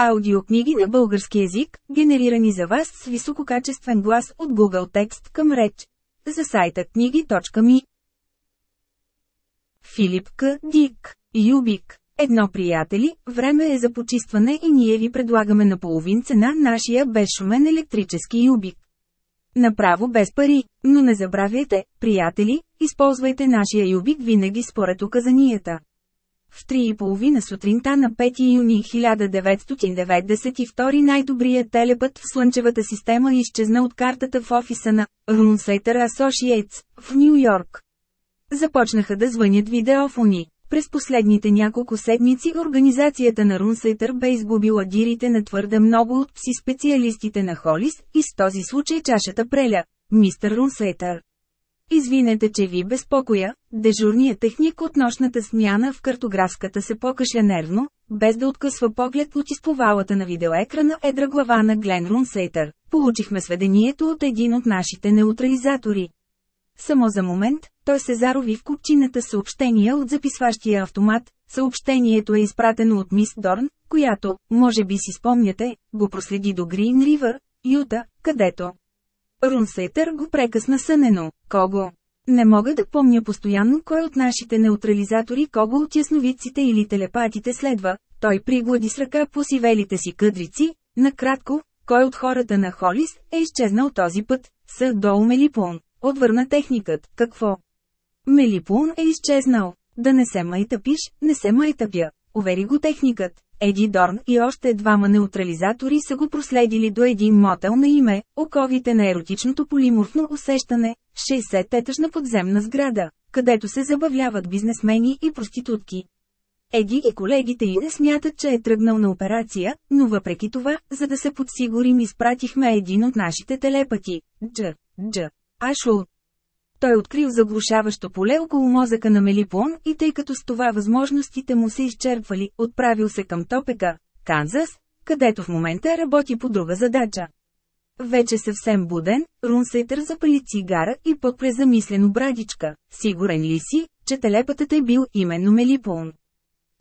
Аудиокниги на български език, генерирани за вас с висококачествен глас от Google Текст към реч. За сайта книги.ми Филип К. Дик. Юбик. Едно приятели, време е за почистване и ние ви предлагаме на половин цена нашия безшумен електрически юбик. Направо без пари, но не забравяйте, приятели, използвайте нашия юбик винаги според указанията. В 3.30 сутринта на 5 юни 1992 най-добрият телепът в Слънчевата система изчезна от картата в офиса на Runsetter Associates в Нью Йорк. Започнаха да звънят видеофони. През последните няколко седмици организацията на Рунсейтър бе изгубила гирите на твърде много от пси специалистите на Холис и с този случай чашата преля. Мистер Рунсейтър. Извинете, че ви безпокоя, дежурният техник от нощната смяна в картографската се покаша нервно, без да откъсва поглед от изповалата на видеоекрана едра глава на Глен Рунсейтър. Получихме сведението от един от нашите неутрализатори. Само за момент, той се зарови в купчината съобщения от записващия автомат. Съобщението е изпратено от мис Дорн, която, може би си спомняте, го проследи до Грин Ривър, Юта, където Рунсейтър го прекъсна сънено. Кого? Не мога да помня постоянно кой от нашите неутрализатори кого от ясновидците или телепатите следва. Той приглади с ръка по сивелите си къдрици. Накратко, кой от хората на Холис е изчезнал този път? Сър Доу Мелипун. Отвърна техникът. Какво? Мелипун е изчезнал. Да не се майтъпиш, не се майтъпя. Увери го техникът. Еди Дорн и още двама неутрализатори са го проследили до един мотел на име, оковите на еротичното полиморфно усещане, 60-етажна подземна сграда, където се забавляват бизнесмени и проститутки. Еди и колегите й не смятат, че е тръгнал на операция, но въпреки това, за да се подсигурим изпратихме един от нашите телепати, Дж. Дж. Ашул, той открил заглушаващо поле около мозъка на Мелипон и тъй като с това възможностите му се изчерпвали, отправил се към Топека, Канзас, където в момента работи по друга задача. Вече съвсем буден, Рунсейтър запали цигара и подпре замислено брадичка. Сигурен ли си, че телепатът е бил именно Мелипон?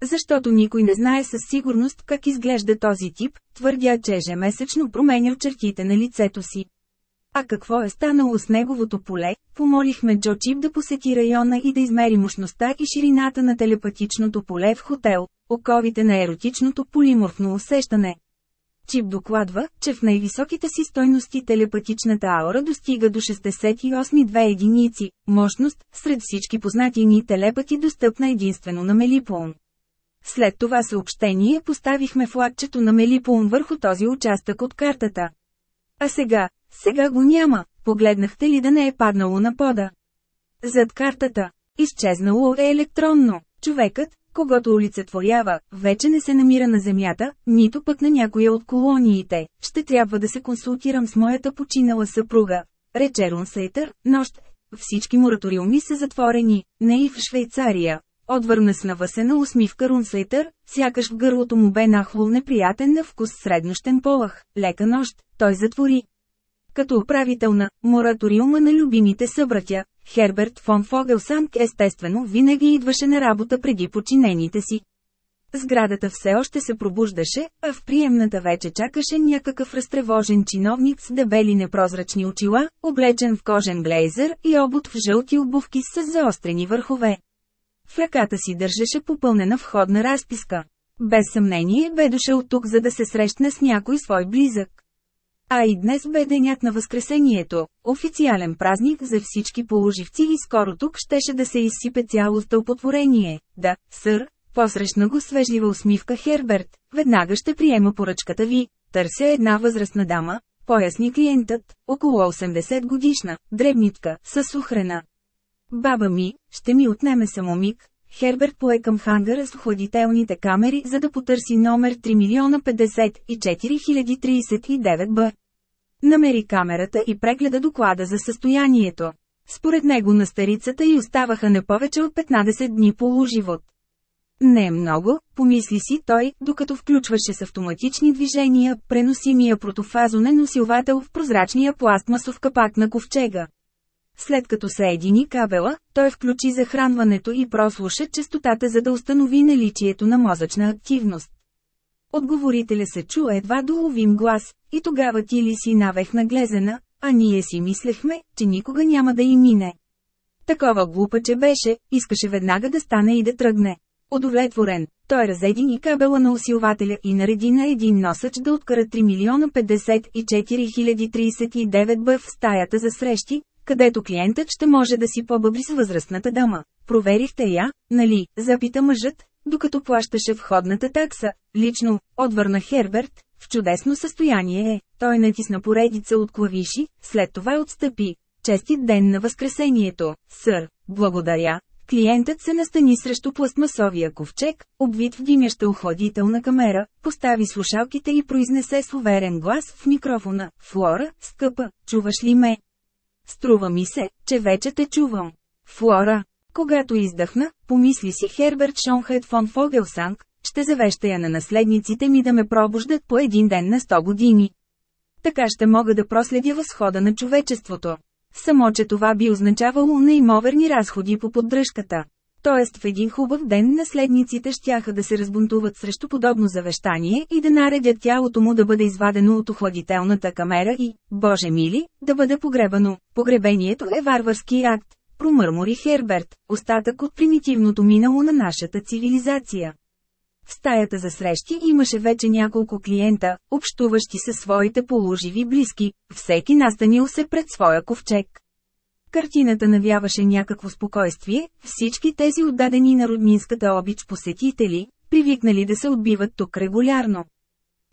Защото никой не знае със сигурност как изглежда този тип, твърдя, че ежемесечно променял чертите на лицето си. А какво е станало с неговото поле? Помолихме Джо Чип да посети района и да измери мощността и ширината на телепатичното поле в хотел, оковите на еротичното полиморфно усещане. Чип докладва, че в най-високите си стойности телепатичната аура достига до 68,2 единици, мощност, сред всички познати ни телепати достъпна единствено на Мелипон. След това съобщение поставихме флагчето на Мелипон върху този участък от картата. А сега, сега го няма, погледнахте ли да не е паднало на пода? Зад картата, изчезнало е електронно. Човекът, когато олицетворява, вече не се намира на земята, нито пък на някоя от колониите. Ще трябва да се консултирам с моята починала съпруга. Рече Рунсейтър, нощ. Всички мораториуми са затворени, не и в Швейцария. Отвърна с навъсена усмивка Рунсейтър, сякаш в гърлото му бе нахлул неприятен на вкус среднощен полах. Лека нощ, той затвори. Като управител на мораториума на любимите събратя, Херберт фон Фогелсанг естествено винаги идваше на работа преди починените си. Сградата все още се пробуждаше, а в приемната вече чакаше някакъв разтревожен чиновник с дебели непрозрачни очила, облечен в кожен блейзър и обут в жълти обувки с заострени върхове. В ръката си държеше попълнена входна разписка. Без съмнение бе дошъл тук за да се срещне с някой свой близък. А и днес бе денят на Възкресението, официален празник за всички положивци и скоро тук щеше да се изсипе цяло стълпотворение. Да, сър, посрещна го свежлива усмивка Херберт, веднага ще приема поръчката ви. Търся една възрастна дама, поясни клиентът, около 80 годишна, дребнитка, със ухрена. Баба ми, ще ми отнеме само миг. Херберт пое към хангара с охладителните камери, за да потърси номер 3 милиона 54 039 б. Намери камерата и прегледа доклада за състоянието. Според него на старицата й оставаха не повече от 15 дни полуживот. Не е много, помисли си той, докато включваше с автоматични движения преносимия протофазонен усилвател в прозрачния пластмасов капак на ковчега. След като съедини кабела, той включи захранването и прослуша частотата за да установи наличието на мозъчна активност. Отговорителя се чу едва доловим глас, и тогава ти ли си навех наглезена, а ние си мислехме, че никога няма да и мине. Такова глупаче беше, искаше веднага да стане и да тръгне. Удовлетворен, той разедини кабела на усилвателя и нареди на един носач да откара 3 милиона 54 039 б в стаята за срещи, където клиентът ще може да си побъбри с възрастната дама. Проверихте я, нали, запита мъжът, докато плащаше входната такса. Лично, отвърна Херберт, в чудесно състояние е. Той натисна поредица от клавиши, след това отстъпи. Честит ден на Възкресението, сър, благодаря. Клиентът се настани срещу пластмасовия ковчег, обвит в димяща охладителна камера, постави слушалките и произнесе с уверен глас в микрофона. Флора, скъпа, чуваш ли ме? Струва ми се, че вече те чувам. Флора. Когато издъхна, помисли си Херберт Шонхед фон Фогелсанг, ще завещая на наследниците ми да ме пробуждат по един ден на 100 години. Така ще мога да проследя възхода на човечеството. Само че това би означавало неимоверни разходи по поддръжката. Тоест в един хубав ден наследниците щяха да се разбунтуват срещу подобно завещание и да наредят тялото му да бъде извадено от охладителната камера и, боже мили, да бъде погребано. Погребението е варварски акт, промърмори Херберт, остатък от примитивното минало на нашата цивилизация. В стаята за срещи имаше вече няколко клиента, общуващи със своите положиви близки, всеки настанил се пред своя ковчег. Картината навяваше някакво спокойствие, всички тези отдадени на роднинската обич посетители, привикнали да се отбиват тук регулярно.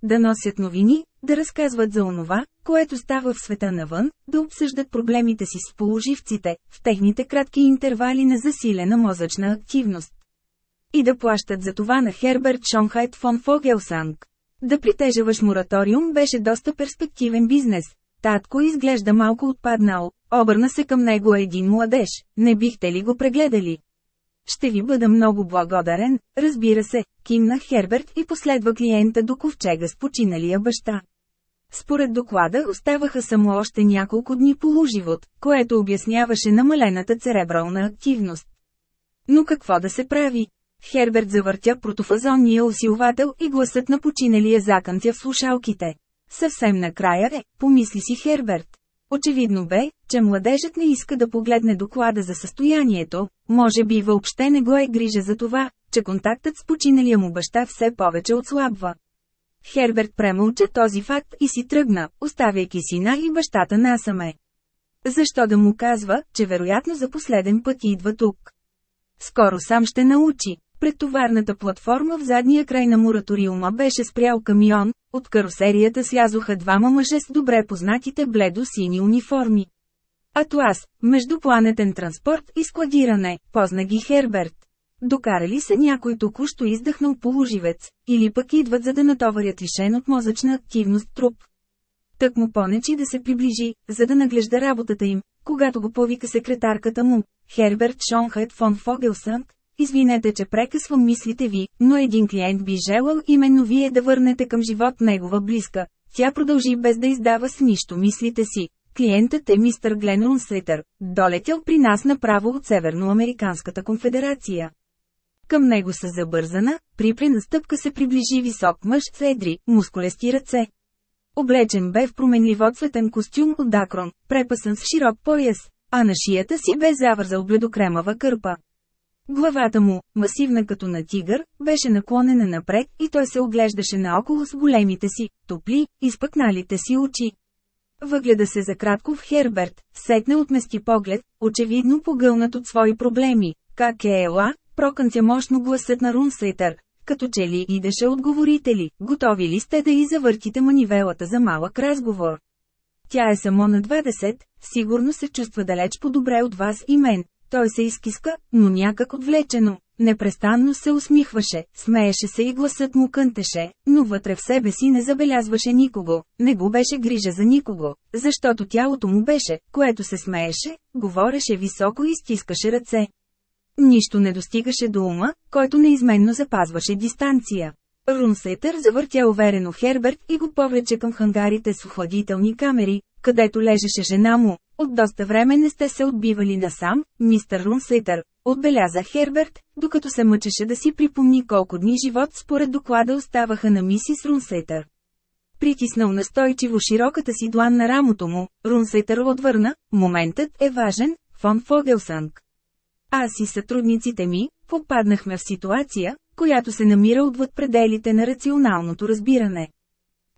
Да носят новини, да разказват за онова, което става в света навън, да обсъждат проблемите си с положивците, в техните кратки интервали на засилена мозъчна активност. И да плащат за това на Херберт Шонхайт фон Фогелсанг. Да притежаваш мораториум беше доста перспективен бизнес. Татко изглежда малко отпаднал, обърна се към него един младеж, не бихте ли го прегледали? Ще ви бъда много благодарен, разбира се, кимна Херберт и последва клиента до ковчега с починалия баща. Според доклада оставаха само още няколко дни полуживот, което обясняваше намалената церебрална активност. Но какво да се прави? Херберт завъртя протофазонния усилвател и гласът на починалия закънтя в слушалките. Съвсем накрая е, помисли си Херберт. Очевидно бе, че младежът не иска да погледне доклада за състоянието, може би въобще не го е грижа за това, че контактът с починалия му баща все повече отслабва. Херберт премълча този факт и си тръгна, оставяйки сина и бащата насаме. Защо да му казва, че вероятно за последен път идва тук? Скоро сам ще научи. Пред товарната платформа в задния край на мораториума беше спрял камион, от карусерията слязоха двама мъже с добре познатите бледо-сини униформи. Атлас, междупланетен транспорт и складиране, позна ги Херберт. Докарали се някой току-що издъхнал положивец, или пък идват за да натоварят лишен от мозъчна активност труп. Тък му понечи да се приближи, за да наглежда работата им, когато го повика секретарката му, Херберт Шонхайт фон Фогелсънг, Извинете, че прекъсвам мислите ви, но един клиент би желал именно вие да върнете към живот негова близка. Тя продължи без да издава с нищо мислите си. Клиентът е мистър Глен Рунсетър, долетял при нас направо от Северноамериканската конфедерация. Към него с забързана, припрена стъпка се приближи висок мъж с едри, мускулести ръце. Облечен бе в променливо цветен костюм от дакрон, препъсан с широк пояс, а на шията си бе завързал бледокремава кърпа. Главата му, масивна като на тигър, беше наклонена напред и той се оглеждаше наоколо с големите си, топли, изпъкналите си очи. Въгледа се за кратко в Херберт, сетне отмести поглед, очевидно погълнат от свои проблеми. Как е ела? Прокънтя мощно гласът на Рунсейтър. Като че ли идеше отговорители, готови ли сте да и завъртите манивелата за малък разговор? Тя е само на 20, сигурно се чувства далеч по-добре от вас и мен, той се изкиска, но някак отвлечено. Непрестанно се усмихваше, смееше се и гласът му кънтеше, но вътре в себе си не забелязваше никого, не го беше грижа за никого, защото тялото му беше, което се смееше, говореше високо и стискаше ръце. Нищо не достигаше до ума, който неизменно запазваше дистанция. Рунсетър завъртя уверено Херберт и го повлече към хангарите с охладителни камери, където лежеше жена му. От доста време не сте се отбивали насам, мистер Рунсейтър. отбеляза Херберт, докато се мъчеше да си припомни колко дни живот според доклада оставаха на мисис Рунсейтър. Притиснал настойчиво широката си длан на рамото му, Рунсейтър отвърна, моментът е важен, фон Фогелсанг. Аз и сътрудниците ми, попаднахме в ситуация, която се намира отвъд пределите на рационалното разбиране.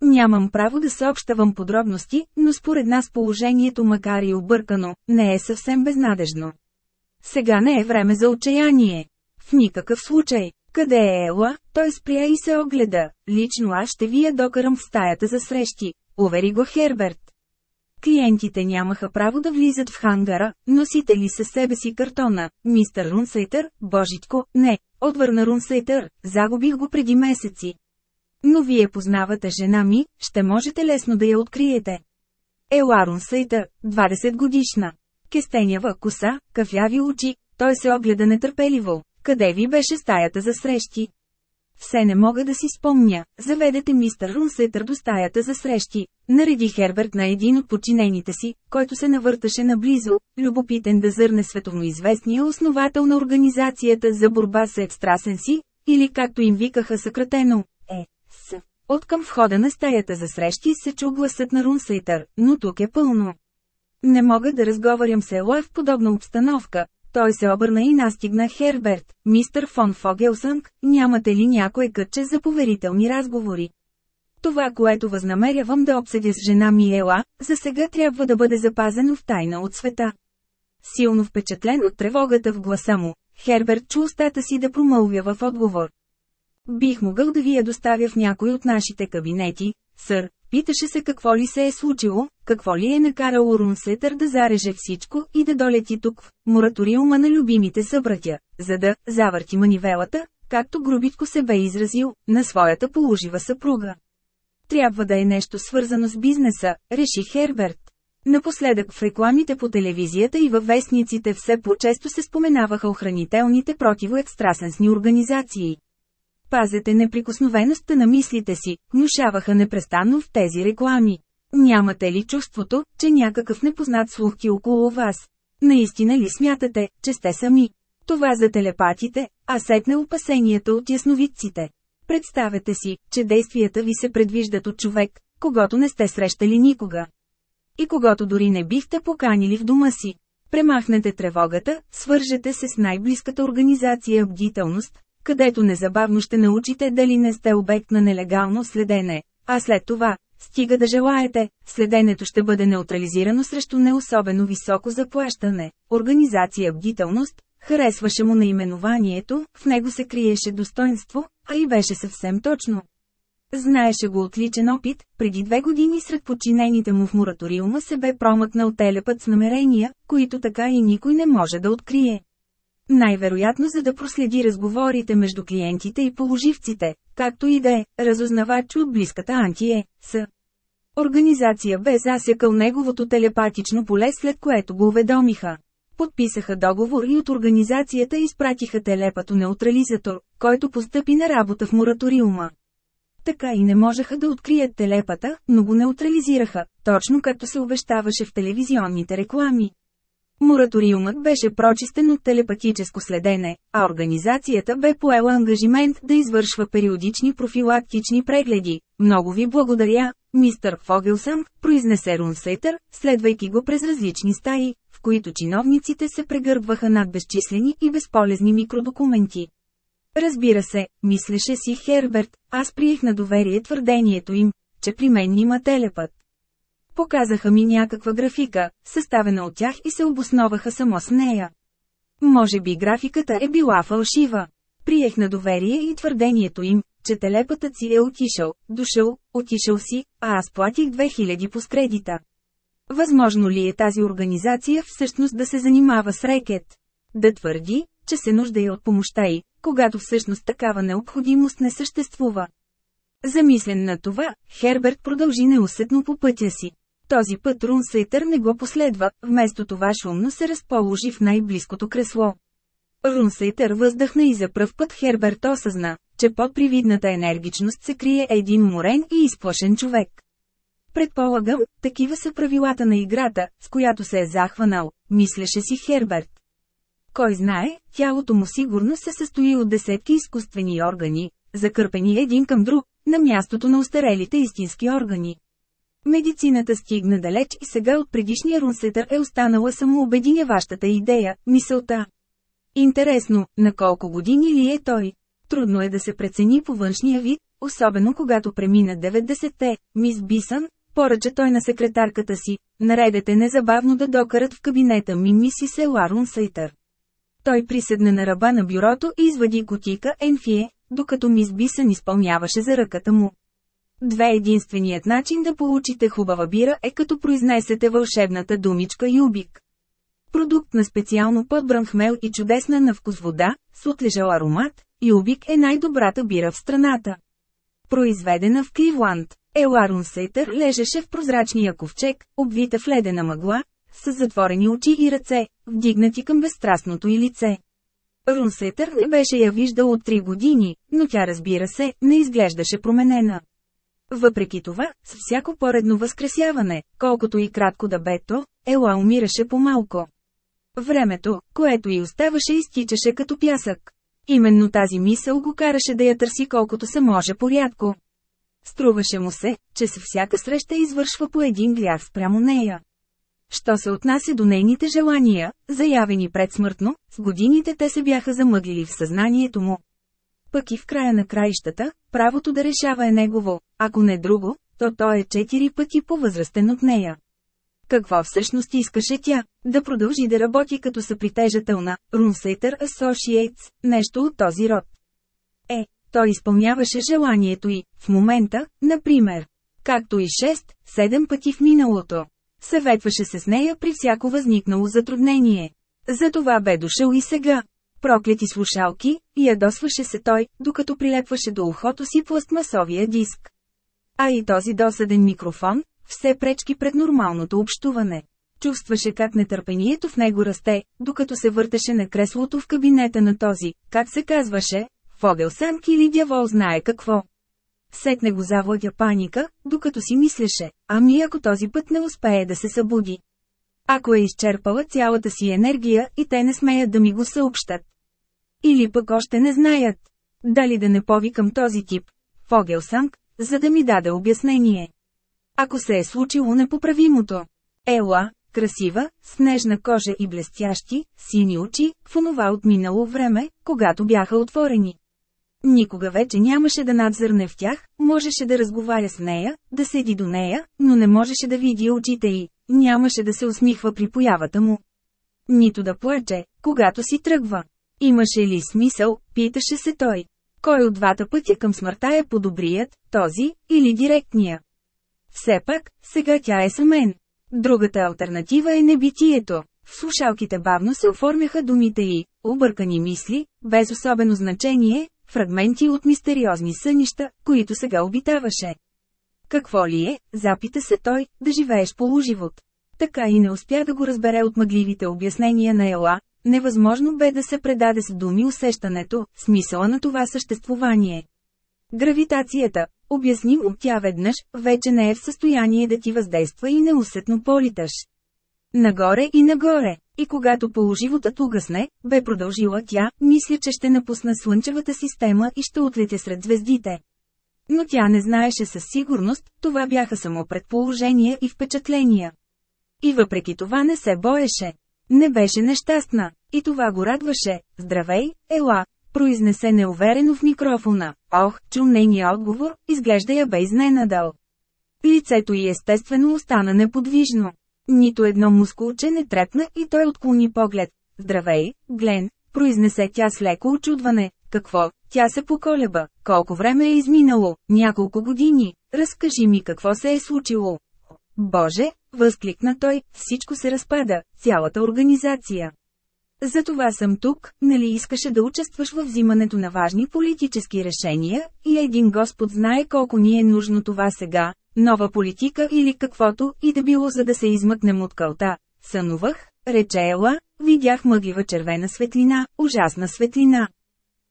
Нямам право да съобщавам подробности, но според нас положението макар и объркано, не е съвсем безнадежно. Сега не е време за отчаяние. В никакъв случай. Къде е Ела? Той спря и се огледа. Лично аз ще ви я докарам в стаята за срещи, увери го Херберт. Клиентите нямаха право да влизат в хангара, носите ли със себе си картона, мистер Рунсейтър, божичко, не, отвърна Рунсейтър, загубих го преди месеци. Но вие познавате жена ми, ще можете лесно да я откриете. Ела Рунсейтър, 20 годишна. Кестенява коса, кафяви очи, той се огледа нетърпеливо. Къде ви беше стаята за срещи? Все не мога да си спомня, заведете мистер Рунсетър до стаята за срещи. Нареди Херберт на един от подчинените си, който се навърташе наблизо, любопитен да зърне световно известния основател на Организацията за борба с екстрасенси, или както им викаха съкратено. От към входа на стаята за срещи се чу гласът на Рунсейтър, но тук е пълно. Не мога да разговарям с Ела в подобна обстановка, той се обърна и настигна Херберт, мистер фон Фогелсънг, нямате ли някое кътче за поверителни разговори? Това, което възнамерявам да обсъдя с жена ми Ела, за сега трябва да бъде запазено в тайна от света. Силно впечатлен от тревогата в гласа му, Херберт чу устата си да промълвя в отговор. Бих могъл да ви я доставя в някой от нашите кабинети, сър, Питаше се какво ли се е случило, какво ли е накарало Рунсетър да зареже всичко и да долети тук в мораториума на любимите събратя, за да завърти манивелата, както грубитко се бе изразил, на своята положива съпруга. Трябва да е нещо свързано с бизнеса, реши Херберт. Напоследък в рекламите по телевизията и във вестниците все по-често се споменаваха охранителните противоекстрасенсни организации. Пазете неприкосновеността на мислите си, внушаваха непрестанно в тези реклами. Нямате ли чувството, че някакъв непознат слух ти около вас? Наистина ли смятате, че сте сами? Това за телепатите, а сетне опасенията от ясновидците. Представете си, че действията ви се предвиждат от човек, когато не сте срещали никога. И когато дори не бихте поканили в дома си. Премахнете тревогата, свържете се с най-близката организация бдителност, където незабавно ще научите дали не сте обект на нелегално следене, а след това, стига да желаете, следенето ще бъде неутрализирано срещу не особено високо заплащане. Организация Бдителност, харесваше му наименованието, в него се криеше достоинство, а и беше съвсем точно. Знаеше го отличен опит, преди две години сред подчинените му в мораториума се бе промъкнал телепът с намерения, които така и никой не може да открие. Най-вероятно за да проследи разговорите между клиентите и положивците, както и да е, разузнавач от близката Антие, с. Организация бе засекал неговото телепатично поле след което го уведомиха. Подписаха договор и от организацията изпратиха телепато неутрализатор, който постъпи на работа в мораториума. Така и не можеха да открият телепата, но го неутрализираха, точно както се обещаваше в телевизионните реклами. Мораториумът беше прочистен от телепатическо следене, а организацията бе поела ангажимент да извършва периодични профилактични прегледи. Много ви благодаря, мистър Фогелсън, произнесе Рунсейтър, следвайки го през различни стаи, в които чиновниците се прегърбваха над безчислени и безполезни микродокументи. Разбира се, мислеше си Херберт, аз приех на доверие твърдението им, че при мен има телепът. Показаха ми някаква графика, съставена от тях и се обосноваха само с нея. Може би графиката е била фалшива. Приех на доверие и твърдението им, че телепатът си е отишъл, дошъл, отишъл си, а аз платих 2000 по скредита. Възможно ли е тази организация всъщност да се занимава с рекет? Да твърди, че се нуждае от помощта й, когато всъщност такава необходимост не съществува. Замислен на това, Херберт продължи неусетно по пътя си. Този път Рунсейтър не го последва, вместо това шумно се разположи в най-близкото кресло. Рунсейтър въздъхна и за пръв път Херберт осъзна, че под привидната енергичност се крие един морен и изплашен човек. Предполагам, такива са правилата на играта, с която се е захванал, мислеше си Херберт. Кой знае, тялото му сигурно се състои от десетки изкуствени органи, закърпени един към друг, на мястото на устарелите истински органи. Медицината стигна далеч и сега от предишния рунсетър е останала само обединяващата идея, мисълта. Интересно, на колко години ли е той? Трудно е да се прецени по външния вид, особено когато премина 90-те, мис Бисън, поръча той на секретарката си, наредете незабавно да докарат в кабинета ми мисис Еларун Сейтър. Той приседна на ръба на бюрото и извади котика Енфие, докато мис Бисън изпълняваше за ръката му. Две единственият начин да получите хубава бира е като произнесете вълшебната думичка Юбик. Продукт на специално подбран хмел и чудесна на вкус вода, с отлежал аромат, Юбик е най-добрата бира в страната. Произведена в Кливланд, Еларун Сейтър лежеше в прозрачния ковчег, обвита в ледена мъгла, с затворени очи и ръце, вдигнати към безстрастното й лице. Рунсетър не беше я виждал от три години, но тя разбира се, не изглеждаше променена. Въпреки това, с всяко поредно възкресяване, колкото и кратко да бе то, Ела умираше по-малко. Времето, което й оставаше изтичаше като пясък. Именно тази мисъл го караше да я търси колкото се може порядко. Струваше му се, че с всяка среща извършва по един грях спрямо нея. Що се отнася до нейните желания, заявени предсмъртно, с годините те се бяха замъглили в съзнанието му. Пък и в края на краищата, правото да решава е негово, ако не друго, то той е четири пъти по-възрастен от нея. Какво всъщност искаше тя? Да продължи да работи като съпритежател Рунсейтър Associates, нещо от този род. Е, той изпълняваше желанието й, в момента, например. Както и 6-7 пъти в миналото. Съветваше се с нея при всяко възникнало затруднение. Затова бе дошъл и сега. Проклети слушалки, ядосваше се той, докато прилепваше до ухото си пластмасовия диск. А и този досъден микрофон, все пречки пред нормалното общуване. Чувстваше как нетърпението в него расте, докато се въртеше на креслото в кабинета на този, как се казваше, Фогелсанг или дявол знае какво. Сетне го завладя паника, докато си мислеше, ами ако този път не успее да се събуди. Ако е изчерпала цялата си енергия и те не смеят да ми го съобщат. Или пък още не знаят. Дали да не повикам този тип, Фогелсанг, за да ми даде обяснение. Ако се е случило непоправимото. Ела, красива, с нежна кожа и блестящи, сини очи, в онова от минало време, когато бяха отворени. Никога вече нямаше да надзърне в тях, можеше да разговаря с нея, да седи до нея, но не можеше да види очите й, нямаше да се усмихва при появата му. Нито да плаче, когато си тръгва. Имаше ли смисъл, питаше се той. Кой от двата пътя към смъртта е подобрият, този, или директния? Все пак, сега тя е с мен. Другата альтернатива е небитието. В слушалките бавно се оформяха думите й, объркани мисли, без особено значение, фрагменти от мистериозни сънища, които сега обитаваше. Какво ли е, запита се той, да живееш полуживот. Така и не успя да го разбере от мъгливите обяснения на Ела, невъзможно бе да се предаде с думи усещането, смисъла на това съществувание. Гравитацията, обясни му тя веднъж, вече не е в състояние да ти въздейства и неусетно политаш. Нагоре и нагоре. И когато полуживотът угасне, бе продължила тя, мисля, че ще напусна Слънчевата система и ще отлетя сред звездите. Но тя не знаеше със сигурност, това бяха само предположения и впечатления. И въпреки това не се боеше. Не беше нещастна. И това го радваше. Здравей, ела, произнесе неуверено в микрофона. Ох, чу нейния отговор, изглежда я бе изненадал. Лицето й естествено остана неподвижно. Нито едно мускулче не трепна и той отклони поглед. Здравей, Глен, произнесе тя с леко очудване. Какво? Тя се поколеба. Колко време е изминало? Няколко години. Разкажи ми какво се е случило. Боже, възкликна той, всичко се разпада, цялата организация. Затова съм тук, нали искаше да участваш в взимането на важни политически решения, и един Господ знае колко ни е нужно това сега, нова политика или каквото и да било за да се измъкнем от кълта. Сънувах, рече Ела, видях мъглива червена светлина, ужасна светлина.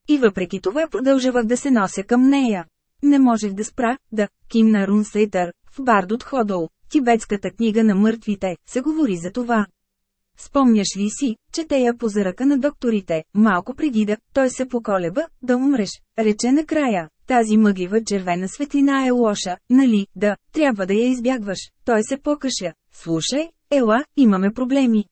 И въпреки това продължавах да се нося към нея. Не можех да спра, да, кимна Рунсейтър, в Бардот Ходол, тибетската книга на мъртвите, се говори за това. Спомняш ли си, че те я по заръка на докторите, малко преди да, той се поколеба, да умреш, рече накрая. Тази мъглива червена светлина е лоша, нали, да, трябва да я избягваш. Той се покаша. Слушай, ела, имаме проблеми.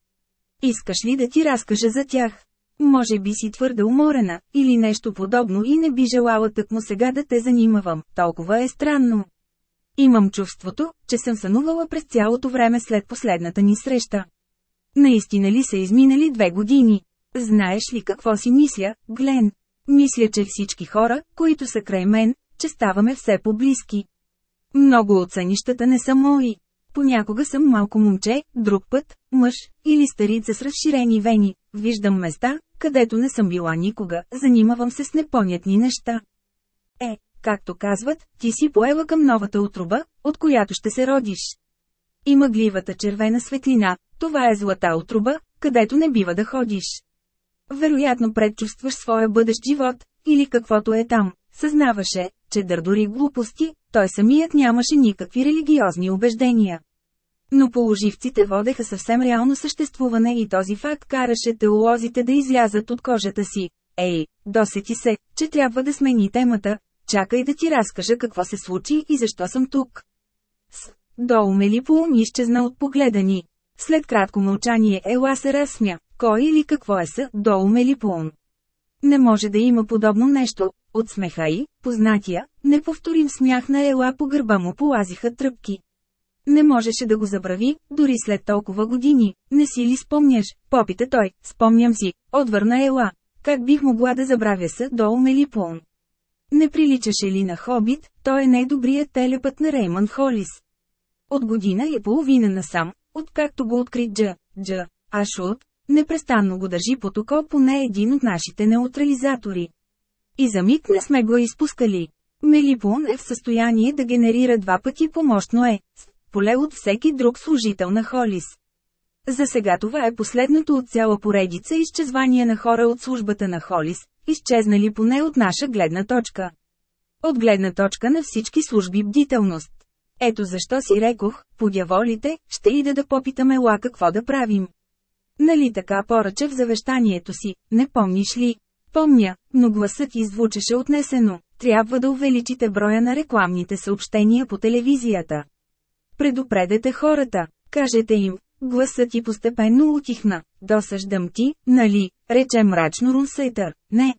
Искаш ли да ти разкажа за тях? Може би си твърде уморена, или нещо подобно и не би желала тъкмо сега да те занимавам, толкова е странно. Имам чувството, че съм сънувала през цялото време след последната ни среща. Наистина ли са изминали две години? Знаеш ли какво си мисля, Глен? Мисля, че всички хора, които са край мен, че ставаме все по-близки. Много от сънищата не са мои. Понякога съм малко момче, друг път – мъж, или старица с разширени вени. Виждам места, където не съм била никога, занимавам се с непонятни неща. Е, както казват, ти си поела към новата отруба, от която ще се родиш. И мъгливата червена светлина, това е злата отруба, където не бива да ходиш. Вероятно предчувстваш своя бъдещ живот, или каквото е там. Съзнаваше, че дърдори глупости, той самият нямаше никакви религиозни убеждения. Но положивците водеха съвсем реално съществуване и този факт караше теолозите да излязат от кожата си. Ей, досети се, че трябва да смени темата, чакай да ти разкажа какво се случи и защо съм тук. С. Долу Мелипоун изчезна от погледа ни. След кратко мълчание Ела се разсмя. Кой или какво е са, долу Мелипоун? Не може да има подобно нещо. От смеха и, познатия, неповторим смях на Ела по гърба му полазиха тръпки. Не можеше да го забрави, дори след толкова години. Не си ли спомняш? Попита той. Спомням си. Отвърна Ела. Как бих могла да забравя са долу Мелипоун? Не приличаше ли на Хобит, той е най-добрият телепът на Реймън Холис. От година и половина насам, откакто го откри Дж. Дж. Ашут, непрестанно го държи под око поне един от нашите неутрализатори. И за миг не сме го изпускали. Мелипун е в състояние да генерира два пъти помощно е, поле от всеки друг служител на Холис. За сега това е последното от цяла поредица изчезвания на хора от службата на Холис, изчезнали поне от наша гледна точка. От гледна точка на всички служби бдителност. Ето защо си рекох, подяволите, ще ида да попитаме Ла какво да правим. Нали така поръча в завещанието си, не помниш ли? Помня, но гласът извучеше отнесено. Трябва да увеличите броя на рекламните съобщения по телевизията. Предупредете хората, кажете им, гласът ти постепенно утихна. Досъждам ти, нали, рече мрачно Рунсейтър. Не.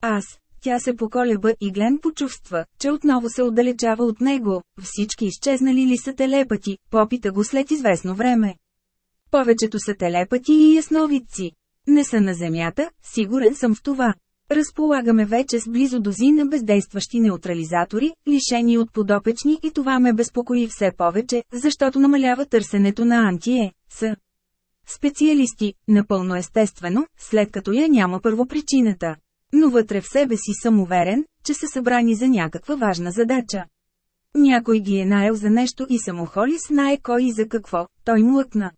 Аз, тя се поколеба и Глен почувства, че отново се отдалечава от него. Всички изчезнали ли са телепати, попита го след известно време. Повечето са телепати и ясновидци. Не са на Земята, сигурен съм в това. Разполагаме вече с близо дозина бездействащи неутрализатори, лишени от подопечни и това ме безпокои все повече, защото намалява търсенето на антие, с. Специалисти, напълно естествено, след като я няма първопричината. Но вътре в себе си съм уверен, че са събрани за някаква важна задача. Някой ги е наел за нещо и самохоли знае кой и за какво, той млъкна.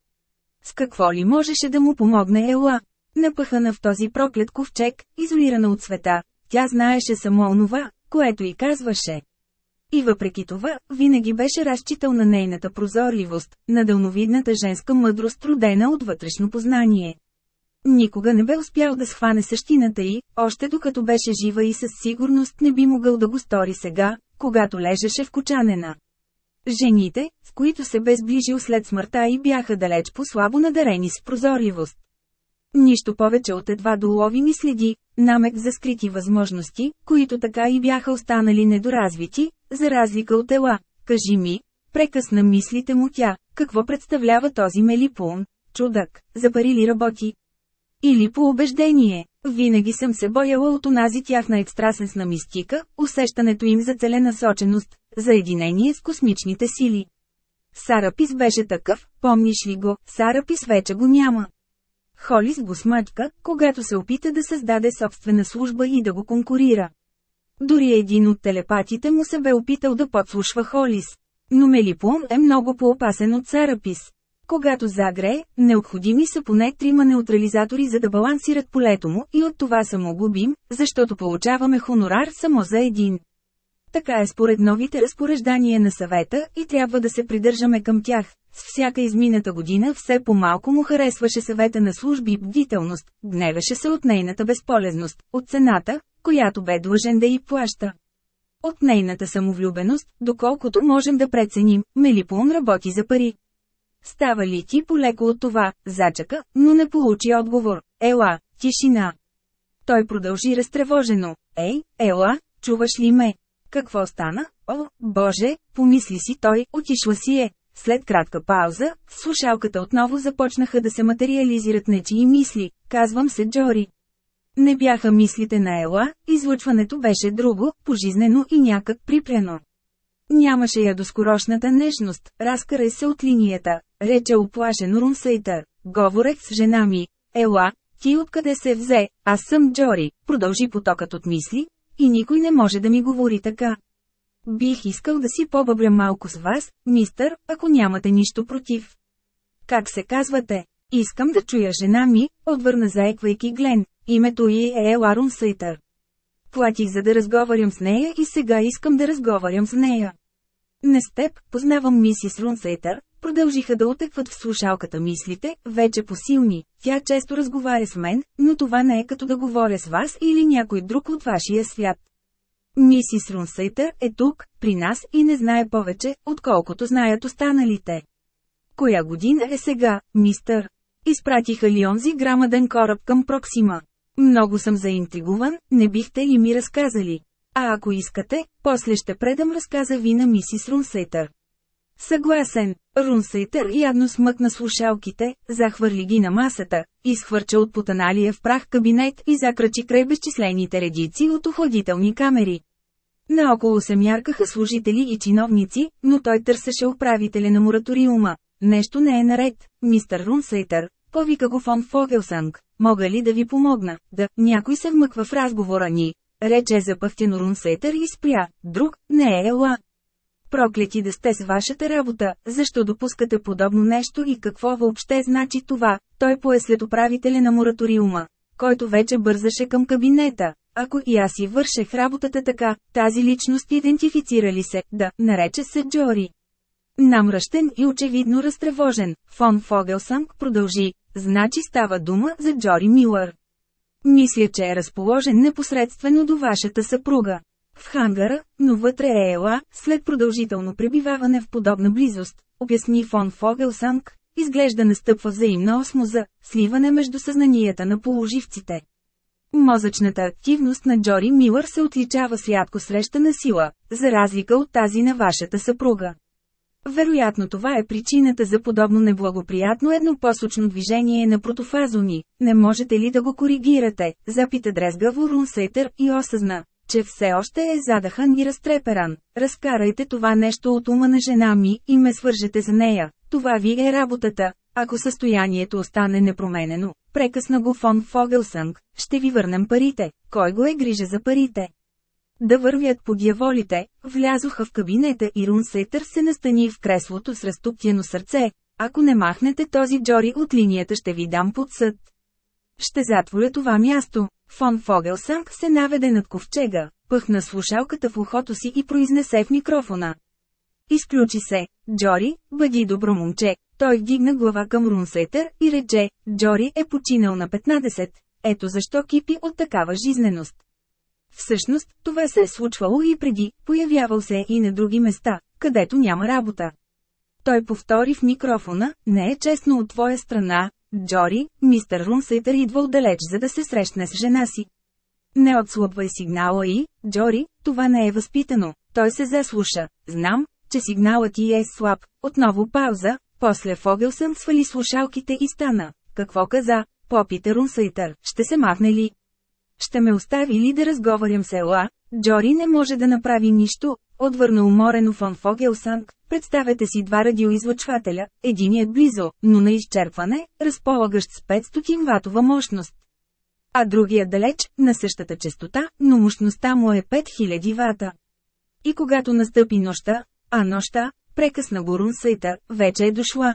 С какво ли можеше да му помогне Ела? Напъхана в този проклет ковчег, изолирана от света, тя знаеше само онова, което й казваше. И въпреки това, винаги беше разчитал на нейната прозорливост, на дълновидната женска мъдрост родена от вътрешно познание. Никога не бе успял да схване същината й, още докато беше жива и със сигурност не би могъл да го стори сега, когато лежеше в кочанена. Жените, с които се бе сближил след смъртта и бяха далеч по-слабо надарени с прозорливост. Нищо повече от едва доловими следи, намек за скрити възможности, които така и бяха останали недоразвити, за разлика от ела. Кажи ми, прекъсна мислите му тя, какво представлява този мелипун, чудак, за пари ли работи? Или по убеждение, винаги съм се бояла от онази тяхна екстрасенсна мистика, усещането им за целенасоченост, за единение с космичните сили. Сарапис беше такъв, помниш ли го, Сарапис вече го няма. Холис го смачка, когато се опита да създаде собствена служба и да го конкурира. Дори един от телепатите му се бе опитал да подслушва Холис. Но Мелипун е много по-опасен от Сарапис. Когато загрее, необходими са поне трима неутрализатори за да балансират полето му и от това само губим, защото получаваме хонорар само за един. Така е според новите разпореждания на съвета и трябва да се придържаме към тях. С всяка измината година все по-малко му харесваше съвета на служби бдителност, гневеше се от нейната безполезност, от цената, която бе длъжен да й плаща. От нейната самовлюбеност, доколкото можем да преценим, Мелипун работи за пари. Става ли ти полеко от това, зачака, но не получи отговор. Ела, тишина. Той продължи разтревожено. Ей, ела, чуваш ли ме? Какво стана? О, боже, помисли си той, отишла си е. След кратка пауза, в слушалката отново започнаха да се материализират нечии мисли, казвам се Джори. Не бяха мислите на Ела, излъчването беше друго, пожизнено и някак припрено. Нямаше я доскорошната нежност, разкарай се от линията, рече оплашен Рунсейтър. Говорех с жена ми. Ела, ти откъде се взе, аз съм Джори, продължи потокът от мисли, и никой не може да ми говори така. Бих искал да си побъбля малко с вас, мистър, ако нямате нищо против. Как се казвате? Искам да чуя жена ми, отвърна заеквайки Глен. Името й е Еларун Сейтър. Платих за да разговарям с нея и сега искам да разговарям с нея. Не с теб, познавам мисис Рунсейтър, продължиха да отекват в слушалката мислите, вече посилни. Тя често разговаря с мен, но това не е като да говоря с вас или някой друг от вашия свят. Мисис Рунсейтър е тук, при нас и не знае повече, отколкото знаят останалите. Коя година е сега, мистър? Изпратиха ли онзи грамаден кораб към Проксима? Много съм заинтригуван, не бихте ли ми разказали? А ако искате, после ще предам разказа ви на мисис Рунсейтър. Съгласен, Рунсейтър ядно смъкна слушалките, захвърли ги на масата, изхвърча от потаналия в прах кабинет и закрачи край безчислените редици от охладителни камери. Наоколо се мяркаха служители и чиновници, но той търсеше управителя на мораториума. Нещо не е наред, мистер Рунсейтър, повика го фон Фогелсанг. Мога ли да ви помогна? Да, някой се вмъква в разговора ни. Рече запъхтено Рунсейтър и спря. Друг, не е ела. Проклети да сте с вашата работа, защо допускате подобно нещо и какво въобще значи това, той пое след управителя на мораториума, който вече бързаше към кабинета. Ако и аз си вършех работата така, тази личност идентифицира ли се, да, нарече се Джори. Намръщен и очевидно разтревожен, фон Фогелсанг продължи, значи става дума за Джори Милър. Мисля, че е разположен непосредствено до вашата съпруга. В хангара, но вътре е ела, след продължително пребиваване в подобна близост, обясни фон Фогелсанг, изглежда настъпва взаимна осмоза, сливане между съзнанията на положивците. Мозъчната активност на Джори Милър се отличава с рядко срещана сила, за разлика от тази на вашата съпруга. Вероятно това е причината за подобно неблагоприятно еднопосочно движение на протофазони. Не можете ли да го коригирате? Запита дрезгаво Рунсейтър и осъзна, че все още е задахан и разтреперан. Разкарайте това нещо от ума на жена ми и ме свържете за нея. Това ви е работата. Ако състоянието остане непроменено, прекъсна го фон Фогелсънг, ще ви върнем парите. Кой го е грижа за парите? Да вървят по дяволите, влязоха в кабинета и Рунсетър се настани в креслото с разтоптяно сърце. Ако не махнете този Джори от линията ще ви дам под съд. Ще затворя това място. Фон Фогелсанг се наведе над ковчега, пъхна слушалката в ухото си и произнесе в микрофона. Изключи се, Джори, бъди добро момче. Той вдигна глава към Рунсетър и рече, Джори е починал на 15. Ето защо кипи от такава жизненост. Всъщност, това се е случвало и преди, появявал се и на други места, където няма работа. Той повтори в микрофона, не е честно от твоя страна, Джори, мистер Рунсейтър идва отдалеч за да се срещне с жена си. Не отслабвай сигнала и, Джори, това не е възпитано, той се заслуша, знам, че сигналът ти е слаб, отново пауза, после Фогелсън свали слушалките и стана. Какво каза? Попите Рунсейтър, ще се махне ли? Ще ме остави ли да разговарям с Ела? Джори не може да направи нищо, отвърна уморено фон Фогелсанг. Представете си два радиоизлъчвателя, единият близо, но на изчерпване, разполагащ с 500 ватова мощност. А другият далеч, на същата частота, но мощността му е 5000 вата. И когато настъпи нощта, а нощта, прекъсна го Рунсайта, вече е дошла.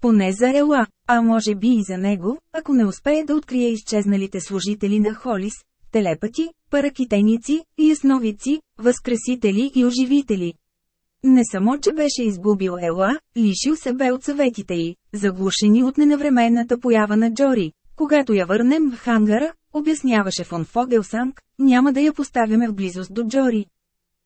Поне за Ела, а може би и за него, ако не успее да открие изчезналите служители на Холис, телепати, паракитеници, ясновици, възкресители и оживители. Не само, че беше изгубил Ела, лишил се бе от съветите й, заглушени от ненавременната поява на Джори. Когато я върнем в хангара, обясняваше фон Фогелсанг, няма да я поставяме в близост до Джори.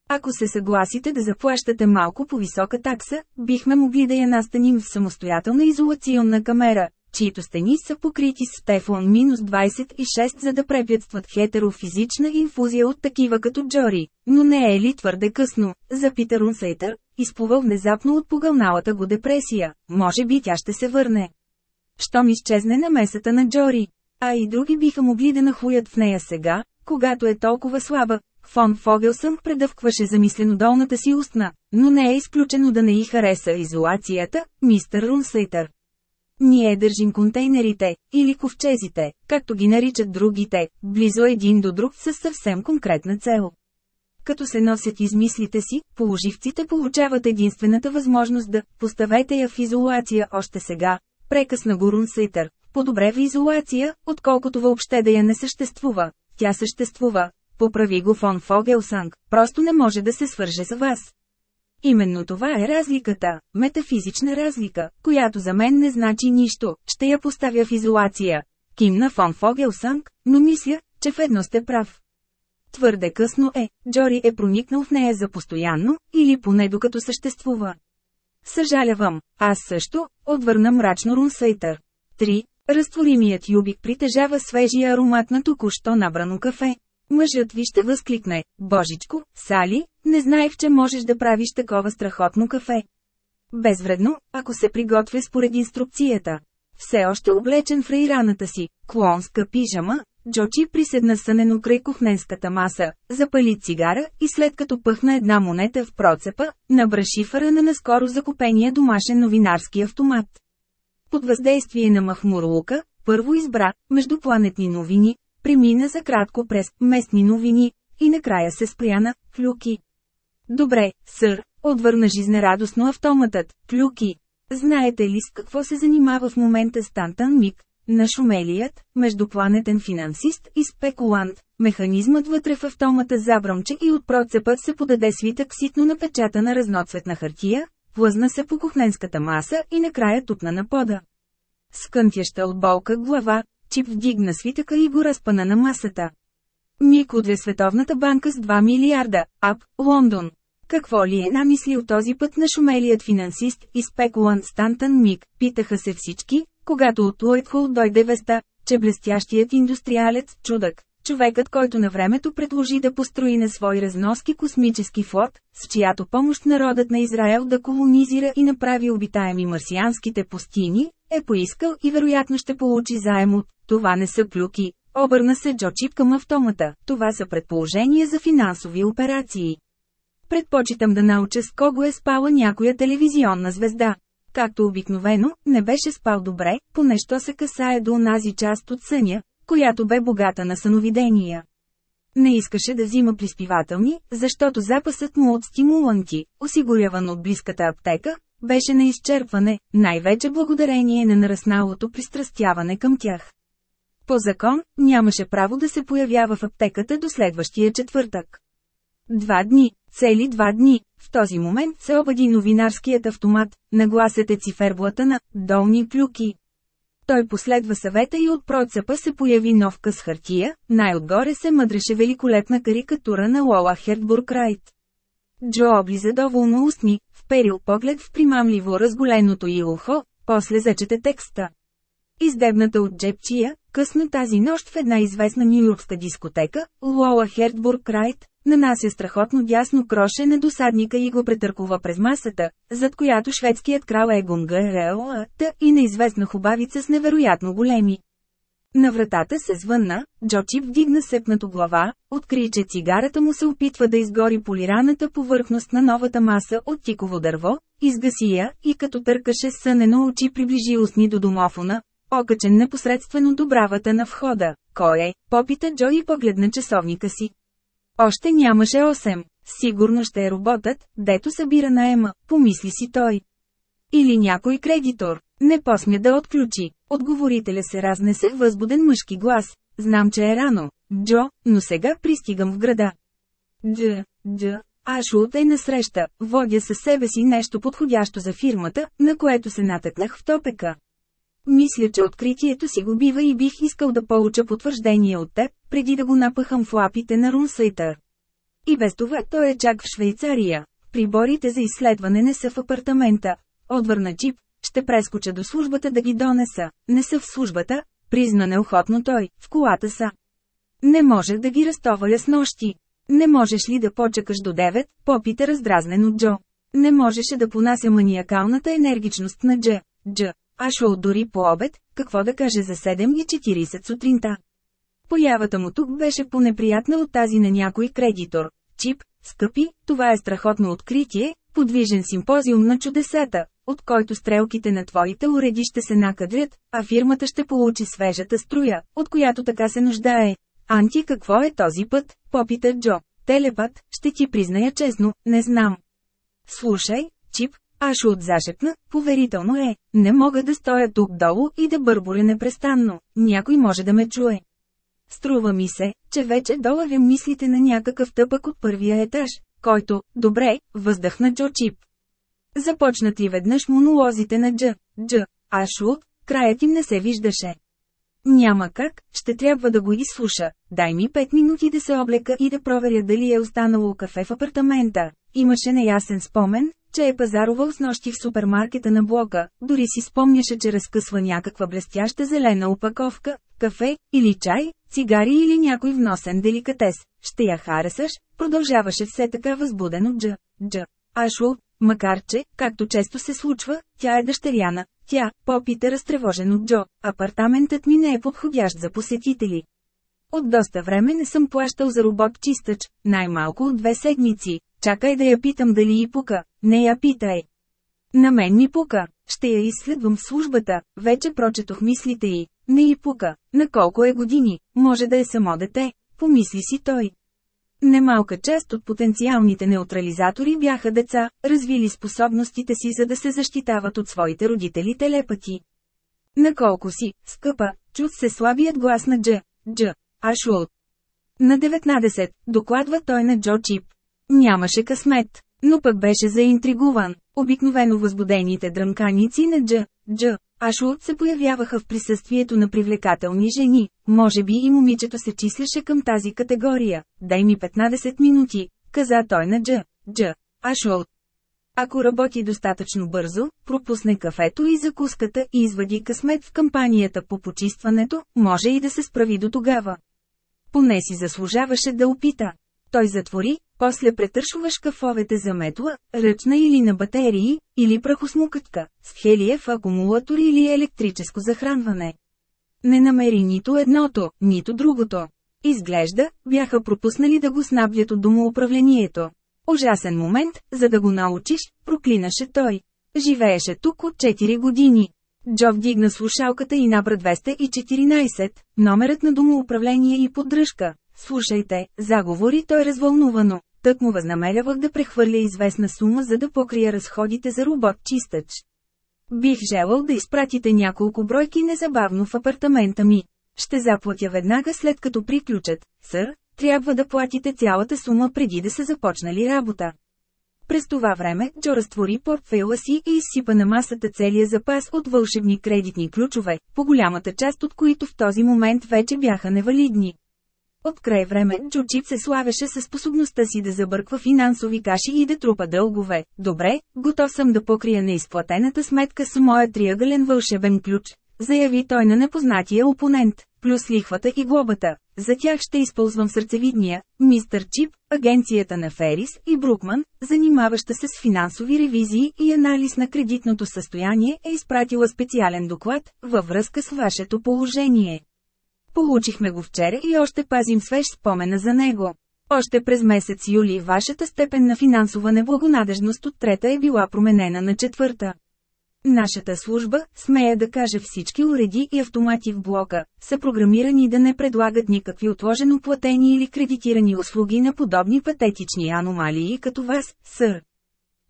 Ако се съгласите да заплащате малко по висока такса, бихме могли да я настаним в самостоятелна изолационна камера, чието стени са покрити с Тефлон-26 за да препятстват хетерофизична инфузия от такива като Джори. Но не е ли твърде късно, запита Рунсейтър, изплувал внезапно от погълналата го депресия, може би тя ще се върне. Щом изчезне на месата на Джори, а и други биха могли да нахуят в нея сега, когато е толкова слаба. Фон Фогелсън предъвкваше замислено долната си устна, но не е изключено да не й хареса изолацията, мистер Рунсейтър. Ние държим контейнерите, или ковчезите, както ги наричат другите, близо един до друг с съвсем конкретна цел. Като се носят измислите си, положивците получават единствената възможност да «поставете я в изолация още сега», прекъсна Гурун Сейтър. По-добре в изолация, отколкото въобще да я не съществува. Тя съществува. Поправи го фон Фогелсанг, просто не може да се свърже с вас. Именно това е разликата, метафизична разлика, която за мен не значи нищо, ще я поставя в изолация. Кимна фон Фогелсанг, но мисля, че в едно сте прав. Твърде късно е, Джори е проникнал в нея за постоянно, или поне докато съществува. Съжалявам, аз също, отвърна мрачно Рунсейтър. 3. Разтворимият юбик притежава свежия аромат на току-що набрано кафе. Мъжът ви ще възкликне, Божичко, Сали, не знаех, че можеш да правиш такова страхотно кафе. Безвредно, ако се приготвя според инструкцията. Все още облечен в рейраната си, клонска пижама, Джочи приседна сънено край кухненската маса, запали цигара и след като пъхна една монета в процепа, набра шифъра на наскоро закупения домашен новинарски автомат. Под въздействие на Махмурлука, първо избра междупланетни новини, премина за кратко през местни новини и накрая се спря на клюки. Добре, сър, отвърна жизнерадостно автоматът, клюки. Знаете ли с какво се занимава в момента Стантън Мик, нашумелият, междупланетен финансист и спекулант, механизмът вътре в автомата забръмче и от процепът се подаде свитък ситно напечатана разноцветна хартия, плъзна се по кухненската маса и накрая тупна на пода. Скънтяща от болка глава, Чип вдигна свитъка и го разпана на масата. Мик удря Световната банка с 2 милиарда, ап, Лондон. Какво ли е намислил този път на шумелият финансист и спекулант Стантън Мик, питаха се всички, когато от Уайтхол дойде веста, че блестящият индустриалец чудък, човекът който на времето предложи да построи на свой разноски космически флот, с чиято помощ народът на Израел да колонизира и направи обитаеми марсианските пустини, е поискал и вероятно ще получи заем от «Това не са клюки», обърна се Джо Чип към автомата, това са предположения за финансови операции. Предпочитам да науча с кого е спала някоя телевизионна звезда. Както обикновено, не беше спал добре, поне що се касае до онази част от съня, която бе богата на съновидения. Не искаше да взима приспивателни, защото запасът му от стимуланти, осигуряван от близката аптека, беше на изчерпване, най-вече благодарение на нарасналото пристрастяване към тях. По закон, нямаше право да се появява в аптеката до следващия четвъртък. Два дни, цели два дни, в този момент се обади новинарският автомат, нагласете циферблата на «долни клюки». Той последва съвета и от процепа се появи нов къс хартия, най-отгоре се мъдреше великолепна карикатура на Лола Хертбург Райт. Джо облиза доволно устни, вперил поглед в примамливо разголеното й ухо, после зачете текста. Издебната от джепчия, късно тази нощ в една известна нью-йоркска дискотека, Лола Хертбург Райт, нанася страхотно дясно кроше на досадника и го претъркува през масата, зад която шведският крал Егон Гърелата и неизвестна хубавица с невероятно големи. На вратата се звънна, Джочип вдигна сепнато глава, откри, че цигарата му се опитва да изгори полираната повърхност на новата маса от тиково дърво, изгаси я и като търкаше сънено очи приближи устни до домофона, окачен непосредствено до бравата на входа. Кой е? Попита Джо и погледна часовника си. Още нямаше 8. Сигурно ще е роботът, дето събира наема, помисли си той. Или някой кредитор. Не посмя да отключи. Отговорителя се разнесе възбуден мъжки глас. Знам, че е рано, Джо, но сега пристигам в града. Дж, дж, Ашулт е насреща, водя със себе си нещо подходящо за фирмата, на което се натъкнах в топека. Мисля, че откритието си го бива и бих искал да получа потвърждение от теб, преди да го напъхам в лапите на Рунсейтър. И без това той е чак в Швейцария. Приборите за изследване не са в апартамента. Отвърна Чип, ще прескоча до службата да ги донеса. Не са в службата, призна неохотно той, в колата са. Не можех да ги разтоваля с нощи. Не можеш ли да почекаш до 9, попита раздразнено Джо. Не можеше да понася маниакалната енергичност на Дж. Дж. Ашо дори по обед, какво да каже за 7.40 сутринта. Появата му тук беше понеприятна от тази на някой кредитор. Чип, скъпи, това е страхотно откритие, подвижен симпозиум на чудесата, от който стрелките на твоите уреди ще се накадрят, а фирмата ще получи свежата струя, от която така се нуждае. Анти какво е този път? Попита Джо. Телепат, ще ти призная честно, не знам. Слушай, Чип, Ашут зашепна, поверително е, не мога да стоя тук долу и да бърборя непрестанно, някой може да ме чуе. Струва ми се, че вече долавям мислите на някакъв тъпък от първия етаж, който, добре, въздъхна Джо Чип. Започнат ли веднъж монолозите на Дж. Дж. Ашут, краят им не се виждаше. Няма как, ще трябва да го изслуша. Дай ми 5 минути да се облека и да проверя дали е останало кафе в апартамента. Имаше неясен спомен, че е пазарувал с нощи в супермаркета на блока, дори си спомняше, че разкъсва някаква блестяща зелена опаковка, кафе, или чай, цигари или някой вносен деликатес. Ще я харесаш, продължаваше все така възбудено Дж. Дж. Ашул, макар че, както често се случва, тя е дъщеряна. Тя, попита разтревожено Джо, апартаментът ми не е подходящ за посетители. От доста време не съм плащал за робот-чистач, най-малко от две седмици. Чакай да я питам дали и пука, не я питай. На мен ми пука, ще я изследвам в службата, вече прочетох мислите й, не и пука, на колко е години, може да е само дете, помисли си той. Немалка част от потенциалните неутрализатори бяха деца, развили способностите си за да се защитават от своите родители телепати. Наколко си, скъпа, чуд се слабият глас на Дж. Дж. Ашул. На 19, докладва той на Джо Чип. Нямаше късмет, но пък беше заинтригуван. Обикновено възбудените дръмканици на Дж. Дж. Ашулт се появяваха в присъствието на привлекателни жени, може би и момичето се числеше към тази категория. Дай ми 15 минути, каза той на Дж. Дж. Ашулт. Ако работи достатъчно бързо, пропусне кафето и закуската и извади късмет в кампанията по почистването, може и да се справи до тогава. Поне си заслужаваше да опита. Той затвори, после претършува шкафовете за метла, ръчна или на батерии, или прахосмукачка, с хелиев акумулатор или електрическо захранване. Не намери нито едното, нито другото. Изглежда, бяха пропуснали да го снабдят от домоуправлението. Ужасен момент, за да го научиш, проклинаше той. Живееше тук от 4 години. Джо вдигна слушалката и набра 214, номерът на домоуправление и поддръжка. Слушайте, заговори той развълнувано. Тък му възнамерявах да прехвърля известна сума за да покрия разходите за робот-чистач. Бих желал да изпратите няколко бройки незабавно в апартамента ми. Ще заплатя веднага след като приключат, сър, трябва да платите цялата сума преди да са започнали работа. През това време Джо разтвори портфейла си и изсипа на масата целия запас от вълшебни кредитни ключове, по голямата част от които в този момент вече бяха невалидни. От край време Джучип се славеше със способността си да забърква финансови каши и да трупа дългове. Добре, готов съм да покрия неизплатената сметка с моя триъгълен вълшебен ключ, заяви той на непознатия опонент, плюс лихвата и глобата. За тях ще използвам сърцевидния, мистър Чип, агенцията на Ферис и Брукман, занимаваща се с финансови ревизии и анализ на кредитното състояние, е изпратила специален доклад, във връзка с вашето положение. Получихме го вчера и още пазим свеж спомена за него. Още през месец юли вашата степен на финансова неблагонадежност от трета е била променена на четвърта. Нашата служба, смея да каже всички уреди и автомати в блока, са програмирани да не предлагат никакви отложено платени или кредитирани услуги на подобни патетични аномалии като вас, сър.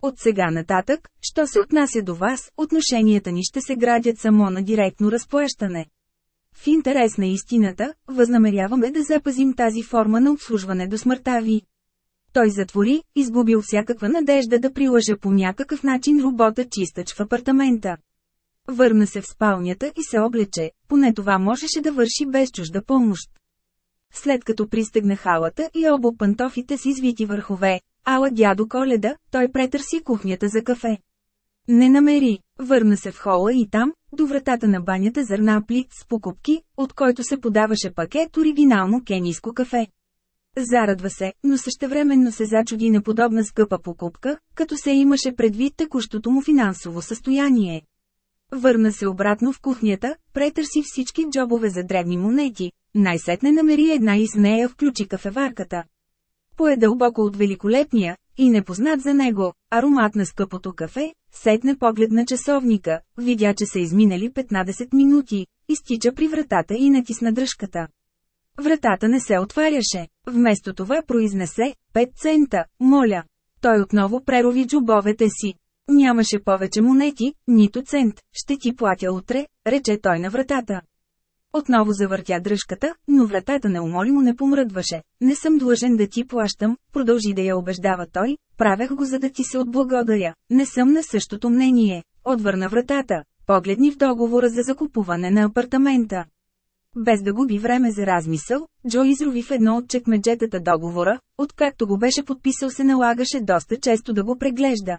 От сега нататък, що се отнася до вас, отношенията ни ще се градят само на директно разплащане. В интерес на истината, възнамеряваме да запазим тази форма на обслужване до смъртта ви. Той затвори, изгубил всякаква надежда да прилъжа по някакъв начин робота чистач в апартамента. Върна се в спалнята и се облече, поне това можеше да върши без чужда помощ. След като пристегна халата и обо пантофите с извити върхове, ала дядо Коледа, той претърси кухнята за кафе. Не намери, върна се в хола и там, до вратата на банята зърна плит с покупки, от който се подаваше пакет оригинално кенийско кафе. Зарадва се, но същевременно се зачуди на подобна скъпа покупка, като се имаше предвид текущото му финансово състояние. Върна се обратно в кухнята, претърси всички джобове за древни монети, най-сетне намери една и с нея включи кафеварката. Пое дълбоко от великолепния, и непознат за него, аромат на скъпото кафе, сетне поглед на часовника, видя, че са изминали 15 минути, изтича при вратата и натисна дръжката. Вратата не се отваряше. Вместо това произнесе, 5 цента, моля. Той отново прерови джобовете си. Нямаше повече монети, нито цент, ще ти платя утре, рече той на вратата. Отново завъртя дръжката, но вратата неумолимо не помръдваше. Не съм длъжен да ти плащам, продължи да я убеждава той, правех го за да ти се отблагодаря. Не съм на същото мнение. Отвърна вратата. Погледни в договора за закупуване на апартамента. Без да губи време за размисъл, Джо изрови в едно от чекмеджетата договора, откакто го беше подписал се налагаше доста често да го преглежда.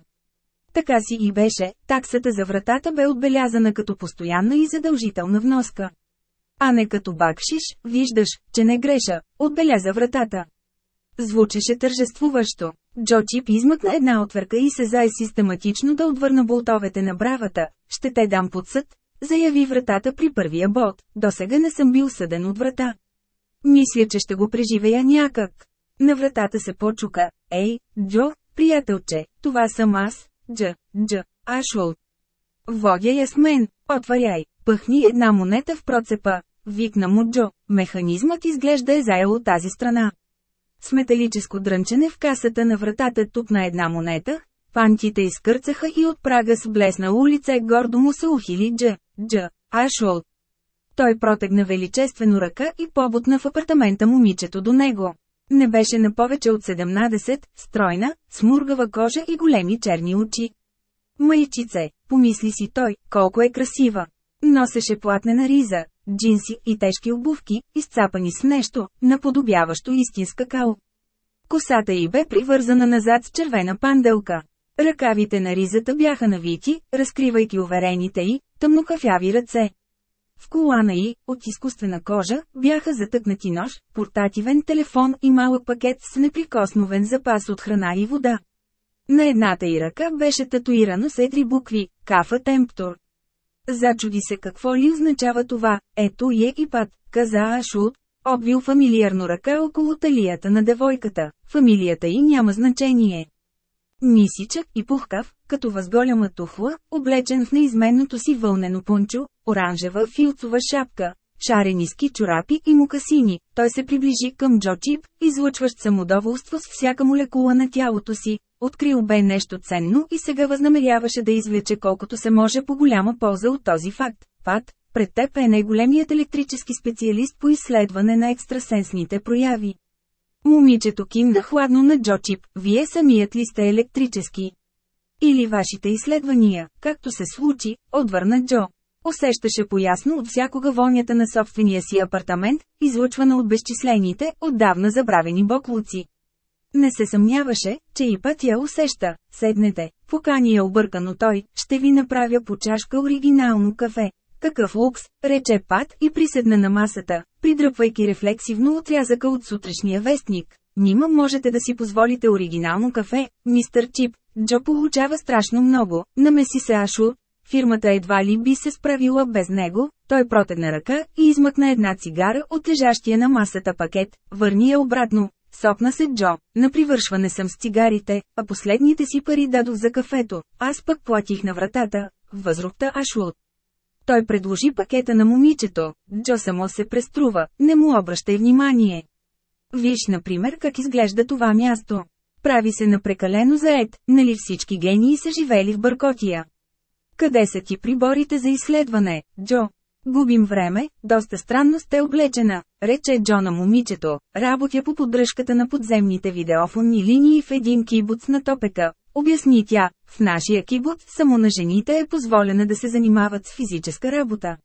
Така си и беше, таксата за вратата бе отбелязана като постоянна и задължителна вноска. А не като бакшиш, виждаш, че не греша, отбеляза вратата. Звучеше тържествуващо. Джо Чип измъкна една отвърка и се зае систематично да отвърна болтовете на бравата. Ще те дам под съд, заяви вратата при първия болт. До сега не съм бил съден от врата. Мисля, че ще го преживея някак. На вратата се почука. Ей, Джо, приятелче, това съм аз, Дж, Дж, Ашол. Водя я с мен, отваряй, пъхни една монета в процепа. Викна му Джо, механизмът изглежда е заел от тази страна. С металическо дрънчене в касата на вратата тупна една монета, пантите изкърцаха и от прага с блесна улица гордо му се ухили Дж, Дж, Ашол. Той протегна величествено ръка и побутна в апартамента момичето до него. Не беше на повече от 17, стройна, смургава кожа и големи черни очи. Майчице, помисли си той, колко е красива. Носеше платнена риза, джинси и тежки обувки, изцапани с нещо, наподобяващо истинска кал. Косата й бе привързана назад с червена панделка. Ръкавите на ризата бяха навити, разкривайки уверените й, тъмнокафяви ръце. В колана й, от изкуствена кожа, бяха затъкнати нож, портативен телефон и малък пакет с неприкосновен запас от храна и вода. На едната й ръка беше татуирано с едри букви – Кафа Темптор. Зачуди се какво ли означава това, ето и пат, каза Ашут, обвил фамилиарно ръка около талията на девойката, фамилията й няма значение. Нисичък и пухкав, като възголяма тухла, облечен в неизменното си вълнено пончо, оранжева филцова шапка, шарени ски чорапи и мукасини, той се приближи към Джо Чип, излъчващ самодоволство с всяка молекула на тялото си, открил бе нещо ценно и сега възнамеряваше да извлече колкото се може по голяма полза от този факт. Пат, пред теб е най-големият електрически специалист по изследване на екстрасенсните прояви. Момичето кимна хладно на Джо Чип, вие самият ли сте електрически? Или вашите изследвания, както се случи, отвърна Джо. Усещаше поясно от всякога вонята на собствения си апартамент, излъчвана от безчислените, отдавна забравени боклуци. Не се съмняваше, че и път я усеща. Седнете, покани я объркано той, ще ви направя по чашка оригинално кафе. Какъв лукс, рече Пат и приседна на масата, придръпвайки рефлексивно отрязъка от сутрешния вестник. Нима можете да си позволите оригинално кафе, мистър Чип. Джо получава страшно много, намеси се Ашу. Фирмата едва ли би се справила без него, той протегна ръка и измъкна една цигара от лежащия на масата пакет, върни я обратно, Сопна се Джо, на привършване съм с цигарите, а последните си пари дадох за кафето, аз пък платих на вратата, възрухта Ашлот. Той предложи пакета на момичето, Джо само се преструва, не му обръщай внимание. Виж, например, как изглежда това място. Прави се на прекалено заед, нали всички гении са живели в Бъркотия. Къде са ти приборите за изследване, Джо? Губим време, доста странно сте облечена, рече Джо на момичето, работя по поддръжката на подземните видеофонни линии в един кибуц на Топека. Обясни тя, в нашия кибуц само на жените е позволено да се занимават с физическа работа.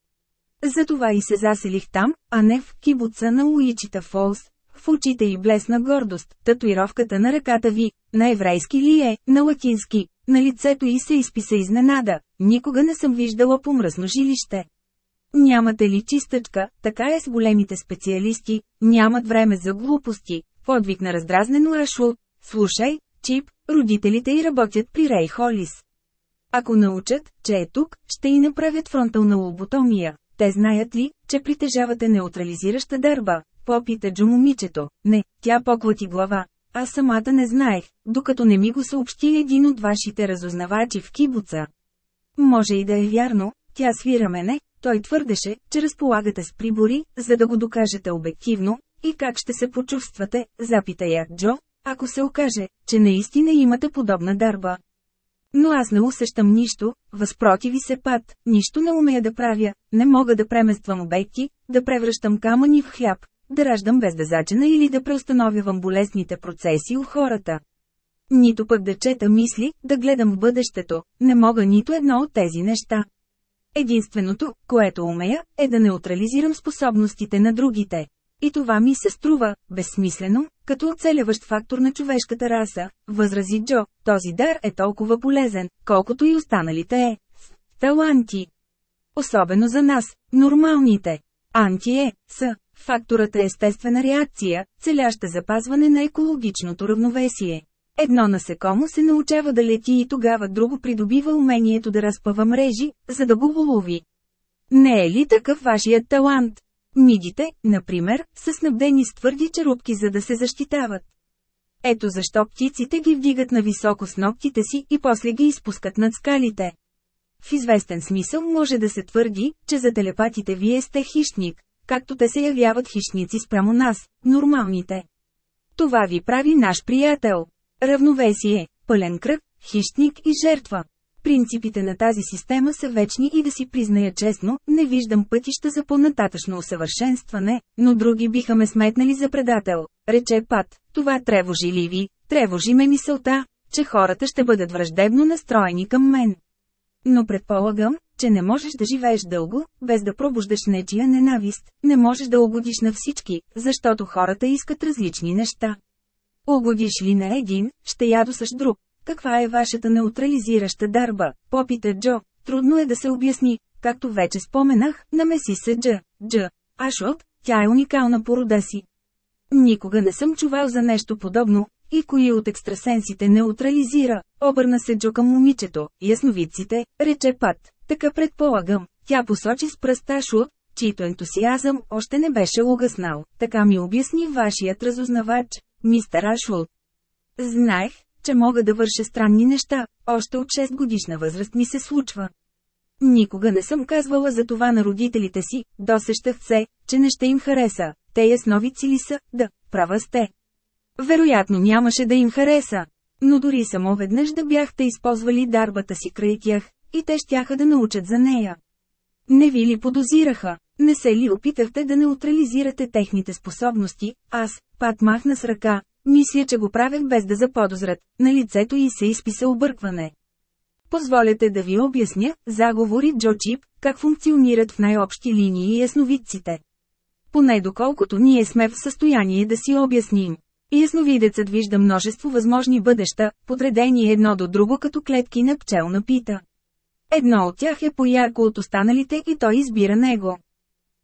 Затова и се заселих там, а не в кибуца на Уичита Фолс. В очите й блесна гордост, татуировката на ръката ви, на еврейски ли е, на латински, на лицето й се изписа изненада, никога не съм виждала помръсно жилище. Нямате ли чистачка, така е с големите специалисти, нямат време за глупости, подвиг на раздразнено Ашул. Слушай, Чип, родителите й работят при Рей Холис. Ако научат, че е тук, ще и направят фронтална лоботомия. Те знаят ли, че притежавате неутрализираща дърба? Попита Джо момичето. Не, тя поклати глава. Аз самата не знаех, докато не ми го съобщи един от вашите разузнавачи в кибуца. Може и да е вярно, тя свира мене, той твърдеше, че разполагате с прибори, за да го докажете обективно, и как ще се почувствате, запита я Джо, ако се окаже, че наистина имате подобна дарба. Но аз не усещам нищо, възпротиви се пат, нищо не умея да правя, не мога да премествам обекти, да превръщам камъни в хляб, да раждам без да зачена или да преустановявам болесните процеси у хората. Нито пък да чета мисли, да гледам в бъдещето, не мога нито едно от тези неща. Единственото, което умея, е да неутрализирам способностите на другите. И това ми се струва, безсмислено, като оцеляващ фактор на човешката раса, възрази Джо, този дар е толкова полезен, колкото и останалите е. Таланти. Особено за нас, нормалните. Анти е, са, факторът е естествена реакция, целяща запазване на екологичното равновесие. Едно насекомо се научава да лети и тогава друго придобива умението да разпъва мрежи, за да го улови. Не е ли такъв вашият талант? Мидите, например, са снабдени с твърди черупки за да се защитават. Ето защо птиците ги вдигат на високо с ногтите си и после ги изпускат над скалите. В известен смисъл може да се твърди, че за телепатите вие сте хищник, както те се явяват хищници спрямо нас, нормалните. Това ви прави наш приятел. Равновесие, пълен кръг, хищник и жертва. Принципите на тази система са вечни и да си призная честно, не виждам пътища за по-нататъчно усъвършенстване, но други биха ме сметнали за предател, рече Пат. Това тревожи ли ви? Тревожи ме мисълта, че хората ще бъдат враждебно настроени към мен. Но предполагам, че не можеш да живееш дълго, без да пробуждаш нечия ненавист, не можеш да угодиш на всички, защото хората искат различни неща. Угодиш ли на един, ще ядосаш друг. Каква е вашата неутрализираща дарба? Попита Джо. Трудно е да се обясни, както вече споменах, намеси се Дж. Дж. Ашот, тя е уникална по рода си. Никога не съм чувал за нещо подобно, и кои от екстрасенсите неутрализира, обърна се Джо към момичето, ясновидците, рече Пат, така предполагам, тя посочи с пръста Ашот, чийто ентусиазъм още не беше угаснал, така ми обясни вашият разузнавач, мистер Ашвуд. Знаех, че мога да върша странни неща, още от 6 годишна възраст ми се случва. Никога не съм казвала за това на родителите си, досещах се, че не ще им хареса, те ясновици ли са, да, права сте. Вероятно нямаше да им хареса. Но дори само веднъж да бяхте използвали дарбата си край тях, и те щяха да научат за нея. Не ви ли подозираха? Не се ли опитахте да неутрализирате техните способности? Аз, пак махна с ръка, мисля, че го правех без да заподозрат, на лицето и се изписа объркване. Позволете да ви обясня, заговори Джо Чип, как функционират в най-общи линии ясновидците. Поне доколкото ние сме в състояние да си обясним. Ясновидецът вижда множество възможни бъдеща, подредени едно до друго като клетки на пчелна пита. Едно от тях е по-ярко от останалите и той избира него.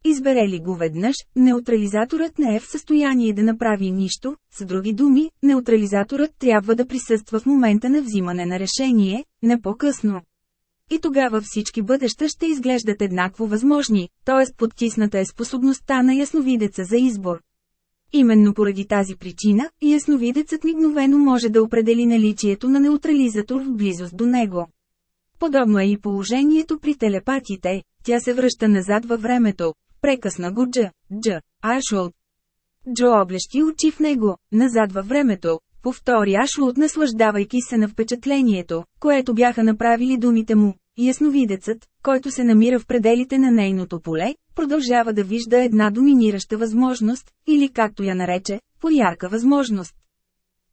Избере ли го веднъж, неутрализаторът не е в състояние да направи нищо, с други думи, неутрализаторът трябва да присъства в момента на взимане на решение, не по-късно. И тогава всички бъдеща ще изглеждат еднакво възможни, т.е. подтисната е способността на ясновидеца за избор. Именно поради тази причина, ясновидецът мигновено може да определи наличието на неутрализатор в близост до него. Подобно е и положението при телепатите, тя се връща назад във времето, Прекъсна го Дж. Дж. Ашулт. Джо облещи очи в него, назад във времето, повтори Ашулт наслаждавайки се на впечатлението, което бяха направили думите му. Ясновидецът, който се намира в пределите на нейното поле, продължава да вижда една доминираща възможност, или както я нарече, поярка възможност.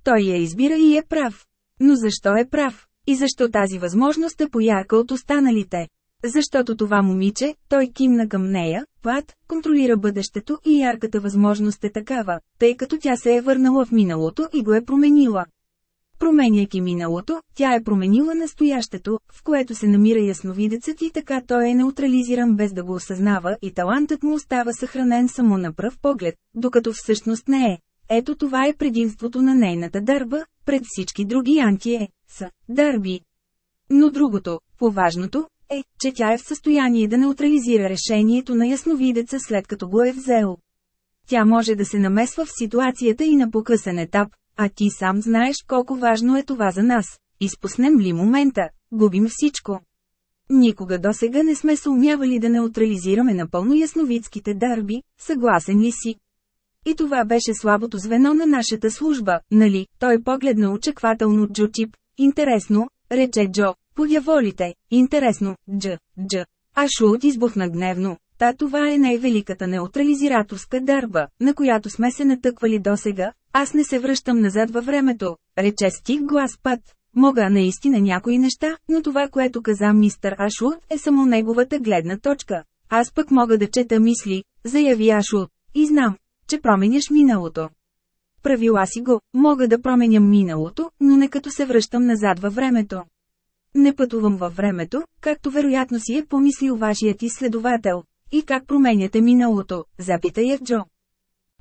Той я избира и е прав. Но защо е прав? И защо тази възможност е поярка от останалите? Защото това момиче, той кимна към нея, Пат, контролира бъдещето и ярката възможност е такава, тъй като тя се е върнала в миналото и го е променила. Променяйки миналото, тя е променила настоящето, в което се намира ясновидецът и така той е неутрализиран без да го осъзнава и талантът му остава съхранен само на пръв поглед, докато всъщност не е. Ето това е предимството на нейната дърба, пред всички други антие, са, дърби. Но другото, поважното, е, че тя е в състояние да неутрализира решението на ясновидеца след като го е взел. Тя може да се намесва в ситуацията и на покъсен етап, а ти сам знаеш колко важно е това за нас. Изпуснем ли момента, губим всичко. Никога досега не сме се умявали да неутрализираме напълно ясновидските дарби, съгласен ли си? И това беше слабото звено на нашата служба, нали? Той погледна очаквателно Джо Чип. Интересно, рече Джо, подяволите, интересно, Дж, Дж. А Шулт избухна гневно. Та това е най-великата неутрализираторска дарба, на която сме се натъквали досега, аз не се връщам назад във времето, рече стих глас път. Мога наистина някои неща, но това, което каза мистър Ашут, е само неговата гледна точка. Аз пък мога да чета мисли, заяви Ашут, и знам, че променяш миналото. Правила си го, мога да променям миналото, но не като се връщам назад във времето. Не пътувам във времето, както вероятно си е помислил вашият изследовател. И как променяте миналото, запита я Джо.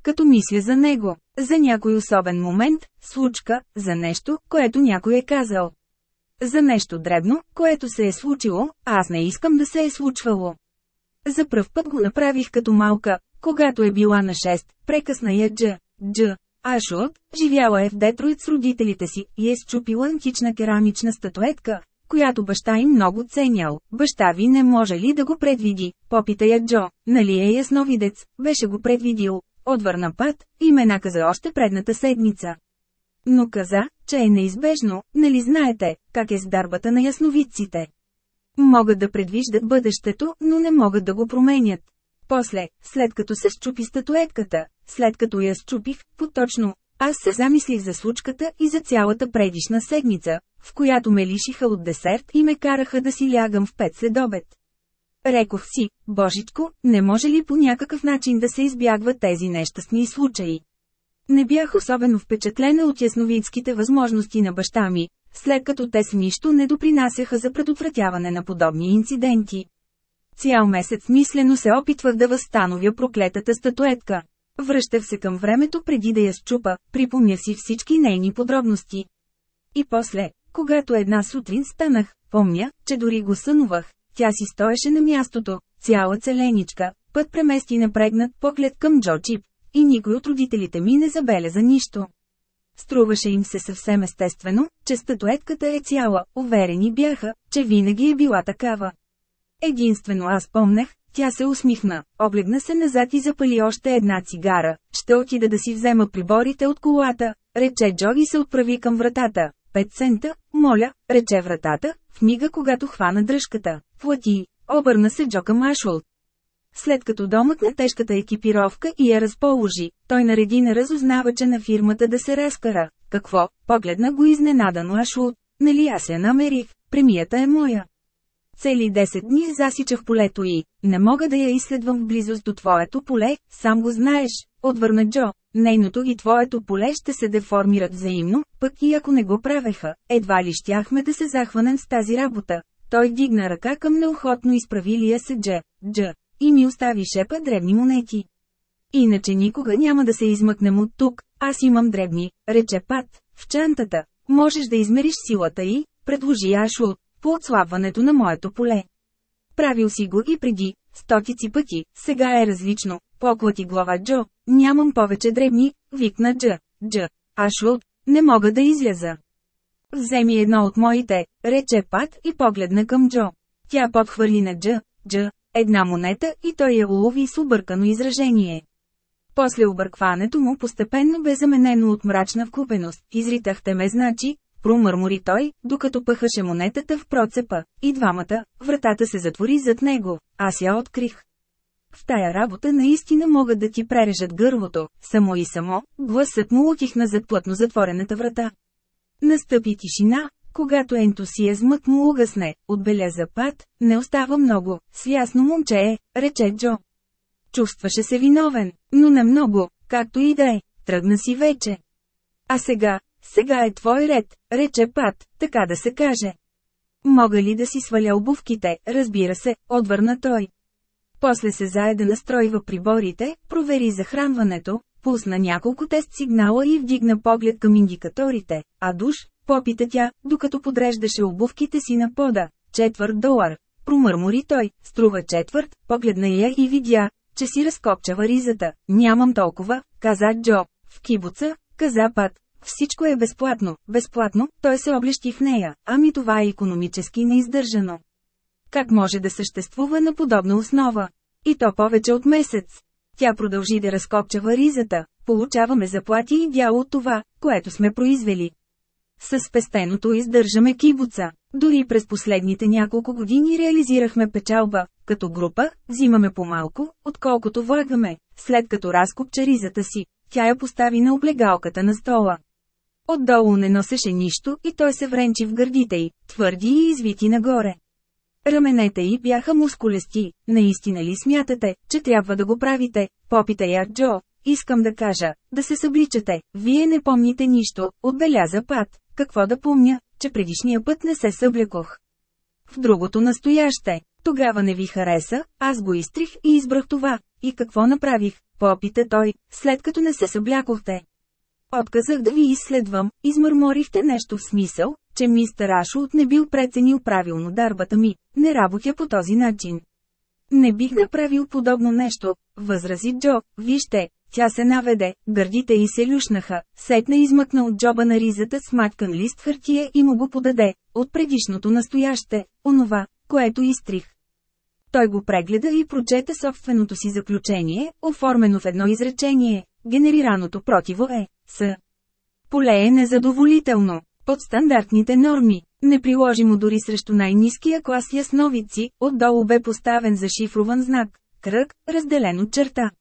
Като мисля за него, за някой особен момент, случка, за нещо, което някой е казал. За нещо дребно, което се е случило, а аз не искам да се е случвало. За пръв път го направих като малка, когато е била на 6, прекъсна я Дж. Дж. Ашот, живяла е в Детройт с родителите си и е счупила антична керамична статуетка, която баща им много ценял. Баща ви не може ли да го предвиди? Попита я Джо, нали е ясновидец, беше го предвидил. Отвърна път и ме наказа още предната седмица. Но каза, че е неизбежно, нали знаете, как е с дарбата на ясновидците. Могат да предвиждат бъдещето, но не могат да го променят. После, след като се щупи статуетката, след като я щупих, поточно, аз се замислих за случката и за цялата предишна седмица, в която ме лишиха от десерт и ме караха да си лягам в пет следобед. Рекох си, божичко, не може ли по някакъв начин да се избягват тези нещастни случаи? Не бях особено впечатлена от ясновидските възможности на баща ми, след като те с нищо не допринасяха за предотвратяване на подобни инциденти. Цял месец мислено се опитвах да възстановя проклетата статуетка. Връщах се към времето преди да я счупа, припомня си всички нейни подробности. И после, когато една сутрин станах, помня, че дори го сънувах, тя си стоеше на мястото, цяла целеничка, път премести напрегнат поглед към Джо Чип, и никой от родителите ми не забеляза нищо. Струваше им се съвсем естествено, че статуетката е цяла, уверени бяха, че винаги е била такава. Единствено аз помнех, тя се усмихна, облегна се назад и запали още една цигара. Ще отида да си взема приборите от колата, рече Джо и се отправи към вратата. Пет цента, моля, рече вратата, в мига когато хвана дръжката. Плати, обърна се Джо към Ашволд. След като домъкна тежката екипировка и я разположи, той нареди на разузнавача на фирмата да се разкара. Какво? Погледна го изненадано Ашволд. Нали аз я намерих, премията е моя. Цели 10 дни засичах полето и, не мога да я изследвам в близост до твоето поле, сам го знаеш, отвърна Джо. Нейното и твоето поле ще се деформират взаимно, пък и ако не го правеха, едва ли щяхме да се захванем с тази работа. Той дигна ръка към неохотно изправилия се Дж. Дж. И ми остави шепа дребни монети. Иначе никога няма да се измъкнем от тук, аз имам дребни, рече Пат, в чантата. Можеш да измериш силата и, предложи Ашул, по отслабването на моето поле. Правил си го и преди, стотици пъти, сега е различно, поклати глава Джо, нямам повече дребни, викна Дж. Дж. Ашвуд, не мога да изляза. Вземи едно от моите, рече Пат и погледна към Джо. Тя подхвърли на Дж. Дж. Една монета и той я улови с объркано изражение. После объркването му постепенно бе заменено от мрачна вкупеност. Изритахте ме значи, промърмори той, докато пъхаше монетата в процепа, и двамата, вратата се затвори зад него, аз я открих. В тая работа наистина могат да ти прережат гърлото, само и само, гласът му отихна зад плътно затворената врата. Настъпи тишина, когато ентусиазмът му угасне, отбеляза Пат, не остава много, свясно момче е, рече Джо. Чувстваше се виновен, но не много, както и да е, тръгна си вече. А сега, сега е твой ред, рече Пат, така да се каже. Мога ли да си сваля обувките, разбира се, отвърна той. После се заеда настройва приборите, провери захранването, пусна няколко тест сигнала и вдигна поглед към индикаторите, а душ, попита тя, докато подреждаше обувките си на пода. Четвърт долар. Промърмори той, струва четвърт, погледна я и видя, че си разкопчава ризата. Нямам толкова, каза Джо. В кибуца, каза Пат. Всичко е безплатно, безплатно, той се облещи в нея, ами това е економически неиздържано. Как може да съществува на подобна основа? И то повече от месец. Тя продължи да разкопчава ризата, получаваме заплати и дял от това, което сме произвели. С спестеното издържаме кибуца. Дори през последните няколко години реализирахме печалба, като група, взимаме по-малко, отколкото влагаме, след като разкопча ризата си, тя я постави на облегалката на стола. Отдолу не носеше нищо и той се вренчи в гърдите й, твърди и извити нагоре. Раменете й бяха мускулести, наистина ли смятате, че трябва да го правите, попита я Джо, искам да кажа, да се събличате, вие не помните нищо, отбеляза Пат, какво да помня, че предишния път не се съблекох. В другото настояще, тогава не ви хареса, аз го изтрих и избрах това, и какво направих, попита той, след като не се съблякохте. Отказах да ви изследвам, измърморихте нещо в смисъл, че мистер Ашулт не бил преценил правилно дарбата ми, не работя по този начин. Не бих направил подобно нещо, възрази Джо, вижте, тя се наведе, гърдите й се люшнаха, сетна измъкна от джоба на ризата сматкан лист хартия и му го подаде, от предишното настояще, онова, което изтрих. Той го прегледа и прочете собственото си заключение, оформено в едно изречение. Генерираното противо е, с. Поле е незадоволително, под стандартните норми, неприложимо дори срещу най-низкия клас ясновици, отдолу бе поставен зашифрован знак, кръг, разделен от черта.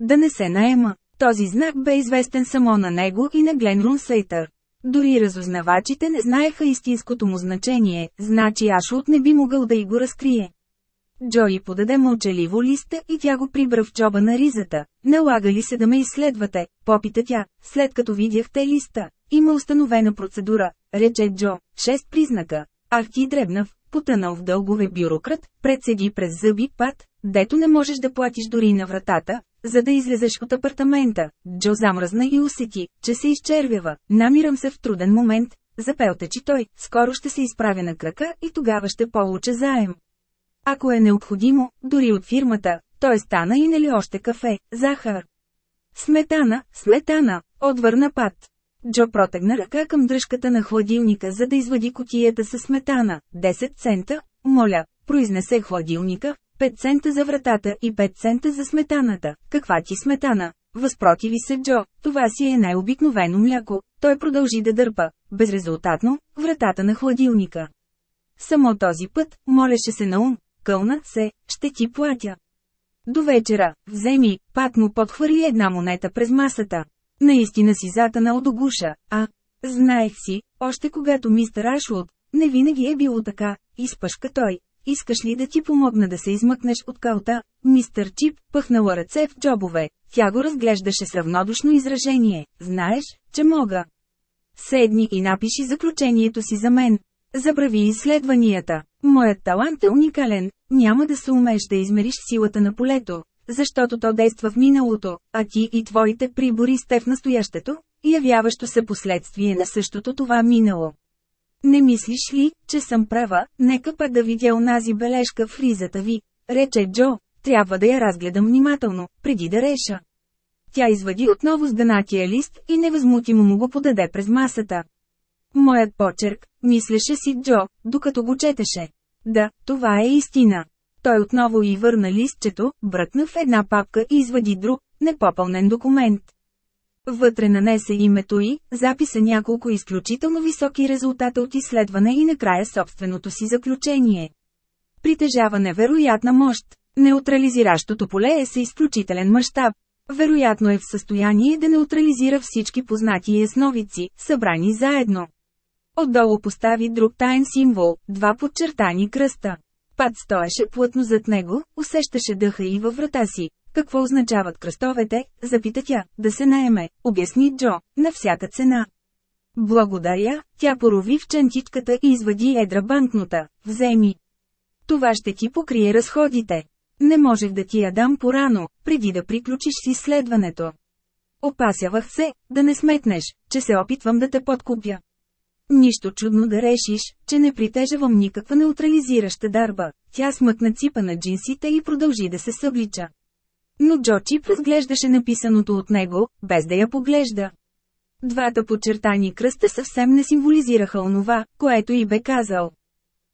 Да не се наема. Този знак бе известен само на него и на Глен Рунсейтър. Дори разузнавачите не знаеха истинското му значение, значи Ашут не би могъл да й го разкрие. Джои подаде мълчаливо листа и тя го прибра в чоба на ризата. Налага ли се да ме изследвате? Попита тя, след като видяхте листа. Има установена процедура, рече Джо, шест признака. Ах ти дребнав, потънал в дългове бюрократ, председи през зъби пат, дето не можеш да платиш дори на вратата, за да излезеш от апартамента. Джо замръзна и усети, че се изчервява. Намирам се в труден момент, запелтечи той, скоро ще се изправя на крака и тогава ще получа заем. Ако е необходимо, дори от фирмата, той стана и нали още кафе, захар. Сметана, сметана, отвърна пат. Джо протегна ръка към дръжката на хладилника за да извади котията със сметана. 10 цента, моля, произнесе хладилника, 5 цента за вратата и 5 цента за сметаната. Каква ти сметана? Възпротиви се Джо, това си е най-обикновено мляко. Той продължи да дърпа, безрезултатно, вратата на хладилника. Само този път, молеше се на ум, кълна се, ще ти платя. До вечера, вземи, пак му подхвърли една монета през масата. Наистина си затънал до гуша, а, знаех си, още когато мистер Ашвуд, не винаги е било така, изпъшка той. Искаш ли да ти помогна да се измъкнеш от калта? Мистер Чип пъхнала ръце в джобове. Тя го разглеждаше с равнодушно изражение. Знаеш, че мога. Седни и напиши заключението си за мен. Забрави изследванията. Моят талант е уникален, няма да се умееш да измериш силата на полето, защото то действа в миналото, а ти и твоите прибори сте в настоящето, явяващо се последствие на същото това минало. Не мислиш ли, че съм права, нека пък да видя онази бележка в ризата ви, рече Джо, трябва да я разгледам внимателно, преди да реша. Тя извади отново сданатия лист и невъзмутимо му го подаде през масата. Моят почерк, мислеше си Джо, докато го четеше. Да, това е истина. Той отново и върна листчето, бръкна в една папка и извади друг, непопълнен документ. Вътре нанесе името и, записа няколко изключително високи резултата от изследване и накрая собственото си заключение. Притежава невероятна мощ. Неутрализиращото поле е с изключителен мащаб. Вероятно е в състояние да неутрализира всички познати ясновици, събрани заедно. Отдолу постави друг таен символ, два подчертани кръста. Пат стоеше плътно зад него, усещаше дъха и във врата си. Какво означават кръстовете? Запита тя, да се наеме, обясни Джо, на всяка цена. Благодаря, тя порови в чантичката и извади едра банкнота, вземи. Това ще ти покрие разходите. Не можех да ти я дам порано, преди да приключиш с изследването. Опасявах се, да не сметнеш, че се опитвам да те подкупя. Нищо чудно да решиш, че не притежавам никаква неутрализираща дарба. Тя смъкна ципа на джинсите и продължи да се съблича. Но Джо Чип разглеждаше написаното от него, без да я поглежда. Двата подчертани кръста съвсем не символизираха онова, което и бе казал.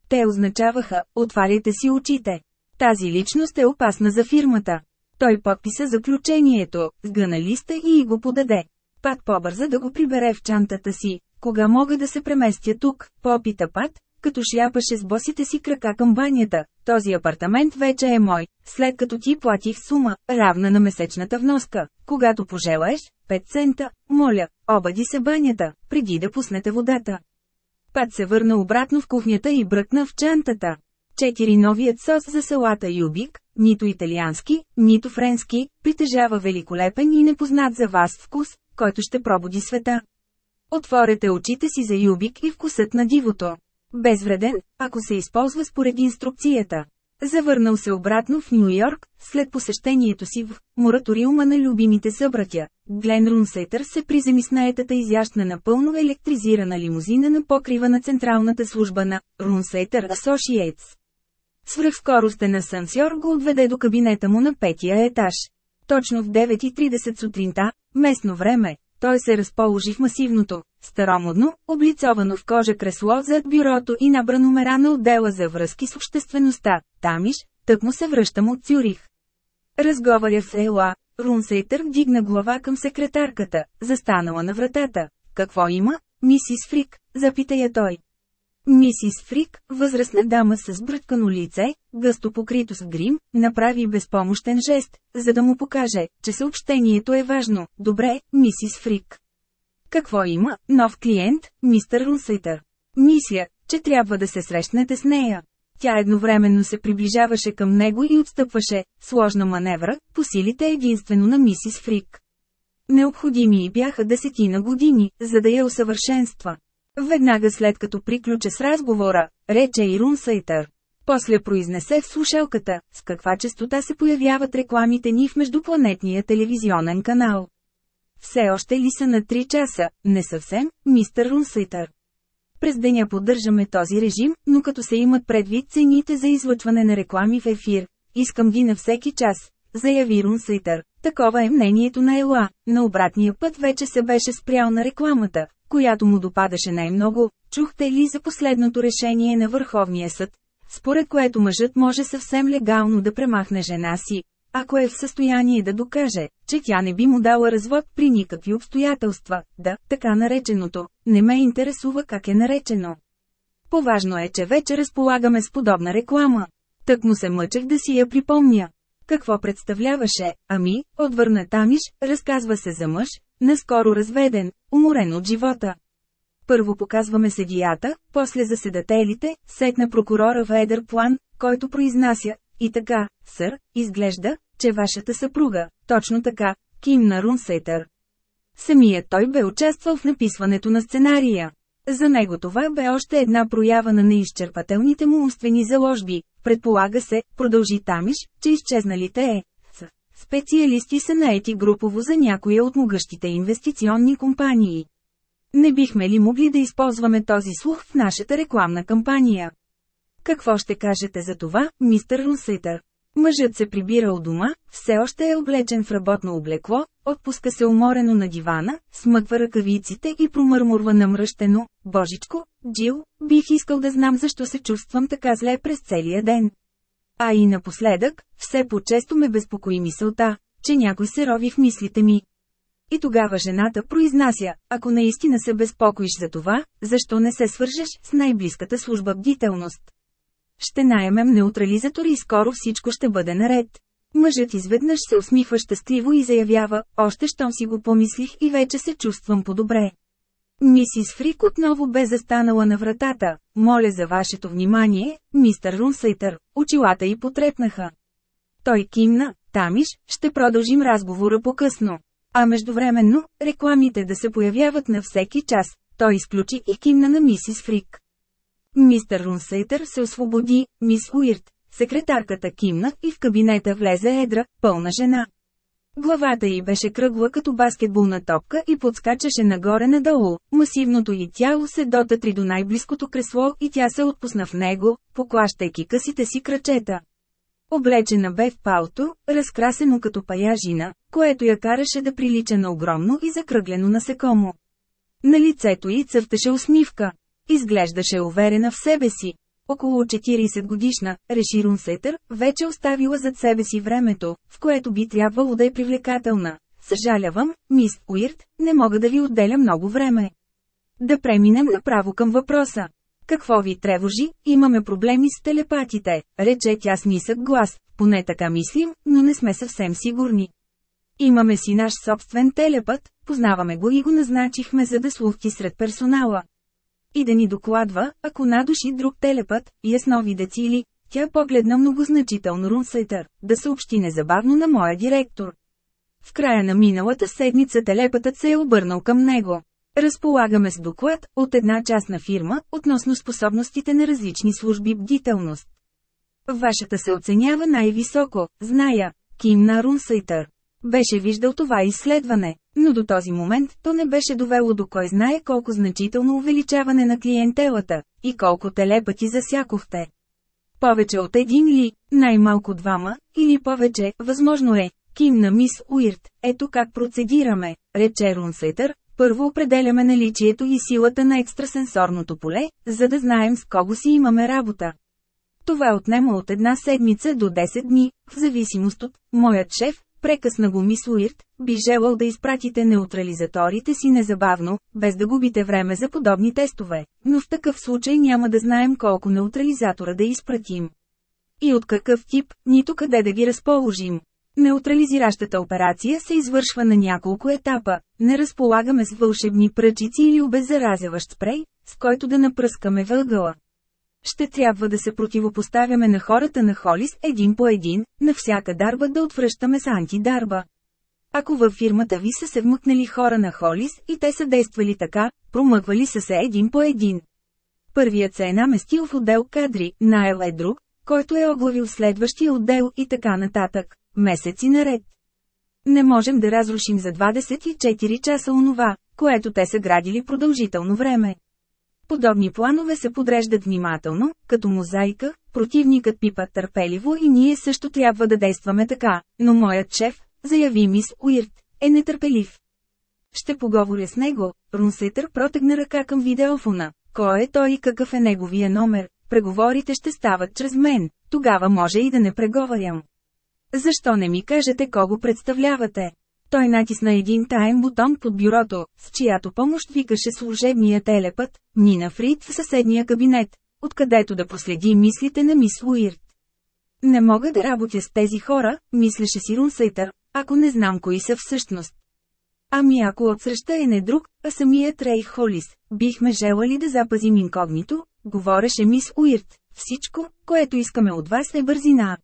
Те означаваха, отваряйте си очите. Тази личност е опасна за фирмата. Той подписа заключението, сгъна листа и го подаде. Пат побърза да го прибере в чантата си. Кога мога да се преместя тук, попита Пат, като шляпаше с босите си крака към банята. Този апартамент вече е мой, след като ти платих сума, равна на месечната вноска. Когато пожелаеш, 5 цента, моля, обади се банята, преди да пуснете водата. Пат се върна обратно в кухнята и бръкна в чантата. Четири новият сос за салата Юбик, нито италиански, нито френски, притежава великолепен и непознат за вас вкус, който ще пробуди света. Отворете очите си за Юбик и вкусът на дивото. Безвреден, ако се използва според инструкцията. Завърнал се обратно в Нью Йорк, след посещението си в мораториума на любимите събратя. Глен Рунсейтър се приземи с наетата изящна напълно електризирана лимузина на покрива на централната служба на Рунсейтър Associates. Свръхскоростен асансьор го отведе до кабинета му на петия етаж. Точно в 9.30 сутринта, местно време, той се разположи в масивното, старомодно, облицовано в кожа кресло зад бюрото и набра номера на отдела за връзки с обществеността. Тамиш, тък му се връщам от Цюрих. Разговаря в Ела, Рунсейтър вдигна глава към секретарката, застанала на вратата. Какво има, мисис Фрик, запита я той. Мисис Фрик, възрастна дама с бръткано лице, гъсто покрито с грим, направи безпомощен жест, за да му покаже, че съобщението е важно. Добре, мисис Фрик. Какво има, нов клиент, мистер Рунсейтър? Мисля, че трябва да се срещнете с нея. Тя едновременно се приближаваше към него и отстъпваше, сложна маневра, по силите единствено на мисис Фрик. Необходими й бяха десетина години, за да я усъвършенства. Веднага след като приключа с разговора, рече и Рунсайтър. После произнесе в слушалката, с каква частота се появяват рекламите ни в междупланетния телевизионен канал. Все още ли са на 3 часа? Не съвсем, мистер Рунсайтър. През деня поддържаме този режим, но като се имат предвид цените за излъчване на реклами в ефир, искам ги на всеки час, заяви Рунсайтър. Такова е мнението на Ела, на обратния път вече се беше спрял на рекламата, която му допадаше най-много, чухте ли за последното решение на Върховния съд, според което мъжът може съвсем легално да премахне жена си, ако е в състояние да докаже, че тя не би му дала развод при никакви обстоятелства, да, така нареченото, не ме интересува как е наречено. Поважно е, че вече разполагаме с подобна реклама. Тък му се мъчех да си я припомня. Какво представляваше? Ами, отвърна Тамиш, разказва се за мъж, наскоро разведен, уморен от живота. Първо показваме седията, после заседателите, сетна прокурора в едър план, който произнася, и така, сър, изглежда, че вашата съпруга, точно така, кимна Рунсейтър. Самият той бе участвал в написването на сценария. За него това бе още една проява на неизчерпателните му умствени заложби. Предполага се, продължи Тамиш, че изчезналите е. Специалисти са наети групово за някоя от могъщите инвестиционни компании. Не бихме ли могли да използваме този слух в нашата рекламна кампания? Какво ще кажете за това, мистер Русетър? Мъжът се прибира от дома, все още е облечен в работно облекло, отпуска се уморено на дивана, смъква ръкавиците и промърмурва намръщено, Божичко, Джил, бих искал да знам защо се чувствам така зле през целия ден. А и напоследък, все по-често ме безпокои мисълта, че някой се рови в мислите ми. И тогава жената произнася, ако наистина се безпокоиш за това, защо не се свържеш с най-близката служба бдителност. Ще наемем неутрализатор и скоро всичко ще бъде наред. Мъжът изведнъж се усмихва щастливо и заявява, още щом си го помислих и вече се чувствам по-добре. Мисис Фрик отново бе застанала на вратата. Моля за вашето внимание, мистер Рунсейтър, очилата й потрепнаха. Той кимна, тамиш, ще продължим разговора по-късно. А междувременно, рекламите да се появяват на всеки час, той изключи и кимна на мисис Фрик. Мистер Рунсейтър се освободи, мис Уирт, секретарката кимна и в кабинета влезе едра, пълна жена. Главата й беше кръгла като баскетболна топка и подскачаше нагоре-надолу, масивното й тяло се дотатри до най-близкото кресло и тя се отпусна в него, поклащайки късите си крачета. Облечена бе в палто, разкрасено като паяжина, което я караше да прилича на огромно и закръглено насекомо. На лицето й църташе усмивка. Изглеждаше уверена в себе си. Около 40 годишна, реши Рунсетър, вече оставила зад себе си времето, в което би трябвало да е привлекателна. Съжалявам, мис Уирт, не мога да ви отделя много време. Да преминем направо към въпроса. Какво ви тревожи, имаме проблеми с телепатите, рече тя с нисък глас, поне така мислим, но не сме съвсем сигурни. Имаме си наш собствен телепът, познаваме го и го назначихме за да слухти сред персонала. И да ни докладва, ако надуши друг телепът, ясновидец или, тя погледна многозначително Рунсетър, да съобщи незабавно на моя директор. В края на миналата седмица телепатът се е обърнал към него. Разполагаме с доклад от една частна фирма относно способностите на различни служби бдителност. Вашата се оценява най-високо, зная, Ким на Рунсайтър. Беше виждал това изследване, но до този момент то не беше довело до кой знае колко значително увеличаване на клиентелата, и колко телепати засякохте. Повече от един ли, най-малко двама, или повече, възможно е, Ким на мис Уирт, ето как процедираме, рече Рунсетър, първо определяме наличието и силата на екстрасенсорното поле, за да знаем с кого си имаме работа. Това отнема от една седмица до 10 дни, в зависимост от моят шеф, прекъсна го мис Уирт, би желал да изпратите неутрализаторите си незабавно, без да губите време за подобни тестове, но в такъв случай няма да знаем колко неутрализатора да изпратим. И от какъв тип, нито къде да ги разположим. Неутрализиращата операция се извършва на няколко етапа. Не разполагаме с вълшебни пръчици или обеззаразяващ спрей, с който да напръскаме вългъла. Ще трябва да се противопоставяме на хората на Холис един по един, на всяка дарба да отвръщаме с антидарба. Ако във фирмата ви са се вмъкнали хора на Холис и те са действали така, промъквали са се един по един. Първият се е наместил в отдел кадри, Найл е друг, който е оглавил следващия отдел и така нататък, месеци наред. Не можем да разрушим за 24 часа онова, което те са градили продължително време. Подобни планове се подреждат внимателно, като мозайка, противникът пипа търпеливо и ние също трябва да действаме така, но моят шеф, заяви мис Уирт, е нетърпелив. Ще поговоря с него, Рунсетър протегна ръка към видеофона. Кой е той и какъв е неговия номер? Преговорите ще стават чрез мен, тогава може и да не преговарям. Защо не ми кажете кого представлявате? Той натисна един таен бутон под бюрото, с чиято помощ викаше служебния телепът, Нина Фрид в съседния кабинет, откъдето да последи мислите на мис Уирт. Не мога да работя с тези хора, мислеше си Рунсейтър, ако не знам кои са всъщност. Ами ако отсреща е не друг, а самият Рей Холис, бихме желали да запазим инкогнито, говореше мис Уирт. Всичко, което искаме от вас е бързина.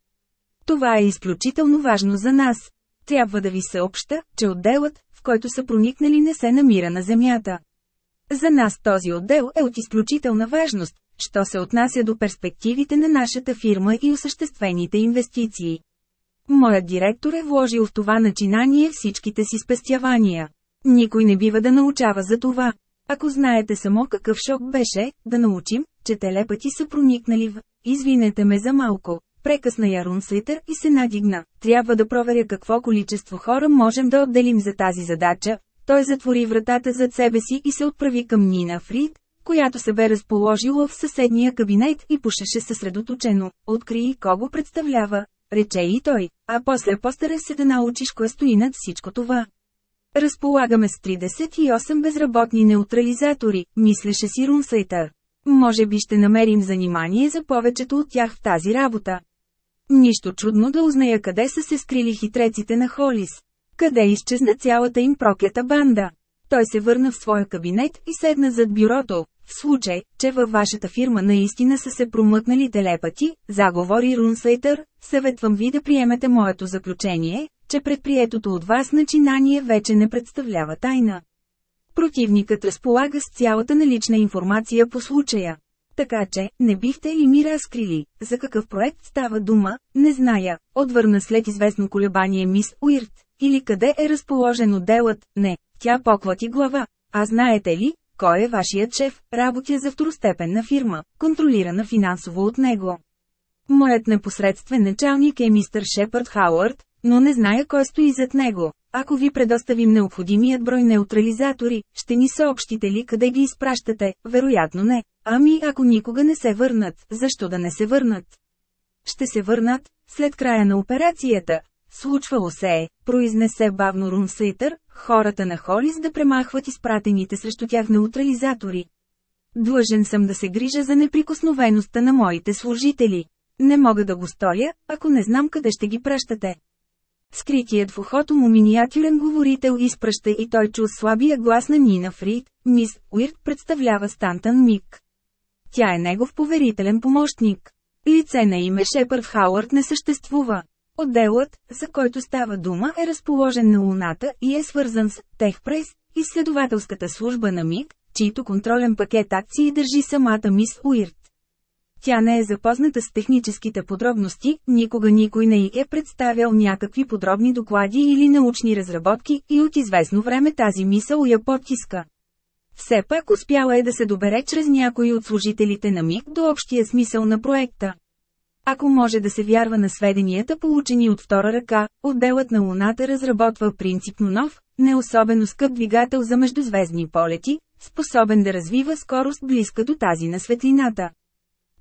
Това е изключително важно за нас. Трябва да ви съобща, че отделът, в който са проникнали не се намира на Земята. За нас този отдел е от изключителна важност, що се отнася до перспективите на нашата фирма и осъществените инвестиции. Моят директор е вложил в това начинание всичките си спестявания. Никой не бива да научава за това. Ако знаете само какъв шок беше, да научим, че телепати са проникнали в... Извинете ме за малко, Прекъсна Ярун Слитър и се надигна. Трябва да проверя какво количество хора можем да отделим за тази задача. Той затвори вратата зад себе си и се отправи към Нина Фрид, която се бе разположила в съседния кабинет и пушеше съсредоточено. Откри кого представлява, рече и той, а после постарай се да научиш кое стои над всичко това. Разполагаме с 38 безработни неутрализатори, мислеше си Рунсейтър. Може би ще намерим занимание за повечето от тях в тази работа. Нищо чудно да узная къде са се скрили хитреците на Холис. Къде изчезна цялата им проклята банда. Той се върна в своя кабинет и седна зад бюрото. В случай, че във вашата фирма наистина са се промъкнали телепати, заговори Рунсейтър, съветвам ви да приемете моето заключение, че предприетото от вас начинание вече не представлява тайна. Противникът разполага с цялата налична информация по случая. Така че, не бихте ли ми разкрили, за какъв проект става дума, не зная, отвърна след известно колебание мис Уирт, или къде е разположен отделът, не, тя поклати глава. А знаете ли, кой е вашият шеф, работя за второстепенна фирма, контролирана финансово от него. Моят непосредствен началник е мистър Шепард Хауърд, но не зная кой стои зад него. Ако ви предоставим необходимият брой неутрализатори, ще ни съобщите ли къде ги изпращате? Вероятно не. Ами ако никога не се върнат, защо да не се върнат? Ще се върнат, след края на операцията. Случвало се е, произнесе бавно Рунсейтър, хората на Холис да премахват изпратените срещу тях неутрализатори. Длъжен съм да се грижа за неприкосновеността на моите служители. Не мога да го сторя, ако не знам къде ще ги пращате. Скритият в ухото му миниатюрен говорител изпраща и той чу слабия глас на Нина Фрид, мис Уирт представлява Стантън Мик. Тя е негов поверителен помощник. Лице на име Шепард Хауърд не съществува. Отделът, за който става дума е разположен на Луната и е свързан с Техпрес, изследователската служба на МИГ, чийто контролен пакет акции държи самата мис Уирт. Тя не е запозната с техническите подробности, никога никой не й е представял някакви подробни доклади или научни разработки и от известно време тази мисъл я потиска. Все пак успяла е да се добере чрез някои от служителите на МИГ до общия смисъл на проекта. Ако може да се вярва на сведенията получени от втора ръка, отделът на Луната разработва принципно нов, не особено скъп двигател за междузвездни полети, способен да развива скорост близка до тази на светлината.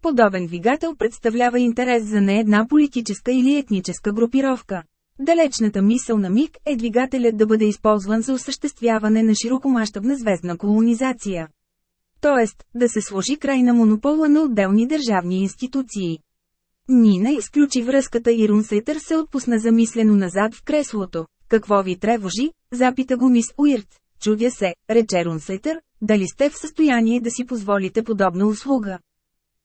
Подобен двигател представлява интерес за не една политическа или етническа групировка. Далечната мисъл на МИГ е двигателят да бъде използван за осъществяване на широкомащабна звездна колонизация. Тоест, да се сложи край на монопола на отделни държавни институции. Нина изключи връзката и Рунсейтър се отпусна замислено назад в креслото. Какво ви тревожи? Запита го мис Уирт. Чудя се, рече Рунсейтър, дали сте в състояние да си позволите подобна услуга.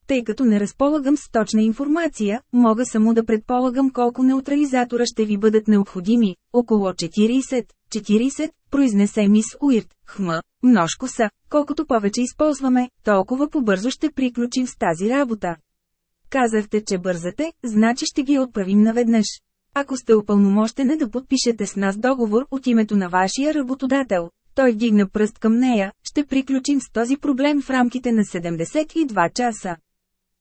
Тъй като не разполагам с точна информация, мога само да предполагам колко неутрализатора ще ви бъдат необходими. Около 40, 40, произнесе мис Уирт, хм, множко са, колкото повече използваме, толкова побързо ще приключим с тази работа. Казахте, че бързате, значи ще ги отправим наведнъж. Ако сте упълномощена да подпишете с нас договор от името на вашия работодател, той вдигна пръст към нея, ще приключим с този проблем в рамките на 72 часа.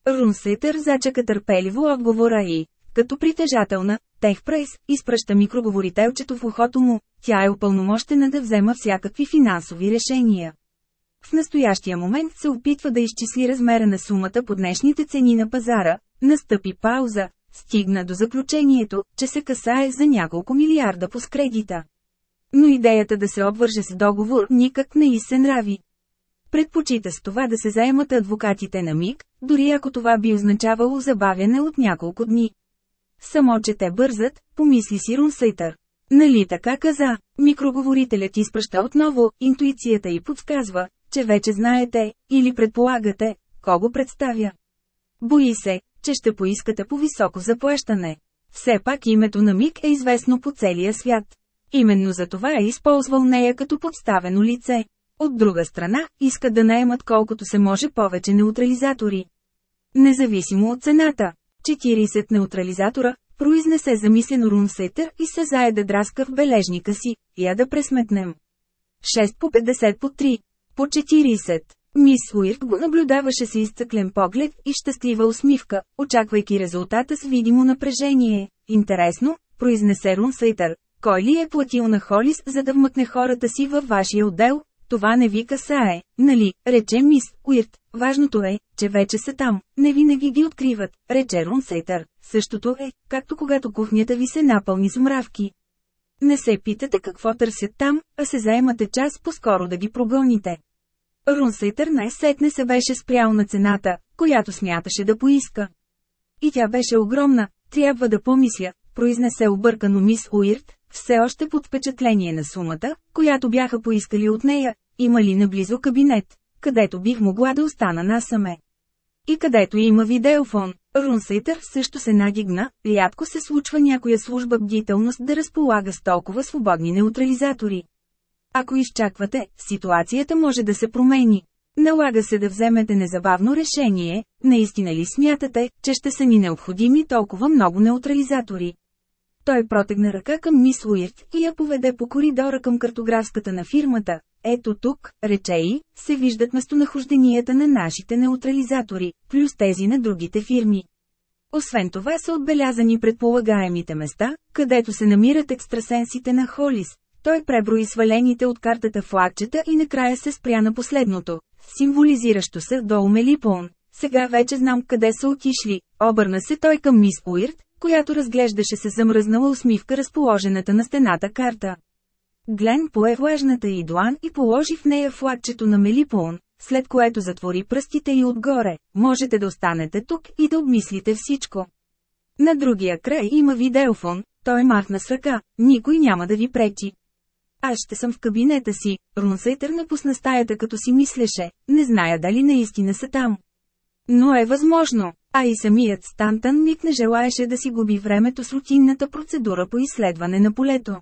Рунсетър зачака търпеливо отговора и, като притежателна, Техпрес, изпраща микроговорителчето в ухото му, тя е упълномощена да взема всякакви финансови решения. В настоящия момент се опитва да изчисли размера на сумата по днешните цени на пазара, настъпи пауза, стигна до заключението, че се касае за няколко милиарда по кредита. Но идеята да се обвърже с договор никак не и се нрави. Предпочита с това да се заемат адвокатите на МИГ, дори ако това би означавало забавяне от няколко дни. Само че те бързат, помисли си Рунсейтър. Нали така каза? Микроговорителят изпраща отново, интуицията й подсказва, че вече знаете, или предполагате, кого представя. Бои се, че ще поискате по високо заплащане. Все пак името на Мик е известно по целия свят. Именно за това е използвал нея като подставено лице. От друга страна, искат да наемат колкото се може повече неутрализатори. Независимо от цената. 40 неутрализатора, произнесе замислено Рунсетър и се заеда драска в бележника си, я да пресметнем. 6 по 50 по 3. По 40. Мис Уирт го наблюдаваше с изцъклен поглед и щастлива усмивка, очаквайки резултата с видимо напрежение. Интересно, произнесе Рунсейтър, кой ли е платил на Холис, за да вмъкне хората си във вашия отдел? Това не ви касае, нали, рече мис Уирт. Важното е, че вече са там, не винаги ги откриват, рече Рунсейтър. Същото е, както когато кухнята ви се напълни с мравки. Не се питате какво търсят там, а се заемате час по-скоро да ги прогоните. Рунсейтър най-сетне се беше спрял на цената, която смяташе да поиска. И тя беше огромна, трябва да помисля, произнесе объркано мис Уирт, все още под впечатление на сумата, която бяха поискали от нея, има ли наблизо кабинет, където бих могла да остана насаме. И където има видеофон, Рунсейтър също се надигна, рядко се случва някоя служба бдителност да разполага с толкова свободни неутрализатори. Ако изчаквате, ситуацията може да се промени. Налага се да вземете незабавно решение, наистина ли смятате, че ще са ни необходими толкова много неутрализатори. Той протегна ръка към мис Уирт и я поведе по коридора към картографската на фирмата. Ето тук, рече и, се виждат местонахожденията на нашите неутрализатори, плюс тези на другите фирми. Освен това са отбелязани предполагаемите места, където се намират екстрасенсите на Холис. Той преброи свалените от картата флагчета и накрая се спря на последното, символизиращо се до Мелипон. Сега вече знам къде са отишли, обърна се той към мис Уирт, която разглеждаше се замръзнала усмивка разположената на стената карта. Глен пое влажната и длан и положи в нея флагчето на Мелипон, след което затвори пръстите и отгоре, можете да останете тук и да обмислите всичко. На другия край има видеофон, той махна с ръка, никой няма да ви пречи. Аз ще съм в кабинета си, Рунсейтър напусна стаята като си мислеше, не зная дали наистина са там. Но е възможно, а и самият Стантън ник не желаеше да си губи времето с рутинната процедура по изследване на полето.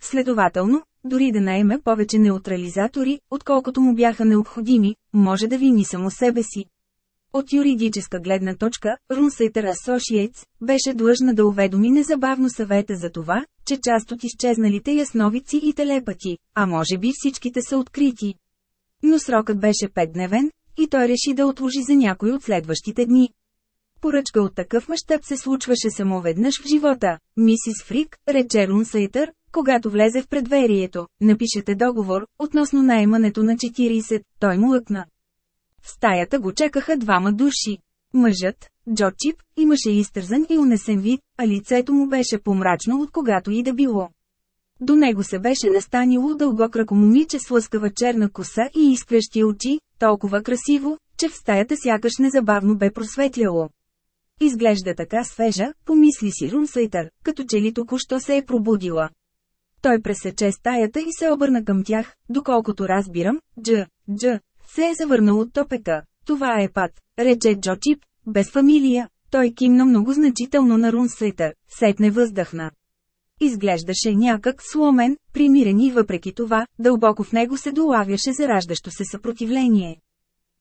Следователно, дори да наеме повече неутрализатори, отколкото му бяха необходими, може да вини само себе си. От юридическа гледна точка, Рунсейтер Associates беше длъжна да уведоми незабавно съвета за това, че част от изчезналите ясновици и телепати, а може би всичките са открити. Но срокът беше петдневен, и той реши да отложи за някой от следващите дни. Поръчка от такъв мащаб се случваше само веднъж в живота. Мисис Фрик, рече Рунсейтър, когато влезе в предверието, напишете договор, относно наемането на 40, той му лъкна. В стаята го чакаха двама души. Мъжът, Джо Чип, имаше изтързан и унесен вид, а лицето му беше помрачно от когато и да било. До него се беше настанило дългокрако момиче с лъскава черна коса и изкрещи очи, толкова красиво, че в стаята сякаш незабавно бе просветляло. Изглежда така свежа, помисли си Рунсейтър, като че ли току-що се е пробудила. Той пресече стаята и се обърна към тях, доколкото разбирам, Дж, Дж, се е завърнал от топека. Това е пат, рече Джо Чип, без фамилия. Той кимна много значително на Рунсейтър, сетне въздъхна. Изглеждаше някак сломен, примирен и въпреки това, дълбоко в него се долавяше зараждащо се съпротивление.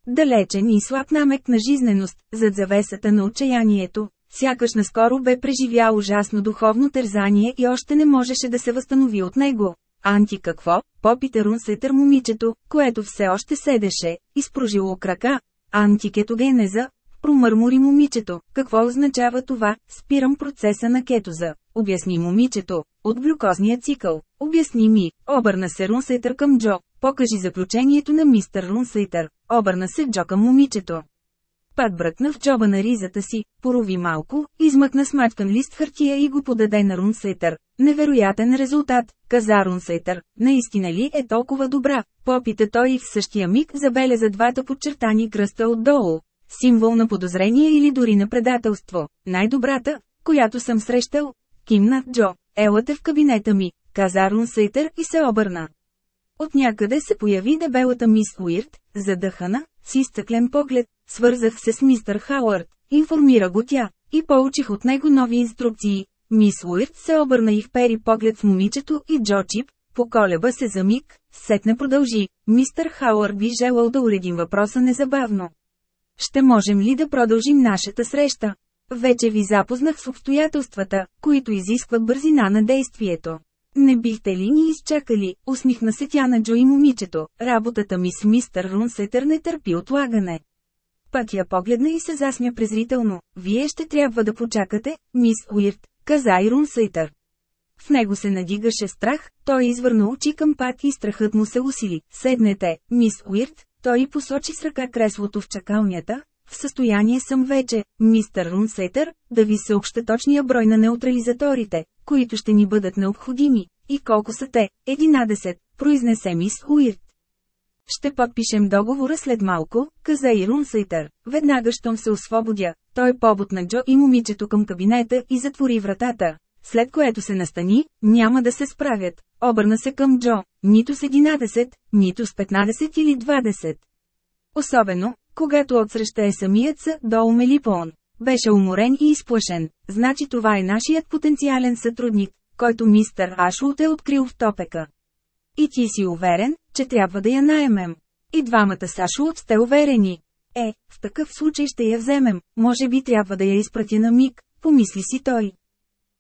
Далечен и слаб намек на жизненост, зад завесата на отчаянието, сякаш наскоро бе преживял ужасно духовно тързание и още не можеше да се възстанови от него. Анти какво? Попита Рунсетър момичето, което все още седеше, изпрожило крака. Антикетогенеза, промърмори момичето. Какво означава това? Спирам процеса на кетоза. Обясни момичето. От глюкозния цикъл. Обясни ми. Обърна се Рунсейтър към Джо. Покажи заключението на мистер Рунсейтър. Обърна се Джо към момичето. Пат бръкна в джоба на ризата си, порови малко, измъкна смачкан лист хартия и го подаде на Рунсейтър. Невероятен резултат, каза Рунсейтър. Наистина ли е толкова добра? Попита той и в същия миг забеляза двата подчертани кръста отдолу. Символ на подозрение или дори на предателство. Най-добрата, която съм срещал. Кимна Джо. Елате в кабинета ми, каза Рунсейтър и се обърна. От някъде се появи дебелата мис Уирт, задъхана, с изтъклен поглед, свързах се с мистър Хауърд, информира го тя, и получих от него нови инструкции. Мис Уирт се обърна и впери поглед в момичето и Джо Чип, поколеба се за миг, сетне продължи. Мистър Хауърд би желал да уредим въпроса незабавно. Ще можем ли да продължим нашата среща? Вече ви запознах с обстоятелствата, които изискват бързина на действието. Не бихте ли ни изчакали, усмихна се тя на Джо и момичето, работата ми с мистър Рунсетър не търпи отлагане. Път я погледна и се засмя презрително. Вие ще трябва да почакате, мис Уирт, каза и Рунсейтър. В него се надигаше страх, той извърна очи към Пат и страхът му се усили. Седнете, мис Уирт, той посочи с ръка креслото в чакалнята. В състояние съм вече, мистър Рунсетър, да ви съобща точния брой на неутрализаторите, които ще ни бъдат необходими. И колко са те? 11, произнесе мис Уирт. Ще подпишем договора след малко, каза и Рунсайтър. Веднага щом се освободя, той побутна Джо и момичето към кабинета и затвори вратата. След което се настани, няма да се справят. Обърна се към Джо, нито с 11, нито с 15 или 20. Особено, когато отсреща е самият са до Мелипон. Беше уморен и изплашен, значи това е нашият потенциален сътрудник, който мистър Ашулт е открил в топека. И ти си уверен, че трябва да я наемем. И двамата с Ашулт сте уверени. Е, в такъв случай ще я вземем, може би трябва да я изпратя на миг, помисли си той.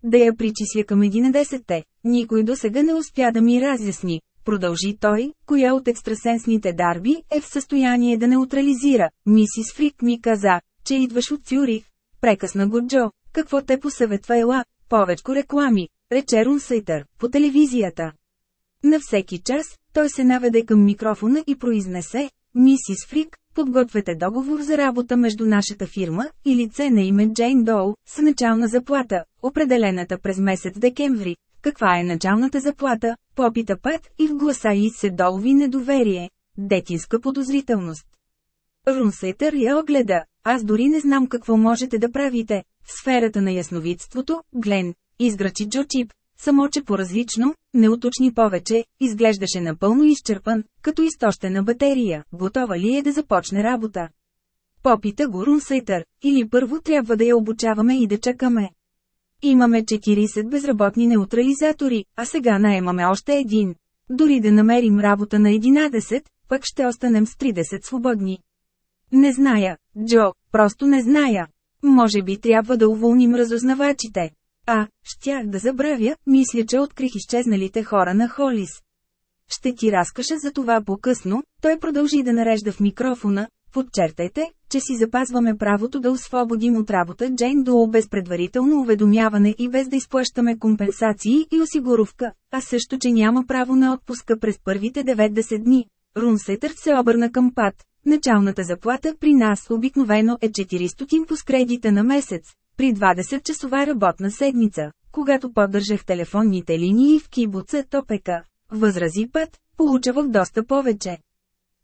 Да я причисля към 11-те, никой до сега не успя да ми разясни, продължи той, коя от екстрасенсните дарби е в състояние да неутрализира. Мисис Фрик ми каза, че идваш от Цюрих. Прекъсна го Джо, какво те посъветва ела, повечко реклами, рече Рунсайтър, по телевизията. На всеки час, той се наведе към микрофона и произнесе, Мисис Фрик, подгответе договор за работа между нашата фирма и лице на име Джейн Доу, с начална заплата, определената през месец декември. Каква е началната заплата? Попита Пат и в гласа и се долови недоверие. Детинска подозрителност. Рунсетър я огледа. Аз дори не знам какво можете да правите. В сферата на ясновидството, Глен, изграчи Джо Чип, Само че по-различно, не уточни повече, изглеждаше напълно изчерпан, като изтощена батерия, готова ли е да започне работа. Попита го Рунсайтър, или първо трябва да я обучаваме и да чакаме. Имаме 40 безработни неутрализатори, а сега наемаме още един. Дори да намерим работа на 11, пък ще останем с 30 свободни. Не зная, Джо, просто не зная. Може би трябва да уволним разузнавачите. А, щях да забравя, мисля, че открих изчезналите хора на Холис. Ще ти разкаша за това по-късно, той продължи да нарежда в микрофона, подчертайте, че си запазваме правото да освободим от работа Джейн Доу без предварително уведомяване и без да изплащаме компенсации и осигуровка, а също, че няма право на отпуска през първите 90 дни. Рунсетър се обърна към Пат. Началната заплата при нас обикновено е 400 по с кредита на месец, при 20-часова работна седмица, когато поддържах телефонните линии в кибуца Топека, възрази път, получавах доста повече.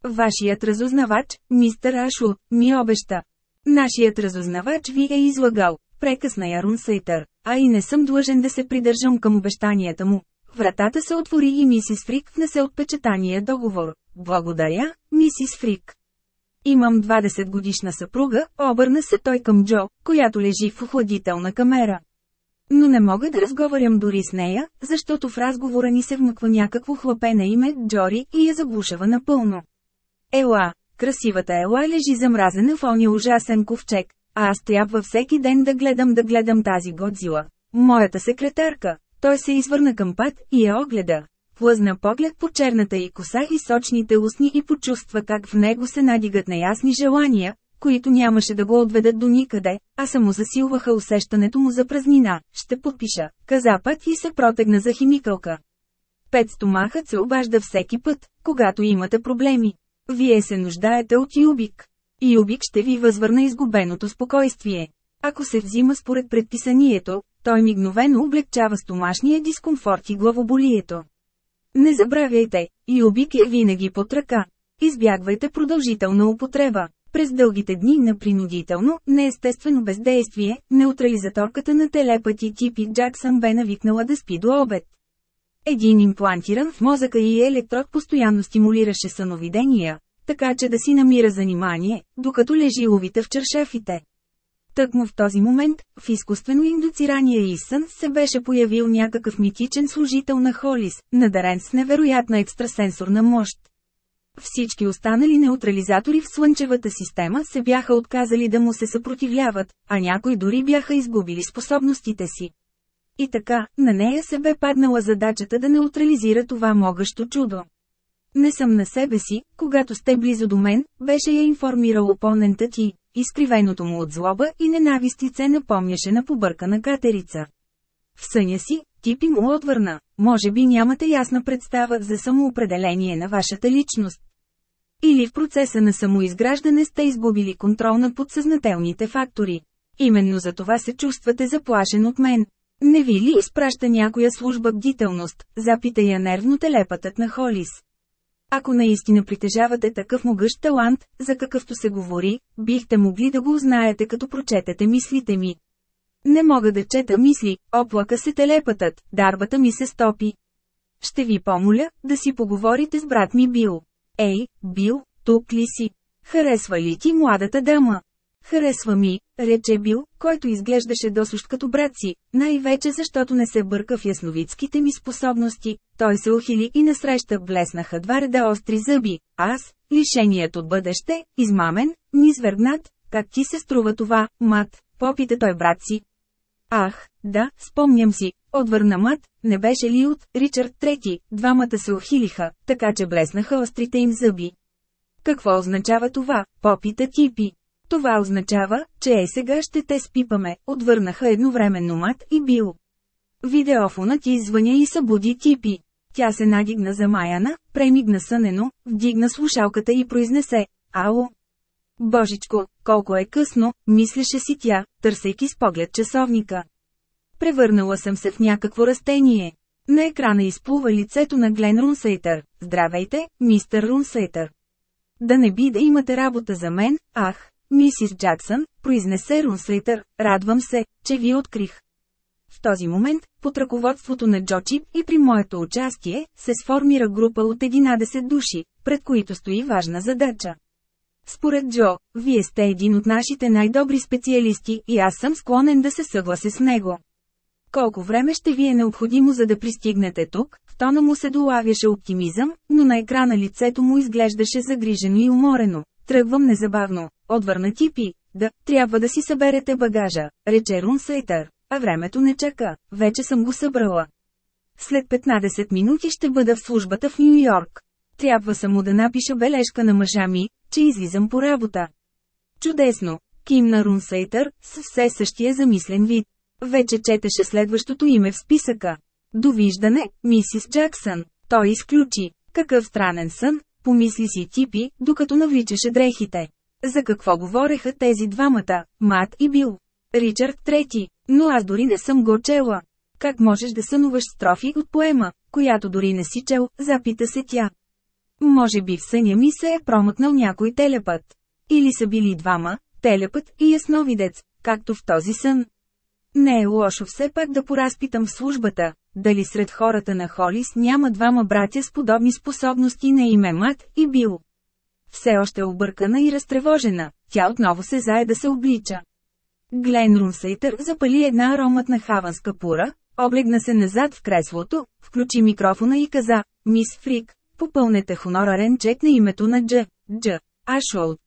Вашият разузнавач, мистер Ашу, ми обеща. Нашият разузнавач ви е излагал, прекъсна Ярун Сейтър, а и не съм длъжен да се придържам към обещанията му. Вратата се отвори и мисис Фрик внесе отпечатания договор. Благодаря, мисис Фрик. Имам 20 годишна съпруга, обърна се той към Джо, която лежи в охладителна камера. Но не мога да разговарям дори с нея, защото в разговора ни се вмъква някакво хлапе на име Джори и я заглушава напълно. Ела, красивата Ела лежи замразена в ония ужасен ковчег, а аз трябва всеки ден да гледам да гледам тази Годзила. Моята секретарка. Той се извърна към път и я огледа. Плъзна поглед по черната и коса и сочните устни и почувства как в него се надигат неясни желания, които нямаше да го отведат до никъде, а само засилваха усещането му за празнина. Ще подпиша, каза път и се протегна за химикалка. Пет стомахът се обажда всеки път, когато имате проблеми. Вие се нуждаете от Юбик. Юбик ще ви възвърна изгубеното спокойствие. Ако се взима според предписанието, той мигновено облегчава стомашния дискомфорт и главоболието. Не забравяйте, Юбик е винаги под ръка. Избягвайте продължителна употреба. През дългите дни на принудително, неестествено бездействие, неутрализаторката на телепати типи Джаксън бе навикнала да спи до обед. Един имплантиран в мозъка и електрод постоянно стимулираше съновидения, така че да си намира занимание, докато лежи ловите в чершафите. Тъкмо в този момент, в изкуствено индуцирания и сън се беше появил някакъв митичен служител на Холис, надарен с невероятна екстрасенсорна мощ. Всички останали неутрализатори в Слънчевата система се бяха отказали да му се съпротивляват, а някои дори бяха изгубили способностите си. И така, на нея се бе паднала задачата да неутрализира това могащо чудо. Не съм на себе си, когато сте близо до мен, беше я информирал опонентът ти. Изкривеното му от злоба и ненавистице напомняше на побъркана катерица. В съня си, Типи му отвърна, може би нямате ясна представа за самоопределение на вашата личност. Или в процеса на самоизграждане сте изгубили контрол над подсъзнателните фактори. Именно за това се чувствате заплашен от мен. Не ви ли изпраща някоя служба бдителност, запита я нервно телепатът на Холис. Ако наистина притежавате такъв могъщ талант, за какъвто се говори, бихте могли да го узнаете като прочетете мислите ми. Не мога да чета мисли, оплака се телепатът, дарбата ми се стопи. Ще ви помоля, да си поговорите с брат ми Бил. Ей, Бил, тук ли си? Харесва ли ти младата дама? Харесва ми, рече Бил, който изглеждаше досущ като брат си, най-вече защото не се бърка в ясновидските ми способности. Той се ухили и насреща блеснаха два реда остри зъби. Аз, лишеният от бъдеще, измамен, низвергнат, как ти се струва това, мат, попита той брат си. Ах, да, спомням си, отвърна мат, не беше ли от Ричард Трети, двамата се ухилиха, така че блеснаха острите им зъби. Какво означава това, попита Типи. Това означава, че е сега ще те спипаме, отвърнаха едновременно Мат и Бил. Видеофонът извъня и събуди Типи. Тя се надигна замаяна, премигна сънено, вдигна слушалката и произнесе «Ало». Божичко, колко е късно, мислеше си тя, търсейки с поглед часовника. Превърнала съм се в някакво растение. На екрана изплува лицето на Глен Рунсейтър. Здравейте, мистер Рунсейтър. Да не би да имате работа за мен, ах, Мисис Джаксън, произнесе Рунслейтър, радвам се, че ви открих. В този момент, под ръководството на Джочип и при моето участие, се сформира група от 11 души, пред които стои важна задача. Според Джо, вие сте един от нашите най-добри специалисти и аз съм склонен да се съглася с него. Колко време ще ви е необходимо за да пристигнете тук? В тона му се долавяше оптимизъм, но на екрана лицето му изглеждаше загрижено и уморено. Тръгвам незабавно, отвърна Типи. Да, трябва да си съберете багажа, рече Рунсейтър. А времето не чака, вече съм го събрала. След 15 минути ще бъда в службата в Нью Йорк. Трябва само да напиша бележка на мъжа ми, че излизам по работа. Чудесно, кимна Рунсейтър, с все същия замислен вид. Вече четеше следващото име в списъка. Довиждане, мисис Джаксън. Той изключи. Какъв странен сън, помисли си Типи, докато навличаше дрехите. За какво говореха тези двамата, Мат и Бил? Ричард трети, но аз дори не съм го чела. Как можеш да сънуваш строфи от поема, която дори не си чел, запита се тя. Може би в съня ми се е промъкнал някой телепът. Или са били двама, телепът и ясновидец, както в този сън. Не е лошо все пак да поразпитам в службата, дали сред хората на Холис няма двама братя с подобни способности на име Мат и Бил. Все още объркана и разтревожена, тя отново се зае да се облича. Глен Рунсейтър запали една ароматна хаванска пура, облегна се назад в креслото, включи микрофона и каза, «Мис Фрик, попълнете хонорарен чек на името на Дж. Дж. Ашолд.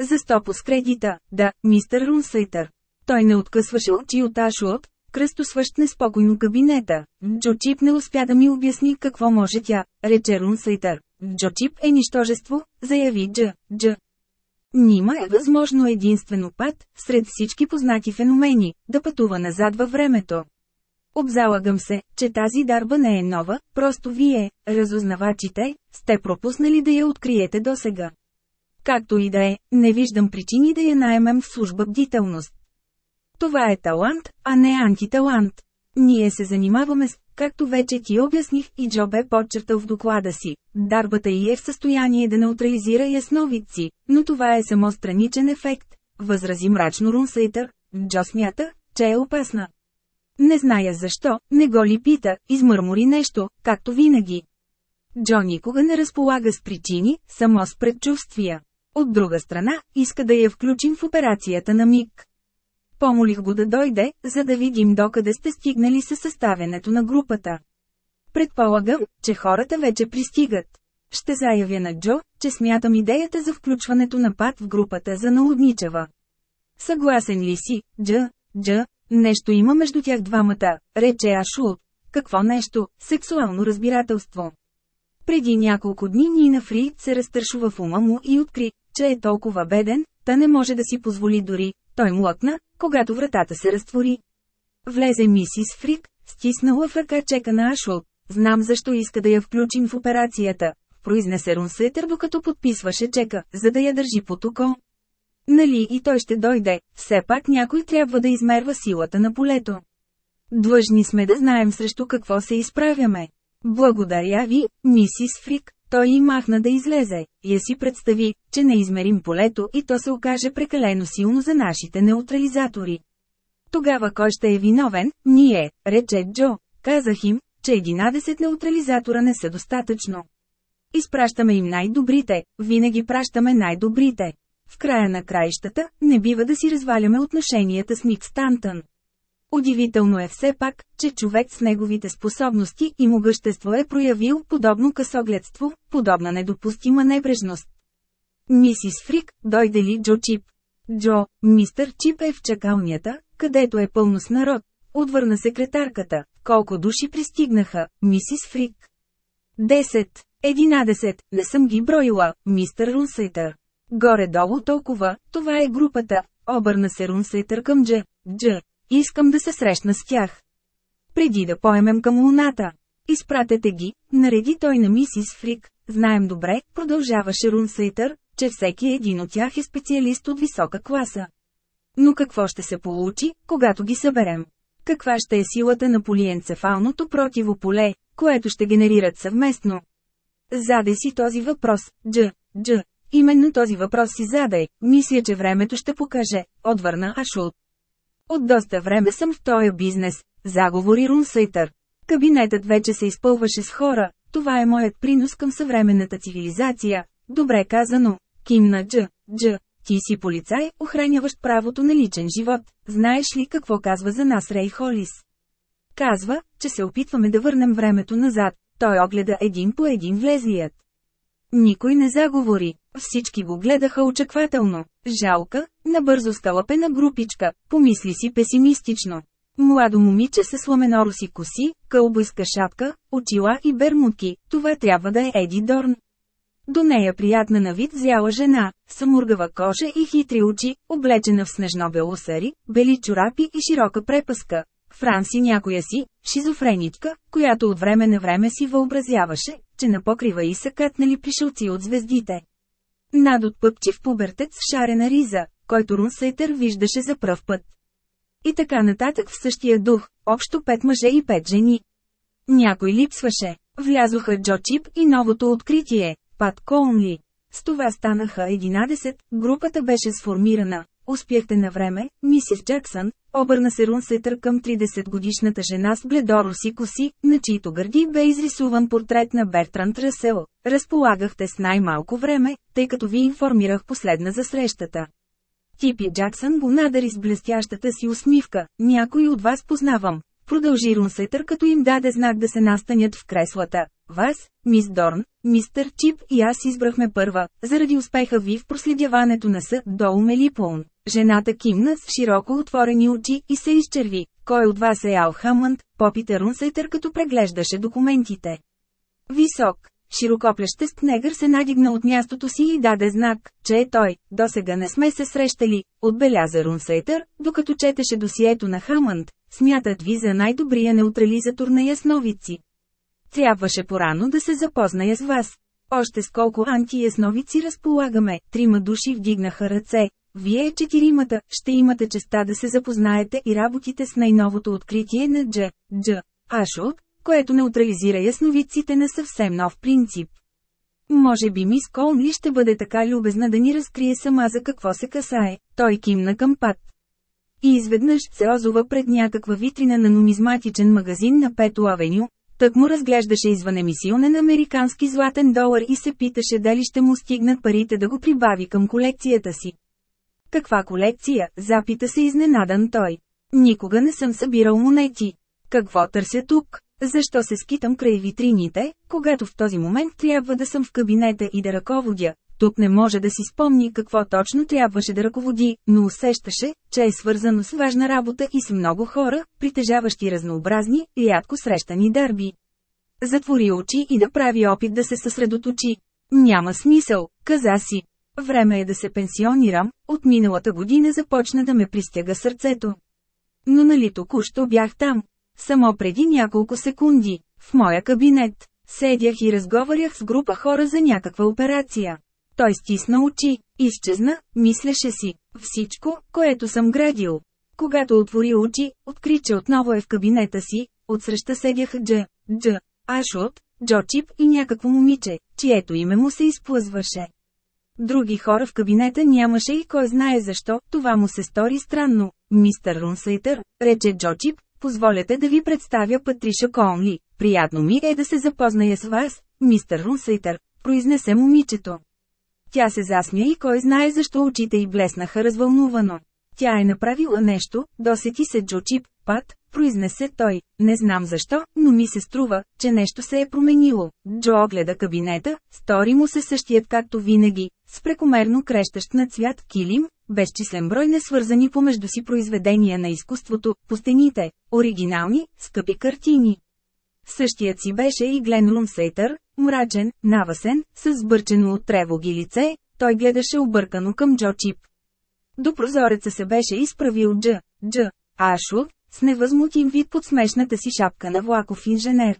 За стопо с кредита, да, мистер Рунсейтър. Той не откъсваше очи от Ашуот, кръстосващ неспокойно кабинета. Джо Чип не успя да ми обясни какво може тя, рече Рунсейтър. Джо Чип е нищожество, заяви Дж. Дж. Нима е възможно единствено път, сред всички познати феномени, да пътува назад във времето. Обзалагам се, че тази дарба не е нова, просто вие, разузнавачите, сте пропуснали да я откриете досега. Както и да е, не виждам причини да я наемем в служба бдителност. Това е талант, а не антиталант. Ние се занимаваме с, както вече ти обясних и Джо бе подчертал в доклада си, дарбата й е в състояние да неутрализира ясновидци, но това е само страничен ефект, възрази мрачно Рунсейтър. Джо смята, че е опасна. Не зная защо, не го ли пита, измърмори нещо, както винаги. Джо никога не разполага с причини, само с предчувствия. От друга страна, иска да я включим в операцията на МИГ. Помолих го да дойде, за да видим докъде сте стигнали със съставянето на групата. Предполагам, че хората вече пристигат. Ще заявя на Джо, че смятам идеята за включването на пат в групата за налудничева. Съгласен ли си, Дж, Дж, нещо има между тях двамата, рече Ашул. Какво нещо, сексуално разбирателство. Преди няколко дни Нина Фрид се разтършува в ума му и откри, че е толкова беден, та не може да си позволи дори, той млъкна, когато вратата се разтвори. Влезе мисис Фрик, стиснала в ръка чека на Ашул. Знам защо иска да я включим в операцията, произнесе Рунсетър докато подписваше чека, за да я държи под око. Нали и той ще дойде, все пак някой трябва да измерва силата на полето. Длъжни сме да знаем срещу какво се изправяме. Благодаря ви, мисис Фрик, той и махна да излезе. Я си представи, че не измерим полето и то се окаже прекалено силно за нашите неутрализатори. Тогава кой ще е виновен? Ние, рече Джо. Казах им, че 11 неутрализатора не са достатъчно. Изпращаме им най-добрите, винаги пращаме най-добрите. В края на краищата, не бива да си разваляме отношенията с Ник Стантън. Удивително е все пак, че човек с неговите способности и могъщество е проявил подобно късогледство, подобна недопустима небрежност. Мисис Фрик, дойде ли Джо Чип? Джо, мистър Чип е в чакалнята, където е пълно с народ. Отвърна секретарката. Колко души пристигнаха, мисис Фрик? Десет. Единадесет. Не съм ги броила, мистър Рунсейтър. Горе-долу толкова, това е групата. Обърна се Рунсейтър към Дж. Дж. Искам да се срещна с тях. Преди да поемем към луната. Изпратете ги, нареди той на мисис Фрик. Знаем добре, продължаваше Рунсейтър, че всеки един от тях е специалист от висока класа. Но какво ще се получи, когато ги съберем? Каква ще е силата на полиенцефалното противополе, което ще генерират съвместно? Задай си този въпрос, Дж. Дж. Именно този въпрос си задай, мисля, че времето ще покаже, отвърна Ашулт. От доста време съм в този бизнес, заговори Рунсейтър. Кабинетът вече се изпълваше с хора, това е моят принос към съвременната цивилизация. Добре казано, кимна Дж. Дж. Ти си полицай, охраняващ правото на личен живот. Знаеш ли какво казва за нас Рей Холис? Казва, че се опитваме да върнем времето назад. Той огледа един по един влезлият. Никой не заговори, всички го гледаха очаквателно. Жалка, набързо скалъпена групичка, помисли си песимистично. Младо момиче с сламенороси коси, кълбойска шапка, очила и бермудки, това трябва да е Еди Дорн. До нея приятна на вид зяла жена, самургава кожа и хитри очи, облечена в снежно-бело сари, бели чорапи и широка препъска. Франси някоя си, шизофреничка, която от време на време си въобразяваше, че на покрива и са катнали пришелци от звездите. Надот пъпчив пубертец с шарена риза, който Рунсейтър виждаше за пръв път. И така нататък в същия дух, общо пет мъже и пет жени. Някой липсваше. Влязоха Джо Чип и новото откритие, Пат Коунли. С това станаха 11, групата беше сформирана. Успяхте на време, мисис Джаксън, обърна се Рунсетър към 30-годишната жена с бледороси коси, на чието гърди бе изрисуван портрет на Бертранд Расел. Разполагахте с най-малко време, тъй като ви информирах последна за срещата. Типи Джаксън го надари с блестящата си усмивка, някой от вас познавам. Продължи Рунсетър като им даде знак да се настанят в креслата. Вас, мис Дорн, мистър Чип и аз избрахме първа, заради успеха ви в проследяването на С. Долу Мелипоун. Жената кимна с широко отворени очи и се изчерви. Кой от вас е Ал Хамънд? Попита Рунсетър като преглеждаше документите. Висок, широкоплещест негър се надигна от мястото си и даде знак, че е той. До сега не сме се срещали, отбеляза Рунсейтър, докато четеше досието на Хамънд. Смятат ви за най-добрия неутрализатор на ясновици. Трябваше порано да се запозная с вас. Още с колко антиясновици разполагаме, трима души вдигнаха ръце. Вие четиримата ще имате честа да се запознаете и работите с най-новото откритие на Дж. Дж. Ашот, което неутрализира ясновиците на съвсем нов принцип. Може би мис Колмли ще бъде така любезна да ни разкрие сама за какво се касае, той кимна към пат. И изведнъж се озова пред някаква витрина на нумизматичен магазин на Пето Авеню, Тък му разглеждаше извънемисионен американски златен долар и се питаше дали ще му стигнат парите да го прибави към колекцията си. Каква колекция? Запита се изненадан той. Никога не съм събирал монети. Какво търся тук? Защо се скитам край витрините, когато в този момент трябва да съм в кабинета и да ръководя? Тук не може да си спомни какво точно трябваше да ръководи, но усещаше, че е свързано с важна работа и с много хора, притежаващи разнообразни, рядко срещани дърби. Затвори очи и да прави опит да се съсредоточи. Няма смисъл, каза си. Време е да се пенсионирам, от миналата година започна да ме пристяга сърцето. Но нали току-що бях там? Само преди няколко секунди, в моя кабинет, седях и разговарях с група хора за някаква операция. Той стисна очи, изчезна, мислеше си, всичко, което съм градил. Когато отвори очи, откри, че отново е в кабинета си, отсреща седяха Дж. Дж. Ашот, Джо Чип и някакво момиче, чието име му се изплъзваше. Други хора в кабинета нямаше и кой знае защо, това му се стори странно. Мистер Рунсейтър, рече Джо Чип, позволете да ви представя Патриша Конли. Приятно ми е да се запозная с вас, мистер Рунсейтър, произнесе момичето. Тя се засмя и кой знае защо очите й блеснаха развълнувано. Тя е направила нещо, досети се Джо Чип, пат, произнесе той. Не знам защо, но ми се струва, че нещо се е променило. Джо огледа кабинета, стори му се същият както винаги, с прекомерно крещащ на цвят килим, безчислен брой несвързани помежду си произведения на изкуството, по стените, оригинални, скъпи картини. Същият си беше и Глен Рунсейтър, мрачен, навасен, с сбърчено от тревоги лице, той гледаше объркано към Джо Чип. До прозореца се беше изправил Дж. Дж. Ашу, с невъзмутим вид под смешната си шапка на влаков инженер.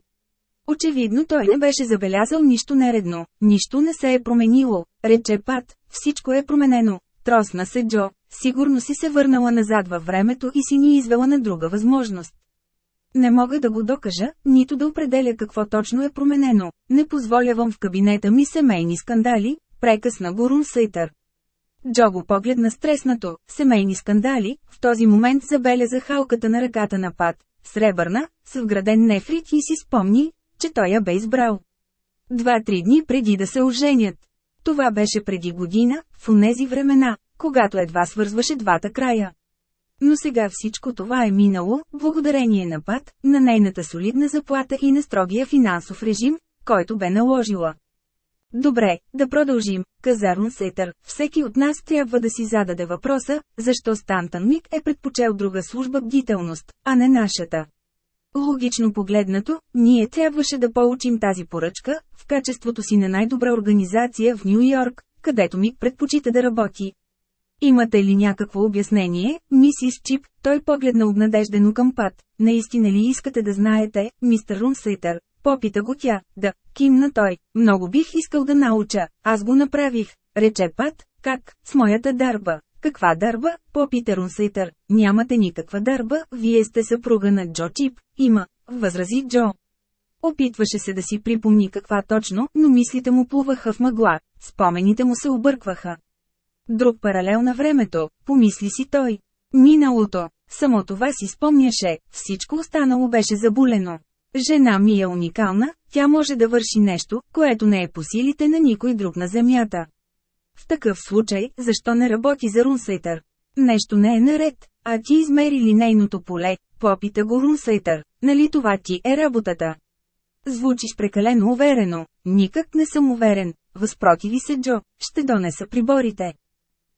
Очевидно той не беше забелязал нищо нередно, нищо не се е променило, рече Пат, всичко е променено. Тросна се Джо, сигурно си се върнала назад във времето и си ни извела на друга възможност. Не мога да го докажа, нито да определя какво точно е променено. Не позволявам в кабинета ми семейни скандали, прекъсна Горун Сейтър. Джо го погледна стреснато, семейни скандали, в този момент забеляза халката на ръката на Пат, сребърна, с вграден нефрит и си спомни, че той я бе избрал. Два-три дни преди да се оженят. Това беше преди година, в онези времена, когато едва свързваше двата края. Но сега всичко това е минало, благодарение на Пат, на нейната солидна заплата и на строгия финансов режим, който бе наложила. Добре, да продължим, каза Рунсетър. Всеки от нас трябва да си зададе въпроса, защо Стантън Мик е предпочел друга служба бдителност, а не нашата. Логично погледнато, ние трябваше да получим тази поръчка, в качеството си на най-добра организация в Нью Йорк, където Мик предпочита да работи. Имате ли някакво обяснение, мисис Чип? Той погледна обнадеждено към Пат. Наистина ли искате да знаете, мистер Рунсейтър, Попита го тя, да, кимна той. Много бих искал да науча, аз го направих. Рече Пат, как, с моята дарба. Каква дарба? Попита Рунсейтър. Нямате никаква дарба, вие сте съпруга на Джо Чип. Има, възрази Джо. Опитваше се да си припомни каква точно, но мислите му плуваха в мъгла, спомените му се объркваха. Друг паралел на времето, помисли си той. Миналото, само това си спомняше, всичко останало беше забулено. Жена ми е уникална, тя може да върши нещо, което не е по силите на никой друг на Земята. В такъв случай, защо не работи за Рунсейтър? Нещо не е наред, а ти измери ли нейното поле, попита го Рунсейтър, нали това ти е работата? Звучиш прекалено уверено, никак не съм уверен, възпротиви се Джо, ще донеса приборите.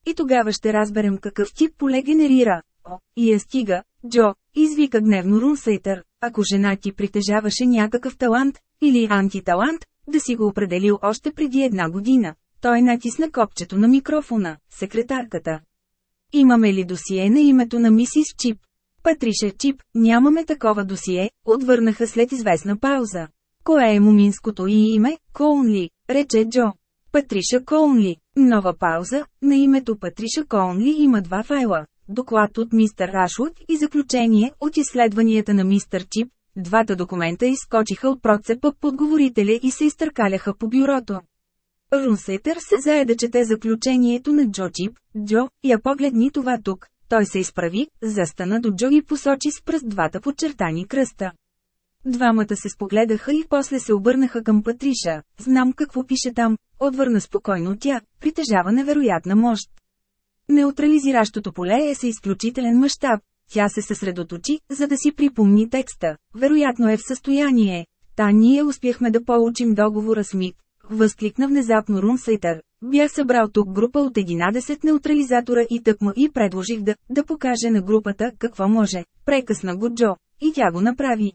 И тогава ще разберем какъв тип поле генерира. О, и я стига, Джо, извика гневно Рунсейтър, ако жена ти притежаваше някакъв талант, или антиталант, да си го определил още преди една година. Той натисна копчето на микрофона, секретарката. Имаме ли досие на името на мисис Чип? Патриша Чип, нямаме такова досие, отвърнаха след известна пауза. Кое е муминското и име? Коунли, рече Джо. Патриша Коунли. Нова пауза, на името Патриша Коунли има два файла доклад от мистер Рашут и заключение от изследванията на мистер Чип, двата документа изскочиха от процепа подговорителя и се изтъркаляха по бюрото. Рунсетър се зае да чете заключението на Джо Чип, Джо, я погледни това тук, той се изправи, застана до Джо и посочи с пръст двата подчертани кръста. Двамата се спогледаха и после се обърнаха към Патриша. Знам какво пише там, отвърна спокойно тя, притежава невероятна мощ. Неутрализиращото поле е с изключителен мащаб. Тя се съсредоточи, за да си припомни текста. Вероятно е в състояние. Та ние успяхме да получим договора с МИГ. Възкликна внезапно Рунсейтър. Бях събрал тук група от 11 неутрализатора и тъкма и предложих да, да покаже на групата какво може. Прекъсна го Джо. И тя го направи.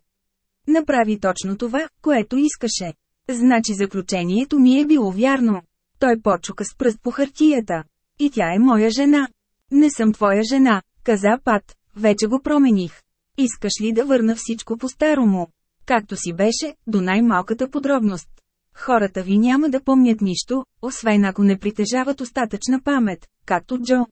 Направи точно това, което искаше. Значи заключението ми е било вярно. Той почука с пръст по хартията. И тя е моя жена. Не съм твоя жена, каза Пат, вече го промених. Искаш ли да върна всичко по-старому? Както си беше, до най-малката подробност. Хората ви няма да помнят нищо, освен ако не притежават остатъчна памет, както Джо.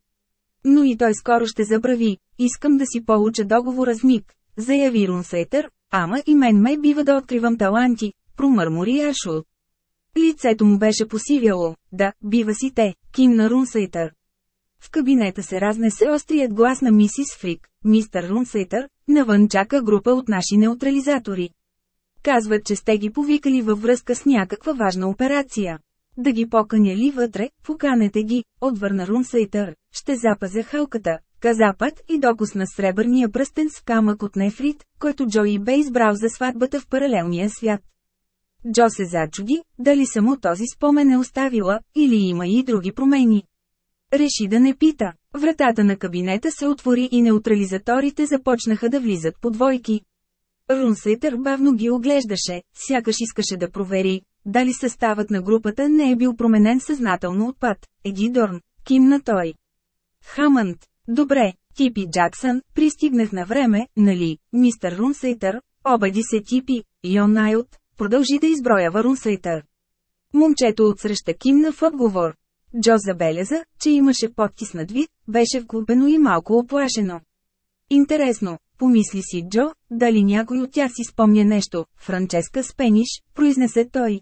Но и той скоро ще забрави. Искам да си получа договора с Мик, заяви Рунсейтър, ама и мен ме бива да откривам таланти, промърмори Ашул. Лицето му беше посивяло. Да, бива си те, кимна Рунсейтър. В кабинета се разнесе острият глас на мисис Фрик, мистер Рунсейтър, навън чака група от наши неутрализатори. Казват, че сте ги повикали във връзка с някаква важна операция. Да ги поканя ли вътре, поканете ги, отвърна Рунсейтър, ще запазя халката, казапът и докусна сребърния пръстен с камък от нефрит, който Джои бе избрал за сватбата в паралелния свят. Джо се зачуди, дали само този спомен е оставила, или има и други промени. Реши да не пита. Вратата на кабинета се отвори и неутрализаторите започнаха да влизат по двойки. Рунсейтър бавно ги оглеждаше, сякаш искаше да провери, дали съставът на групата не е бил променен съзнателно от път. Еди Дорн, кимна той. Хамънд, добре, Типи Джаксън, пристигнах на време, нали, мистер Рунсейтър, обади се Типи, Йон Найлт, продължи да изброява Рунсейтър. Момчето отсреща кимна в отговор. Джо забеляза, че имаше подтиснат вид, беше вглупено и малко оплашено. Интересно, помисли си Джо, дали някой от тях си спомня нещо, Франческа Спениш, произнесе той.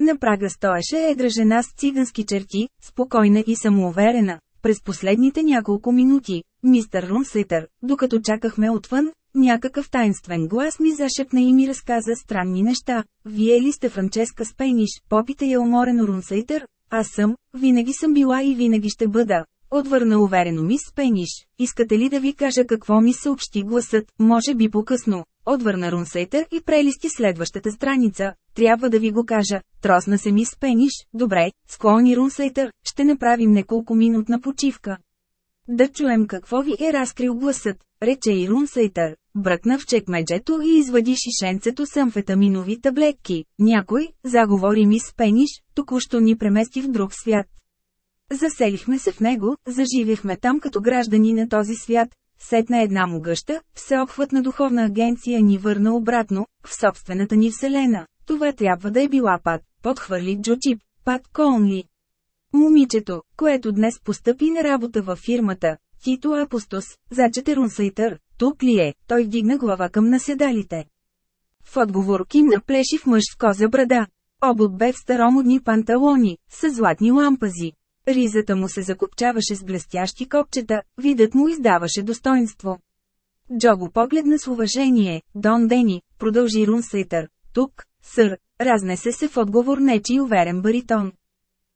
На прага стоеше едра жена с цигански черти, спокойна и самоуверена. През последните няколко минути, мистер Рунсейтър, докато чакахме отвън, някакъв таинствен глас ми зашепна и ми разказа странни неща. Вие ли сте Франческа Спениш, попита я уморено Рунсейтър? Аз съм, винаги съм била и винаги ще бъда. Отвърна уверено мис Спениш. Искате ли да ви кажа какво ми съобщи гласът, може би по-късно. Отвърна Рунсейтър и прелисти следващата страница. Трябва да ви го кажа. Тросна се мис Спениш. Добре, склони Рунсейтър, ще направим неколко минутна почивка. Да чуем какво ви е разкрил гласът, рече и Рунсейтър. Бръкна в чекмеджето и извади шишенцето с амфетаминови таблетки. Някой, заговори мис Пениш, току-що ни премести в друг свят. Заселихме се в него, заживяхме там като граждани на този свят. Сетна една му гъща, всеобхватна духовна агенция ни върна обратно, в собствената ни вселена. Това трябва да е била Пат, подхвърли Джочип, Пат Колнли. Момичето, което днес постъпи на работа във фирмата, Тито Апостос, зачете Рунсайтър, тук ли е, той вдигна глава към наседалите. В отговор Ким наплеши в мъж с коза брада. Обут бе в старомодни панталони, с златни лампази. Ризата му се закопчаваше с блестящи копчета, видът му издаваше достоинство. Джо го погледна с уважение, Дон Дени, продължи Рунсейтър. Тук, сър, разнесе се в отговор нечи уверен баритон.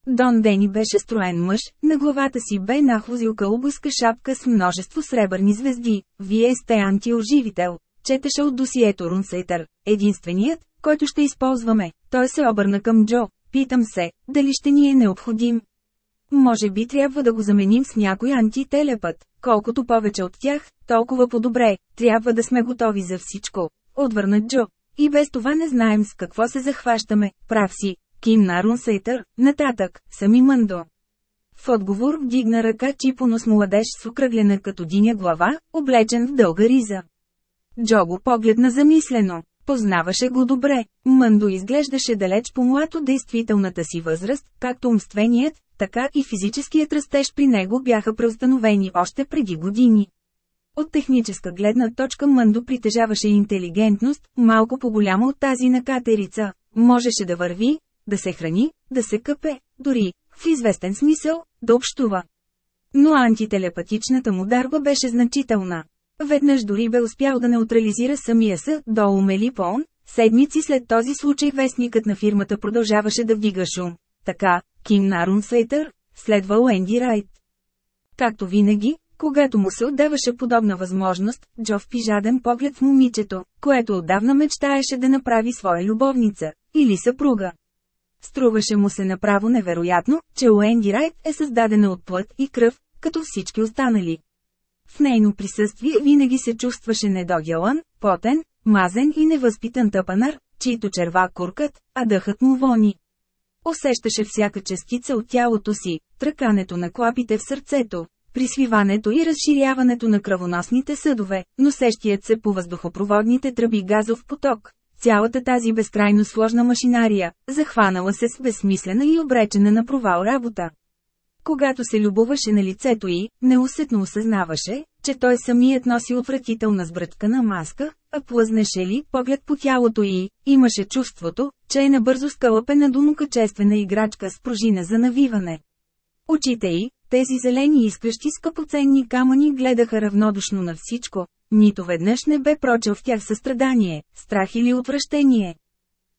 Дон Дени беше строен мъж, на главата си бе нахлозил кълбуска шапка с множество сребърни звезди. Вие сте антиоживител, четеше от досието Рунсейтър. Единственият, който ще използваме. Той се обърна към Джо. Питам се, дали ще ни е необходим. Може би трябва да го заменим с някой антителепът. Колкото повече от тях, толкова по-добре. Трябва да сме готови за всичко. Отвърна Джо. И без това не знаем с какво се захващаме. Прав си, Ким Нарун Сейтър, нататък, сами Мъндо. В отговор вдигна ръка чипоно с младеж с окръглена като диня глава, облечен в дълга риза. Джо го погледна замислено. Познаваше го добре. Мъндо изглеждаше далеч по-млад от действителната си възраст, както умственият, така и физическият растеж при него бяха преустановени още преди години. От техническа гледна точка Мъндо притежаваше интелигентност, малко по-голяма от тази на катерица. Можеше да върви, да се храни, да се къпе, дори, в известен смисъл, да общува. Но антителепатичната му дарба беше значителна. Веднъж дори бе успял да неутрализира самия са, до умели пон, седмици след този случай вестникът на фирмата продължаваше да вдига шум. Така, Ким Нарун Сейтър, следва Уенди Райт. Както винаги, когато му се отдаваше подобна възможност, Джо в пижаден поглед в момичето, което отдавна мечтаеше да направи своя любовница, или съпруга. Струваше му се направо невероятно, че Уенди Райт е създадена от плът и кръв, като всички останали. В нейно присъствие винаги се чувстваше недогелан, потен, мазен и невъзпитан тъпанар, чието черва куркат, а дъхът му вони. Усещаше всяка частица от тялото си, тръкането на клапите в сърцето, присвиването и разширяването на кръвоносните съдове, носещият се по въздухопроводните тръби газов поток, Цялата тази безкрайно сложна машинария, захванала се с безсмислена и обречена на провал работа. Когато се любоваше на лицето й, неусетно осъзнаваше, че той самият носи отвратителна сбръчкана маска, а плъзнеше ли поглед по тялото й, имаше чувството, че е набързо скълъпена до мукачествена играчка с пружина за навиване. Очите й, тези зелени изкръщи скъпоценни камъни гледаха равнодушно на всичко, нито веднъж не бе прочел в тях състрадание, страх или отвращение.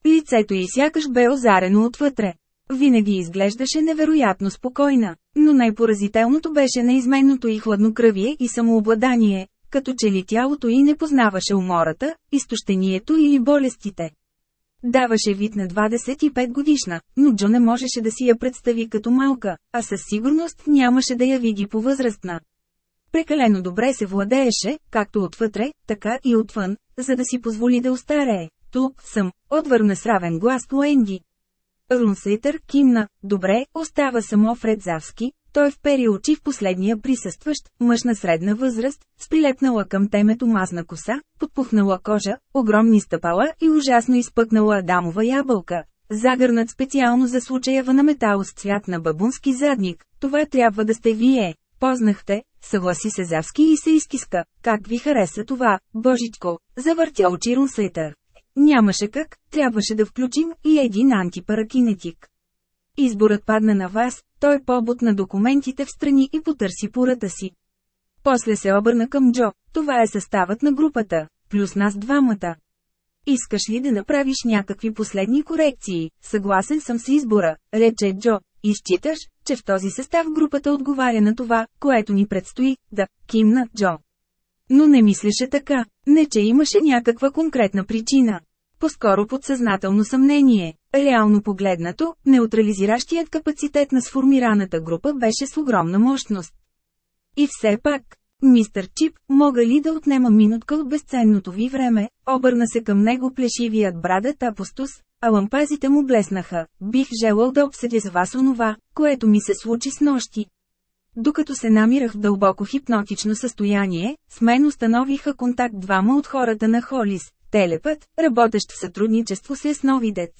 Лицето й сякаш бе озарено отвътре. Винаги изглеждаше невероятно спокойна, но най-поразителното беше неизменното и хладнокръвие и самообладание, като че ли тялото й не познаваше умората, изтощението или болестите. Даваше вид на 25 годишна, но Джо не можеше да си я представи като малка, а със сигурност нямаше да я види по възрастна. Прекалено добре се владееше, както отвътре, така и отвън, за да си позволи да остарее. Тук съм, отвърна с равен глас Уенди. Рунсейтър кимна, добре, остава само Фред Завски, той впери очи в последния присъстващ, мъж на средна възраст, с прилепнала към темето масна коса, подпухнала кожа, огромни стъпала и ужасно изпъкнала адамова ябълка. Загърнат специално за случая на метал с цвят на бабунски задник, това трябва да сте вие. Познахте, съгласи се Завски и се изкиска. Как ви хареса това, божичко? Завъртя очи Рунсейтър. Нямаше как, трябваше да включим и един антипаракинетик. Изборът падна на вас, той побутна документите в страни и потърси пората си. После се обърна към Джо, това е съставът на групата, плюс нас двамата. Искаш ли да направиш някакви последни корекции? Съгласен съм с избора, рече Джо. Изчиташ, че в този състав групата отговаря на това, което ни предстои, да, кимна Джо. Но не мислеше така, не че имаше някаква конкретна причина. По-скоро подсъзнателно съмнение. Реално погледнато, неутрализиращият капацитет на сформираната група беше с огромна мощност. И все пак, мистър Чип, мога ли да отнема минутка от безценното ви време, обърна се към него плешивият брадът Апостус, а лампазите му блеснаха. Бих желал да обсъдя с вас онова, което ми се случи с нощи. Докато се намирах в дълбоко хипнотично състояние, с мен установиха контакт двама от хората на Холис, телепът, работещ в сътрудничество с ясновидец.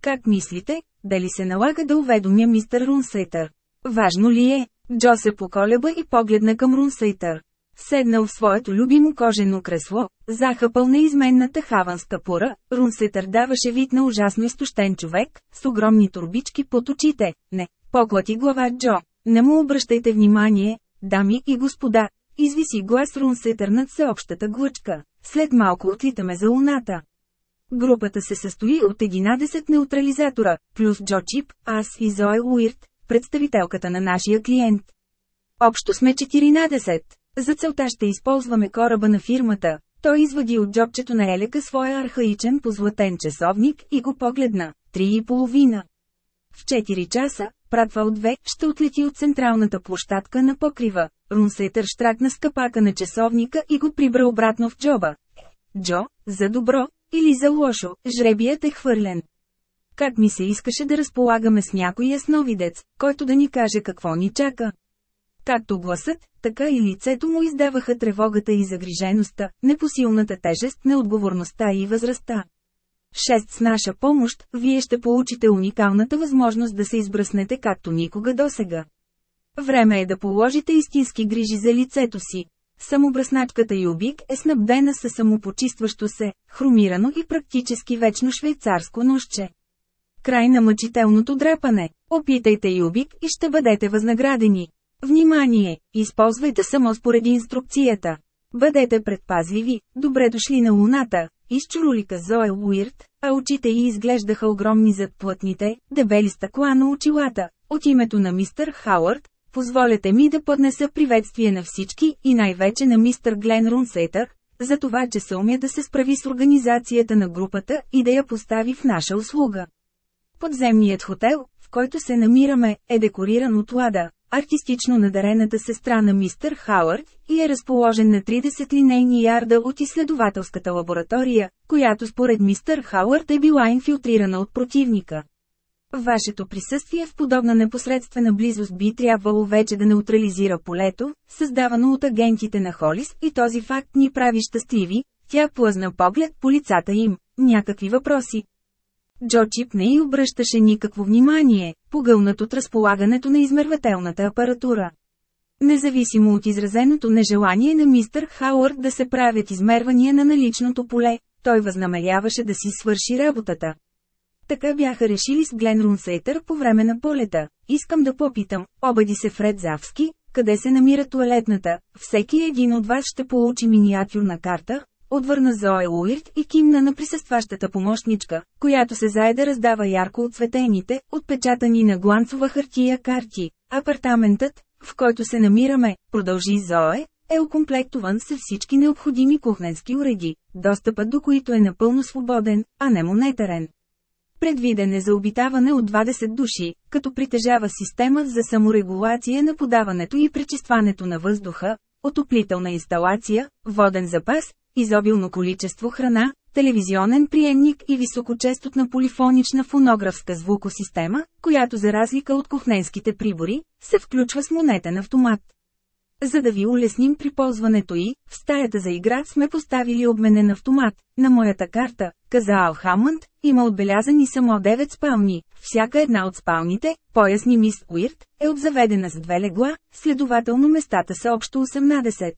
Как мислите, дали се налага да уведомя мистер Рунсейтър? Важно ли е? Джо се поколеба и погледна към Рунсейтър. Седнал в своето любимо кожено кресло, захъпал неизменната хаванска пора, Рунсетър даваше вид на ужасно изтощен човек, с огромни турбички под очите. Не, поклати глава Джо. Не му обръщайте внимание, дами и господа, извиси глас Рунсетър над всеобщата глъчка. След малко отлитаме за луната. Групата се състои от 11 неутрализатора, плюс Джо Чип, аз и Зоe Уирт, представителката на нашия клиент. Общо сме 14. За целта ще използваме кораба на фирмата. Той извади от джобчето на Елека своя архаичен позлатен часовник и го погледна. Три и половина. В 4 часа, Пратвал 2 ще отлети от централната площадка на покрива. Рунсейтър штракна с капака на часовника и го прибра обратно в джоба. Джо, за добро, или за лошо, жребият е хвърлен. Как ми се искаше да разполагаме с някой ясновидец, който да ни каже какво ни чака. Както гласът, така и лицето му издаваха тревогата и загрижеността, непосилната тежест, неотговорността и възрастта. Шест с наша помощ, вие ще получите уникалната възможност да се избръснете както никога досега. Време е да положите истински грижи за лицето си. Самобръсначката Юбик е снабдена със самопочистващо се, хромирано и практически вечно швейцарско нощче. Край на мъчителното драпане. Опитайте Юбик и ще бъдете възнаградени. Внимание! Използвайте само според инструкцията. Бъдете предпазливи, добре дошли на луната, изчурулика Зоел Уирт, а очите й изглеждаха огромни зад плътните, дебели стъкла на очилата. От името на мистър Хауърд, позволете ми да поднеса приветствие на всички и най-вече на мистър Глен Рунсейтър, за това, че се умя да се справи с организацията на групата и да я постави в наша услуга. Подземният хотел, в който се намираме, е декориран от лада, артистично надарената сестра на мистер Хауърд, и е разположен на 30 линейни ярда от изследователската лаборатория, която според мистер Хауърд е била инфилтрирана от противника. Вашето присъствие в подобна непосредствена близост би трябвало вече да неутрализира полето, създавано от агентите на Холис и този факт ни прави щастливи, тя плъзна поглед по лицата им. Някакви въпроси. Джо Чип не й обръщаше никакво внимание, погълнат от разполагането на измервателната апаратура. Независимо от изразеното нежелание на мистър Хауърд да се правят измервания на наличното поле, той възнамеряваше да си свърши работата. Така бяха решили с Глен Рунсейтър по време на полета. Искам да попитам, обади се Фред Завски, къде се намира туалетната, всеки един от вас ще получи миниатюрна карта, отвърна Зоe Уирт и кимна на присъстващата помощничка, която се зае да раздава ярко отсветените, отпечатани на гланцова хартия карти. Апартаментът, в който се намираме, продължи Зое, е окомплектован с всички необходими кухненски уреди, достъпът до които е напълно свободен, а не монетарен. Предвиден е за обитаване от 20 души, като притежава система за саморегулация на подаването и пречистването на въздуха, отоплителна инсталация, воден запас, изобилно количество храна, телевизионен приемник и високочестотна полифонична фонографска звукосистема, която за разлика от кухненските прибори, се включва с монетен автомат. За да ви улесним при ползването и, в стаята за игра сме поставили обменен автомат. На моята карта, каза Ал Хамънд, има отбелязани само 9 спални. Всяка една от спалните, поясни мис Уирт, е обзаведена с две легла, следователно местата са общо 18.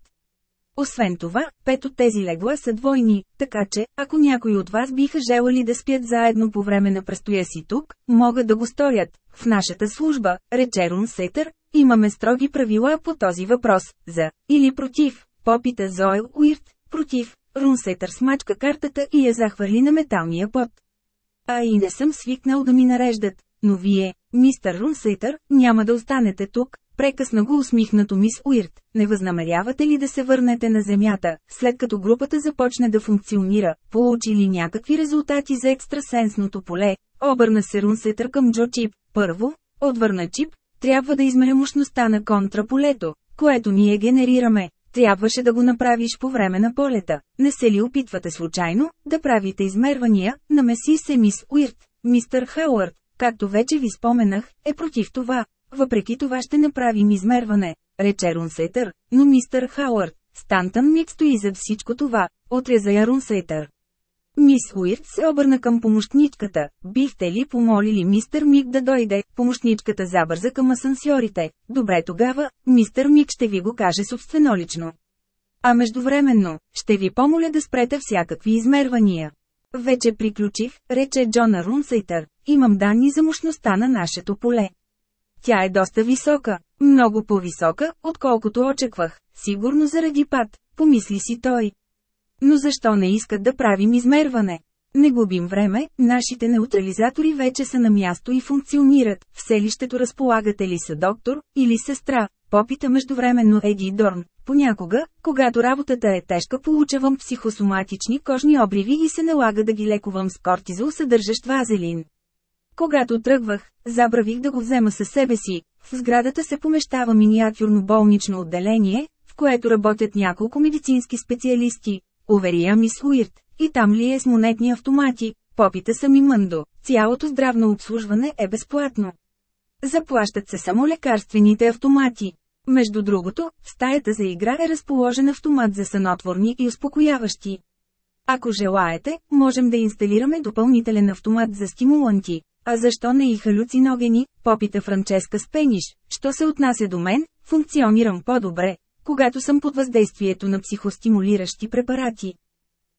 Освен това, пет от тези легла са двойни, така че, ако някои от вас биха желали да спят заедно по време на престоя си тук, могат да го сторят. В нашата служба, рече Рун Сетър, имаме строги правила по този въпрос, за, или против, попита Зоел Уирт, против, Рунсетър смачка картата и я захвърли на металния пот. А и не съм свикнал да ми нареждат, но вие, мистер Рунсетър, няма да останете тук, Прекъсна го усмихнато мис Уирт. Не възнамерявате ли да се върнете на Земята, след като групата започне да функционира, получи ли някакви резултати за екстрасенсното поле? Обърна се Рунсетър към Джо Чип. Първо, отвърна Чип, трябва да измеря мощността на контраполето, което ние генерираме. Трябваше да го направиш по време на полета. Не се ли опитвате случайно да правите измервания, намеси се мис Уирт, мистер Хауърд, както вече ви споменах, е против това. Въпреки това ще направим измерване, рече Рунсетър, но мистер Хауърд, Стантън Мик стои зад всичко това, отреза я Рунсетър. Мис Уирт се обърна към помощничката. Бихте ли помолили мистер Мик да дойде? Помощничката забърза към асансьорите. Добре тогава, мистер Мик ще ви го каже собственолично. А междувременно, ще ви помоля да спрете всякакви измервания. Вече приключих, рече Джона Рунсейтър. Имам данни за мощността на нашето поле. Тя е доста висока, много по-висока, отколкото очаквах, сигурно заради пад, помисли си той. Но защо не искат да правим измерване? Не губим време, нашите неутрализатори вече са на място и функционират. В селището разполагате ли са доктор или сестра? Попита междувременно Еди Дорн. Понякога, когато работата е тежка, получавам психосоматични кожни обриви и се налага да ги лекувам с кортизол съдържащ вазелин. Когато тръгвах, забравих да го взема със себе си. В сградата се помещава миниатюрно болнично отделение, в което работят няколко медицински специалисти, увери я мис Уирт. И там ли е с монетни автомати? Попита са ми мъндо. Цялото здравно обслужване е безплатно. Заплащат се само лекарствените автомати. Между другото, в стаята за игра е разположен автомат за сънотворни и успокояващи. Ако желаете, можем да инсталираме допълнителен автомат за стимуланти. А защо не и халюциногени, попита Франческа Спениш, що се отнася до мен, функционирам по-добре, когато съм под въздействието на психостимулиращи препарати.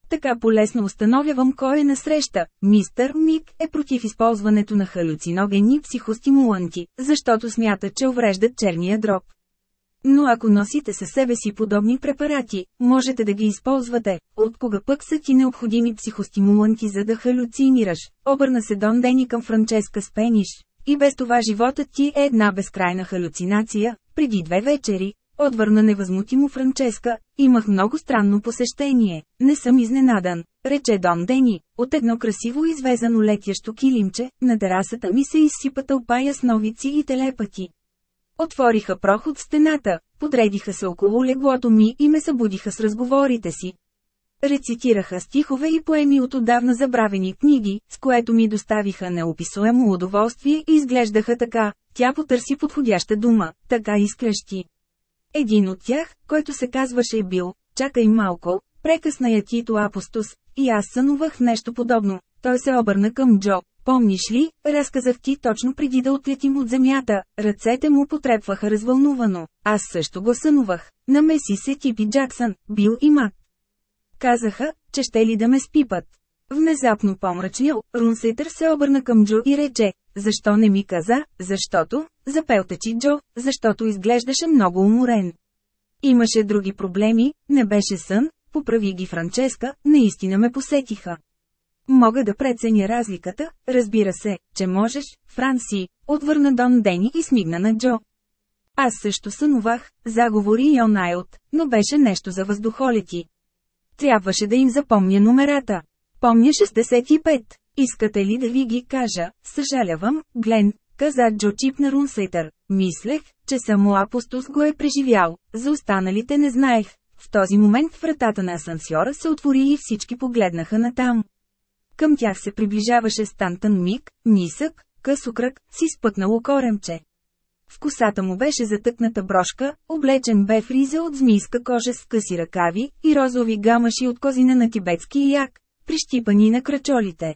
Така полесно установявам кой е насреща. Мистър Мик е против използването на халюциногени психостимуланти, защото смята, че увреждат черния дроб. Но ако носите със себе си подобни препарати, можете да ги използвате. От кога пък са ти необходими психостимуланти за да халюцинираш? Обърна се Дон Дени към Франческа Спениш. И без това животът ти е една безкрайна халюцинация. Преди две вечери, отвърна невъзмутимо Франческа, имах много странно посещение. Не съм изненадан, рече Дон Дени. От едно красиво извезано летящо килимче, на терасата ми се изсипа тълпа ясновици и телепати. Отвориха проход в стената, подредиха се около леглото ми и ме събудиха с разговорите си. Рецитираха стихове и поеми от отдавна забравени книги, с което ми доставиха неописуемо удоволствие и изглеждаха така, тя потърси подходяща дума, така изкрещи. Един от тях, който се казваше Бил, чакай малко, прекъсна я Тито Апостус, и аз сънувах нещо подобно. Той се обърна към Джо, Помниш ли, разказах ти точно преди да отлетим от земята, ръцете му потрепваха развълнувано. Аз също го сънувах. Намеси се Типи Джаксън, Бил и Мак. Казаха, че ще ли да ме спипат. Внезапно помрачнил, Рунсейтър се обърна към Джо и рече, защо не ми каза, защото, запелтачи Джо, защото изглеждаше много уморен. Имаше други проблеми, не беше сън, поправи ги Франческа, наистина ме посетиха. Мога да преценя разликата, разбира се, че можеш, Франси, отвърна Дон Дени и смигна на Джо. Аз също сънувах, заговори Йон Айлт, но беше нещо за въздухолети. Трябваше да им запомня номерата. Помня 65. Искате ли да ви ги кажа? Съжалявам, Глен, каза Джо Чип на Рунсейтър. Мислех, че само Апостус го е преживял, за останалите не знаех. В този момент вратата на асансьора се отвори и всички погледнаха натам. Към тях се приближаваше Стантън Мик, нисък, късокръг, си спъкнало коремче. В косата му беше затъкната брошка, облечен бе в риза от змийска кожа с къси ръкави и розови гамаши от козина на тибетски як, прищипани на крачолите.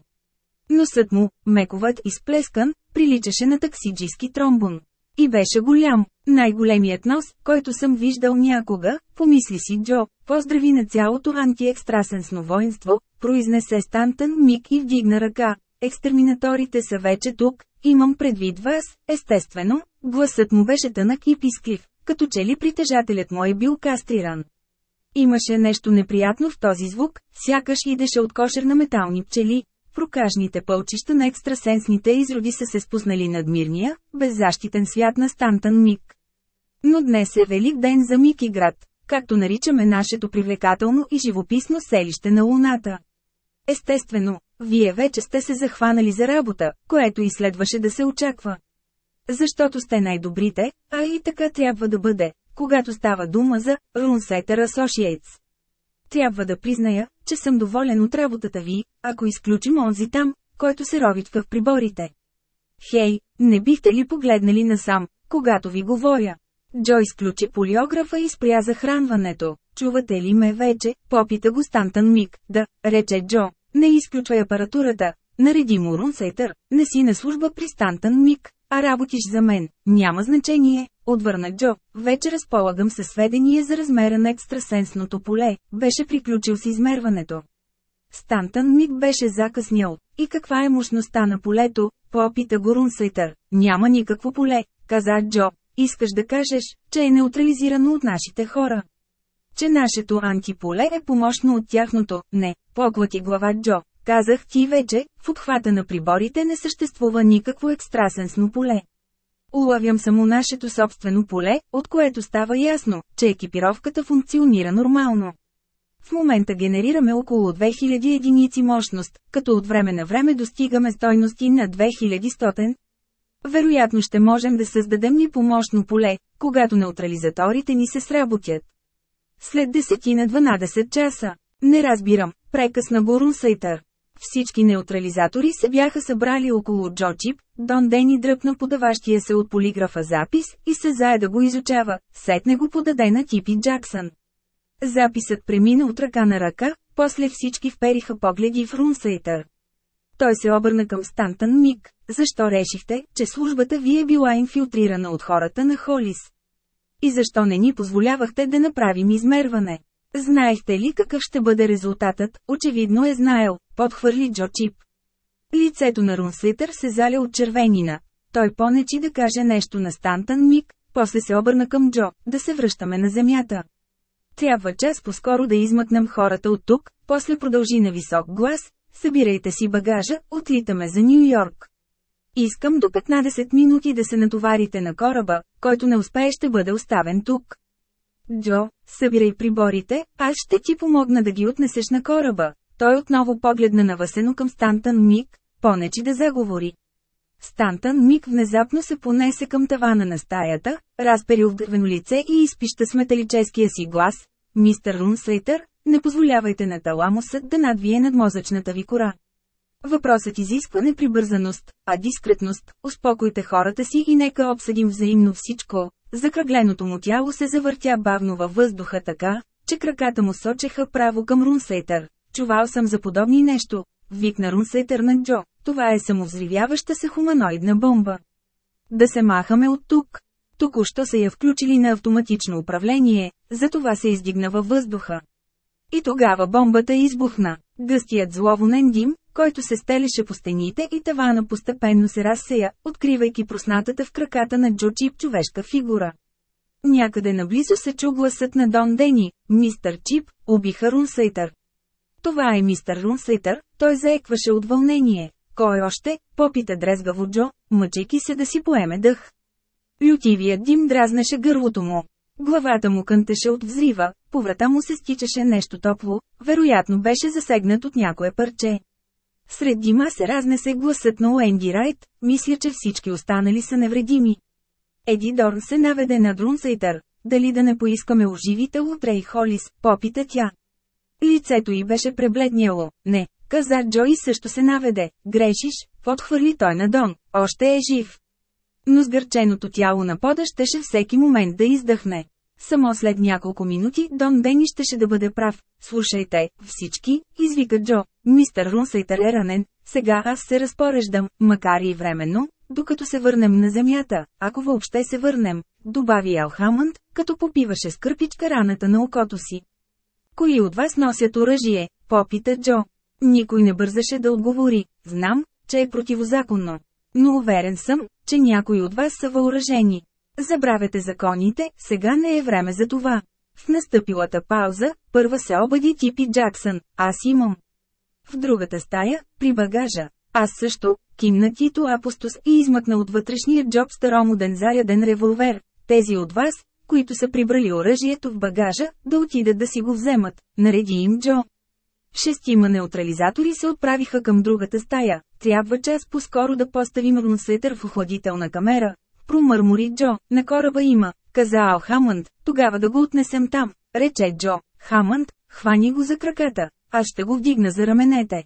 Носът му, мековът и сплескан, приличаше на таксиджийски тромбон. И беше голям, най-големият нос, който съм виждал някога, помисли си Джо, поздрави на цялото антиекстрасенсно воинство, произнесе Стантън миг и вдигна ръка. Екстерминаторите са вече тук, имам предвид вас, естествено, гласът му беше тънък и писклив, като че ли притежателят му е бил кастриран. Имаше нещо неприятно в този звук, сякаш идеше от кошер на метални пчели. Прокажните пълчища на екстрасенсните изроди са се спуснали над мирния, беззащитен свят на Стантън Мик. Но днес е велик ден за Мик и град, както наричаме нашето привлекателно и живописно селище на Луната. Естествено, вие вече сте се захванали за работа, което и следваше да се очаква. Защото сте най-добрите, а и така трябва да бъде, когато става дума за Runsetter Associates. Трябва да призная, че съм доволен от работата ви, ако изключим онзи там, който се ровитва в приборите. Хей, не бихте ли погледнали насам, когато ви говоря? Джо изключи полиографа и спря захранването. Чувате ли ме вече? Попита го Стантън Мик. Да, рече Джо. Не изключвай апаратурата. Нареди му Рунсейтър. Не си на служба при Стантън Мик, а работиш за мен. Няма значение. Отвърна Джо. Вече разполагам със сведение за размера на екстрасенсното поле. Беше приключил с измерването. Стантън Мик беше закъснял. И каква е мощността на полето? Попита го Рунсейтър. Няма никакво поле, каза Джо. Искаш да кажеш, че е неутрализирано от нашите хора. Че нашето антиполе е помощно от тяхното, не, поглати глава Джо. Казах ти вече, в обхвата на приборите не съществува никакво екстрасенсно поле. Улавям само нашето собствено поле, от което става ясно, че екипировката функционира нормално. В момента генерираме около 2000 единици мощност, като от време на време достигаме стойности на 2100, вероятно ще можем да създадем ни помощно поле, когато неутрализаторите ни се сработят. След 10 на 12 часа. Не разбирам, прекъсна го Рунсейтър. Всички неутрализатори се бяха събрали около Джочип, Дон Дени дръпна подаващия се от полиграфа запис и се зае да го изучава, сетне го подаде на Типи Джаксън. Записът премина от ръка на ръка, после всички впериха погледи в Рунсейтър. Той се обърна към Стантън Мик. Защо решихте, че службата ви е била инфилтрирана от хората на Холис? И защо не ни позволявахте да направим измерване? Знаехте ли какъв ще бъде резултатът? Очевидно е знаел, подхвърли Джо Чип. Лицето на Рунслитър се заля от червенина. Той понечи да каже нещо на Стантън Мик, после се обърна към Джо, да се връщаме на земята. Трябва час по-скоро да измъкнем хората от тук, после продължи на висок глас, Събирайте си багажа, отлитаме за Нью Йорк. Искам до 15 минути да се натоварите на кораба, който не успее ще бъде оставен тук. Джо, събирай приборите, аз ще ти помогна да ги отнесеш на кораба. Той отново погледна навъсено към Стантън Мик, понечи да заговори. Стантън Мик внезапно се понесе към тавана на стаята, разперил в дървено лице и изпища с металическия си глас. Мистер Рунсейтър, не позволявайте на таламусът да надвие над мозъчната ви кора. Въпросът изисква не прибързаност, а дискретност. Успокойте хората си и нека обсъдим взаимно всичко. Закръгленото му тяло се завъртя бавно във въздуха така, че краката му сочеха право към Рунсейтър. Чувал съм за подобни нещо. Викна Рунсейтър на Джо. Това е самовзривяваща се хуманоидна бомба. Да се махаме от тук. Току-що са я включили на автоматично управление, затова се издигна във въздуха. И тогава бомбата избухна. Гъстият зловонен дим, който се стелеше по стените и тавана постепенно се разсея, откривайки проснатата в краката на Джо Чип човешка фигура. Някъде наблизо се чу гласът на Дон Дени, мистър Чип, убиха Рунсейтър. Това е мистър Рунсейтър, той заекваше от вълнение. Кой още? Попита дрезгаво Джо, мъчейки се да си поеме дъх. Лютивият дим дразнеше гърлото му. Главата му кънтеше от взрива, по врата му се стичаше нещо топло, вероятно беше засегнат от някое парче. Сред дима се разнесе гласът на Уенди Райт, мисля, че всички останали са невредими. Еди Дорн се наведе на Друнсейтър, дали да не поискаме оживите от Рей Холис, попита тя. Лицето й беше пребледняло, не, каза Джой също се наведе, грешиш, подхвърли той на Дон, още е жив. Но сгърченото тяло на пода щеше всеки момент да издъхне. Само след няколко минути Дон Дени щеше да бъде прав. Слушайте, всички, извика Джо, мистер Рунсейтър е ранен, сега аз се разпореждам, макар и временно, докато се върнем на земята, ако въобще се върнем, добави Елхамънд, като попиваше с кърпичка раната на окото си. Кои от вас носят оръжие? Попита Джо. Никой не бързаше да отговори, знам, че е противозаконно. Но уверен съм, че някои от вас са въоръжени. Забравете законите, сега не е време за това. В настъпилата пауза, първа се обади Типи Джаксън, аз имам. В другата стая, при багажа, аз също, кимна Тито Апостос и измъкна от вътрешния джоб старомоден заряден револвер. Тези от вас, които са прибрали оръжието в багажа, да отидат да си го вземат, нареди им Джо. Шестима неутрализатори се отправиха към другата стая. Трябва час по-скоро да поставим рунсетър в охладителна камера. Промърмори Джо, на кораба има, каза Ал Хамънд, тогава да го отнесем там, рече Джо. Хамънд, хвани го за краката, аз ще го вдигна за раменете.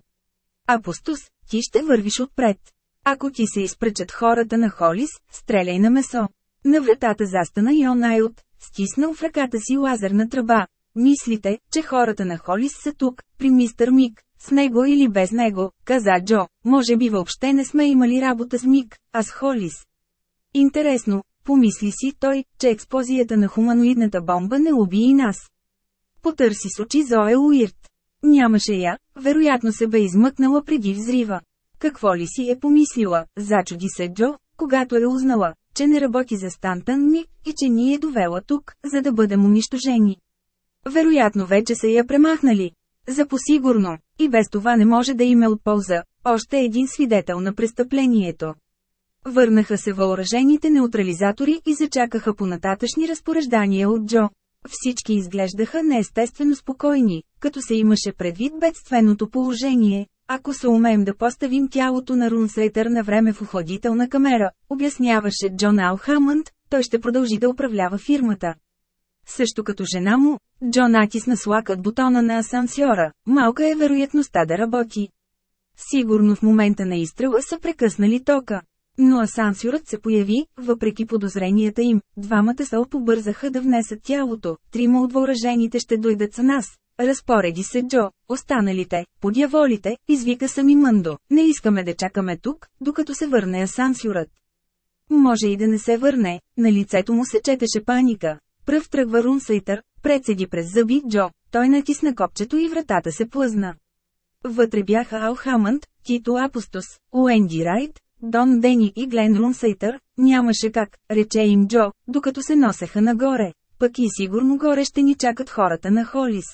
Апостус, ти ще вървиш отпред. Ако ти се изпречат хората на Холис, стреляй на месо. На вратата застана Йон Айлт, стиснал в ръката си лазерна тръба. Мислите, че хората на Холис са тук, при мистър Мик, с него или без него, каза Джо, може би въобще не сме имали работа с Мик, а с Холис. Интересно, помисли си той, че експлозията на хуманоидната бомба не уби и нас. Потърси с очи Зоe Уирт. Нямаше я, вероятно се бе измъкнала преди взрива. Какво ли си е помислила, зачуди се Джо, когато е узнала, че не работи за Стантън ми и че ни е довела тук, за да бъдем унищожени. Вероятно вече са я премахнали. За посигурно, и без това не може да има от полза, още един свидетел на престъплението. Върнаха се въоръжените неутрализатори и зачакаха по нататъчни разпореждания от Джо. Всички изглеждаха неестествено спокойни, като се имаше предвид бедственото положение. Ако се умеем да поставим тялото на Рунсейтър на време в охладителна камера, обясняваше Джон Ал Хамънд, той ще продължи да управлява фирмата. Също като жена му, Джон натисна слакът бутона на асансьора, малка е вероятността да работи. Сигурно в момента на изстрела са прекъснали тока. Но асансьорът се появи, въпреки подозренията им, двамата са побързаха да внесат тялото, трима от въоръжените ще дойдат с нас. Разпореди се Джо, останалите, подяволите, извика сами Мъндо, не искаме да чакаме тук, докато се върне асансьорът. Може и да не се върне, на лицето му се четеше паника. Пръв тръгва Рунсейтър, председи през зъби Джо, той натисна копчето и вратата се плъзна. Вътре бяха Ал Хамънд, Тито Апостос, Уенди Райт, Дон Дени и Глен Рунсейтър, нямаше как, рече им Джо, докато се носеха нагоре, пък и сигурно горе ще ни чакат хората на Холис.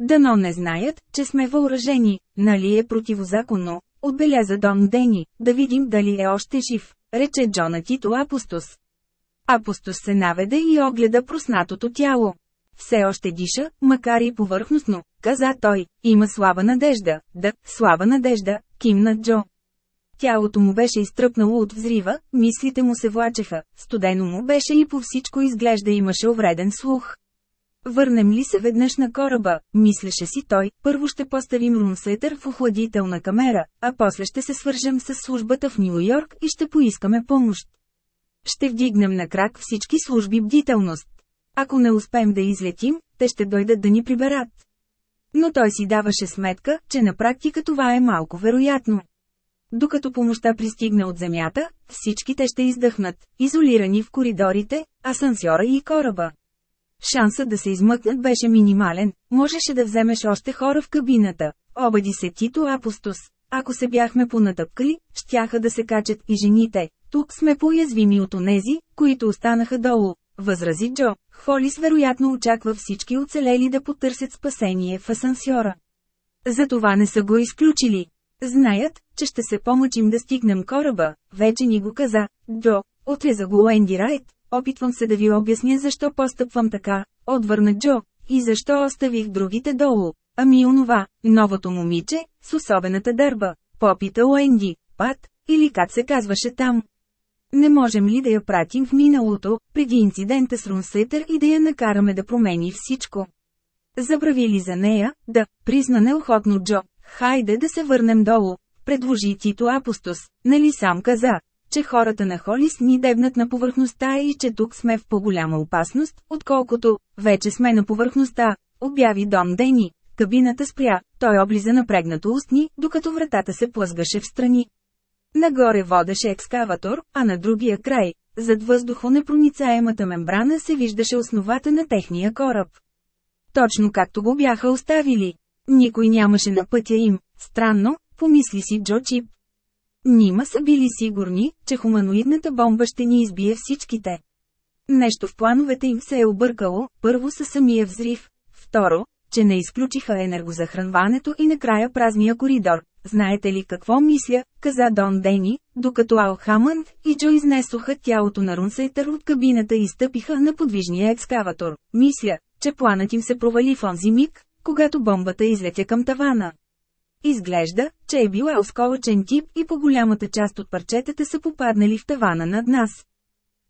Дано не знаят, че сме въоръжени, нали е противозаконно, отбеляза Дон Дени, да видим дали е още жив, рече Джона Тито Апостос. Апостос се наведе и огледа проснатото тяло. Все още диша, макар и повърхностно, каза той, има слаба надежда, да, слаба надежда, кимна Джо. Тялото му беше изтръпнало от взрива, мислите му се влачеха, студено му беше и по всичко изглежда имаше увреден слух. Върнем ли се веднъж на кораба, мислеше си той, първо ще поставим рунсетър в охладителна камера, а после ще се свържем с службата в Нью Йорк и ще поискаме помощ. Ще вдигнем на крак всички служби бдителност. Ако не успеем да излетим, те ще дойдат да ни приберат. Но той си даваше сметка, че на практика това е малко вероятно. Докато помощта пристигне от земята, всички те ще издъхнат, изолирани в коридорите, асансьора и кораба. Шансът да се измъкнат беше минимален, можеше да вземеш още хора в кабината. Обади се Тито Апостос. Ако се бяхме понатъпкали, щяха да се качат и жените. Тук сме поязвими от онези, които останаха долу. Възрази Джо. Холис вероятно очаква всички оцелели да потърсят спасение в асансьора. Затова не са го изключили. Знаят, че ще се помъчим да стигнем кораба, вече ни го каза, Джо, отреза го Уенди Райт, опитвам се да ви обясня защо постъпвам така, отвърна Джо, и защо оставих другите долу. Ами онова, новото момиче, с особената дърба, попита Уенди, Пат, или как се казваше там. Не можем ли да я пратим в миналото, преди инцидента с Рунсетър и да я накараме да промени всичко? Забравили за нея, да, призна неохотно Джо, хайде да се върнем долу, предложи Тито Апостос, нали сам каза, че хората на Холис ни дебнат на повърхността и че тук сме в по-голяма опасност, отколкото, вече сме на повърхността, обяви Дон Дени. Кабината спря, той облиза напрегнато устни, докато вратата се плъзгаше в страни. Нагоре водеше екскаватор, а на другия край, зад въздухонепроницаемата мембрана се виждаше основата на техния кораб. Точно както го бяха оставили. Никой нямаше на пътя им. Странно, помисли си Джо Чип. Нима са били сигурни, че хуманоидната бомба ще ни избие всичките. Нещо в плановете им се е объркало, първо със самия взрив, второ, че не изключиха енергозахранването и накрая празния коридор. Знаете ли какво мисля, каза Дон Дени, докато Ал Хамънд и Джо изнесоха тялото на Рунсейтър от кабината и стъпиха на подвижния екскаватор. Мисля, че планът им се провали в онзи миг, когато бомбата излетя към тавана. Изглежда, че е бил осколъчен тип и по голямата част от парчетата са попаднали в тавана над нас.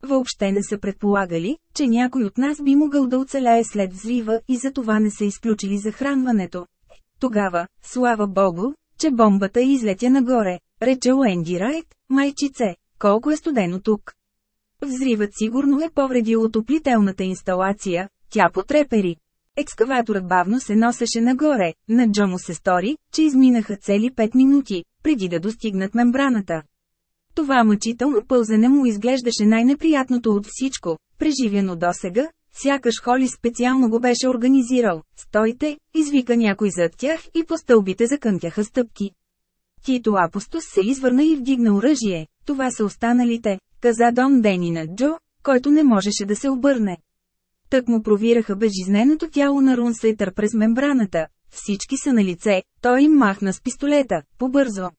Въобще не са предполагали, че някой от нас би могъл да оцеляе след взрива и за това не са изключили захранването. Тогава, слава богу, че бомбата излетя нагоре, рече Уенди Райт, майчице, колко е студено тук. Взривът сигурно е повредил отоплителната инсталация, тя потрепери. Екскаваторът бавно се носеше нагоре, на Джо му се стори, че изминаха цели 5 минути, преди да достигнат мембраната. Това мъчително пълзене му изглеждаше най-неприятното от всичко, преживяно досега, сякаш Холи специално го беше организирал. Стойте, извика някой зад тях и по стълбите закънтяха стъпки. Тито Апостос се извърна и вдигна оръжие. Това са останалите, каза Дон Дени на Джо, който не можеше да се обърне. Тък му провираха безжизненото тяло на Рунсейтър през мембраната. Всички са на лице, той им махна с пистолета, побързо.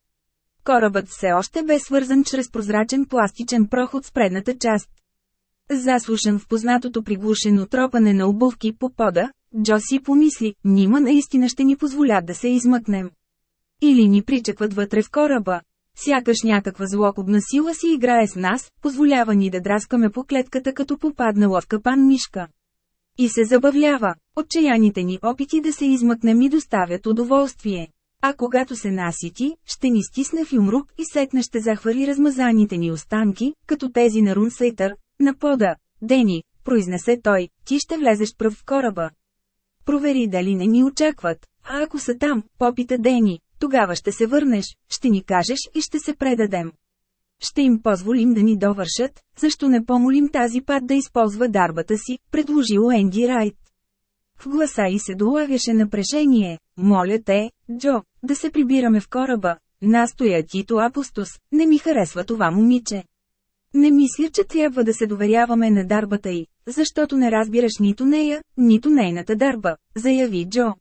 Корабът все още бе свързан чрез прозрачен пластичен проход с предната част. Заслушан в познатото приглушено тропане на обувки по пода, Джо си помисли, нима наистина ще ни позволят да се измъкнем. Или ни причакват вътре в кораба. Сякаш някаква злокобна сила си играе с нас, позволява ни да драскаме по клетката като попаднала в капан мишка. И се забавлява. Отчаяните ни опити да се измъкнем и доставят удоволствие. А когато се насити, ще ни стисне в юмрук и сетне ще захвърли размазаните ни останки, като тези на Рунсейтър, на пода. Дени, произнесе той, ти ще влезеш пръв в кораба. Провери дали не ни очакват, а ако са там, попита Дени, тогава ще се върнеш, ще ни кажеш и ще се предадем. Ще им позволим да ни довършат, защо не помолим тази пат да използва дарбата си, предложи Уенди Райт. В гласа и се долавяше напрежение. Моля те, Джо, да се прибираме в кораба. Настоя Тито Апостос, не ми харесва това момиче. Не мисля, че трябва да се доверяваме на дарбата й, защото не разбираш нито нея, нито нейната дарба, заяви Джо.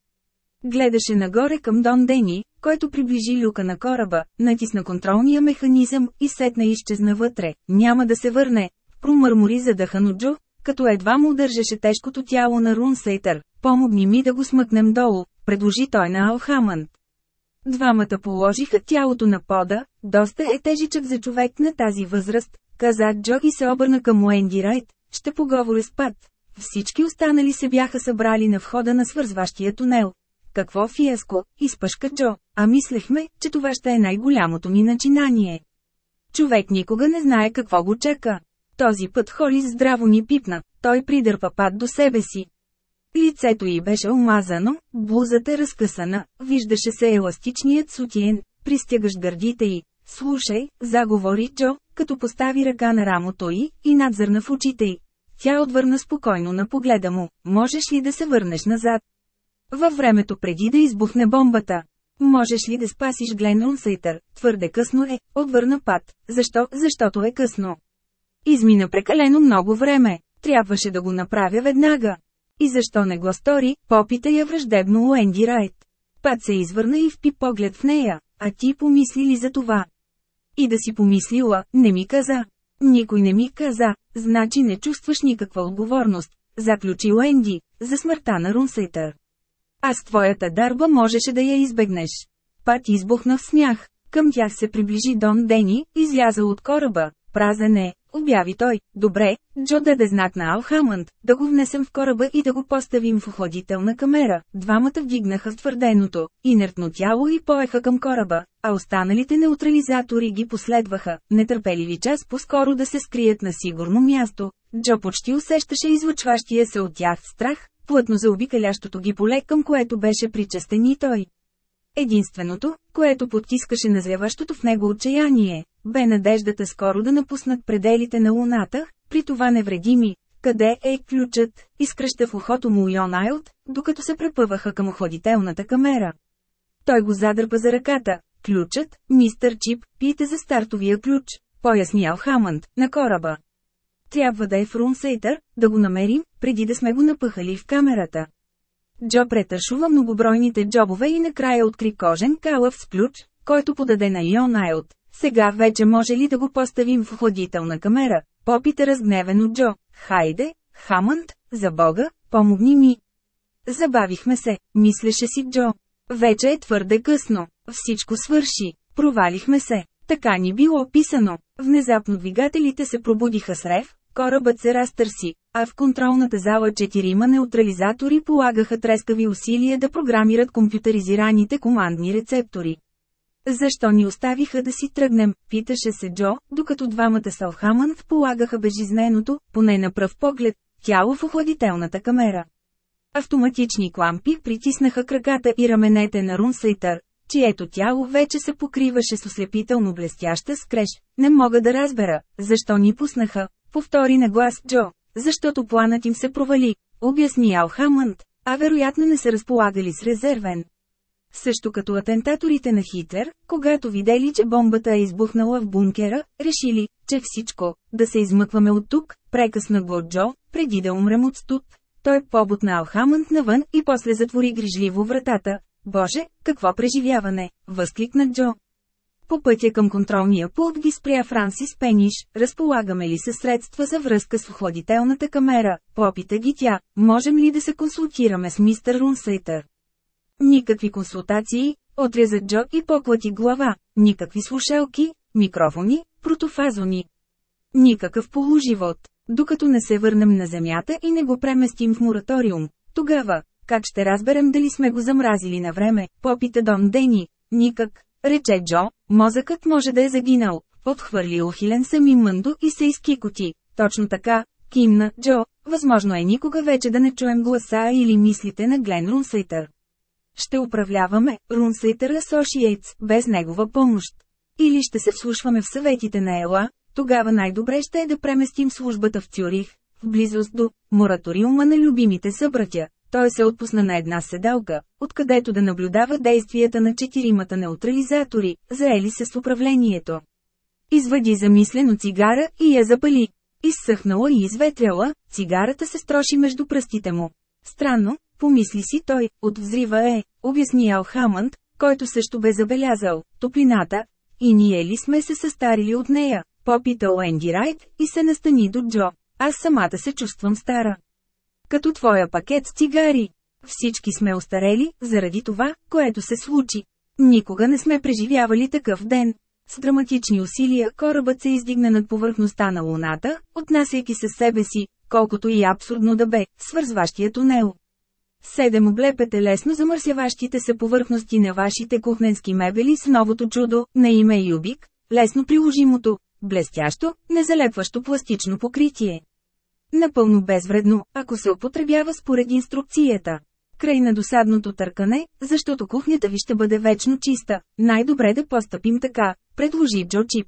Гледаше нагоре към Дон Дени, който приближи люка на кораба, натисна контролния механизъм и сетна изчезна вътре. Няма да се върне. Промърмори задъхано Джо, като едва му държеше тежкото тяло на Рунсейтър. Помогни ми да го смъкнем долу, предложи той на Алхамънд. Двамата положиха тялото на пода, доста е тежичък за човек на тази възраст, каза Джо и се обърна към Уенди Райт, ще поговоря с Пат. Всички останали се бяха събрали на входа на свързващия тунел. Какво фиаско, изпъшка Джо, а мислехме, че това ще е най-голямото ни начинание. Човек никога не знае какво го чака. Този път Холис здраво ни пипна, той придърпа пад до себе си. Лицето й беше омазано, блузата разкъсана, виждаше се еластичният сутиен, пристягаш гърдите й, Слушай, заговори Джо, като постави ръка на рамото й и надзърна в очите й. Тя отвърна спокойно на погледа му. Можеш ли да се върнеш назад? Във времето преди да избухне бомбата. Можеш ли да спасиш Глен Рунсейтър? Твърде късно е, отвърна Пат. Защо? Защото е късно. Измина прекалено много време. Трябваше да го направя веднага. И защо не го стори, попита я враждебно Уенди Райт. Пат се извърна и впи поглед в нея, а ти помисли ли за това? И да си помислила, не ми каза. Никой не ми каза, значи не чувстваш никаква отговорност, заключи Уенди, за смъртта на Рунсейтър. А с твоята дарба можеше да я избегнеш. Пат избухна в смях. Към тях се приближи Дон Дени, излязъл от кораба. Празен е, обяви той. Добре, Джо даде знак на Алхамънд, да го внесем в кораба и да го поставим в охладителна камера. Двамата вдигнаха твърденото, инертно тяло и поеха към кораба, а останалите неутрализатори ги последваха, нетърпеливи час по-скоро да се скрият на сигурно място. Джо почти усещаше излъчващия се от тях страх, плътно заобикалящото ги поле към което беше причастен и той. Единственото, което потискаше назряващото в него отчаяние, бе надеждата скоро да напуснат пределите на луната, при това невредими. Къде е ключът? Изкръща в ухото му Йон Айлд, докато се препъваха към охладителната камера. Той го задърпа за ръката. Ключът, мистър Чип, пийте за стартовия ключ, поясни Алхамънд, на кораба. Трябва да е в Рунсейтър, да го намерим, преди да сме го напъхали в камерата. Джо претършува многобройните джобове и накрая откри кожен калъв с ключ, който подаде на Йон Айлд. Сега вече може ли да го поставим в охладителна камера? Попита разгневено Джо. Хайде, Хамънд, за Бога, помогни ми. Забавихме се, мислеше си Джо. Вече е твърде късно. Всичко свърши. Провалихме се. Така ни било описано. Внезапно двигателите се пробудиха с рев, корабът се разтърси, а в контролната зала четирима неутрализатори полагаха трескави усилия да програмират компютъризираните командни рецептори. Защо ни оставиха да си тръгнем, питаше се Джо, докато двамата Салхамънт полагаха безжизненото, поне на пръв поглед, тяло в охладителната камера. Автоматични клампи притиснаха краката и раменете на Рунсейтър, чието тяло вече се покриваше с ослепително блестяща скреж. Не мога да разбера, защо ни пуснаха, повтори на глас Джо, защото планът им се провали, обясни Алхамънт, а вероятно не са разполагали с резервен. Също като атентаторите на Хитлер, когато видели, че бомбата е избухнала в бункера, решили, че всичко, да се измъкваме от тук, прекъсна го Джо, преди да умрем от студ. Той побутна Алхамънт навън и после затвори грижливо вратата. Боже, какво преживяване! възкликна Джо. По пътя към контролния пулт ги спря Франсис Пениш, разполагаме ли се средства за връзка с охладителната камера, попита ги тя, можем ли да се консултираме с мистер Рунсейтър. Никакви консултации, отреза Джо и поклати глава, никакви слушалки, микрофони, протофазони. Никакъв полуживот. Докато не се върнем на земята и не го преместим в мораториум, тогава, как ще разберем дали сме го замразили на време, попита Дон Дени. Никак, рече Джо, мозъкът може да е загинал. Подхвърли ухилен сами мъндо и се изкикоти. Точно така, кимна Джо, възможно е никога вече да не чуем гласа или мислите на Глен Рунсейтър. Ще управляваме Рунсейтър Associates без негова помощ. Или ще се вслушваме в съветите на Ела, тогава най-добре ще е да преместим службата в Цюрих, в близост до мораториума на любимите събратя. Той се отпусна на една седалка, откъдето да наблюдава действията на четиримата неутрализатори, заели се с управлението. Извади замислено цигара и я запали. Изсъхнала и изветряла, цигарата се строши между пръстите му. Странно, помисли си той, от взрива е, обясни Алхамънд, който също бе забелязал, топлината, и ние ли сме се състарили от нея, попитал Енди Райт и се настани до Джо. Аз самата се чувствам стара. Като твоя пакет с цигари. Всички сме остарели, заради това, което се случи. Никога не сме преживявали такъв ден. С драматични усилия корабът се издигна над повърхността на Луната, отнасяйки със себе си, колкото и абсурдно да бе, свързващия тунел. Седем облепете лесно замърсяващите се повърхности на вашите кухненски мебели с новото чудо, на име Юбик, лесно приложимото, блестящо, незалепващо пластично покритие. Напълно безвредно, ако се употребява според инструкцията. Край на досадното търкане, защото кухнята ви ще бъде вечно чиста, най-добре да постъпим така, предложи Джо Чип.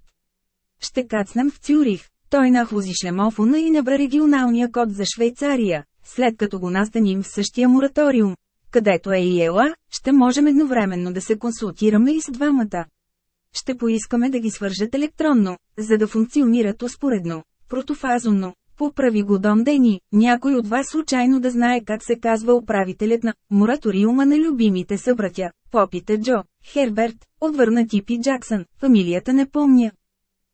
Ще кацнем в Цюрих. Той нахлузи шлемофона и набра регионалния код за Швейцария, след като го настаним в същия мораториум. Където е и ела, ще можем едновременно да се консултираме и с двамата. Ще поискаме да ги свържат електронно, за да функционират успоредно, протофазонно. Поправи го Дон Дени, някой от вас случайно да знае как се казва управителят на мораториума на любимите събратя. Попите Джо, Херберт, отвърна Типи Джаксън, фамилията не помня.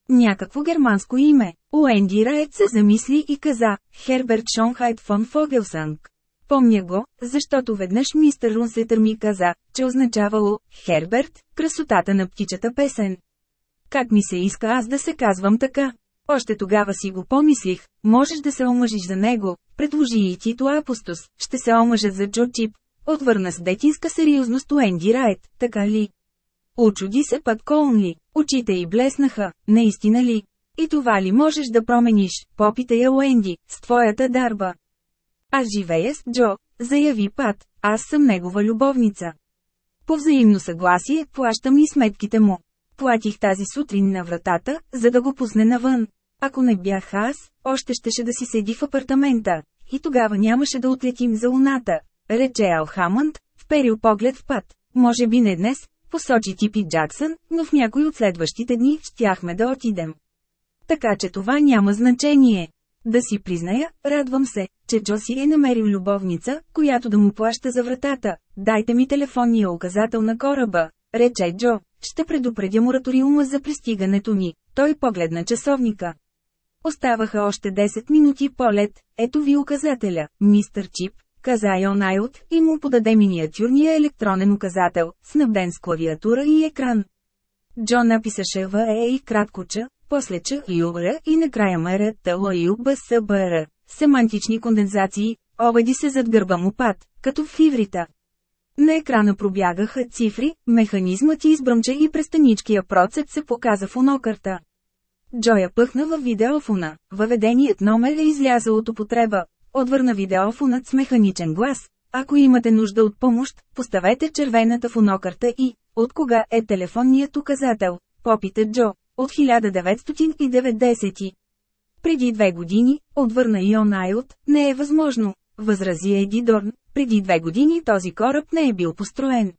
Някакво германско име. Уенди Райт се замисли и каза, Херберт Шонхайт фон Фогелсанг. Помня го, защото веднъж мистер Рунсетър ми каза, че означавало «Херберт, красотата на птичата песен». Как ми се иска аз да се казвам така? Още тогава си го помислих, можеш да се омъжиш за него, предложи и Тито Апостос, ще се омъжат за Джо Чип. Отвърна с детинска сериозност Уенди Райт, така ли? Очуди се път Колнли, очите й блеснаха, наистина ли? И това ли можеш да промениш, попита я Уенди, с твоята дарба? Аз живея с Джо, заяви Пат, аз съм негова любовница. По взаимно съгласие плащам и сметките му. Платих тази сутрин на вратата, за да го пусне навън. Ако не бях аз, още щеше да си седи в апартамента. И тогава нямаше да отлетим за луната, рече Алхамънд, вперил поглед в път. Може би не днес, посочи Типи Джаксън, но в някой от следващите дни щяхме да отидем. Така че това няма значение. Да си призная, радвам се, че Джо си е намерил любовница, която да му плаща за вратата. Дайте ми телефонния указател на кораба, рече Джо. Ще предупредя мораториума за пристигането ни. Той погледна часовника. Оставаха още 10 минути полет, ето ви указателя, мистър Чип, каза Йон Айлт и му подаде миниатюрния електронен указател, снабден с клавиатура и екран. Джо написаше ВЕ и краткоча, после Ч ЮР и накрая МР ТЛЮБСБР. Семантични кондензации, обади се зад гърба му пад, като в иврита. На екрана пробягаха цифри, механизмът и избръмче и престаничкия процеп се показа в онокарта. Джоя пъхна във видеофона. Въведеният номер е излязъл от употреба. Отвърна видеофонът с механичен глас. Ако имате нужда от помощ, поставете червената фонокарта и «От кога е телефонният указател?» Попита Джо. От 1990. Преди две години, отвърна Ион Айлот, не е възможно, възрази Еди Дорн, преди две години този кораб не е бил построен.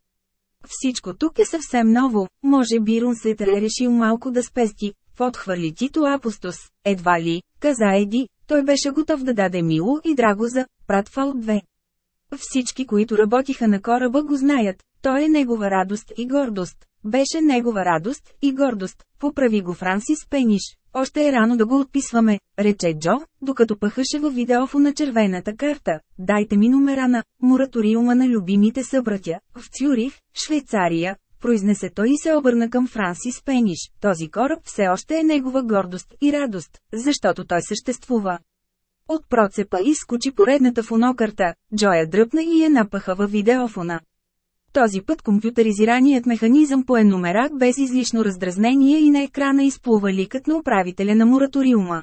Всичко тук е съвсем ново, може би Рунсетър е решил малко да спести, подхвърли Тито Апостос, едва ли, каза Еди, той беше готов да даде мило и драго за Пратфал 2. Всички, които работиха на кораба го знаят, той е негова радост и гордост. Беше негова радост и гордост, поправи го Франсис Пениш. Още е рано да го отписваме, рече Джо, докато пъхаше във видеофо на червената карта. Дайте ми номера на мораториума на любимите събратя, в Цюрих, Швейцария, произнесе той и се обърна към Франсис Пениш. Този кораб все още е негова гордост и радост, защото той съществува. От процепа изскочи поредната фонокарта, Джоя дръпна и я напаха във видеофона. Този път компютъризираният механизъм по номера без излишно раздразнение и на екрана изплува ликът на управителя на мораториума.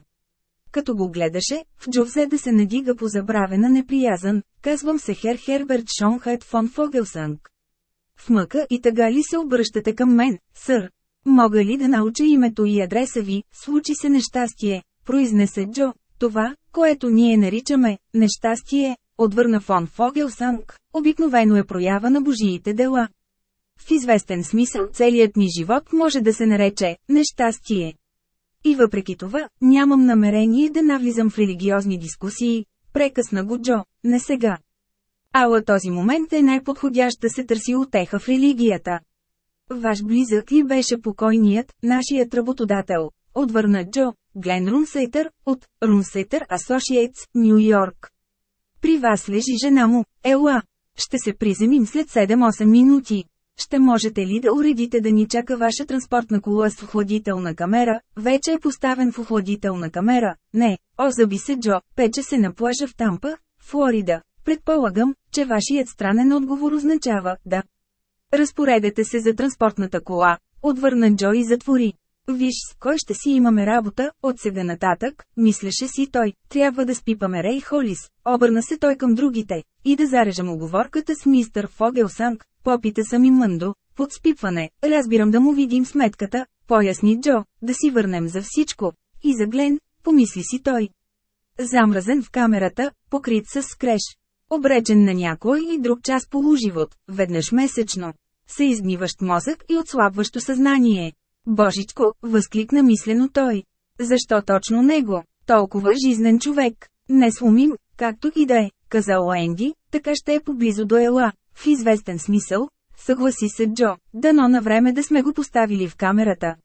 Като го гледаше, в Джо взе да се надига по забравена неприязан, казвам се Хер Херберт Шонхайт фон Фогелсанг. В мъка и тъга ли се обръщате към мен, сър? Мога ли да науча името и адреса ви, случи се нещастие, произнесе Джо. Това, което ние наричаме нещастие, отвърна фон Фогелсанг, обикновено е проява на божиите дела. В известен смисъл целият ни живот може да се нарече нещастие. И въпреки това, нямам намерение да навлизам в религиозни дискусии, прекъсна го Джо, не сега. Ала този момент е най-подходящ да се търси отеха в религията. Ваш близък ли беше покойният, нашият работодател, отвърна Джо, Глен Рунсейтър, от Рунсейтър Associates, Нью Йорк. При вас лежи жена му, ела. Ще се приземим след 7-8 минути. Ще можете ли да уредите да ни чака ваша транспортна кола с охладителна камера? Вече е поставен в охладителна камера. Не, озаби се Джо, пече се на плажа в Тампа, Флорида. Предполагам, че вашият странен отговор означава «да». Разпоредете се за транспортната кола, отвърна Джо и затвори. Виж с кой ще си имаме работа, от сега нататък, мислеше си той, трябва да спипаме Рей Холис, обърна се той към другите, и да зарежем оговорката с мистър Фогелсанг, попита съм и Мъндо, под спипване, разбирам да му видим сметката, поясни Джо, да си върнем за всичко. И за Глен, помисли си той. Замразен в камерата, покрит с скреш. Обречен на някой и друг час полуживот, веднъж месечно. Съизгниващ мозък и отслабващо съзнание. Божичко, възкликна мислено той. Защо точно него? Толкова жизнен човек. Не сломим, както и да е, казал Енди, така ще е поблизо до Ела. В известен смисъл, съгласи се Джо, дано на време да сме го поставили в камерата.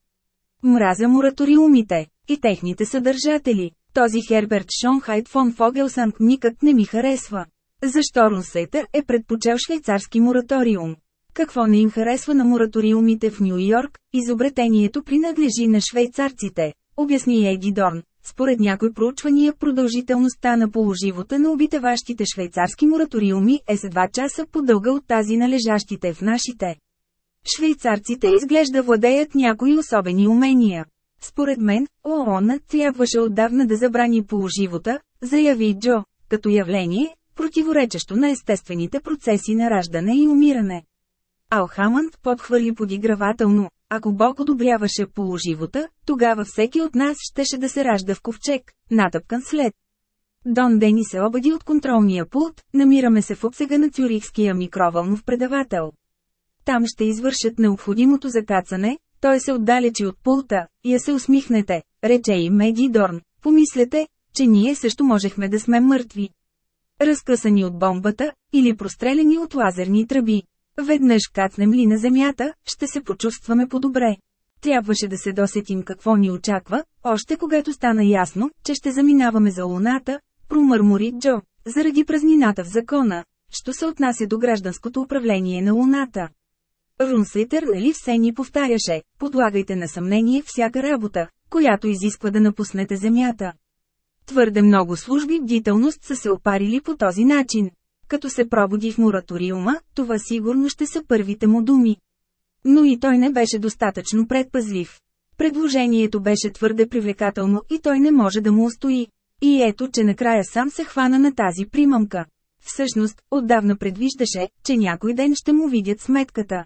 Мразя мораториумите и техните съдържатели. Този Херберт Шонхайт фон Фогелсанг никак не ми харесва. Защо Рунсейтър е предпочел швейцарски мораториум? Какво не им харесва на мораториумите в Нью Йорк, изобретението принадлежи на швейцарците, обясни Еди Дорн. Според някои проучвания продължителността на положивота на обитаващите швейцарски мораториуми е с 2 часа по-дълга от тази на лежащите в нашите. Швейцарците изглежда владеят някои особени умения. Според мен, ООН трябваше отдавна да забрани положивота, заяви Джо, като явление, противоречещо на естествените процеси на раждане и умиране. Алхамънд подхвърли подигравателно, ако Бог одобряваше положивота, тогава всеки от нас щеше да се ражда в ковчег, натъпкан след. Дон Дени се обади от контролния пулт, намираме се в обсега на Цюрихския микровълнов предавател. Там ще извършат необходимото закацане, той се отдалечи от пулта, я се усмихнете, рече и Меди Дорн. Помислете, че ние също можехме да сме мъртви. Разкъсани от бомбата, или прострелени от лазерни тръби. Веднъж кацнем ли на земята, ще се почувстваме по-добре. Трябваше да се досетим какво ни очаква, още когато стана ясно, че ще заминаваме за луната, промърмори Джо, заради празнината в закона, що се отнася до гражданското управление на луната. Рунсейтър нали все ни повтаряше, подлагайте на съмнение всяка работа, която изисква да напуснете земята. Твърде много служби бдителност са се опарили по този начин. Като се пробуди в мораториума, това сигурно ще са първите му думи. Но и той не беше достатъчно предпазлив. Предложението беше твърде привлекателно и той не може да му устои. И ето, че накрая сам се хвана на тази примамка. Всъщност, отдавна предвиждаше, че някой ден ще му видят сметката.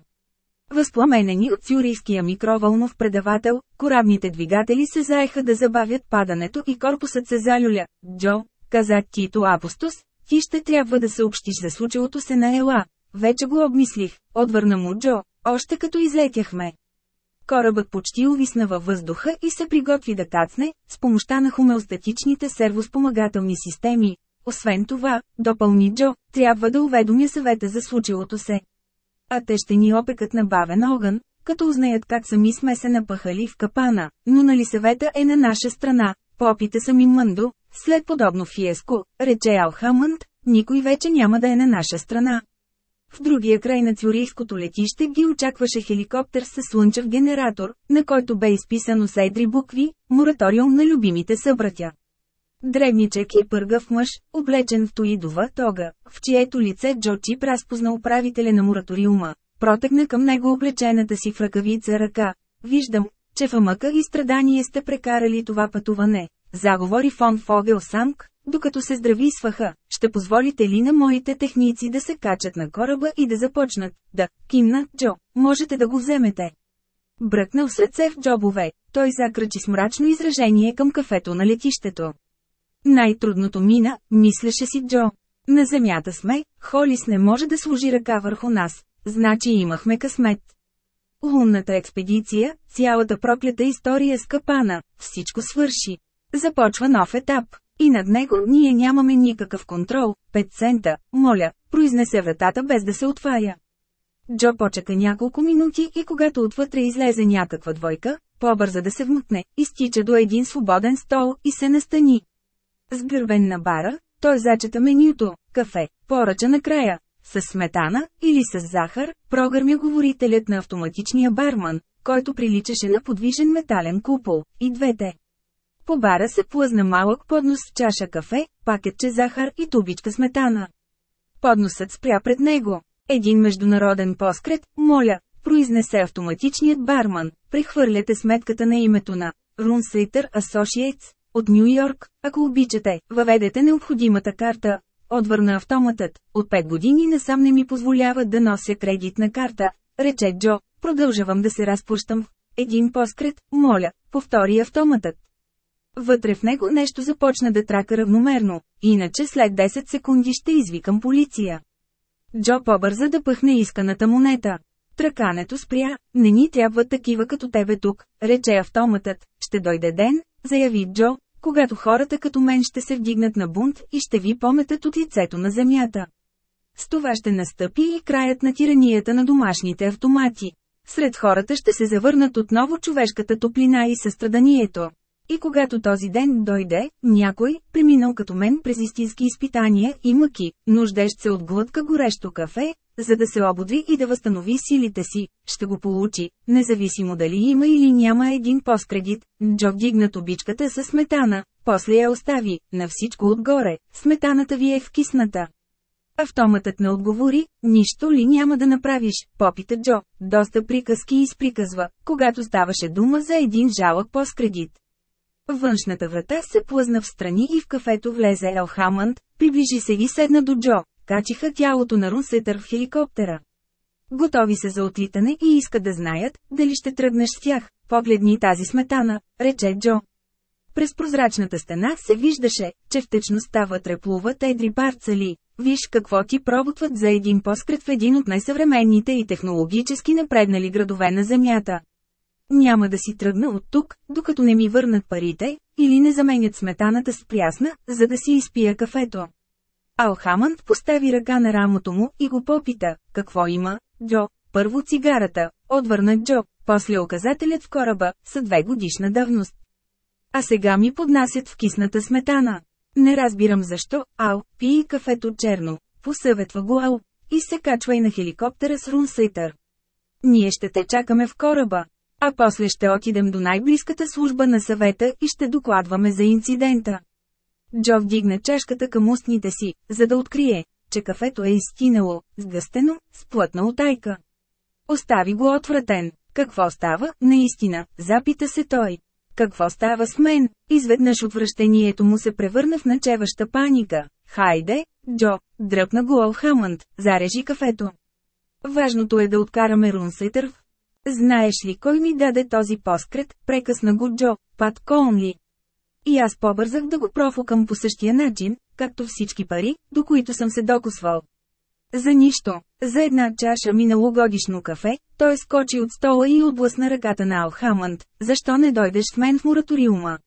Възпламенени от сюрийския микровълнов предавател, корабните двигатели се заеха да забавят падането и корпусът се залюля. Джо, каза Тито Апостос, ти ще трябва да съобщиш за случилото се на Ела. Вече го обмислих, отвърна му Джо, още като излетяхме. Корабът почти увисна във въздуха и се приготви да кацне, с помощта на хомеостатичните сервоспомагателни системи. Освен това, допълни Джо, трябва да уведомя съвета за случилото се. А те ще ни опекат на бавен огън, като узнаят как сами сме се напъхали в капана, но нали съвета е на наша страна, попита съм и Мъндо, след подобно фиеско, рече Алхамънд, никой вече няма да е на наша страна. В другия край на Цюрийското летище ги очакваше хеликоптер с слънчев генератор, на който бе изписано с букви «Мораториум на любимите събратя». Древничек и пъргав мъж, облечен в тоидова тога, в чието лице Джо Чип разпозна управителя на мораториума, протегна към него облечената си в ръкавица ръка. Виждам, че в мъка и страдание сте прекарали това пътуване. Заговори фон Фогел Самк, докато се здрависваха. Ще позволите ли на моите техници да се качат на кораба и да започнат? Да, кимна, Джо, можете да го вземете. Бръкнал с ръце в джобове, той закрачи с мрачно изражение към кафето на летището. Най-трудното мина, мислеше си Джо. На земята сме, Холис не може да служи ръка върху нас, значи имахме късмет. Лунната експедиция, цялата проклята история с капана, всичко свърши. Започва нов етап. И над него ние нямаме никакъв контрол. 5 цента, моля, произнесе вратата без да се отваря. Джо почека няколко минути и когато отвътре излезе някаква двойка, по-бърза да се вмъкне, изтича до един свободен стол и се настани. Сгърбен на бара, той зачета менюто, кафе, поръча накрая, с сметана или с захар, прогърмя говорителят на автоматичния барман, който приличаше на подвижен метален купол, и двете. По бара се плъзна малък поднос с чаша кафе, пакетче захар и тубичка сметана. Подносът спря пред него. Един международен поскрет, моля, произнесе автоматичният барман, прехвърляте сметката на името на Runsater Associates от Нью Йорк, ако обичате, въведете необходимата карта. Отвърна автоматът, от 5 години насам не ми позволява да нося кредитна карта, рече Джо, продължавам да се разпущам. Един поскрет, моля, повтори автоматът. Вътре в него нещо започна да трака равномерно, иначе след 10 секунди ще извикам полиция. Джо побърза да пъхне исканата монета. Тракането спря, не ни трябва такива като тебе тук, рече автоматът, ще дойде ден, заяви Джо, когато хората като мен ще се вдигнат на бунт и ще ви пометат от лицето на земята. С това ще настъпи и краят на тиранията на домашните автомати. Сред хората ще се завърнат отново човешката топлина и състраданието. И когато този ден дойде, някой, преминал като мен през истински изпитания и мъки, нуждещ се от глътка горещо кафе, за да се ободри и да възстанови силите си, ще го получи, независимо дали има или няма един посткредит. Джо дигна обичката със сметана, после я остави, на всичко отгоре, сметаната ви е вкисната. Автоматът не отговори, нищо ли няма да направиш, попита Джо, доста приказки изприказва, когато ставаше дума за един жалък посткредит. Външната врата се плъзна в страни и в кафето влезе Ел Хамънд, приближи се и седна до Джо, качиха тялото на Рунсетър в хеликоптера. Готови са за отлитане и искат да знаят, дали ще тръгнеш с тях. Погледни тази сметана, рече Джо. През прозрачната стена се виждаше, че в течността вътре плуват едри парцали. Виж какво ти пробутват за един поскрет в един от най-съвременните и технологически напреднали градове на Земята. Няма да си тръгна от тук, докато не ми върнат парите, или не заменят сметаната с прясна, за да си изпия кафето. Алхамънд постави ръка на рамото му и го попита, какво има, Джо, първо цигарата, отвърна Джо, после указателят в кораба, са две годишна давност. А сега ми поднасят в кисната сметана. Не разбирам защо, Ал, пий кафето черно, посъветва го Ал, и се качва и на хеликоптера с Рунсейтър. Ние ще те чакаме в кораба. А после ще отидем до най-близката служба на съвета и ще докладваме за инцидента. Джо вдигна чашката към устните си, за да открие, че кафето е изтинало, сгъстено, с плътна отайка. Остави го отвратен. Какво става, наистина, запита се той. Какво става с мен? Изведнъж отвращението му се превърна в начеваща паника. Хайде, Джо, дръпна го Алхамънд, зарежи кафето. Важното е да откараме Рунсетър в Знаеш ли кой ми даде този поскрет, прекъсна го Джо, Пат Конли. И аз побързах да го профукам по същия начин, както всички пари, до които съм се докосвал. За нищо, за една чаша миналогодишно кафе, той скочи от стола и отблъсна ръката на Алхамънд, защо не дойдеш с мен в мораториума?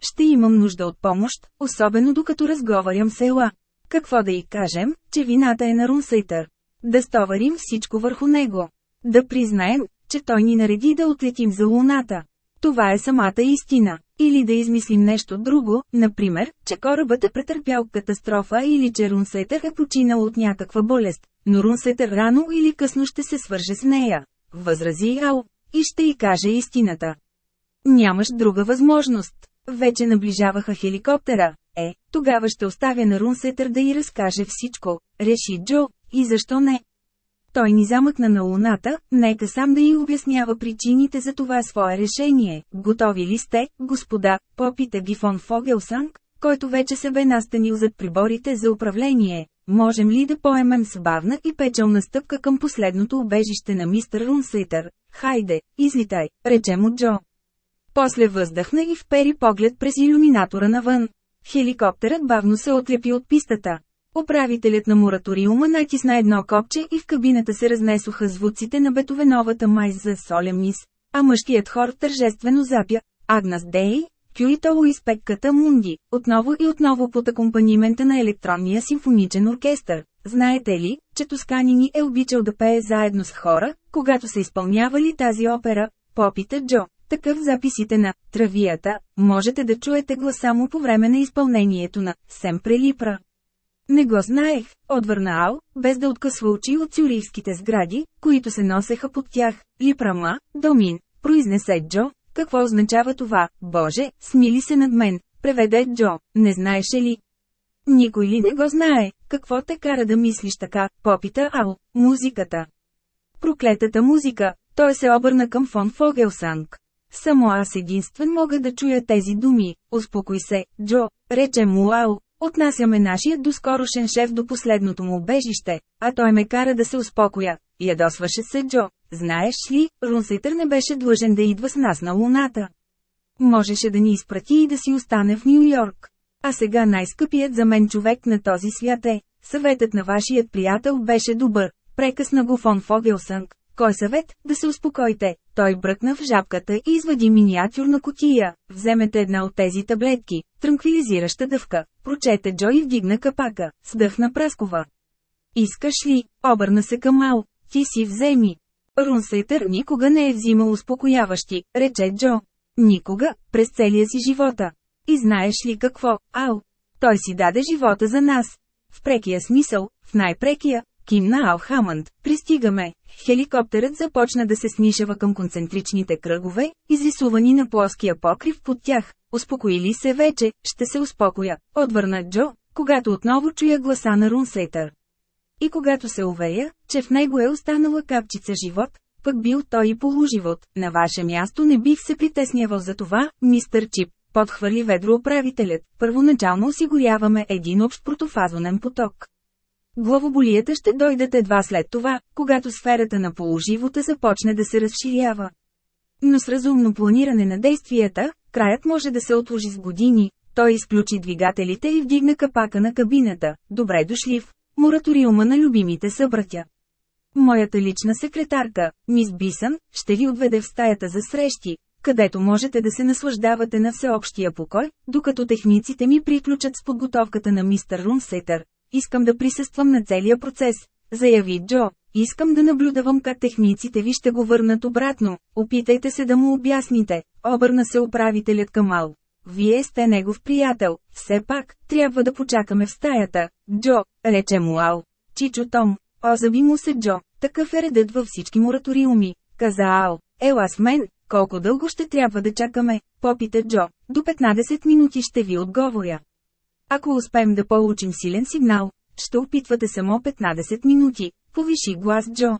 Ще имам нужда от помощ, особено докато разговарям с Ела. Какво да й кажем, че вината е на Рунсейтър? Да стоварим всичко върху него. Да признаем, че той ни нареди да отлетим за Луната. Това е самата истина. Или да измислим нещо друго, например, че корабът е претърпял катастрофа или че Рунсетър е починал от някаква болест, но Рунсетър рано или късно ще се свърже с нея. Възрази Ал. И ще й каже истината. Нямаш друга възможност. Вече наближаваха хеликоптера. Е, тогава ще оставя на Рунсетър да й разкаже всичко, реши Джо, и защо не? Той ни замъкна на луната, нека сам да й обяснява причините за това свое решение. Готови ли сте, господа, попита ги фон Фогелсанг, който вече се бе настанил зад приборите за управление. Можем ли да поемем с бавна и печална стъпка към последното убежище на мистер Рунсейтър? Хайде, излитай, рече му Джо. После въздъхна и впери поглед през иллюминатора навън. Хеликоптерът бавно се отлепи от пистата. Управителят на мораториума натисна едно копче и в кабината се разнесоха звуците на бетовеновата майс за солемнис, а мъжкият хор тържествено запя «Агнас Дей», Кюитало и спекката Мунди, отново и отново под акомпанимента на електронния симфоничен оркестър. Знаете ли, че Тосканини е обичал да пее заедно с хора, когато са изпълнявали тази опера? Попита Джо. Такъв записите на «Травията» можете да чуете гласа му по време на изпълнението на «Семпре Липра». Не го знаех, отвърна Ал, без да откъсва очи от цюрихските сгради, които се носеха под тях. Липрама, Домин, произнесе Джо, какво означава това, Боже, смили се над мен, преведе Джо, не знаеше ли? Никой ли не го знае, какво те кара да мислиш така, попита Ал, музиката. Проклетата музика, той се обърна към фон Фогелсанг. Само аз единствен мога да чуя тези думи. Успокой се, Джо, рече му Ау. Отнасяме нашия доскорошен шеф до последното му бежище, а той ме кара да се успокоя. Ядосваше се Джо. Знаеш ли, Рунсейтър не беше длъжен да идва с нас на Луната. Можеше да ни изпрати и да си остане в Нью Йорк. А сега най-скъпият за мен човек на този свят е, съветът на вашият приятел беше добър, прекъсна го фон Фогелсънг. Кой съвет? Да се успокойте. Той бръкна в жабката и извади миниатюрна котия. Вземете една от тези таблетки, транквилизираща дъвка. Прочете Джо и вдигна капака. Сдъхна праскова. Искаш ли? Обърна се към Ал. Ти си вземи. Рунсейтър никога не е взимал успокояващи, рече Джо. Никога, през целия си живота. И знаеш ли какво, Ал? Той си даде живота за нас. В прекия смисъл, в най-прекия, кимна Ал Хамънд, пристигаме. Хеликоптерът започна да се смишава към концентричните кръгове, изрисувани на плоския покрив под тях. Успокоили се вече, ще се успокоя, отвърна Джо, когато отново чуя гласа на Рунсейтър. И когато се уверя, че в него е останала капчица живот, пък бил той и полуживот, на ваше място не бих се притеснявал за това, мистър Чип, подхвърли ведро управителят. Първоначално осигуряваме един общ протофазонен поток. Главоболията ще дойдат едва след това, когато сферата на положивота започне да се разширява. Но с разумно планиране на действията, краят може да се отложи с години. Той изключи двигателите и вдигна капака на кабината. Добре дошли в мораториума на любимите събратя. Моята лична секретарка, мис Бисън, ще ви отведе в стаята за срещи, където можете да се наслаждавате на всеобщия покой, докато техниците ми приключат с подготовката на мистер Рунсетър. Искам да присъствам на целия процес, заяви Джо. Искам да наблюдавам как техниците ви ще го върнат обратно. Опитайте се да му обясните. Обърна се управителят към Ал. Вие сте негов приятел, все пак, трябва да почакаме в стаята. Джо, рече му Ал. Чичо Том, озаби му се Джо, такъв е редът във всички мораториуми, каза Ал. Ела с мен, колко дълго ще трябва да чакаме, попита Джо, до 15 минути ще ви отговоря. Ако успеем да получим силен сигнал, ще опитвате само 15 минути, повиши глас Джо.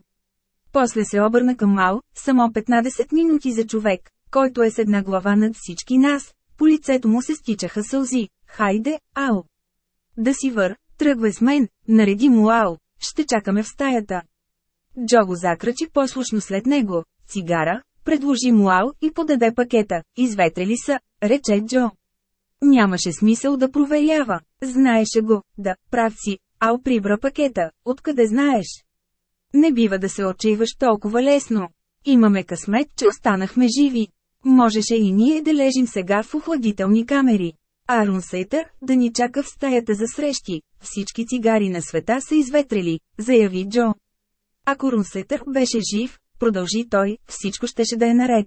После се обърна към Мал, само 15 минути за човек, който е с една глава над всички нас, по лицето му се стичаха сълзи. Хайде, Ал! Да си вър, тръгвай с мен, нареди му Ал, ще чакаме в стаята. Джо го закрачи послушно след него. Цигара, предложи му Ал и подаде пакета. Изветрели са, рече Джо. Нямаше смисъл да проверява. Знаеше го, да, прав си. Ал прибра пакета, откъде знаеш? Не бива да се отчаиваш толкова лесно. Имаме късмет, че останахме живи. Можеше и ние да лежим сега в охладителни камери. Арун Сейтър, да ни чака в стаята за срещи. Всички цигари на света са изветрели, заяви Джо. Ако Рунсетър беше жив, продължи той, всичко щеше да е наред.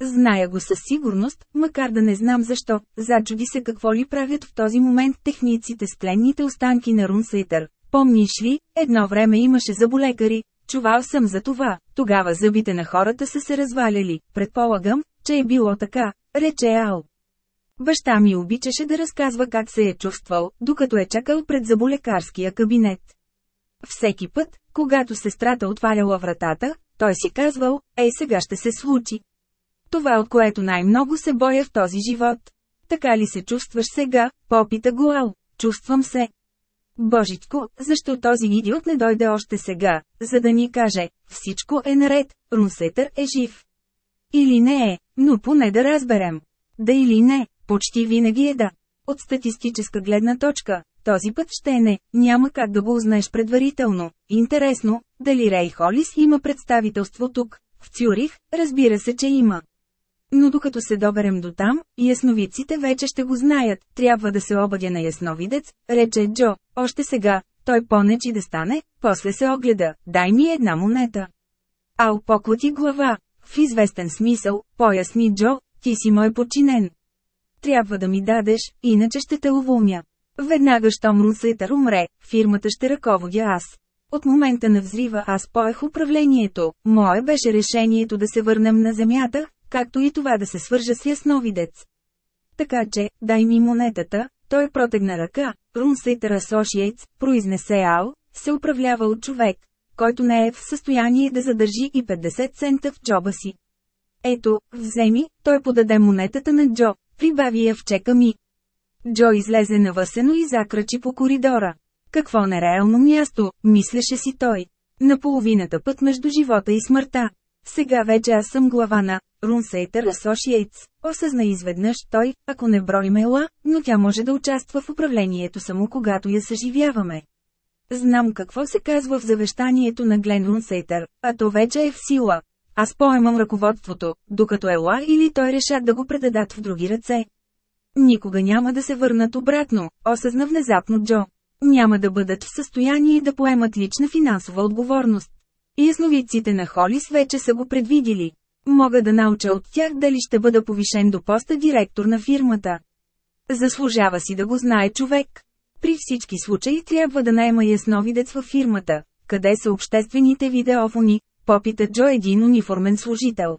Зная го със сигурност, макар да не знам защо, зачуди се какво ли правят в този момент техниците с пленните останки на Рунсейтър. Помниш ли, едно време имаше заболекари, чувал съм за това, тогава зъбите на хората са се разваляли, предполагам, че е било така, рече Ал. Баща ми обичаше да разказва как се е чувствал, докато е чакал пред заболекарския кабинет. Всеки път, когато сестрата отваряла вратата, той си казвал, ей сега ще се случи. Това от което най-много се боя в този живот. Така ли се чувстваш сега, попита Гуал. Чувствам се. Божичко, защо този идиот не дойде още сега, за да ни каже, всичко е наред, Рунсетър е жив. Или не е, но поне да разберем. Да или не, почти винаги е да. От статистическа гледна точка, този път ще е не, няма как да го узнаеш предварително. Интересно, дали Рей Холис има представителство тук, в Цюрих, разбира се, че има. Но докато се доберем до там, ясновидците вече ще го знаят, трябва да се обадя на ясновидец, рече Джо, още сега, той понечи да стане, после се огледа, дай ми една монета. Ал поклати глава, в известен смисъл, поясни Джо, ти си мой подчинен. Трябва да ми дадеш, иначе ще те уволня. Веднага щом Рунсетър умре, фирмата ще ръководя аз. От момента на взрива аз поех управлението, мое беше решението да се върнем на земята, както и това да се свържа с ясновидец. Така че, дай ми монетата, той протегна ръка, Рунсейтър Associates, произнесе Ал, се управлява от човек, който не е в състояние да задържи и 50 цента в джоба си. Ето, вземи, той подаде монетата на Джо, прибави я в чека ми. Джо излезе навъсено и закрачи по коридора. Какво нереално място, мислеше си той. На половината път между живота и смъртта. Сега вече аз съм глава на Рунсейтър Associates. Осъзна изведнъж той, ако не броим Ела, но тя може да участва в управлението само когато я съживяваме. Знам какво се казва в завещанието на Глен Рунсейтър, а то вече е в сила. Аз поемам ръководството, докато Ела или той решат да го предадат в други ръце. Никога няма да се върнат обратно, осъзна внезапно Джо. Няма да бъдат в състояние да поемат лична финансова отговорност. Ясновидците на Холис вече са го предвидили. Мога да науча от тях дали ще бъда повишен до поста директор на фирмата. Заслужава си да го знае човек. При всички случаи трябва да найма ясновидец във фирмата. Къде са обществените видеофони? Попита Джо един униформен служител.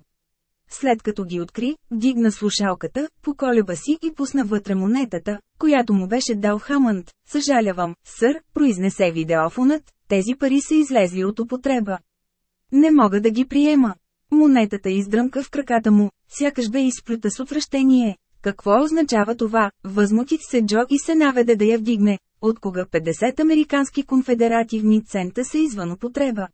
След като ги откри, вдигна слушалката, поколеба си и пусна вътре монетата, която му беше дал Хамънд. Съжалявам, сър, произнесе видеофонът, тези пари са излезли от употреба. Не мога да ги приема. Монетата издръмка в краката му, сякаш бе изплюта с отвращение. Какво означава това? Възмути се Джо и се наведе да я вдигне, от кога 50 американски конфедеративни цента са извън употреба.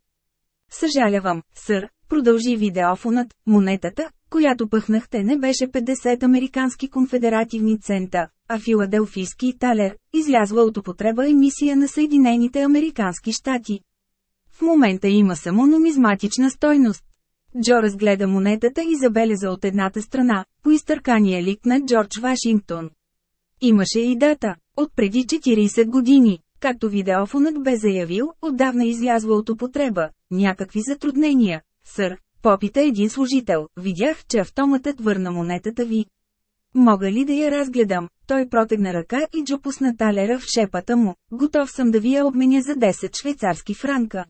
Съжалявам, сър, продължи видеофонът, монетата, която пъхнахте не беше 50 американски конфедеративни цента, а филаделфийски талер, излязла от употреба емисия на Съединените Американски щати. В момента има само нумизматична стойност. Джо разгледа монетата и забеляза от едната страна, по изтъркания лик на Джордж Вашингтон. Имаше и дата, от преди 40 години, както видеофонът бе заявил, отдавна излязла от употреба, някакви затруднения. Сър, попита един служител, видях, че автоматът върна монетата ви. Мога ли да я разгледам? Той протегна ръка и Джо пусна талера в шепата му. Готов съм да ви я обменя за 10 швейцарски франка.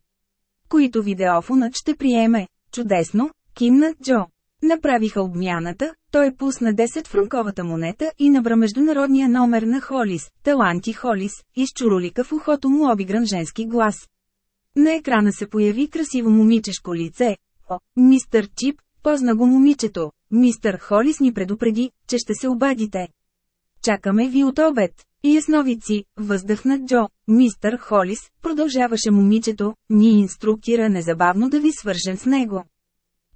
Които видеофонът ще приеме. Чудесно, кимна Джо. Направиха обмяната, той пусна 10 франковата монета и набра международния номер на Холис, Таланти Холис, изчуролика в ухото му обигран женски глас. На екрана се появи красиво момичешко лице. О, мистър Чип, позна го момичето. Мистър Холис ни предупреди, че ще се обадите. Чакаме ви от обед. И ясновици, въздъхна Джо. Мистър Холис, продължаваше момичето, ни инструктира незабавно да ви свържем с него.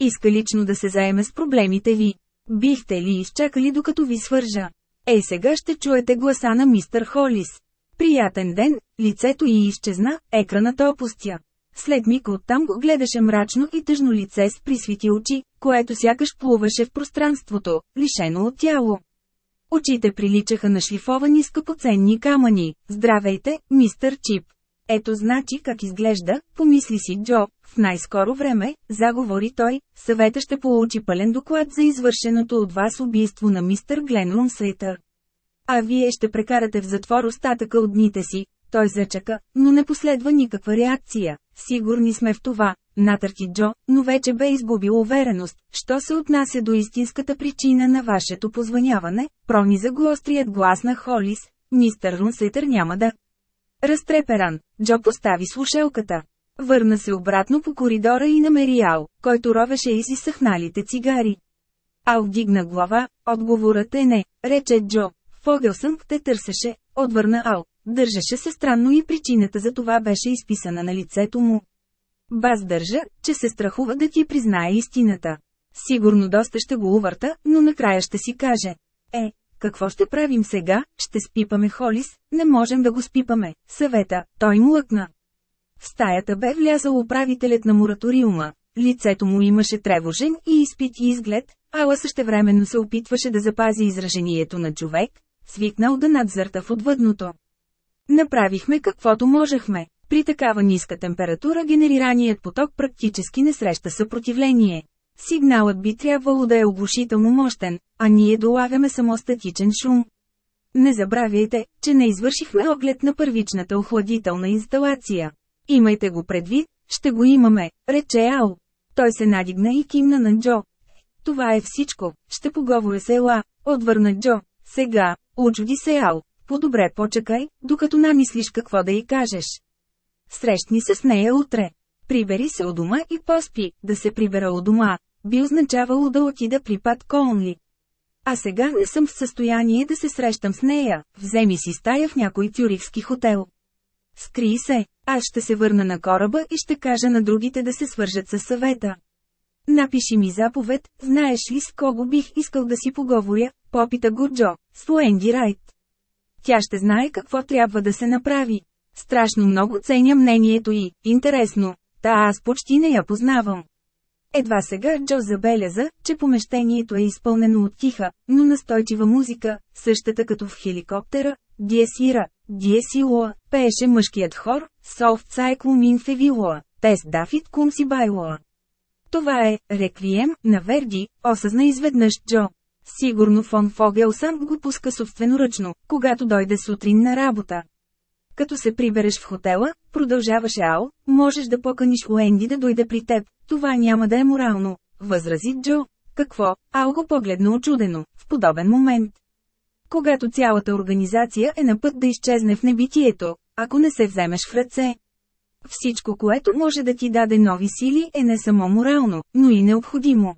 Иска лично да се заеме с проблемите ви. Бихте ли изчакали докато ви свържа? Ей сега ще чуете гласа на мистър Холис. Приятен ден, лицето й изчезна, екранът опустя. След миг оттам го гледаше мрачно и тъжно лице с присвити очи, което сякаш плуваше в пространството, лишено от тяло. Очите приличаха на шлифовани скъпоценни камъни. Здравейте, мистър Чип. Ето значи как изглежда, помисли си Джо, в най-скоро време, заговори той, съвета ще получи пълен доклад за извършеното от вас убийство на мистър Глен Лунсейтър. А вие ще прекарате в затвор остатъка от дните си. Той зачака, но не последва никаква реакция. Сигурни сме в това, натърти Джо, но вече бе изгубил увереност. Що се отнася до истинската причина на вашето позваняване, прониза го острият глас на Холис, мистър Рунсетър няма да. Разтреперан, Джо постави слушалката. Върна се обратно по коридора и намери Ал, който ровеше из изсъхналите цигари. Ал вдигна глава, отговорът е не, рече Джо. Фогелсън те търсеше, отвърна Ал. Държеше се странно и причината за това беше изписана на лицето му. Баз държа, че се страхува да ти признае истината. Сигурно доста ще го увърта, но накрая ще си каже. Е, какво ще правим сега, ще спипаме Холис, не можем да го спипаме, съвета, той му лъкна. В стаята бе влязал управителят на мораториума. Лицето му имаше тревожен и изпит и изглед, ала същевременно се опитваше да запази изражението на човек, свикнал да надзърта в отвъдното. Направихме каквото можехме. При такава ниска температура генерираният поток практически не среща съпротивление. Сигналът би трябвало да е оглушително мощен, а ние долавяме само статичен шум. Не забравяйте, че не извършихме оглед на първичната охладителна инсталация. Имайте го предвид, ще го имаме, рече Ал. Той се надигна и кимна на Джо. Това е всичко, ще поговоря с Ела, отвърна Джо. Сега, учуди се Ал, по-добре почакай, докато намислиш какво да й кажеш. Срещни се с нея утре. Прибери се у дома и поспи, да се прибера у дома, би означавало да отида при Пат Конли. А сега не съм в състояние да се срещам с нея, вземи си стая в някой тюрихски хотел. Скри се, аз ще се върна на кораба и ще кажа на другите да се свържат със съвета. Напиши ми заповед, знаеш ли с кого бих искал да си поговоря, попита го Джо, с Уенди Райт. Тя ще знае какво трябва да се направи. Страшно много ценя мнението й, интересно, та аз почти не я познавам. Едва сега Джо забеляза, че помещението е изпълнено от тиха, но настойчива музика, същата като в хеликоптера, Диесира, Диесилоа, пееше мъжкият хор, Софт Сайкло Мин Февилоа, Тес Дафит Кумси Байлоа. Това е реквием на Верди, осъзна изведнъж Джо. Сигурно фон Фогел сам го пуска собственоръчно, когато дойде сутрин на работа. Като се прибереш в хотела, продължаваше Ал, можеш да поканиш Уенди да дойде при теб, това няма да е морално, възрази Джо. Какво? Ал го погледна очудено, в подобен момент. Когато цялата организация е на път да изчезне в небитието, ако не се вземеш в ръце. Всичко, което може да ти даде нови сили е не само морално, но и необходимо.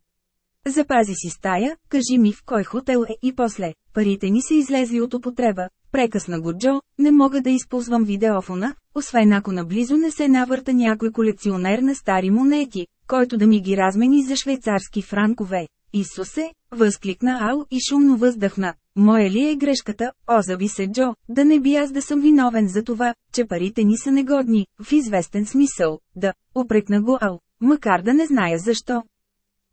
Запази си стая, кажи ми в кой хотел е и после, парите ни са излезли от употреба, прекъсна го Джо, не мога да използвам видеофона, освен ако наблизо не се навърта някой колекционер на стари монети, който да ми ги размени за швейцарски франкове. Исусе, възкликна Ал и шумно въздъхна. Моя ли е грешката, озаби се Джо, да не би аз да съм виновен за това, че парите ни са негодни, в известен смисъл, да, упрекна го Ал, макар да не зная защо.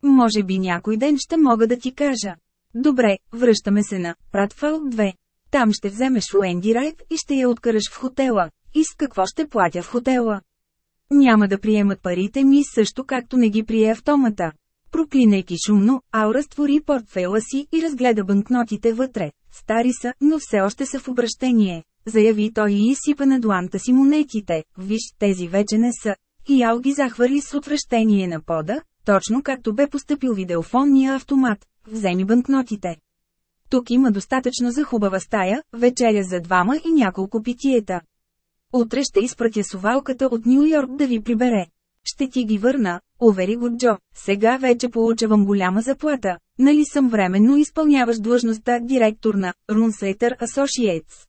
Може би някой ден ще мога да ти кажа. Добре, връщаме се на Пратфал 2. Там ще вземеш Уенди Райт и ще я откараш в хотела. И с какво ще платя в хотела? Няма да приемат парите ми също както не ги прие автомата. Проклинайки шумно, Ал разтвори портфела си и разгледа банкнотите вътре. Стари са, но все още са в обращение. Заяви той и изсипа на дуанта си монетите. Виж, тези вече не са. И Ал ги захвърли с отвращение на пода, точно както бе поступил видеофонния автомат. Вземи банкнотите. Тук има достатъчно за хубава стая, вечеря за двама и няколко питиета. Утре ще изпратя сувалката от Нью Йорк да ви прибере. Ще ти ги върна, увери го Джо. Сега вече получавам голяма заплата. Нали съм временно изпълняваш длъжността директор на Runsater Associates.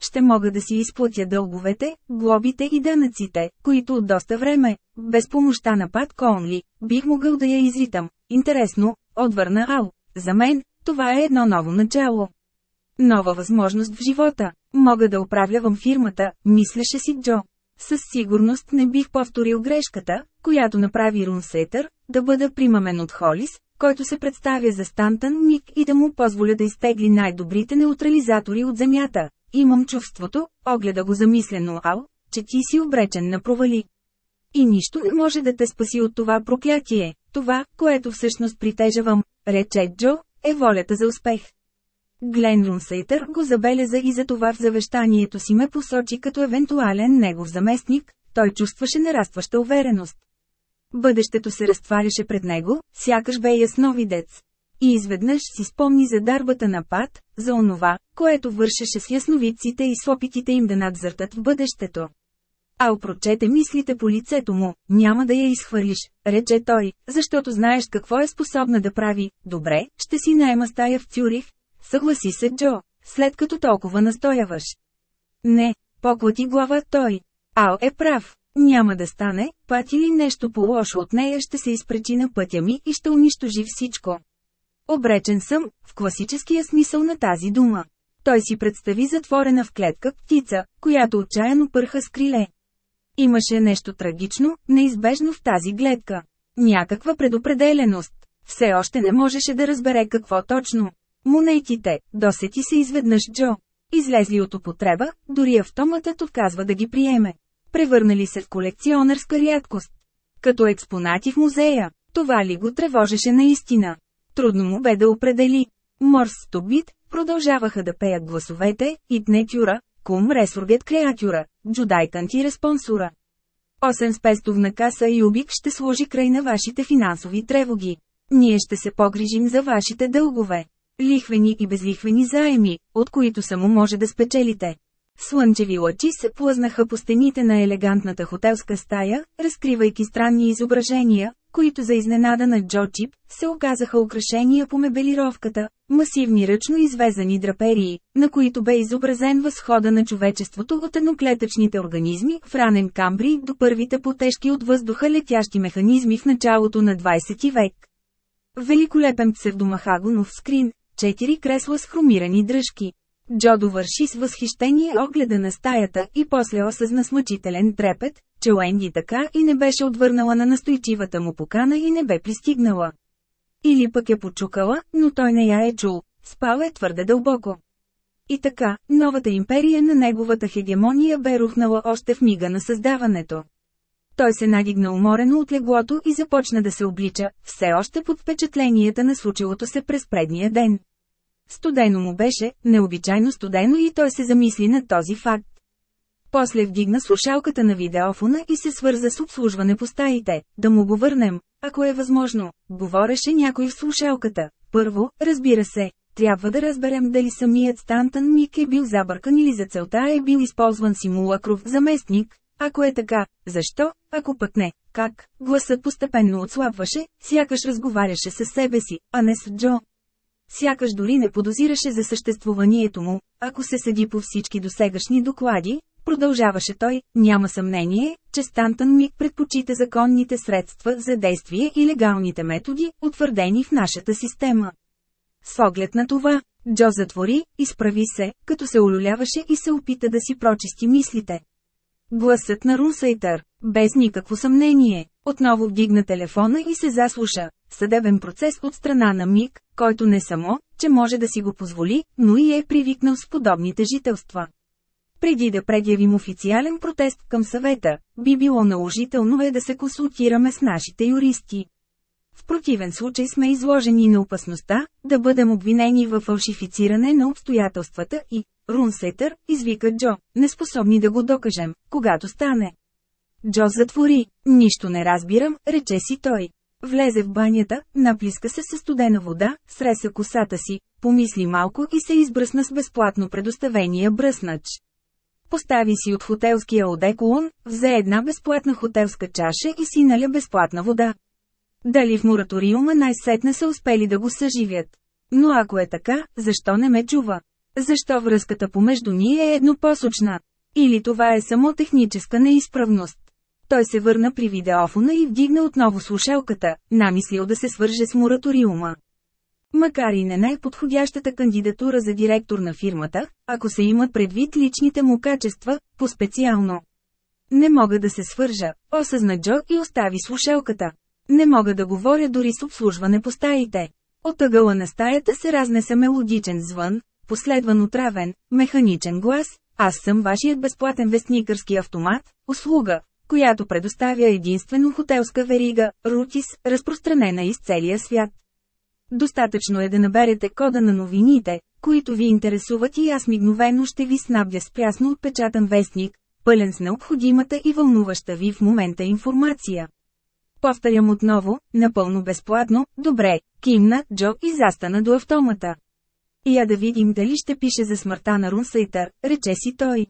Ще мога да си изплатя дълговете, глобите и данъците, които от доста време, без помощта на Пат Конли, бих могъл да я изритам. Интересно, отвърна Ал. За мен, това е едно ново начало. Нова възможност в живота. Мога да управлявам фирмата, мислеше си Джо. Със сигурност не бих повторил грешката, която направи Рунсетър, да бъда примамен от Холис, който се представя за Стантън Ник и да му позволя да изтегли най-добрите неутрализатори от земята. Имам чувството, огледа го замислено Ал, че ти си обречен на провали. И нищо не може да те спаси от това проклятие. Това, което всъщност притежавам, рече Джо, е волята за успех. Глен Рунсейтър го забеляза и за това в завещанието си ме посочи като евентуален негов заместник, той чувстваше нарастваща увереност. Бъдещето се разтваряше пред него, сякаш бе ясновидец. И изведнъж си спомни за дарбата на Пат, за онова, което вършеше с ясновидците и с опитите им да надзъртат в бъдещето. Ал прочете мислите по лицето му, няма да я изхвърлиш, рече той, защото знаеш какво е способна да прави. Добре, ще си найема стая в Цюрих. Съгласи се Джо, след като толкова настояваш. Не, поклати глава той. Ал е прав. Няма да стане, пати ли нещо по-лошо от нея ще се изпречи на пътя ми и ще унищожи всичко. Обречен съм, в класическия смисъл на тази дума. Той си представи затворена в клетка птица, която отчаяно пърха с криле. Имаше нещо трагично, неизбежно в тази гледка. Някаква предопределеност. Все още не можеше да разбере какво точно. Монетите, досети се изведнъж Джо. Излезли от употреба, дори автоматът отказва да ги приеме. Превърнали се в колекционерска рядкост. Като експонати в музея, това ли го тревожеше наистина? Трудно му бе да определи. Морс Стобит, продължаваха да пеят гласовете, и Тнетюра, Кум Ресургет Креатюра, Джудайканти Респонсура. Осем спестовна каса и Юбик ще сложи край на вашите финансови тревоги. Ние ще се погрижим за вашите дългове. Лихвени и безлихвени заеми, от които само може да спечелите. Слънчеви лъчи се плъзнаха по стените на елегантната хотелска стая, разкривайки странни изображения, които за изненада на Джо Чип, се оказаха украшения по мебелировката, масивни ръчно извезани драперии, на които бе изобразен възхода на човечеството от едноклетъчните организми в ранен камбри до първите потежки от въздуха летящи механизми в началото на 20 век. Великолепен псевдомахагонов скрин, четири кресла с хромирани дръжки. Джо довърши с възхищение огледа на стаята и после осъзна с мъчителен трепет, че Уенди така и не беше отвърнала на настойчивата му покана и не бе пристигнала. Или пък е почукала, но той не я е чул, спал е твърде дълбоко. И така, новата империя на неговата хегемония бе рухнала още в мига на създаването. Той се надигна уморено от леглото и започна да се облича, все още под впечатленията на случилото се през предния ден. Студено му беше, необичайно студено и той се замисли на този факт. После вдигна слушалката на видеофона и се свърза с обслужване по стаите, да му го върнем, ако е възможно, говореше някой в слушалката. Първо, разбира се, трябва да разберем дали самият Стантън Мик е бил забъркан или за целта е бил използван симулакров заместник, ако е така, защо, ако пък не, как, гласът постепенно отслабваше, сякаш разговаряше с себе си, а не с Джо. Сякаш дори не подозираше за съществуванието му, ако се седи по всички досегашни доклади, продължаваше той, няма съмнение, че Стантън Мик предпочита законните средства за действие и легалните методи, утвърдени в нашата система. С оглед на това, Джо затвори, изправи се, като се олюляваше и се опита да си прочисти мислите. Гласът на Рунсейтър, без никакво съмнение, отново вдигна телефона и се заслуша. Съдебен процес от страна на Мик, който не само, че може да си го позволи, но и е привикнал с подобните жителства. Преди да предявим официален протест към съвета, би било наложително е да се консултираме с нашите юристи. В противен случай сме изложени на опасността да бъдем обвинени в фалшифициране на обстоятелствата и, Рунсетър, извика Джо, неспособни да го докажем, когато стане. Джо затвори. Нищо не разбирам, рече си той. Влезе в банята, наплиска се със студена вода, среса косата си, помисли малко и се избръсна с безплатно предоставения бръснач. Постави си от хотелския одеколон, взе една безплатна хотелска чаша и си наля безплатна вода. Дали в мораториума най-сетне са успели да го съживят? Но ако е така, защо не ме чува? Защо връзката помежду ни е еднопосочна? Или това е само техническа неизправност? Той се върна при видеофона и вдигна отново слушалката, намислил да се свърже с мораториума. Макар и не най-подходящата кандидатура за директор на фирмата, ако се имат предвид личните му качества, по-специално. Не мога да се свържа, осъзна Джо и остави слушалката. Не мога да говоря дори с обслужване по стаите. От ъгъла на стаята се разнесе мелодичен звън, последван от равен, механичен глас, аз съм вашият безплатен вестникърски автомат, услуга, която предоставя единствено хотелска верига, Рутис, разпространена из целия свят. Достатъчно е да наберете кода на новините, които ви интересуват и аз мигновено ще ви снабдя с прясно отпечатан вестник, пълен с необходимата и вълнуваща ви в момента информация. Повторям отново, напълно безплатно, добре, кимна Джо и застана до автомата. Я да видим дали ще пише за смъртта на Рунсейтър, рече си той.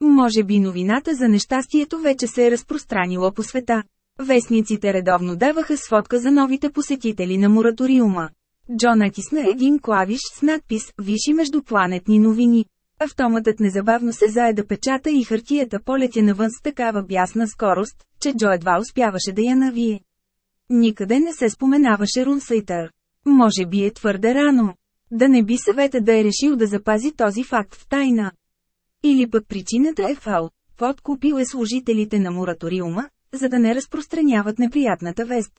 Може би новината за нещастието вече се е разпространила по света. Вестниците редовно даваха сводка за новите посетители на мораториума. Джо натисна един клавиш с надпис «Виши междупланетни новини». Автоматът незабавно се заеда печата и хартията полетя навън с такава бясна скорост, че Джо едва успяваше да я навие. Никъде не се споменаваше Рунсейтър. Може би е твърде рано. Да не би съвета да е решил да запази този факт в тайна. Или пък причината е фал. Подкупил е служителите на мораториума, за да не разпространяват неприятната вест.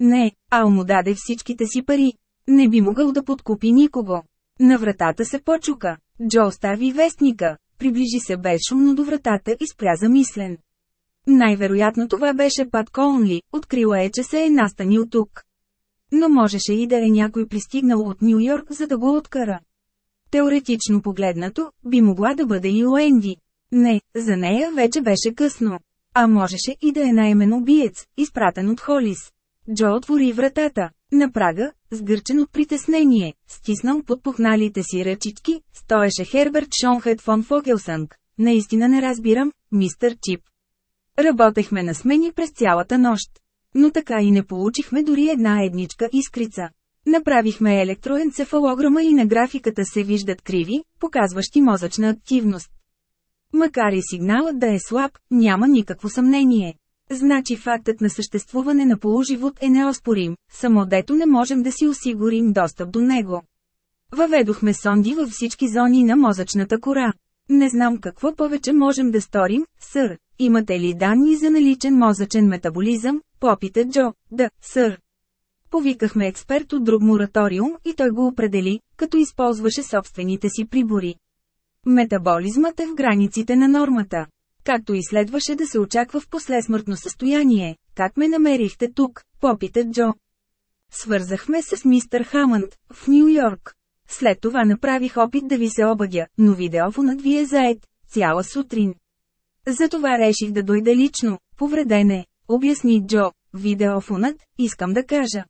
Не, Ал му даде всичките си пари. Не би могъл да подкупи никого. На вратата се почука. Джо остави вестника, приближи се безшумно до вратата и спря замислен. Най-вероятно това беше Пат Конли, открила е, че се е настанил тук. Но можеше и да е някой пристигнал от Нью Йорк, за да го откара. Теоретично погледнато, би могла да бъде и Уенди. Не, за нея вече беше късно. А можеше и да е наймен убиец, изпратен от Холис. Джо отвори вратата. На прага, сгърчен от притеснение, стиснал под пухналите си ръчички, стоеше Херберт Шонхед фон Фогелсънг. Наистина не разбирам, мистър Чип. Работехме на смени през цялата нощ. Но така и не получихме дори една едничка искрица. Направихме електроенцефалограма и на графиката се виждат криви, показващи мозъчна активност. Макар и сигналът да е слаб, няма никакво съмнение. Значи фактът на съществуване на полуживот е неоспорим, само дето не можем да си осигурим достъп до него. Въведохме сонди във всички зони на мозъчната кора. Не знам какво повече можем да сторим, сър. Имате ли данни за наличен мозъчен метаболизъм? Попита Джо. Да, сър. Повикахме експерт от друг мораториум и той го определи, като използваше собствените си прибори. Метаболизмът е в границите на нормата. Както и следваше да се очаква в послесмъртно състояние. Как ме намерихте тук? Попита Джо. Свързахме се с мистер Хамънд, в Нью Йорк. След това направих опит да ви се обадя, но видеофонът ви е заед, цяла сутрин. Затова реших да дойда лично, повредене, обясни Джо, видеофонът, искам да кажа.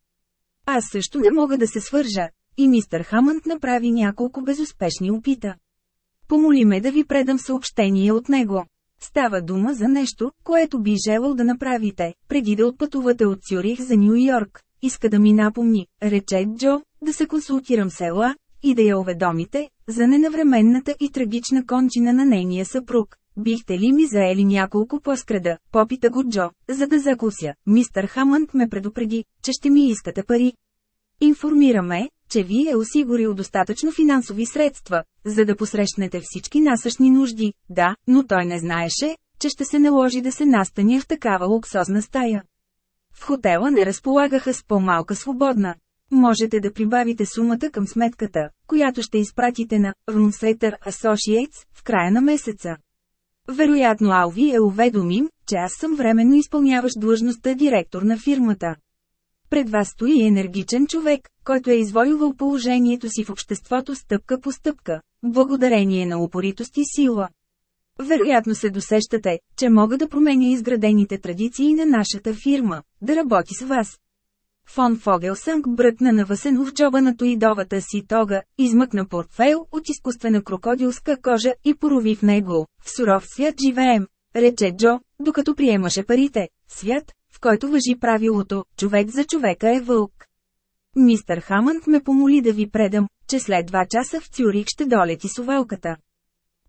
Аз също не мога да се свържа, и мистер Хамънд направи няколко безуспешни опита. Помоли ме да ви предам съобщение от него. Става дума за нещо, което би желал да направите, преди да отпътувате от Цюрих за Нью Йорк. Иска да ми напомни, рече Джо, да се консултирам с Ела, и да я уведомите, за ненавременната и трагична кончина на нейния съпруг. Бихте ли ми заели няколко поскреда, попита го Джо, за да закуся. Мистър Хамънд ме предупреди, че ще ми искате пари. Информираме, че ви е осигурил достатъчно финансови средства, за да посрещнете всички насъщни нужди, да, но той не знаеше, че ще се наложи да се настаня в такава луксозна стая. В хотела не разполагаха с по-малка свободна. Можете да прибавите сумата към сметката, която ще изпратите на Runsetter Associates в края на месеца. Вероятно Алви е уведомим, че аз съм временно изпълняващ длъжността директор на фирмата. Пред вас стои енергичен човек, който е извоювал положението си в обществото стъпка по стъпка, благодарение на упоритост и сила. Вероятно се досещате, че мога да променя изградените традиции на нашата фирма, да работи с вас. Фон Фогелсънг бръкна навъсено в джоба на тоидовата си тога, измъкна портфейл от изкуствена крокодилска кожа и порови в него. В суров свят живеем, рече Джо, докато приемаше парите. Свят, в който въжи правилото, човек за човека е вълк. Мистър Хамънд ме помоли да ви предам, че след два часа в Цюрих ще долети сувалката.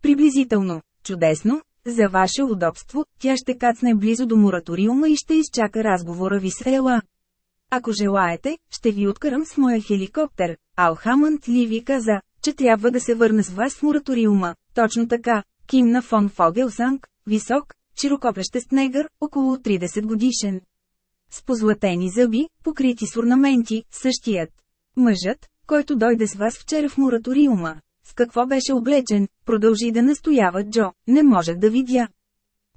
Приблизително, чудесно, за ваше удобство, тя ще кацне близо до мораториума и ще изчака разговора ви с Ела. Ако желаете, ще ви откарам с моя хеликоптер. Алхамънд ли ви каза, че трябва да се върна с вас в мораториума. Точно така, кимна фон Фогелсанг, висок, широкопрещест негър, около 30 годишен. С позлатени зъби, покрити с орнаменти, същият. Мъжът, който дойде с вас вчера в мораториума. С какво беше облечен, продължи да настоява Джо, не можех да видя.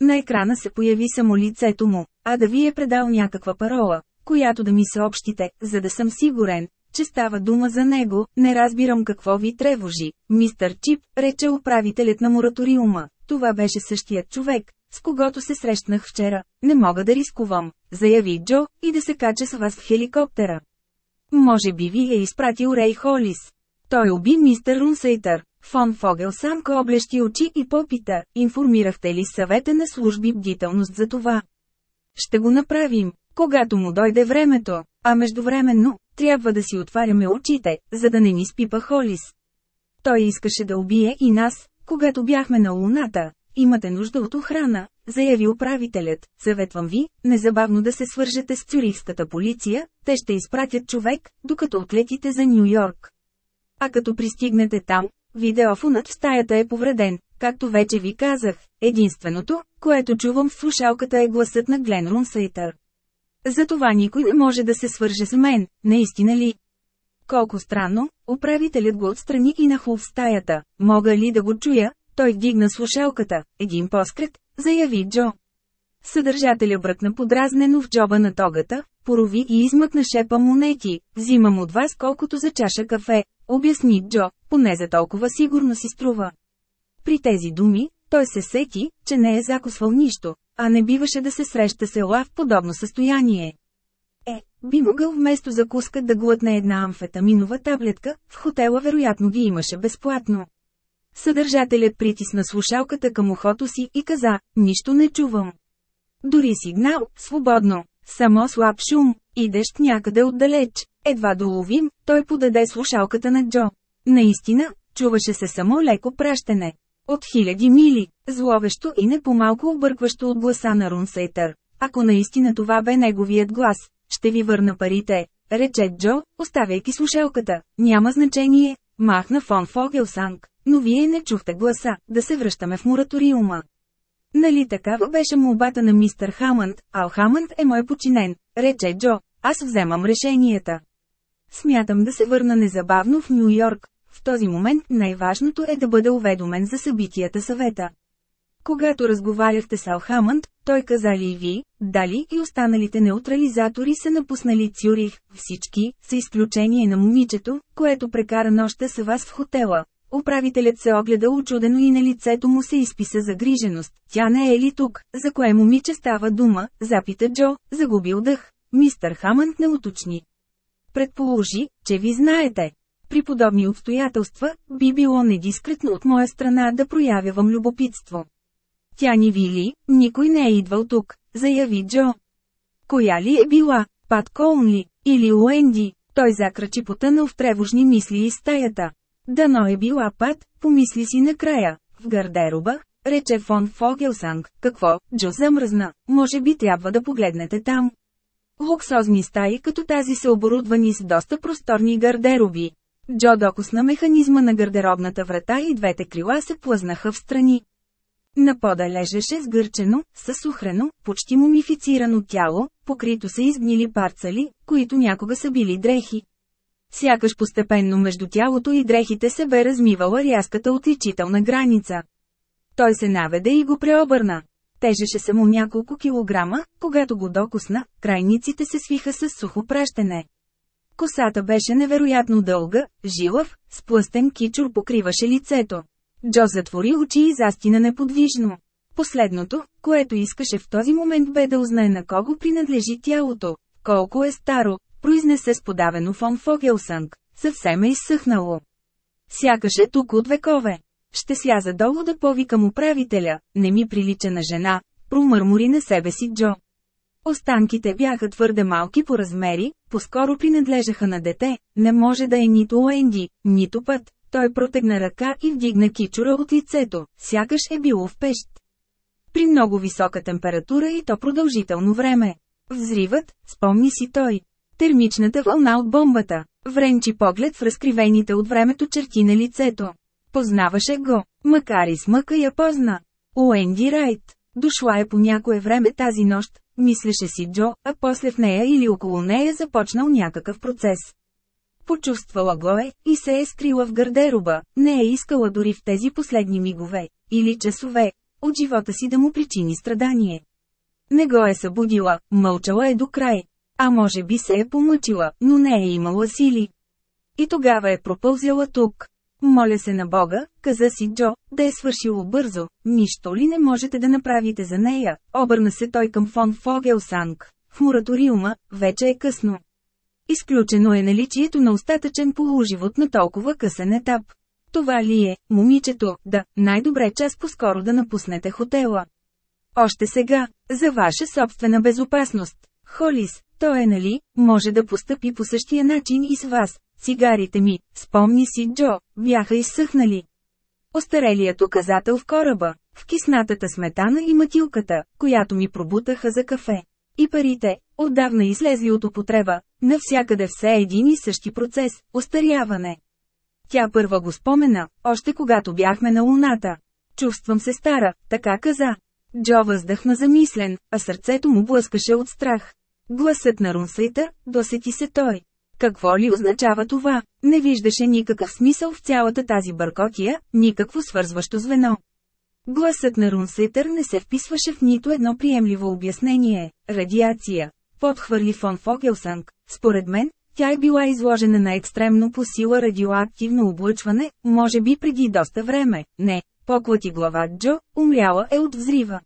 На екрана се появи само лицето му, а да ви е предал някаква парола, която да ми съобщите, за да съм сигурен, че става дума за него, не разбирам какво ви тревожи. Мистър Чип, рече управителят на мораториума. Това беше същият човек, с когото се срещнах вчера. Не мога да рискувам, заяви Джо, и да се кача с вас в хеликоптера. Може би ви е изпратил Рей Холис. Той уби мистер Рунсейтър. Фон Фогел сам облещи очи и попита, информирахте ли съвета на служби бдителност за това? Ще го направим, когато му дойде времето, а междувременно, трябва да си отваряме очите, за да не ни спипа Холис. Той искаше да убие и нас, когато бяхме на Луната. Имате нужда от охрана, заяви управителят. Съветвам ви, незабавно да се свържете с цюрихската полиция, те ще изпратят човек, докато отлетите за Нью Йорк. А като пристигнете там, видеофонът в стаята е повреден, както вече ви казах. Единственото, което чувам в слушалката е гласът на Глен Рунсейтър. Затова никой не може да се свърже с мен, наистина ли? Колко странно, управителят го отстрани и нахлу в стаята. Мога ли да го чуя? Той вдигна слушалката. Един поскрет, заяви Джо. Съдържателя бръкна подразнено в джоба на тогата, порови и измъкна шепа монети. Взимам от вас колкото за чаша кафе, обясни Джо, поне за толкова сигурно си струва. При тези думи, той се сети, че не е закосвал нищо, а не биваше да се среща села в подобно състояние. Е, би могъл вместо закуска да глътне една амфетаминова таблетка, в хотела вероятно ги имаше безплатно. Съдържателят притисна слушалката към ухото си и каза, нищо не чувам. Дори сигнал, свободно, само слаб шум, идещ някъде отдалеч, едва доловим, той подаде слушалката на Джо. Наистина, чуваше се само леко пращене. От хиляди мили, зловещо и не по-малко объркващо от гласа на Рунсейтър. Ако наистина това бе неговият глас, ще ви върна парите, рече Джо, оставяйки слушалката. Няма значение, махна фон Фогелсанг, но вие не чухте гласа, да се връщаме в мораториума. Нали такава беше молбата на мистер Хамънд, Ал Хамънд е мой починен, рече Джо, аз вземам решенията. Смятам да се върна незабавно в Нью Йорк. В този момент най-важното е да бъде уведомен за събитията съвета. Когато разговаряхте с Алхамънд, той каза ли ви, дали и останалите неутрализатори са напуснали Цюрих, всички, с изключение на момичето, което прекара нощта с вас в хотела. Управителят се огледа очудено и на лицето му се изписа загриженост. Тя не е ли тук? За кое момиче става дума? Запита Джо, загубил дъх. Мистър Хамънд не уточни. Предположи, че ви знаете. При подобни обстоятелства, би било недискретно от моя страна да проявявам любопитство. Тя ни вили, никой не е идвал тук, заяви Джо. Коя ли е била, Пат Коунли, или Уенди? Той закрачи потънал в тревожни мисли из стаята. Дано е била Пат, помисли си накрая, в гардероба, рече фон Фогелсанг. Какво, Джо замръзна, може би трябва да погледнете там. Луксозни стаи като тази са оборудвани с доста просторни гардероби. Джо докосна механизма на гардеробната врата и двете крила се плъзнаха в страни. На пода лежеше сгърчено, съсухрено, почти мумифицирано тяло, покрито се изгнили парцали, които някога са били дрехи. Сякаш постепенно между тялото и дрехите се бе размивала рязката отличителна граница. Той се наведе и го преобърна. Тежеше само няколко килограма, когато го докосна, крайниците се свиха с сухо пращене. Косата беше невероятно дълга, жилав, с плъстен кичур покриваше лицето. Джо затвори очи и застина неподвижно. Последното, което искаше в този момент бе да узнае на кого принадлежи тялото, колко е старо, произнесе с подавено фон Фогелсънг, съвсем е изсъхнало. Сякаш е тук от векове. Ще сляза долу да повикам управителя, не ми прилича на жена, промърмори на себе си Джо. Останките бяха твърде малки по размери, по-скоро принадлежаха на дете, не може да е нито Уенди, нито път. Той протегна ръка и вдигна кичура от лицето, сякаш е било в пещ. При много висока температура и то продължително време. Взривът, спомни си той. Термичната вълна от бомбата. Вренчи поглед в разкривените от времето черти на лицето. Познаваше го, макар и с мъка я позна. Уенди Райт. Дошла е по някое време тази нощ, мислеше си Джо, а после в нея или около нея започнал някакъв процес. Почувствала го е, и се е скрила в гардероба, не е искала дори в тези последни мигове, или часове, от живота си да му причини страдание. Не го е събудила, мълчала е до край. А може би се е помъчила, но не е имала сили. И тогава е пропълзяла тук. Моля се на Бога, каза си Джо, да е свършило бързо, нищо ли не можете да направите за нея, обърна се той към фон Фогелсанг. В мораториума, вече е късно. Изключено е наличието на остатъчен полуживот на толкова късен етап. Това ли е, момичето, да, най-добре час по-скоро да напуснете хотела. Още сега, за ваша собствена безопасност. Холис, то е нали, може да постъпи по същия начин и с вас. Цигарите ми, спомни си Джо, бяха изсъхнали. Остарелият указател в кораба, в киснатата сметана и матилката, която ми пробутаха за кафе. И парите, отдавна излезли от употреба, навсякъде все един и същи процес – остаряване. Тя първа го спомена, още когато бяхме на луната. Чувствам се стара, така каза. Джо въздъхна замислен, а сърцето му блъскаше от страх. Гласът на Рунсейтър, досети се той. Какво ли означава това? Не виждаше никакъв смисъл в цялата тази бъркотия, никакво свързващо звено. Гласът на Рунсетър не се вписваше в нито едно приемливо обяснение – радиация. Подхвърли фон Фогелсанг. Според мен, тя е била изложена на екстремно по сила радиоактивно облъчване, може би преди доста време. Не, поклати глава Джо, умряла е от взрива.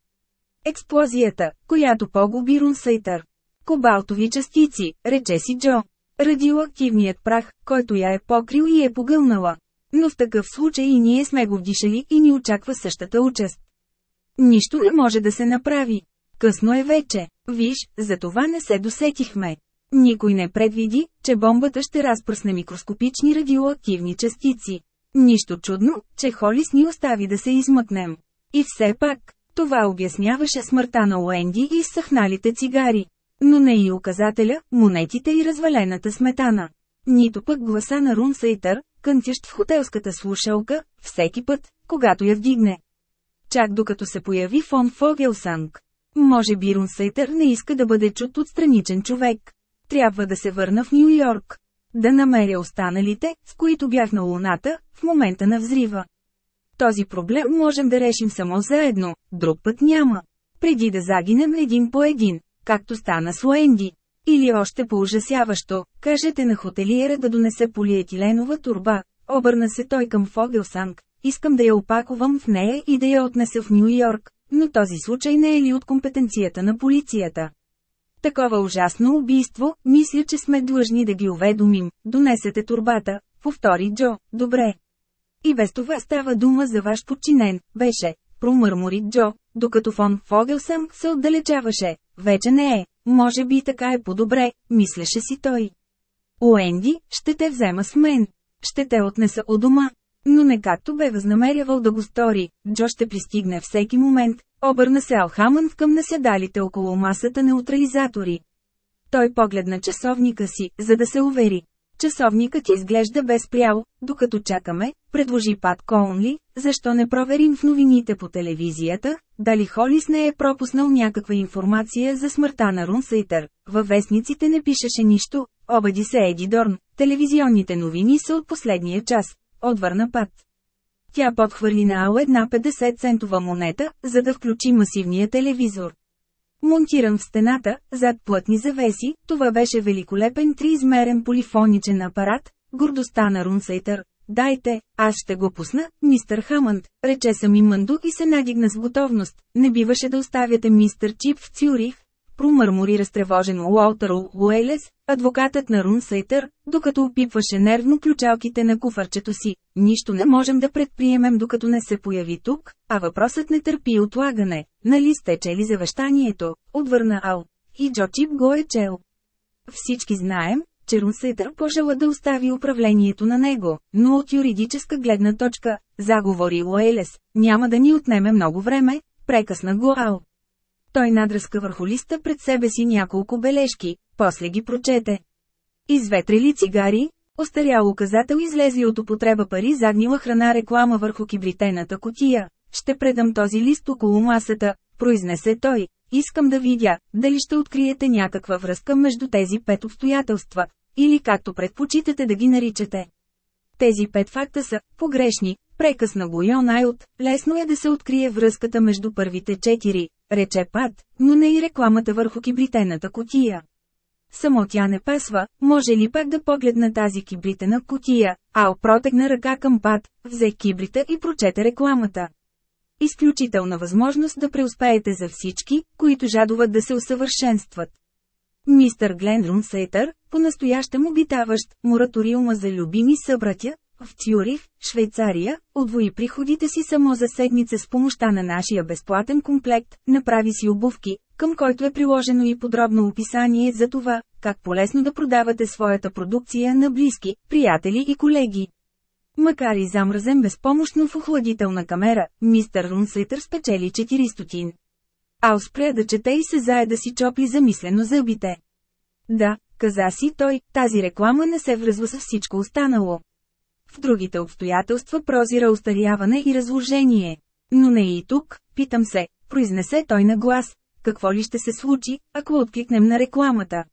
Експлозията, която погуби Рунсейтър. Кобалтови частици, рече си Джо. Радиоактивният прах, който я е покрил и е погълнала. Но в такъв случай и ние сме го вдишали и ни очаква същата участ. Нищо не може да се направи. Късно е вече. Виж, за това не се досетихме. Никой не предвиди, че бомбата ще разпръсне микроскопични радиоактивни частици. Нищо чудно, че Холис ни остави да се измъкнем. И все пак, това обясняваше смъртта на Уенди и съхналите цигари. Но не и указателя, монетите и развалената сметана. Нито пък гласа на Рунсейтър, кънтящ в хотелската слушалка, всеки път, когато я вдигне. Чак докато се появи фон Фогелсанг. Може би Рунсейтър не иска да бъде чут от страничен човек. Трябва да се върна в Нью Йорк. Да намеря останалите, с които бях на Луната, в момента на взрива. Този проблем можем да решим само заедно, друг път няма. Преди да загинем един по един, както стана с Уенди. Или още по-ужасяващо, кажете на хотелиера да донесе полиетиленова турба. Обърна се той към Фогелсанг. Искам да я опаковам в нея и да я отнеса в Нью Йорк, но този случай не е ли от компетенцията на полицията? Такова ужасно убийство, мисля, че сме длъжни да ги уведомим. Донесете турбата, повтори Джо, добре. И без това става дума за ваш подчинен, беше, промърмори Джо, докато фон Фогелсъм се отдалечаваше. Вече не е, може би така е по-добре, мислеше си той. Уенди, ще те взема с мен. Ще те отнеса у дома. Но не както бе възнамерявал да го стори, Джо ще пристигне всеки момент, обърна се Алхамън към наседалите около масата неутрализатори. Той погледна часовника си, за да се увери. Часовникът изглежда безпрял, докато чакаме, предложи Пат Коунли, защо не проверим в новините по телевизията, дали Холис не е пропуснал някаква информация за смъртта на Рунсейтър. Във вестниците не пишеше нищо, обади се Еди Дорн, телевизионните новини са от последния час, отвърна Пат. Тя подхвърли на Ал една 50-центова монета, за да включи масивния телевизор. Монтиран в стената, зад плътни завеси, това беше великолепен триизмерен полифоничен апарат, гордостта на Рунсейтър. Дайте, аз ще го пусна, мистър Хамънд, рече сами Мъндо и се надигна с готовност. Не биваше да оставяте мистър Чип в Цюрих, промърмори разтревожено Уолтер Уейлес, адвокатът на Рунсейтър, докато опипваше нервно ключалките на куфарчето си. Нищо не можем да предприемем докато не се появи тук, а въпросът не търпи отлагане. Нали сте чели завещанието? Отвърна Ал. И Джо Чип го е чел. Всички знаем, че Рунсейтър пожела да остави управлението на него, но от юридическа гледна точка, заговори Уейлес, няма да ни отнеме много време, прекъсна го Ал. Той надръска върху листа пред себе си няколко бележки, после ги прочете. Изветрили цигари, остарял указател излезли от употреба пари загнила храна реклама върху кибритената котия. Ще предам този лист около масата, произнесе той. Искам да видя, дали ще откриете някаква връзка между тези пет обстоятелства, или както предпочитате да ги наричате. Тези пет факта са погрешни, прекъсна го Йон Айлт, лесно е да се открие връзката между първите четири, рече Пат, но не и рекламата върху кибритената котия. Само тя не пасва, може ли пак да погледна тази кибритена котия, Ал протегна ръка към Пат, взе кибрита и прочете рекламата. Изключителна възможност да преуспеете за всички, които жадуват да се усъвършенстват. Мистър Глен Рунсейтър, по-настоящем обитаващ мораториума за любими събратя, в Цюрих, Швейцария, отвои приходите си само за седмица с помощта на нашия безплатен комплект, направи си обувки, към който е приложено и подробно описание за това, как полезно да продавате своята продукция на близки, приятели и колеги. Макар и замръзен безпомощно в охладителна камера, мистер Рунсейтър спечели 400. Ал спря да чете и се зае да си чопли замислено зъбите. Да, каза си той, тази реклама не се връзва с всичко останало. В другите обстоятелства прозира устаряване и разложение. Но не и тук, питам се, произнесе той на глас. Какво ли ще се случи, ако откликнем на рекламата?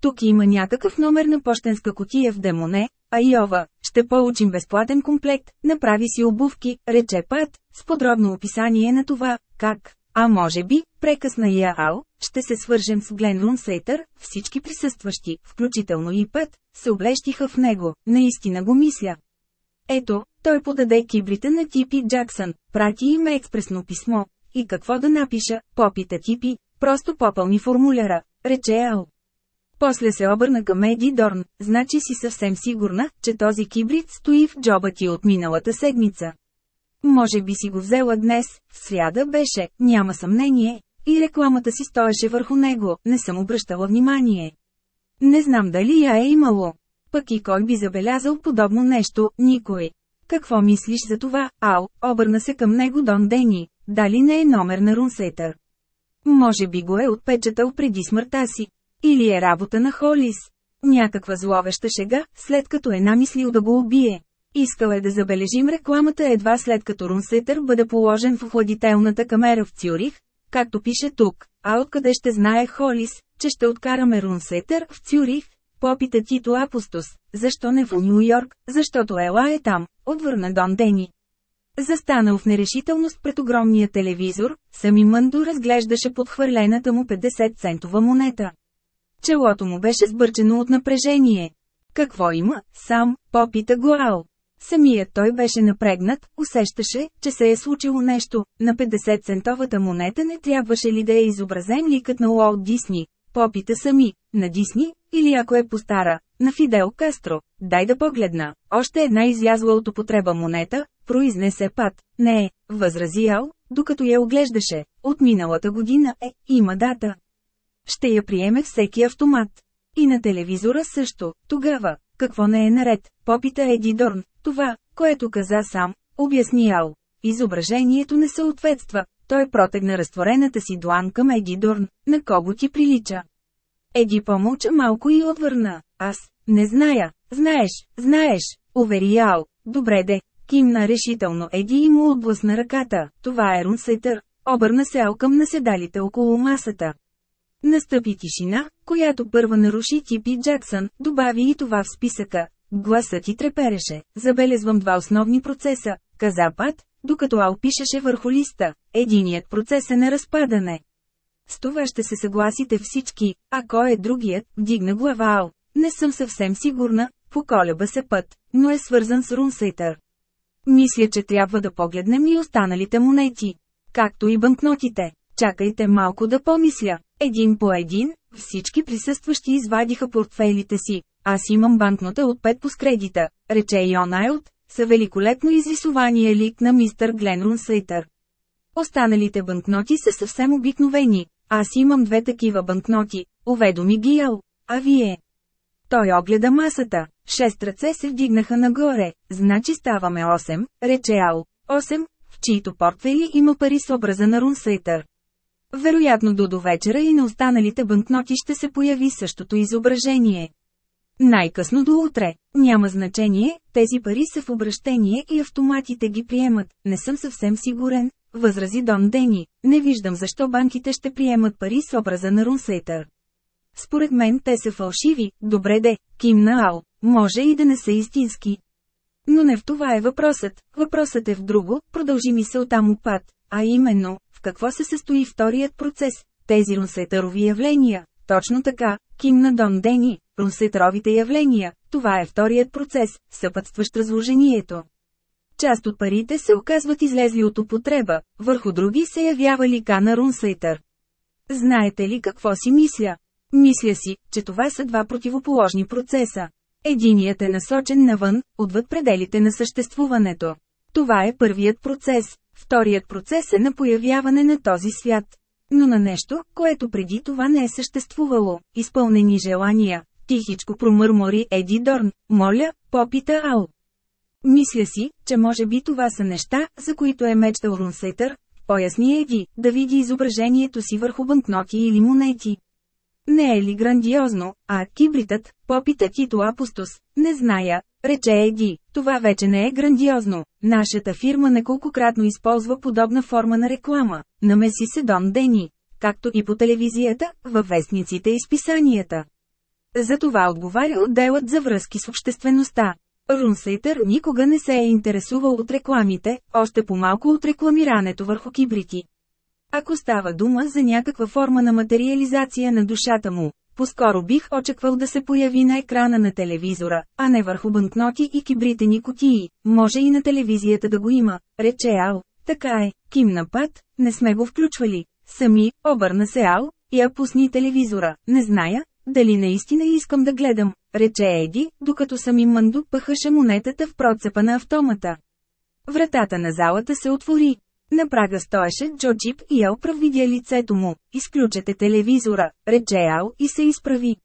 Тук има някакъв номер на почтенска котия в Демоне, а Йова, ще получим безплатен комплект, направи си обувки, рече Пат, с подробно описание на това, как. А може би, прекъсна я Ал, ще се свържем с Глен Рунсейтър, всички присъстващи, включително и Път, се облещиха в него, наистина го мисля. Ето, той подаде кибрите на Типи Джаксън, прати им експресно писмо. И какво да напиша, попита Типи, просто попълни формуляра. рече Ал. После се обърна към Еди Дорн, значи си съвсем сигурна, че този кибрид стои в джоба ти от миналата седмица. Може би си го взела днес, в сряда беше, няма съмнение, и рекламата си стоеше върху него, не съм обръщала внимание. Не знам дали я е имало. Пък и кой би забелязал подобно нещо, никой. Какво мислиш за това, Ал, обърна се към него Дон Дени, дали не е номер на Рунсетър? Може би го е отпечатал преди смъртта си. Или е работа на Холис. Някаква зловеща шега, след като е намислил да го убие. Искал е да забележим рекламата едва след като Рунсетър бъде положен в охладителната камера в Цюрих, както пише тук, а откъде ще знае Холис, че ще откараме Рунсетър в Цюрих? Попита Тито Апостос, защо не в Нью Йорк, защото Ела е там, отвърна Дон Дени. Застанал в нерешителност пред огромния телевизор, сами Мъндо разглеждаше подхвърлената му 50-центова монета. Челото му беше сбърчено от напрежение. Какво има, сам, попита го Ал. Самият той беше напрегнат, усещаше, че се е случило нещо. На 50-центовата монета не трябваше ли да е изобразен ликът на Уолт Дисни? Попита сами, на Дисни, или ако е постара, на Фидел Кастро. Дай да погледна. Още една излязла от употреба монета, произнесе Пат. Не е, възрази Ал, докато я оглеждаше. От миналата година е, има дата. Ще я приеме всеки автомат. И на телевизора също. Тогава, какво не е наред, попита Еди Дорн, това, което каза сам, обясни Ал. Изображението не съответства. Той протегна разтворената си длан към Еди Дорн, на кого ти прилича. Еди помълча малко и отвърна. Аз, не зная, знаеш, знаеш, увери Ал. Добре де, кимна решително Еди и му отблъсна ръката. Това е Рунсетър. Обърна се Ал към наседалите около масата. Настъпи тишина, която първа наруши Типи Джаксън, добави и това в списъка. Гласът ти трепереше. Забелезвам два основни процеса, каза Пат, докато Ал пишеше върху листа. Единият процес е на разпадане. С това ще се съгласите всички, а кой е другият, вдигна глава Ал. Не съм съвсем сигурна, поколеба се път, но е свързан с Рунсейтър. Мисля, че трябва да погледнем и останалите монети. Както и банкнотите. Чакайте малко да помисля. Един по един, всички присъстващи извадиха портфейлите си. Аз имам банкнота от пет по кредита, рече Йон Айлд, са великолепно изрисования лик на мистър Глен Рунсейтър. Останалите банкноти са съвсем обикновени. Аз имам две такива банкноти, уведоми Гиел. А вие? Той огледа масата. Шест ръце се вдигнаха нагоре, значи ставаме 8, рече Ал. 8, в чието портфели има пари с образа на Рунсейтър. Вероятно до до вечера и на останалите банкноти ще се появи същото изображение. Най-късно до утре. Няма значение, тези пари са в обращение и автоматите ги приемат. Не съм съвсем сигурен, възрази Дон Дени. Не виждам защо банките ще приемат пари с образа на Рунсейтър. Според мен те са фалшиви, добре де, кимна Ал, може и да не са истински. Но не в това е въпросът, въпросът е в друго, продължи мисълта му пат, а именно, в какво се състои вторият процес, тези рунсетърови явления. Точно така, кимна Дон Дени, рунсетровите явления, това е вторият процес, съпътстващ разложението. Част от парите се оказват излезли от употреба, върху други се явява лика на Рунсейтър. Знаете ли какво си мисля? Мисля си, че това са два противоположни процеса. Единият е насочен навън, отвъд пределите на съществуването. Това е първият процес, вторият процес е на появяване на този свят. Но на нещо, което преди това не е съществувало, изпълнени желания, тихичко промърмори Еди Дорн, моля, попита Ал. Мисля си, че може би това са неща, за които е мечтал Рунсетър, поясни Еди, да види изображението си върху банкноти или монети. Не е ли грандиозно, а кибритът, попита Тито Апостос, не зная, рече Еди, това вече не е грандиозно. Нашата фирма неколкократно използва подобна форма на реклама, намеси се Дон Дени, както и по телевизията, във вестниците и списанията. За това отговаря отделът за връзки с обществеността. Рунсейтър никога не се е интересувал от рекламите, още по-малко от рекламирането върху кибрити. Ако става дума за някаква форма на материализация на душата му, по-скоро бих очаквал да се появи на екрана на телевизора, а не върху банкноти и кибритени кутии. Може и на телевизията да го има, рече Ал. Така е, кимна път, не сме го включвали. Сами, обърна се Ал, я пусни телевизора, не зная, дали наистина искам да гледам, рече Еди, докато сами Мандо пъхаше монетата в процепа на автомата. Вратата на залата се отвори. На прага стоеше Джо Чип и Ел видя лицето му. Изключете телевизора, рече Ал и се изправи.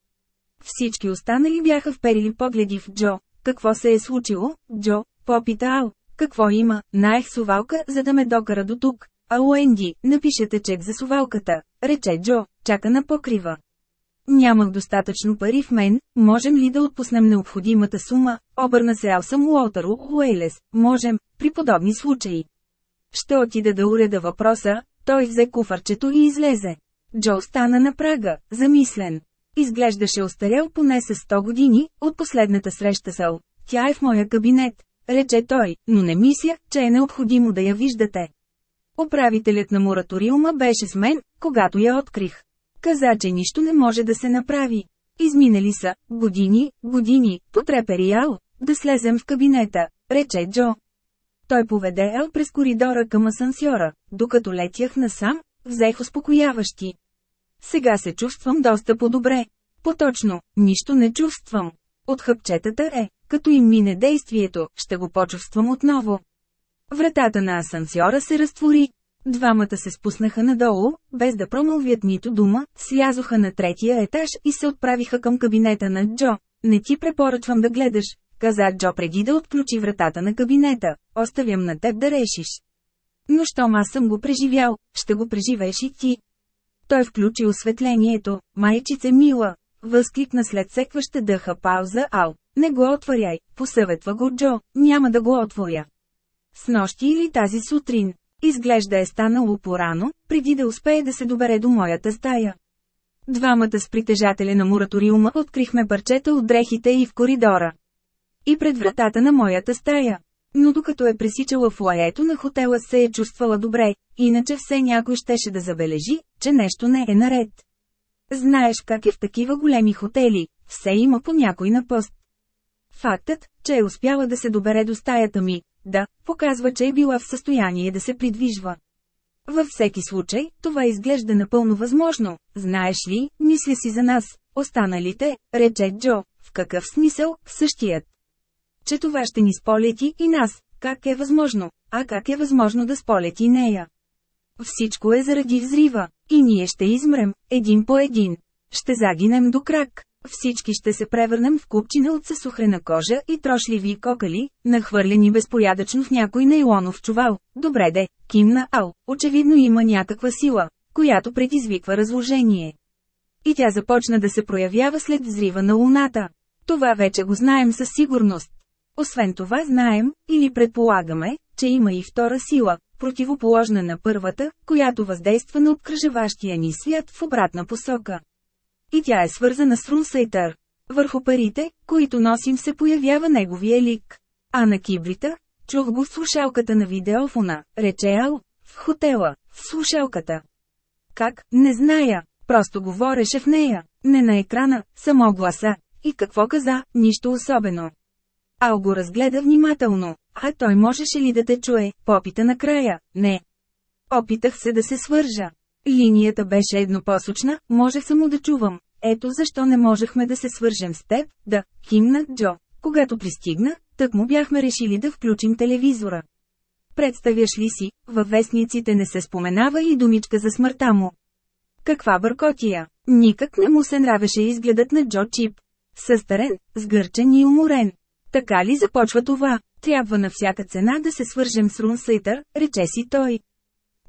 Всички останали бяха вперили погледи в Джо. Какво се е случило, Джо? Попита Ал. Какво има? Наех сувалка, за да ме докара до тук. А Уенди, напишете чек за сувалката, рече Джо, чака на покрива. Нямах достатъчно пари в мен, можем ли да отпуснем необходимата сума, обърна се Алсъм Уолтър Уейлес, можем, при подобни случаи. Ще отида да уреда въпроса, той взе куфарчето и излезе. Джо стана на прага, замислен. Изглеждаше остарял поне с 100 години, от последната среща с. Тя е в моя кабинет, рече той, но не мисля, че е необходимо да я виждате. Управителят на мораториума беше с мен, когато я открих. Каза, че нищо не може да се направи. Изминали са години, години, потрепери Ал, да слезем в кабинета, рече Джо. Той поведе Ел през коридора към асансьора, докато летях насам, взех успокояващи. Сега се чувствам доста по-добре. Поточно, нищо не чувствам. От хъпчетата е, като им мине действието, ще го почувствам отново. Вратата на асансьора се разтвори. Двамата се спуснаха надолу, без да промълвят нито дума, слязоха на третия етаж и се отправиха към кабинета на Джо. Не ти препоръчвам да гледаш, каза Джо преди да отключи вратата на кабинета. Оставям на теб да решиш. Но щом аз съм го преживял, ще го преживееш и ти. Той включи осветлението, майчице мила, възкликна след секваща дъха пауза Ал. Не го отваряй, посъветва го Джо, няма да го отворя. С нощи или тази сутрин. Изглежда е станало порано, преди да успее да се добере до моята стая. Двамата с притежателя на мораториума открихме парчета от дрехите и в коридора. И пред вратата на моята стая. Но докато е пресичала в лаето на хотела се е чувствала добре, иначе все някой щеше да забележи, че нещо не е наред. Знаеш как е в такива големи хотели, все има по някой на пост. Фактът, че е успяла да се добере до стаята ми, да, показва, че е била в състояние да се придвижва. Във всеки случай, това изглежда напълно възможно, знаеш ли, мисля си за нас, останалите, рече Джо, в какъв смисъл, същият. Че това ще ни сполети и нас, как е възможно, а как е възможно да сполети нея. Всичко е заради взрива, и ние ще измрем, един по един. Ще загинем до крак. Всички ще се превърнем в купчина от съсухрена кожа и трошливи кокали, нахвърлени безпорядъчно в някой нейлонов чувал. Добре де, кимна Ал, очевидно има някаква сила, която предизвиква разложение. И тя започна да се проявява след взрива на луната. Това вече го знаем със сигурност. Освен това знаем, или предполагаме, че има и втора сила, противоположна на първата, която въздейства на обкръжаващия ни свят в обратна посока. И тя е свързана с Рунсейтър. Върху парите, които носим се появява неговия лик. А на кибрита, чух го в слушалката на видеофона, рече Ал, в хотела, в слушалката. Как, не зная, просто говореше в нея, не на екрана, само гласа. И какво каза, нищо особено. Ал го разгледа внимателно, а той можеше ли да те чуе, попита накрая, не. Опитах се да се свържа. Линията беше еднопосочна, можех само да чувам. Ето защо не можехме да се свържем с теб, да, химна Джо. Когато пристигна, тък му бяхме решили да включим телевизора. Представяш ли си, във вестниците не се споменава и думичка за смъртта му. Каква бъркотия! Никак не му се нравеше изгледът на Джо Чип. Състарен, сгърчен и уморен. Така ли започва това? Трябва на всяка цена да се свържем с Рунсейтър, рече си той.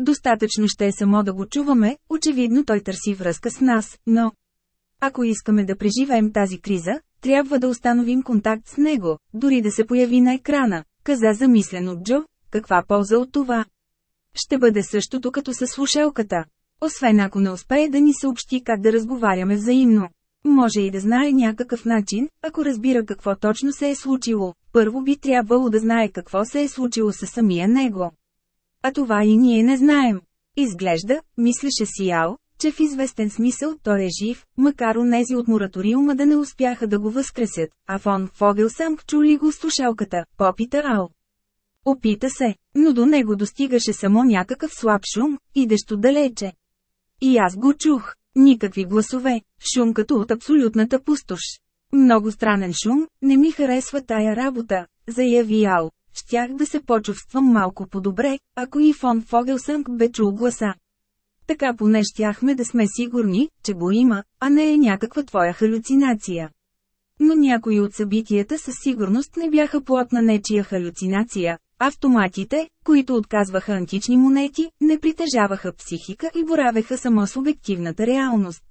Достатъчно ще е само да го чуваме, очевидно той търси връзка с нас, но... Ако искаме да преживеем тази криза, трябва да установим контакт с него, дори да се появи на екрана, каза замислено Джо, каква полза от това? Ще бъде същото като със слушалката. Освен ако не успее да ни съобщи как да разговаряме взаимно. Може и да знае някакъв начин, ако разбира какво точно се е случило, първо би трябвало да знае какво се е случило със самия него. А това и ние не знаем. Изглежда, мислеше си Ял, че в известен смисъл той е жив, макар онези от мораториума да не успяха да го възкресят, а фон Фогел сам чули го слушалката, попита Ал. Опита се, но до него достигаше само някакъв слаб шум, идещо далече. И аз го чух. Никакви гласове, шум като от абсолютната пустош. Много странен шум, не ми харесва тая работа, заяви Ал. Щях да се почувствам малко по-добре, ако и фон Фогелсънг бе чул гласа. Така поне щяхме да сме сигурни, че го има, а не е някаква твоя халюцинация. Но някои от събитията със сигурност не бяха плод на нечия халюцинация. Автоматите, които отказваха антични монети, не притежаваха психика и боравеха само с обективната реалност.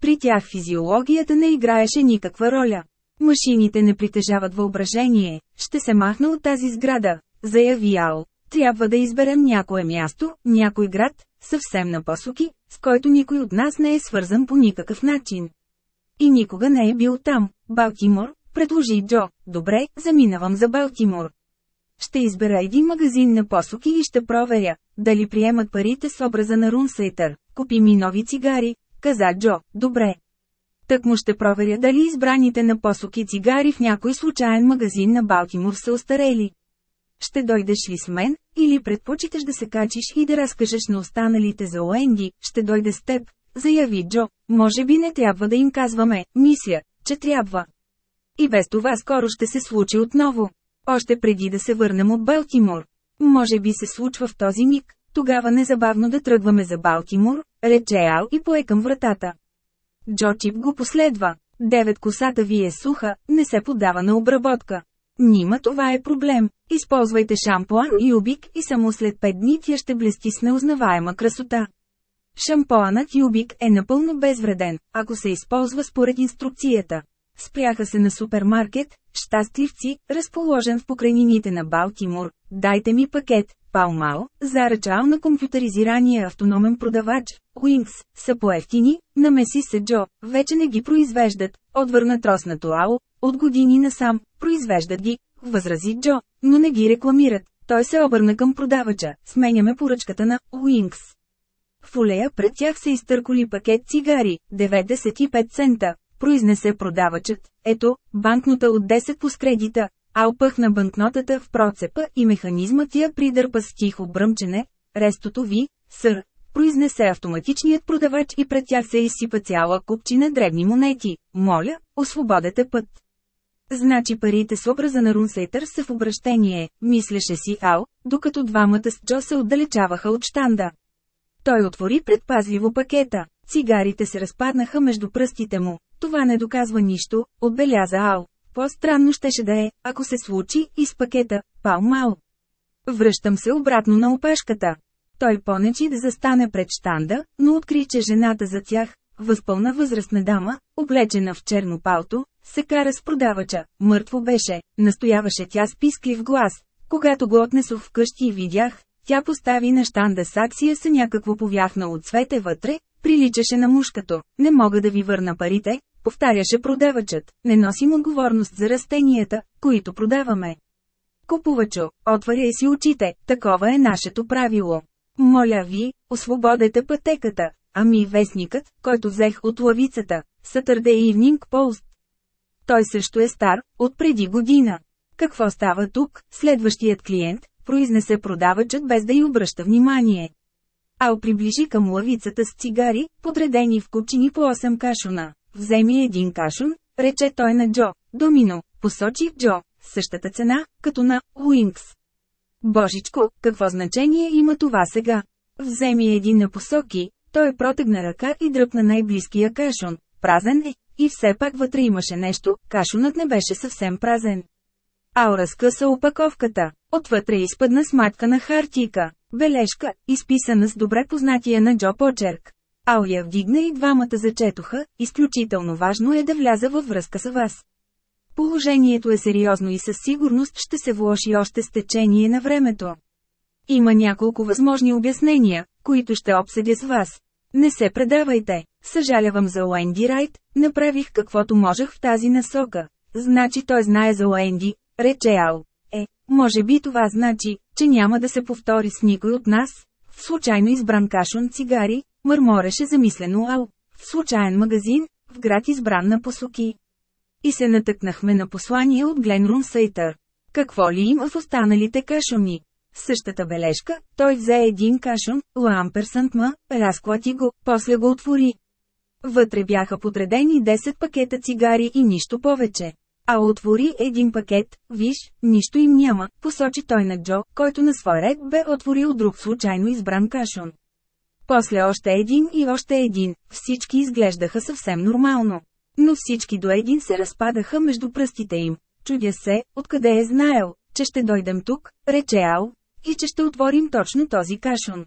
При тях физиологията не играеше никаква роля. Машините не притежават въображение, ще се махна от тази сграда, заяви Ал. Трябва да изберем някое място, някой град, съвсем на посоки, с който никой от нас не е свързан по никакъв начин. И никога не е бил там, Балтимор, предложи Джо. Добре, заминавам за Балтимор. Ще избера един магазин на посоки и ще проверя, дали приемат парите с образа на Рунсейтър. Купи ми нови цигари, каза Джо. Добре. Так му ще проверя дали избраните на посоки цигари в някой случайен магазин на Балтимор са остарели. Ще дойдеш ли с мен, или предпочиташ да се качиш и да разкажеш на останалите за Уенди, ще дойде с теб, заяви Джо. Може би не трябва да им казваме, мисля, че трябва. И без това скоро ще се случи отново. Още преди да се върнем от Балтимор. Може би се случва в този миг, тогава незабавно да тръгваме за Балтимор, рече Ал и пое към вратата. Джо Чип го последва. Девет косата ви е суха, не се подава на обработка. Нима това е проблем. Използвайте шампуан и убик и само след 5 дни тя ще блести с неузнаваема красота. Шампуанът Юбик е напълно безвреден, ако се използва според инструкцията. Спряха се на супермаркет, щастливци, разположен в покрайнините на Балтимор. Дайте ми пакет, Палмал, заръчал на компютъризирания автономен продавач. Уинкс, са поевтини, намеси се Джо, вече не ги произвеждат, отвърна троснато Ало, от години насам, произвеждат ги, възрази Джо, но не ги рекламират. Той се обърна към продавача, сменяме поръчката на Уинкс. В улея пред тях се изтърколи пакет цигари, 95 цента, произнесе продавачът. Ето, банкнота от 10 по скредита, а опъхна банкнотата в процепа и механизмът я придърпа с тихо бръмчене. Рестото ви, сър, произнесе автоматичният продавач и пред тях се изсипа цяла купчина дребни монети. Моля, освободете път. Значи парите с образа на Рунсейтър са в обращение, мислеше си Ал, докато двамата с Джо се отдалечаваха от штанда. Той отвори предпазливо пакета. Цигарите се разпаднаха между пръстите му. Това не доказва нищо, отбеляза Ал. По-странно щеше да е, ако се случи и с пакета, пал-мал. Връщам се обратно на опашката. Той понечи да застане пред штанда, но откри, че жената за тях, възпълна възрастна дама, облечена в черно палто, се кара с продавача. Мъртво беше, настояваше тя с писклив глас. Когато го отнесох вкъщи и видях, тя постави на штанда саксия с някакво повяхнало цвете вътре, приличаше на мушкато. Не мога да ви върна парите, повтаряше продавачът. Не носим отговорност за растенията, които продаваме. Купувачо, отваряй си очите, такова е нашето правило. Моля ви, освободете пътеката, ами вестникът, който взех от лавицата, Saturday Evening Post. Той също е стар, от преди година. Какво става тук, следващият клиент, произнесе продавачът без да й обръща внимание. Ал приближи към лавицата с цигари, подредени в купчини по 8 кашуна. Вземи един кашун, рече той на Джо. Домино, посочи Джо, същата цена, като на Уинкс. Божичко, какво значение има това сега? Вземи един на посоки, той протегна ръка и дръпна най-близкия кашун. Празен е, и все пак вътре имаше нещо, кашунът не беше съвсем празен. Ал разкъса опаковката. Отвътре изпъдна смачка на хартийка. Бележка, изписана с добре познатия на Джо почерк. Ал я вдигна и двамата зачетоха, изключително важно е да вляза във връзка с вас. Положението е сериозно и със сигурност ще се влоши още с течение на времето. Има няколко възможни обяснения, които ще обсъдя с вас. Не се предавайте. Съжалявам за Уенди Райт, направих каквото можех в тази насока. Значи той знае за Уенди, рече Ал. Е, може би това значи, че няма да се повтори с никой от нас. В случайно избран кашон цигари, мърмореше замислено Ал. В случайен магазин, в град избран на посоки. И се натъкнахме на послание от Глен Рунсейтър. Какво ли има в останалите кашони? Същата бележка, той взе един кашон, Ламперсънт ма, разклати го, после го отвори. Вътре бяха подредени 10 пакета цигари и нищо повече. А отвори един пакет, виж, нищо им няма, посочи той на Джо, който на свой ред бе отворил друг случайно избран кашон. После още един и още един, всички изглеждаха съвсем нормално. Но всички до един се разпадаха между пръстите им. Чудя се, откъде е знаел, че ще дойдем тук, рече Ал, и че ще отворим точно този кашон.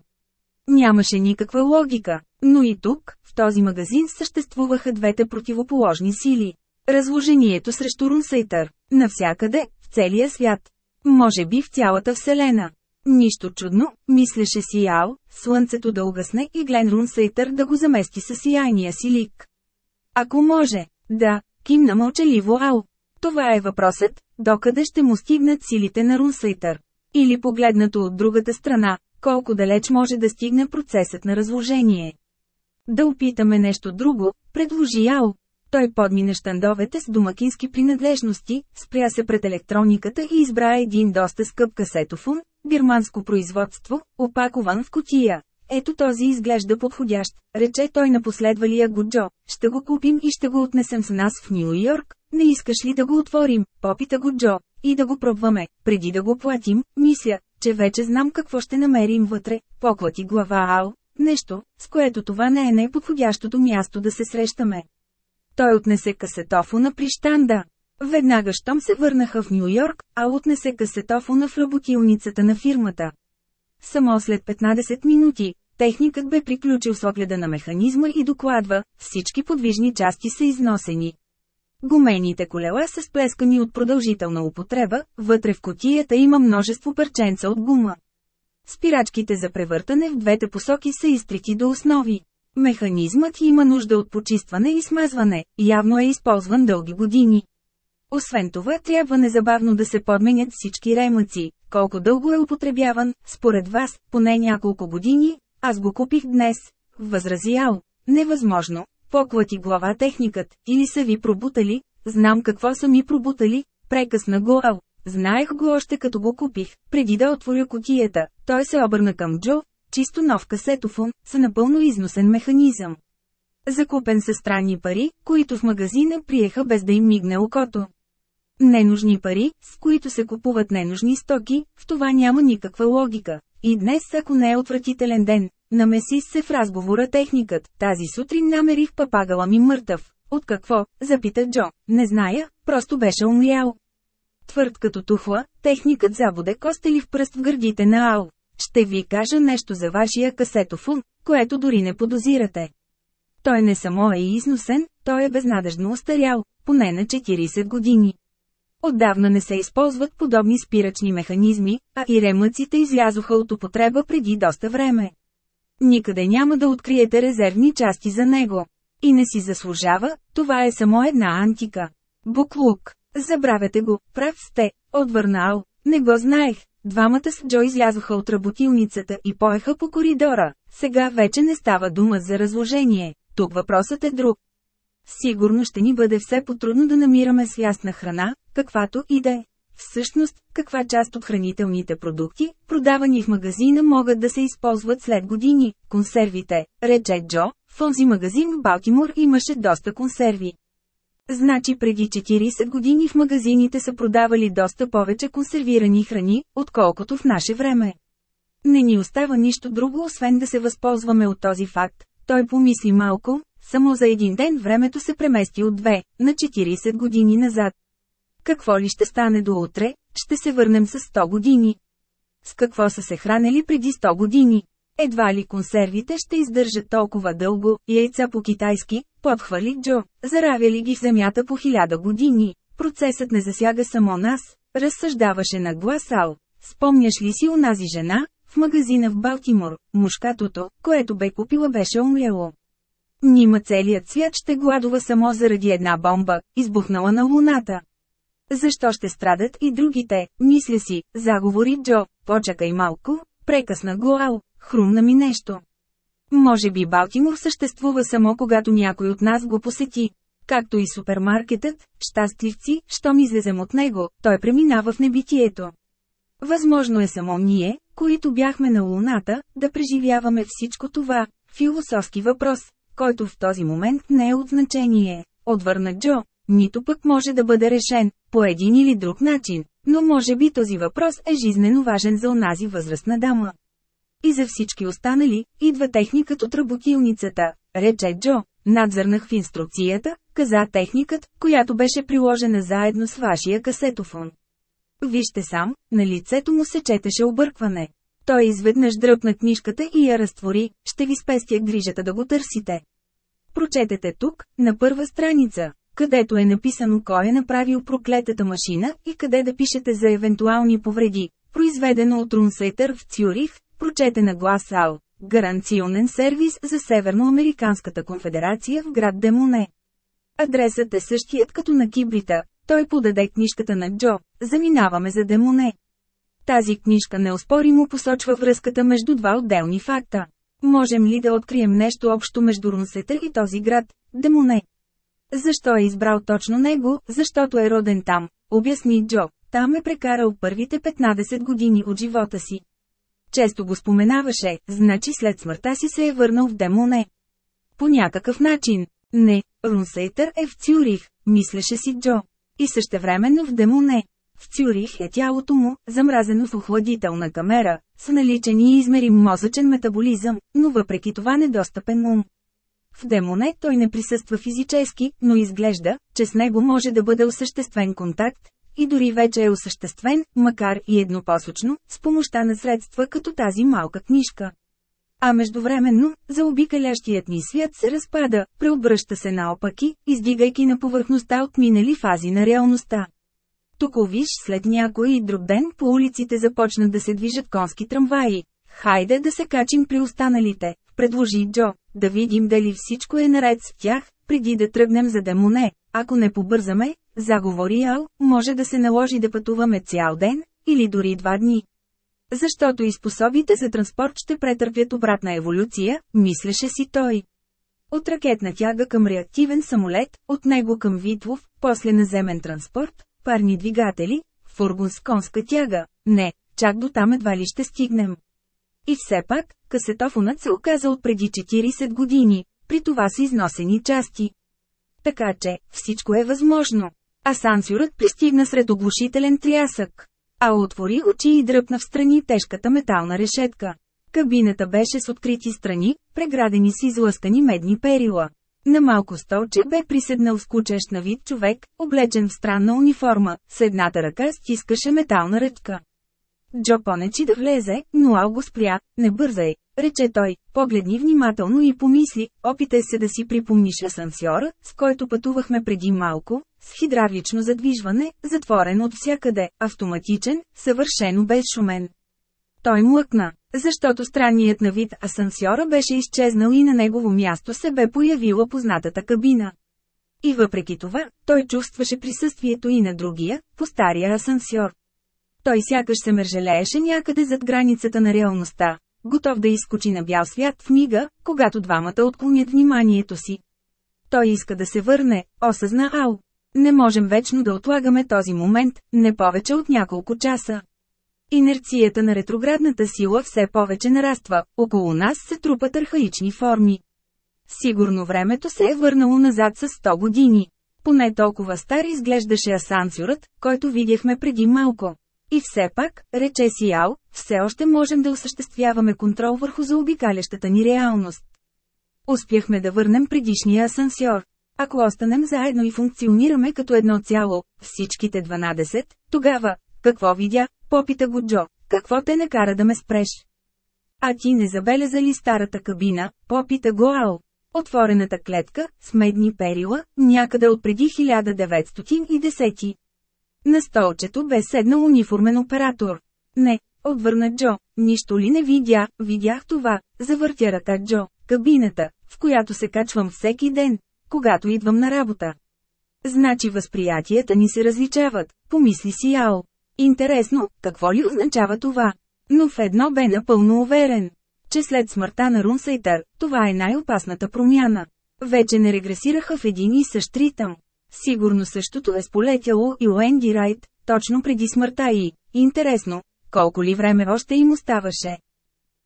Нямаше никаква логика, но и тук, в този магазин съществуваха двете противоположни сили. Разложението срещу Рунсейтър. Навсякъде, в целия свят. Може би в цялата Вселена. Нищо чудно, мислеше си Ал, слънцето да угасне и Глен Рунсейтър да го замести със сияйния си лик. Ако може, да, кимна мълчаливо Ал. Това е въпросът, докъде ще му стигнат силите на Рунсейтър. Или погледнато от другата страна, колко далеч може да стигне процесът на разложение. Да опитаме нещо друго, предложи Ал. Той подмина щандовете с домакински принадлежности, спря се пред електрониката и избра един доста скъп касетофон, бирманско производство, опакован в котия. Ето този изглежда подходящ, рече той на последвалия го Джо. Ще го купим и ще го отнесем с нас в Нью Йорк. Не искаш ли да го отворим? Попита го Джо. И да го пробваме, преди да го платим, мисля, че вече знам какво ще намерим вътре. Поклати глава Ал. Нещо, с което това не е най-подходящото място да се срещаме. Той отнесе касетофона при щанда. Веднага щом се върнаха в Нью Йорк, а отнесе касетофона в работилницата на фирмата. Само след 15 минути, техникът бе приключил с огледа на механизма и докладва, всички подвижни части са износени. Гумените колела са сплескани от продължителна употреба, вътре в котията има множество парченца от гума. Спирачките за превъртане в двете посоки са изтрити до основи. Механизмът има нужда от почистване и смазване, явно е използван дълги години. Освен това трябва незабавно да се подменят всички ремъци, колко дълго е употребяван, според вас, поне няколко години, аз го купих днес, възрази Ал. Невъзможно, поклати глава техникът, или са ви пробутали, знам какво са ми пробутали, прекъсна го Ал. Знаех го още като го купих, преди да отворя котията, той се обърна към Джо, чисто нов касетофон, са напълно износен механизъм. Закупен със странни пари, които в магазина приеха без да им мигне окото. Ненужни пари, с които се купуват ненужни стоки, в това няма никаква логика. И днес, ако не е отвратителен ден, намеси се в разговора техникът. Тази сутрин намерих папагала ми мъртъв. От какво? Запита Джо. Не зная, просто беше умрял. Твърд като тухла, техникът забуде костели в пръст в гърдите на Ал. Ще ви кажа нещо за вашия касетофон, което дори не подозирате. Той не само е износен, той е безнадежно остарял, поне на 40 години. Отдавна не се използват подобни спирачни механизми, а и ремъците излязоха от употреба преди доста време. Никъде няма да откриете резервни части за него. И не си заслужава, това е само една антика. Буклук. Забравяте го, прав сте, отвърнал. Не го знаех. Двамата с Джо излязоха от работилницата и поеха по коридора. Сега вече не става дума за разложение. Тук въпросът е друг. Сигурно ще ни бъде все по-трудно да намираме свясна храна, каквато и да е. Всъщност, каква част от хранителните продукти, продавани в магазина могат да се използват след години? Консервите, рече Джо, в онзи магазин в Балтимор имаше доста консерви. Значи преди 40 години в магазините са продавали доста повече консервирани храни, отколкото в наше време. Не ни остава нищо друго, освен да се възползваме от този факт. Той помисли малко, само за един ден времето се премести от 2 на 40 години назад. Какво ли ще стане до утре, ще се върнем с 100 години. С какво са се хранели преди 100 години? Едва ли консервите ще издържат толкова дълго, яйца по-китайски, подхвали Джо, заравяли ги в земята по хиляда години. Процесът не засяга само нас, разсъждаваше на глас Ал. Спомняш ли си унази жена, в магазина в Балтимор, мушкатото, което бе купила беше умряло. Нима целият свят ще гладува само заради една бомба, избухнала на луната. Защо ще страдат и другите, мисля си, заговори Джо, почакай малко, прекъсна го хрумна ми нещо. Може би Балтимор съществува само когато някой от нас го посети. Както и супермаркетът, щастливци, щом излезем от него, той преминава в небитието. Възможно е само ние, които бяхме на Луната, да преживяваме всичко това. Философски въпрос, който в този момент не е от значение, отвърна Джо. Нито пък може да бъде решен, по един или друг начин, но може би този въпрос е жизнено важен за онази възрастна дама. И за всички останали, идва техникът от работилницата, рече Джо. Надзърнах в инструкцията, каза техникът, която беше приложена заедно с вашия касетофон. Вижте сам, на лицето му се четеше объркване. Той изведнъж дръпна книжката и я разтвори, ще ви спестя грижата да го търсите. Прочетете тук, на първа страница, където е написано кой е направил проклетата машина и къде да пишете за евентуални повреди, произведено от Рунсейтър в Цюрих, прочете на глас АЛ. Гаранционен сервис за Северноамериканската конфедерация в град Демоне. Адресът е същият като на кибрита. Той подаде книжката на Джо. Заминаваме за Демоне. Тази книжка неоспоримо посочва връзката между два отделни факта. Можем ли да открием нещо общо между Рунсетър и този град, Демоне? Защо е избрал точно него? Защото е роден там, обясни Джо. Там е прекарал първите 15 години от живота си. Често го споменаваше, значи след смъртта си се е върнал в Демоне. По някакъв начин. Не, Рунсейтър е в Цюрих, мислеше си Джо. И същевременно в Демоне. В Цюрих е тялото му, замразено в охладителна камера, с наличен и измерим мозъчен метаболизъм, но въпреки това недостъпен ум. В Демоне той не присъства физически, но изглежда, че с него може да бъде осъществен контакт, и дори вече е осъществен, макар и еднопосочно, с помощта на средства като тази малка книжка. А междувременно, заобикалящият ни свят се разпада, преобръща се наопаки, издигайки на повърхността от минали фази на реалността. Тук виж след някой друг ден по улиците започнат да се движат конски трамваи. Хайде да се качим при останалите, предложи Джо, да видим дали всичко е наред с тях, преди да тръгнем за Демоне. Ако не побързаме, заговори Ал, може да се наложи да пътуваме цял ден, или дори два дни. Защото и способите за транспорт ще претърпят обратна еволюция, мислеше си той. От ракетна тяга към реактивен самолет, от него към Витлов, после наземен транспорт, парни двигатели, фургон с конска тяга. Не, чак до там едва ли ще стигнем. И все пак, касетофонът се оказа от преди 40 години, при това са износени части. Така че, всичко е възможно. А сансюрът пристигна сред оглушителен трясък. А отвори очи и дръпна в страни тежката метална решетка. Кабината беше с открити страни, преградени с излъскани медни перила. На малко столче бе приседнал скучещ на вид човек, облечен в странна униформа, с едната ръка стискаше метална ръчка. Джо понечи да влезе, но Ал го спря, не бързай, рече той, погледни внимателно и помисли, опитай се да си припомниш асансьора, с който пътувахме преди малко, с хидравлично задвижване, затворен от всякъде, автоматичен, съвършено безшумен. Той млъкна, защото странният на вид асансьора беше изчезнал и на негово място се бе появила познатата кабина. И въпреки това, той чувстваше присъствието и на другия, по стария асансьор. Той сякаш се мържелееше някъде зад границата на реалността, готов да изкочи на бял свят в мига, когато двамата отклонят вниманието си. Той иска да се върне, осъзна Ал. Не можем вечно да отлагаме този момент, не повече от няколко часа. Инерцията на ретроградната сила все повече нараства, около нас се трупат архаични форми. Сигурно времето се е върнало назад с 100 години. Поне толкова стар изглеждаше асансюрът, който видяхме преди малко. И все пак, рече си Ал, все още можем да осъществяваме контрол върху заобикалящата ни реалност. Успяхме да върнем предишния асансьор. Ако останем заедно и функционираме като едно цяло, всичките 12, тогава, какво видя, попита го Джо, какво те накара да ме спреш? А ти не забеляза ли старата кабина, попита го Ал. Отворената клетка, с медни перила, някъде от преди 1910. На столчето бе седнал униформен оператор. Не, отвърна Джо, нищо ли не видя, видях това, завъртя ръка Джо, кабината, в която се качвам всеки ден, когато идвам на работа. Значи възприятията ни се различават, помисли си Ал. Интересно, какво ли означава това? Но в едно бе напълно уверен, че след смъртта на Рунсейтър, това е най-опасната промяна. Вече не регресираха в един и същ ритъм. Сигурно същото е сполетяло и Уенди Райт, точно преди смъртта и, интересно, колко ли време още им оставаше.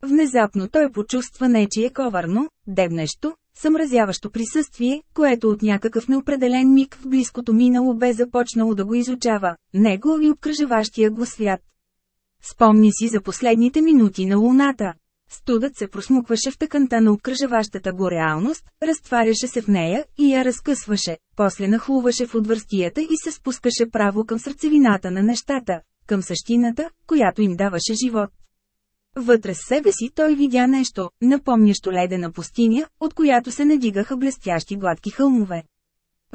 Внезапно той почувства нечие коварно, дебнещо, съмразяващо присъствие, което от някакъв неопределен миг в близкото минало бе започнало да го изучава, него и обкръжаващия го свят. Спомни си за последните минути на луната. Студът се просмукваше в тъканта на обкръжаващата го реалност, разтваряше се в нея и я разкъсваше, после нахлуваше в отвърстията и се спускаше право към сърцевината на нещата, към същината, която им даваше живот. Вътре с себе си той видя нещо, напомнящо ледена пустиня, от която се надигаха блестящи гладки хълмове.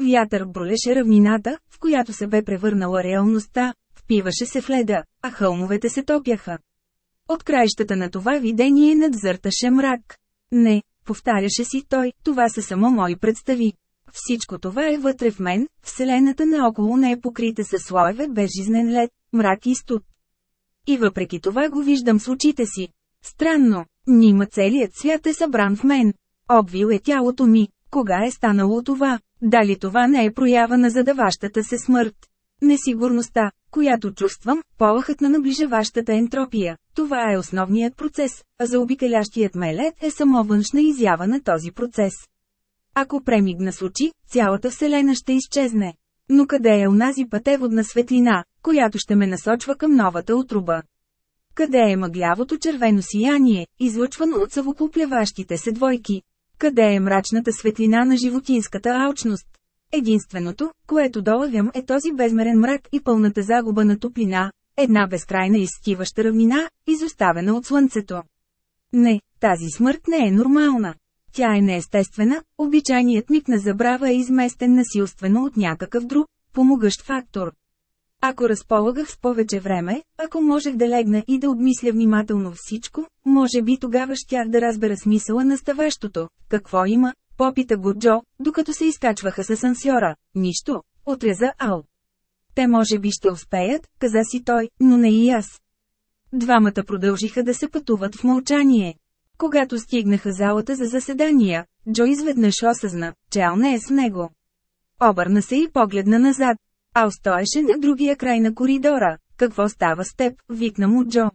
Вятър бролеше равнината, в която се бе превърнала реалността, впиваше се в леда, а хълмовете се топяха. От краищата на това видение надзърташе мрак. Не, повтаряше си той, това са само мои представи. Всичко това е вътре в мен, вселената наоколо не е покрита със слоеве безжизнен лед, мрак и студ. И въпреки това го виждам с очите си. Странно, нима целият свят е събран в мен. Обвил е тялото ми. Кога е станало това? Дали това не е проява на задаващата се смърт? Несигурността, която чувствам, полахът на наближаващата ентропия, това е основният процес, а за обикалящият мелет е само външна изява на този процес. Ако премигна с очи, цялата Вселена ще изчезне. Но къде е унази пътеводна светлина, която ще ме насочва към новата отруба? Къде е мъглявото червено сияние, излъчвано от съвокупляващите се двойки? Къде е мрачната светлина на животинската алчност? Единственото, което долавям е този безмерен мрак и пълната загуба на топлина, една безкрайна изстиваща равнина, изоставена от слънцето. Не, тази смърт не е нормална. Тя е неестествена, обичайният миг на забрава е изместен насилствено от някакъв друг, помогъщ фактор. Ако разполагах с повече време, ако можех да легна и да обмисля внимателно всичко, може би тогава щях да разбера смисъла на ставащото. Какво има? Попита го Джо, докато се изкачваха с асансьора. Нищо, отреза Ал. Те може би ще успеят, каза си той, но не и аз. Двамата продължиха да се пътуват в мълчание. Когато стигнаха залата за заседания, Джо изведнъж осъзна, че Ал не е с него. Обърна се и погледна назад. Ал стоеше на другия край на коридора. Какво става с теб? викна му Джо.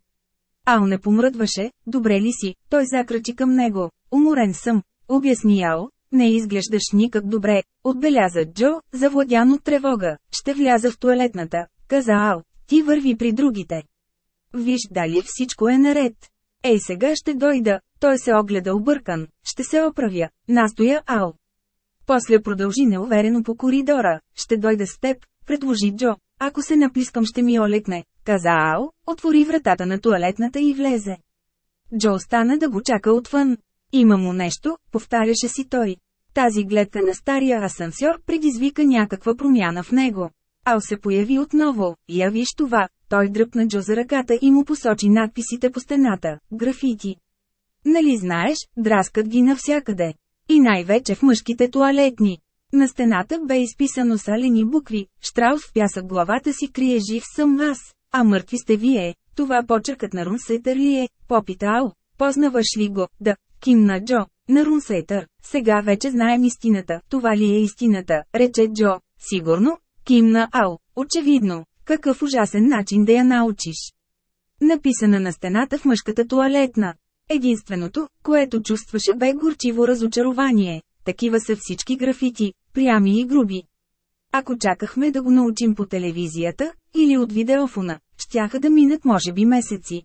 Ал не помръдваше, добре ли си? Той закрачи към него. Уморен съм, обясни Ал, не изглеждаш никак добре, отбеляза Джо, завладян от тревога. Ще вляза в туалетната, каза Ал. Ти върви при другите. Виж дали всичко е наред. Ей сега ще дойда, той се огледа объркан. Ще се оправя, настоя Ал. После продължи неуверено по коридора. Ще дойда с теб, предложи Джо. Ако се наплискам ще ми олекне, каза Ал, отвори вратата на туалетната и влезе. Джо остана да го чака отвън. Има му нещо, повтаряше си той. Тази гледка на стария асансьор предизвика някаква промяна в него. Ал се появи отново, я виж това, той дръпна Джо за ръката и му посочи надписите по стената, графити. Нали знаеш, драскат ги навсякъде. И най-вече в мъжките туалетни. На стената бе изписано салени букви, Штраус в пясък главата си крие жив съм аз, а мъртви сте вие. Това почеркът на Рунсетър ли е? Попита Ал. Познаваш ли го? Да, кимна Джо. На Рунсетър. Сега вече знаем истината. Това ли е истината? Рече Джо. Сигурно? Кимна Ал. Очевидно. Какъв ужасен начин да я научиш. Написана на стената в мъжката туалетна. Единственото, което чувстваше бе горчиво разочарование. Такива са всички графити, прями и груби. Ако чакахме да го научим по телевизията, или от видеофона, щяха да минат може би месеци.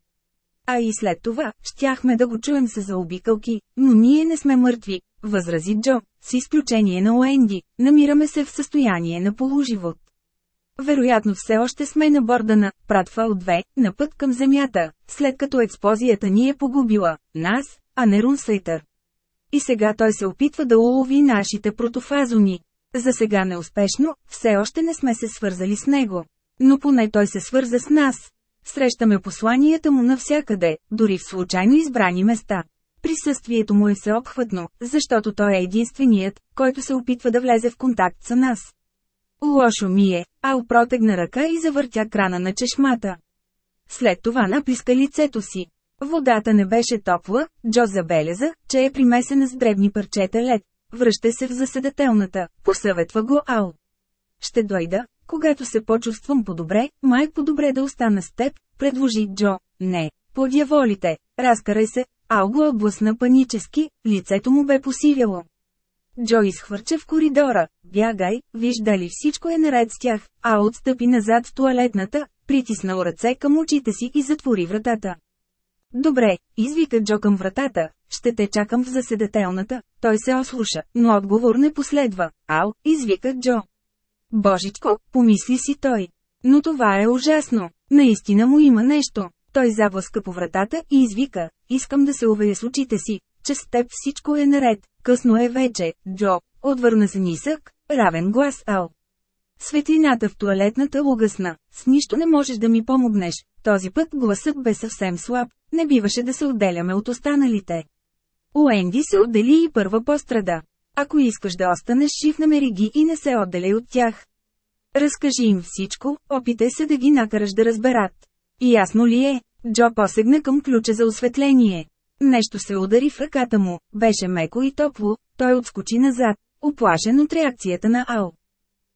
А и след това, щяхме да го чуем с заобикалки, но ние не сме мъртви, възрази Джо, с изключение на Уенди, намираме се в състояние на полуживот. Вероятно все още сме на борда на Пратфал 2, на път към Земята, след като експозията ни е погубила, нас, а не Рунсейтър. И сега той се опитва да улови нашите протофазони. За сега неуспешно, все още не сме се свързали с него. Но поне той се свърза с нас. Срещаме посланията му навсякъде, дори в случайно избрани места. Присъствието му е всеобхватно, защото той е единственият, който се опитва да влезе в контакт с нас. Лошо ми е, Ал протегна ръка и завъртя крана на чешмата. След това наплиска лицето си. Водата не беше топла, Джо забеляза, че е примесена с дребни парчета лед. Връща се в заседателната, посъветва го Ал. Ще дойда, когато се почувствам по-добре, май по-добре да остана с теб, предложи Джо. Не, подяволите, разкарай се, Ал го облъсна панически, лицето му бе посивяло. Джо изхвърча в коридора, бягай, виж дали всичко е наред с тях, а отстъпи назад в туалетната, притиснал ръце към очите си и затвори вратата. Добре, извика Джо към вратата, ще те чакам в заседателната, той се ослуша, но отговор не последва. Ал, извика Джо. Божичко, помисли си той. Но това е ужасно. Наистина му има нещо. Той заблъска по вратата и извика, искам да се уверя с очите си, че с теб всичко е наред, късно е вече, Джо, отвърна се нисък, равен глас Ал. Светлината в туалетната угасна, с нищо не можеш да ми помогнеш, този път гласът бе съвсем слаб, не биваше да се отделяме от останалите. Уенди се отдели и първа пострада. Ако искаш да останеш жив намери ги и не се отделяй от тях. Разкажи им всичко, опитай се да ги накараш да разберат. И ясно ли е? Джо посегна към ключа за осветление. Нещо се удари в ръката му, беше меко и топло, той отскочи назад, оплашен от реакцията на Ал.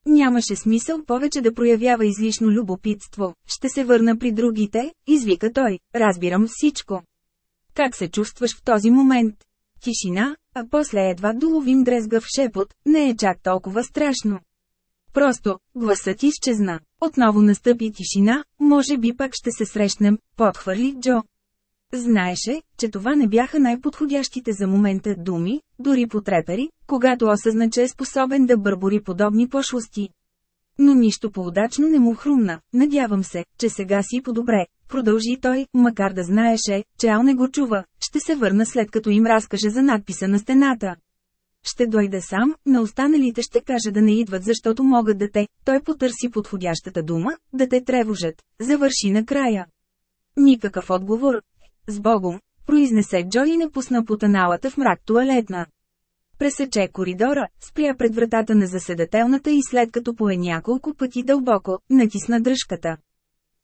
Нямаше смисъл повече да проявява излишно любопитство, ще се върна при другите, извика той, разбирам всичко. Как се чувстваш в този момент? Тишина, а после едва доловим дрезгав шепот, не е чак толкова страшно. Просто, гласът изчезна. Отново настъпи тишина, може би пак ще се срещнем, подхвърли Джо. Знаеше, че това не бяха най-подходящите за момента думи, дори потрепери, когато осъзна, че е способен да бърбори подобни пошлости. Но нищо по-удачно не му хрумна, надявам се, че сега си по-добре, продължи той, макар да знаеше, че Ал не го чува, ще се върна след като им разкаже за надписа на стената. Ще дойде сам, на останалите ще каже да не идват защото могат да те, той потърси подходящата дума, да те тревожат, завърши накрая. Никакъв отговор. С Богом, произнесе Джо и напусна потаналата в мрак туалетна. Пресече коридора, спря пред вратата на заседателната и след като пое няколко пъти дълбоко, натисна дръжката.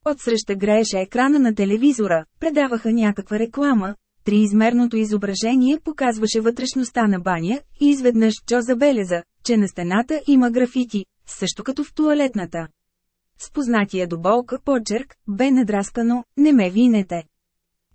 Отсреща грееше екрана на телевизора, предаваха някаква реклама, триизмерното изображение показваше вътрешността на баня, и изведнъж Джо забеляза, че на стената има графити, също като в туалетната. Спознатия до болка почерк, бе надраскано, не ме винете.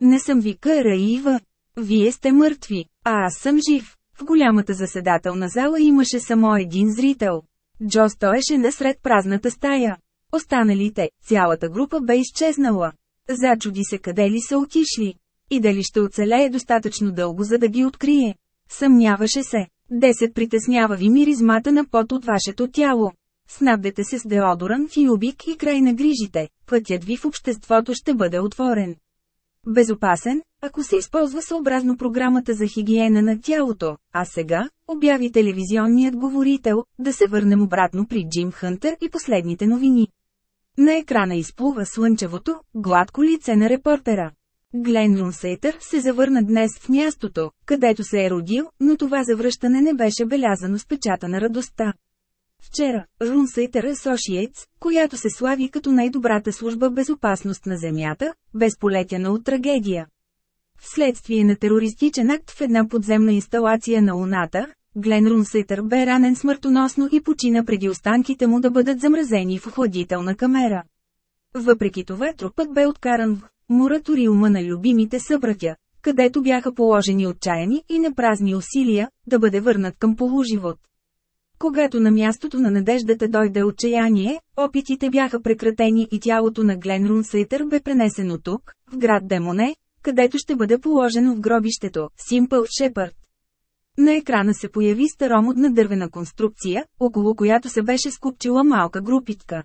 Не съм ви Раива. Вие сте мъртви, а аз съм жив. В голямата заседателна зала имаше само един зрител. Джо стоеше насред празната стая. Останалите, цялата група бе изчезнала. Зачуди се къде ли са отишли. И дали ще оцелее достатъчно дълго за да ги открие. Съмняваше се. Десет притеснява ви миризмата на пот от вашето тяло. Снабдете се с деодорант и убик и край на грижите, пътят ви в обществото ще бъде отворен. Безопасен, ако се използва съобразно програмата за хигиена на тялото, а сега, обяви телевизионният говорител, да се върнем обратно при Джим Хънтер и последните новини. На екрана изплува слънчевото, гладко лице на репортера. Глен Рунсейтър се завърна днес в мястото, където се е родил, но това завръщане не беше белязано с печата на радостта. Вчера, Рунсейтър Associates, която се слави като най-добрата служба безопасност на Земята, бе сполетяна от трагедия. Вследствие на терористичен акт в една подземна инсталация на Луната, Глен Рунсейтър бе ранен смъртоносно и почина преди останките му да бъдат замразени в охладителна камера. Въпреки това трупът бе откаран в мораториума на любимите събратя, където бяха положени отчаяни и непразни усилия, да бъде върнат към полуживот. Когато на мястото на надеждата дойде отчаяние, опитите бяха прекратени и тялото на Глен Рунсейтър бе пренесено тук, в град Демоне, където ще бъде положено в гробището, Симпъл Шепард. На екрана се появи старомодна дървена конструкция, около която се беше скупчила малка групитка.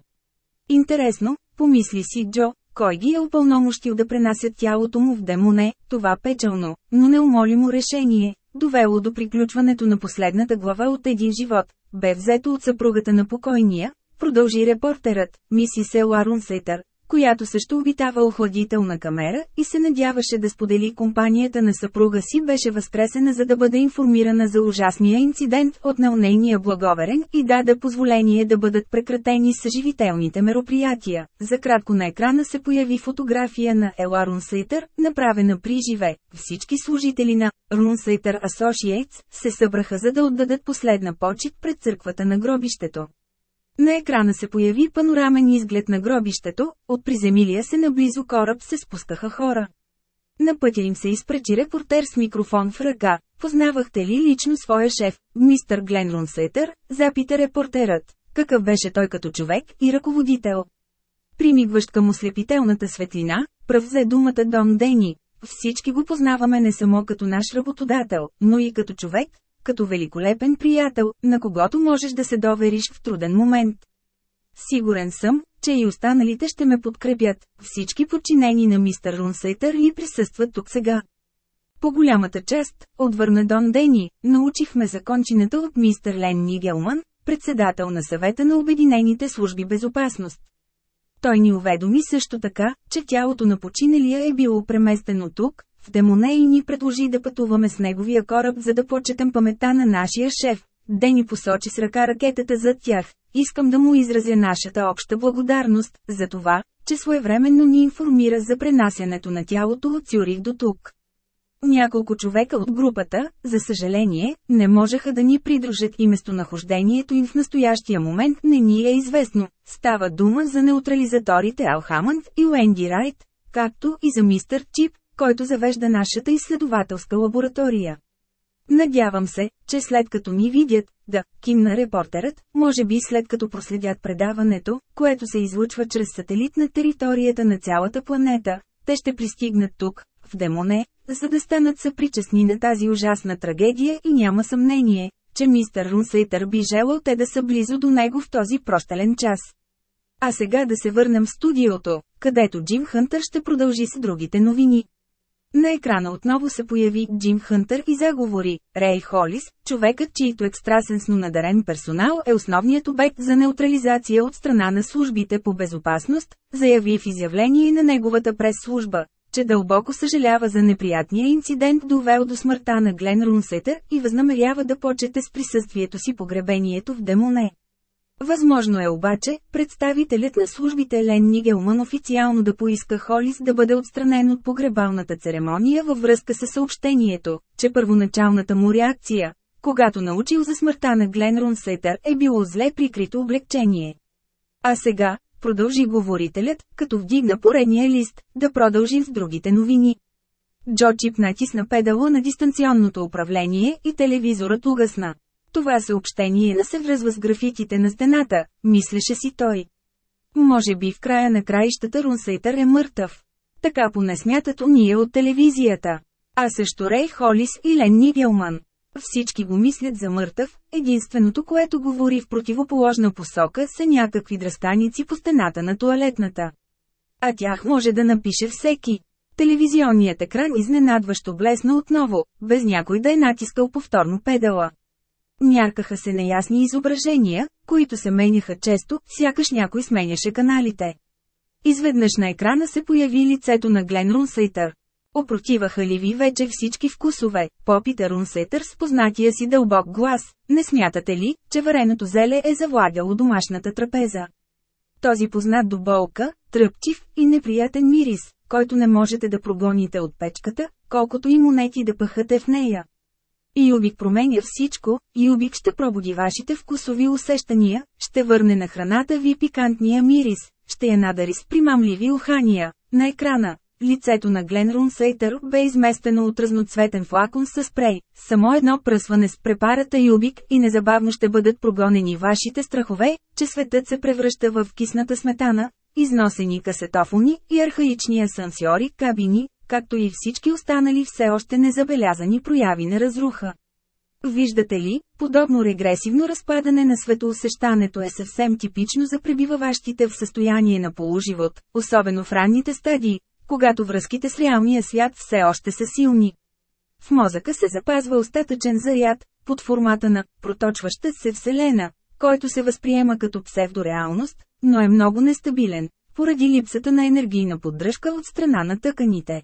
Интересно, помисли си Джо, кой ги е упълномощил да пренасят тялото му в демоне, това печално, но неумолимо решение, довело до приключването на последната глава от един живот, бе взето от съпругата на покойния, продължи репортерът, мисис Еларун Сетър, която също обитава охладителна камера и се надяваше да сподели компанията на съпруга си беше възкресена за да бъде информирана за ужасния инцидент от нейния благоверен и даде позволение да бъдат прекратени съживителните мероприятия. За кратко на екрана се появи фотография на Ела Рунсейтър, направена при живе. Всички служители на Рунсейтър Associates се събраха за да отдадат последна почет пред църквата на гробището. На екрана се появи панорамен изглед на гробището, от приземилия се наблизо кораб се спускаха хора. На пътя им се изпречи репортер с микрофон в ръка. Познавахте ли лично своя шеф, мистър Глен Рунсетър? Запита репортерът. Какъв беше той като човек и ръководител? Примигващ към ослепителната светлина, пръв взе думата Дон Дени. Всички го познаваме не само като наш работодател, но и като човек, като великолепен приятел, на когото можеш да се довериш в труден момент. Сигурен съм, че и останалите ще ме подкрепят. Всички подчинени на мистер Рунсейтър ли присъстват тук сега? По голямата част, отвърна Дон Дени, научихме закончината от мистер Лен Нигелман, председател на съвета на Обединените служби безопасност. Той ни уведоми също така, че тялото на починалия е било преместено тук, в Демоне и ни предложи да пътуваме с неговия кораб за да почетем памета на нашия шеф. Дени посочи с ръка ракетата зад тях. Искам да му изразя нашата обща благодарност, за това, че своевременно ни информира за пренасянето на тялото от Цюрих до тук. Няколко човека от групата, за съжаление, не можеха да ни придружат и местонахождението им в настоящия момент не ни е известно. Става дума за неутрализаторите Алхамънд и Уенди Райт, както и за мистър Чип, който завежда нашата изследователска лаборатория. Надявам се, че след като ни видят, да, кимна репортерът, може би след като проследят предаването, което се излучва чрез сателит на територията на цялата планета, те ще пристигнат тук, в Демоне, за да станат съпричастни на тази ужасна трагедия и няма съмнение, че мистер Рунсейтър би желал те да са близо до него в този прощален час. А сега да се върнем в студиото, където Джим Хънтър ще продължи с другите новини. На екрана отново се появи Джим Хънтър и заговори. Рей Холис, човекът, чието екстрасенсно надарен персонал е основният обект за неутрализация от страна на службите по безопасност, заяви в изявление на неговата прес-служба, че дълбоко съжалява за неприятния инцидент довел до смъртта на Глен Рунсета и възнамерява да почете с присъствието си погребението в Демоне. Възможно е обаче, представителят на службите Лен Нигелман официално да поиска Холис да бъде отстранен от погребалната церемония във връзка с съобщението, че първоначалната му реакция, когато научил за смъртта на Глен Рунсетър е било зле прикрито облегчение. А сега, продължи говорителят, като вдигна поредния лист, да продължим с другите новини. Джо Чип натисна педала на дистанционното управление и телевизорът угасна. Това съобщение не се връзва с графитите на стената, мислеше си той. Може би в края на краищата Рунсейтър е мъртъв. Така поне смятат уния от телевизията. А също Рей Холис и Лен Нигелман. Всички го мислят за мъртъв, единственото което говори в противоположна посока са някакви дръстаници по стената на туалетната. А тях може да напише всеки. Телевизионният екран изненадващо блесна отново, без някой да е натискал повторно педала. Мяркаха се неясни изображения, които се меняха често, сякаш някой сменяше каналите. Изведнъж на екрана се появи лицето на Глен Рунсейтър. Опротиваха ли ви вече всички вкусове, попита Рунсетър с познатия си дълбок глас, не смятате ли, че вареното зеле е завладяло домашната трапеза? Този познат до болка, тръпчив и неприятен мирис, който не можете да прогоните от печката, колкото и монети да пъхате в нея. Юбик променя всичко, Юбик ще пробуди вашите вкусови усещания, ще върне на храната ви пикантния мирис, ще я надари с примамливи ухания. На екрана, лицето на Глен Рунсейтър бе изместено от разноцветен флакон с спрей, само едно пръсване с препарата Юбик и незабавно ще бъдат прогонени вашите страхове, че светът се превръща в кисната сметана, износени касетофони и архаични асансьори, кабини, както и всички останали все още незабелязани прояви на разруха. Виждате ли, подобно регресивно разпадане на светоусещането е съвсем типично за пребиваващите в състояние на полуживот, особено в ранните стадии, когато връзките с реалния свят все още са силни. В мозъка се запазва остатъчен заряд, под формата на проточваща се Вселена, който се възприема като псевдореалност, но е много нестабилен, поради липсата на енергийна поддръжка от страна на тъканите.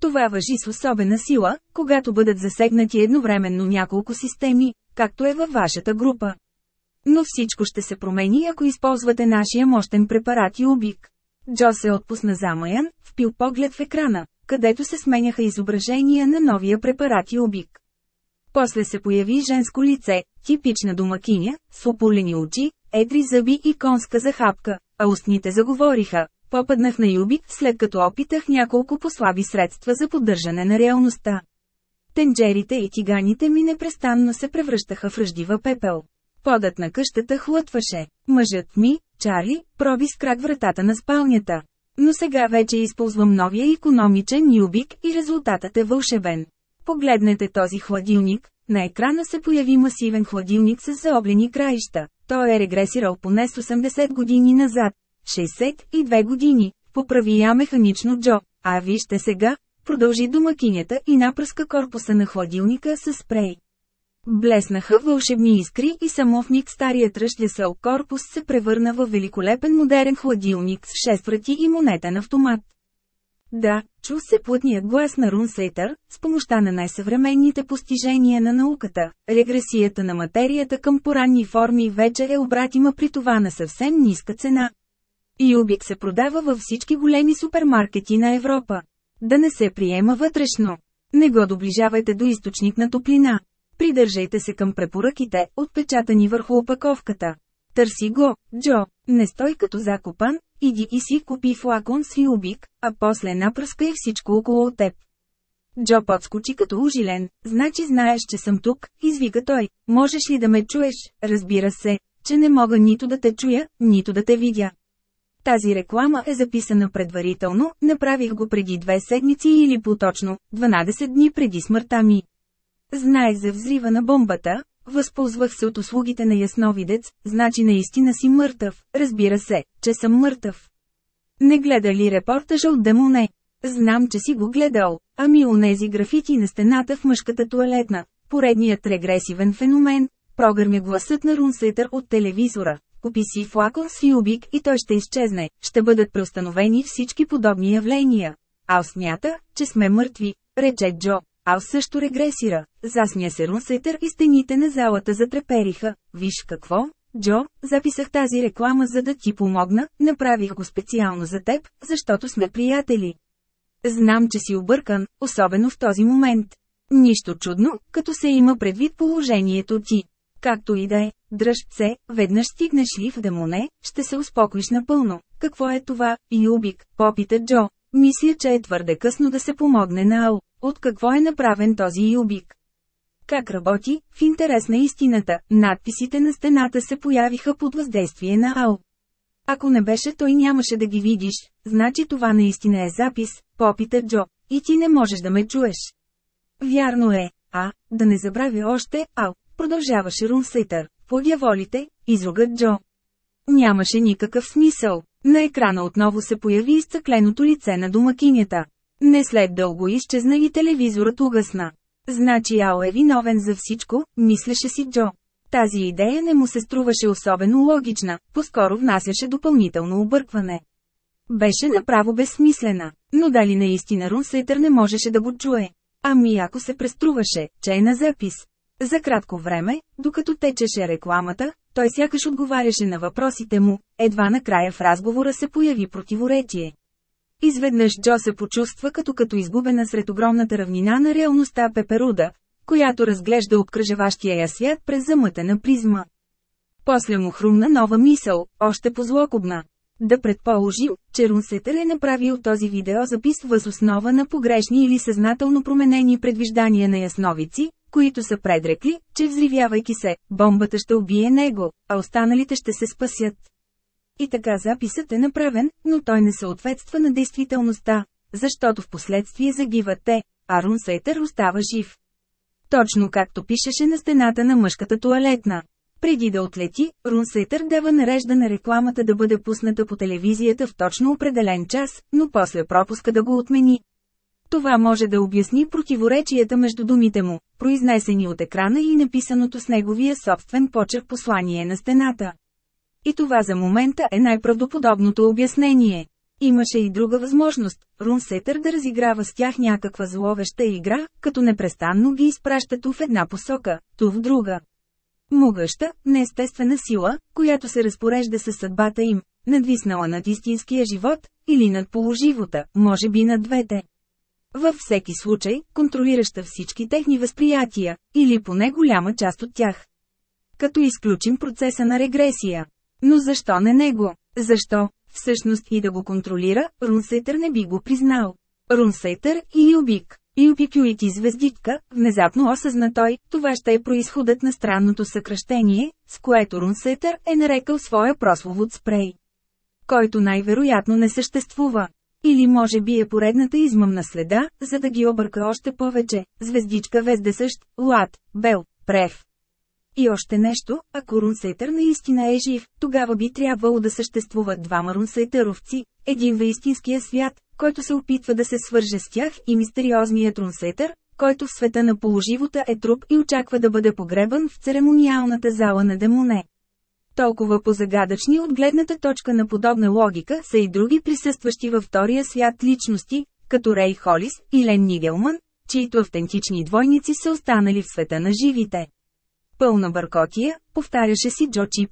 Това въжи с особена сила, когато бъдат засегнати едновременно няколко системи, както е във вашата група. Но всичко ще се промени ако използвате нашия мощен препарат и обик. Джо се отпусна замаян, впил поглед в екрана, където се сменяха изображения на новия препарат и обик. После се появи женско лице, типична домакиня, с опулени очи, едри зъби и конска захапка, а устните заговориха, Попаднах на Юбик, след като опитах няколко послаби средства за поддържане на реалността. Тенджерите и тиганите ми непрестанно се превръщаха в ръждива пепел. Подът на къщата хлътваше. Мъжът ми, Чарли, проби с крак вратата на спалнята. Но сега вече използвам новия економичен Юбик и резултатът е вълшебен. Погледнете този хладилник, на екрана се появи масивен хладилник с заоблени краища. Той е регресирал поне с 80 години назад. 62 години, поправи я механично Джо. А вижте сега, продължи домакинята и напръска корпуса на хладилника с спрей. Блеснаха вълшебни искри и само в миг старият ръждясъл корпус се превърна в великолепен модерен хладилник с 6 врати и монетен автомат. Да, чу се плътният глас на Рунсейтър, с помощта на най-съвременните постижения на науката. Регресията на материята към поранни форми вече е обратима при това на съвсем ниска цена. Юбик се продава във всички големи супермаркети на Европа. Да не се приема вътрешно. Не го доближавайте до източник на топлина. Придържайте се към препоръките, отпечатани върху опаковката. Търси го, Джо, не стой като закопан, иди и си купи флакон с юбик, а после напръскай всичко около теб. Джо подскочи като ужилен, значи знаеш, че съм тук, извика той, можеш ли да ме чуеш, разбира се, че не мога нито да те чуя, нито да те видя. Тази реклама е записана предварително, направих го преди две седмици или по-точно, 12 дни преди смъртта ми. Знаех за взрива на бомбата, възползвах се от услугите на ясновидец, значи наистина си мъртъв, разбира се, че съм мъртъв. Не гледа ли репортажа от Демоне? Знам, че си го гледал, ами онези графити на стената в мъжката туалетна, поредният регресивен феномен, прогърмя гласът на Рунсетър от телевизора. Купи си флакон с юбик и той ще изчезне, ще бъдат преустановени всички подобни явления. Ал смята, че сме мъртви, рече Джо. Ал също регресира. Засмя се Рунсетър и стените на залата затрепериха. Виж какво, Джо, записах тази реклама за да ти помогна, направих го специално за теб, защото сме приятели. Знам, че си объркан, особено в този момент. Нищо чудно, като се има предвид положението ти. Както и да е, дръж се, веднъж стигнеш ли в демоне, ще се успокоиш напълно. Какво е това, Юбик, попита Джо. Мисля, че е твърде късно да се помогне на Ал. От какво е направен този Юбик? Как работи, в интерес на истината, надписите на стената се появиха под въздействие на Ал. Ако не беше той нямаше да ги видиш, значи това наистина е запис, попита Джо, и ти не можеш да ме чуеш. Вярно е, а, да не забравя още, Ал, продължаваше Рунсейтър, подяволите, изругат Джо. Нямаше никакъв смисъл. На екрана отново се появи изцъкленото лице на домакинята. Не след дълго изчезна и телевизорът угасна. Значи Ао е виновен за всичко, мислеше си Джо. Тази идея не му се струваше особено логична, по-скоро внасяше допълнително объркване. Беше направо безсмислена, но дали наистина Рунсейтър не можеше да го чуе. Ами ако се преструваше, че е на запис. За кратко време, докато течеше рекламата, той сякаш отговаряше на въпросите му, едва накрая в разговора се появи противоречие. Изведнъж Джо се почувства като като изгубена сред огромната равнина на реалността Пеперуда, която разглежда обкръжаващия я свят през замътена призма. После му хрумна нова мисъл, още по-злокобна. Да предположим, че Рунсетър е направил този видеозапис въз основа на погрешни или съзнателно променени предвиждания на ясновици, които са предрекли, че взривявайки се, бомбата ще убие него, а останалите ще се спасят. И така записът е направен, но той не съответства на действителността, защото в последствие загиват те, а Рунсейтър остава жив. Точно както пишеше на стената на мъжката туалетна. Преди да отлети, Рунсейтър дава нарежда на рекламата да бъде пусната по телевизията в точно определен час, но после пропуска да го отмени. Това може да обясни противоречията между думите му, произнесени от екрана и написаното с неговия собствен почерк послание на стената. И това за момента е най-правдоподобното обяснение. Имаше и друга възможност – Рунсетър да разиграва с тях някаква зловеща игра, като непрестанно ги изпраща ту в една посока, ту в друга. Могъща, неестествена сила, която се разпорежда със съдбата им, надвиснала над истинския живот, или над положивота, може би над двете. Във всеки случай, контролираща всички техни възприятия, или поне голяма част от тях. Като изключим процеса на регресия. Но защо не него? Защо? Всъщност и да го контролира, Рунсейтър не би го признал. Рунсейтър и Юбик. Юбикюити звездичка, внезапно осъзна той, това ще е происходът на странното съкръщение, с което Рунсетър е нарекал своя прословут спрей. Който най-вероятно не съществува. Или може би е поредната измъмна следа, за да ги обърка още повече. Звездичка вездесъщ, лад, бел, прев. И още нещо, ако Рунсейтър наистина е жив, тогава би трябвало да съществуват двама Рунсейтъровци, един в истинския свят, който се опитва да се свърже с тях и мистериозният Рунсейтър, който в света на положивота е труп и очаква да бъде погребан в церемониалната зала на Демоне. Толкова позагадъчни от гледната точка на подобна логика са и други присъстващи във втория свят личности, като Рей Холис и Лен Нигелман, чието автентични двойници са останали в света на живите. Пълна бъркотия, повтаряше си Джо Чип.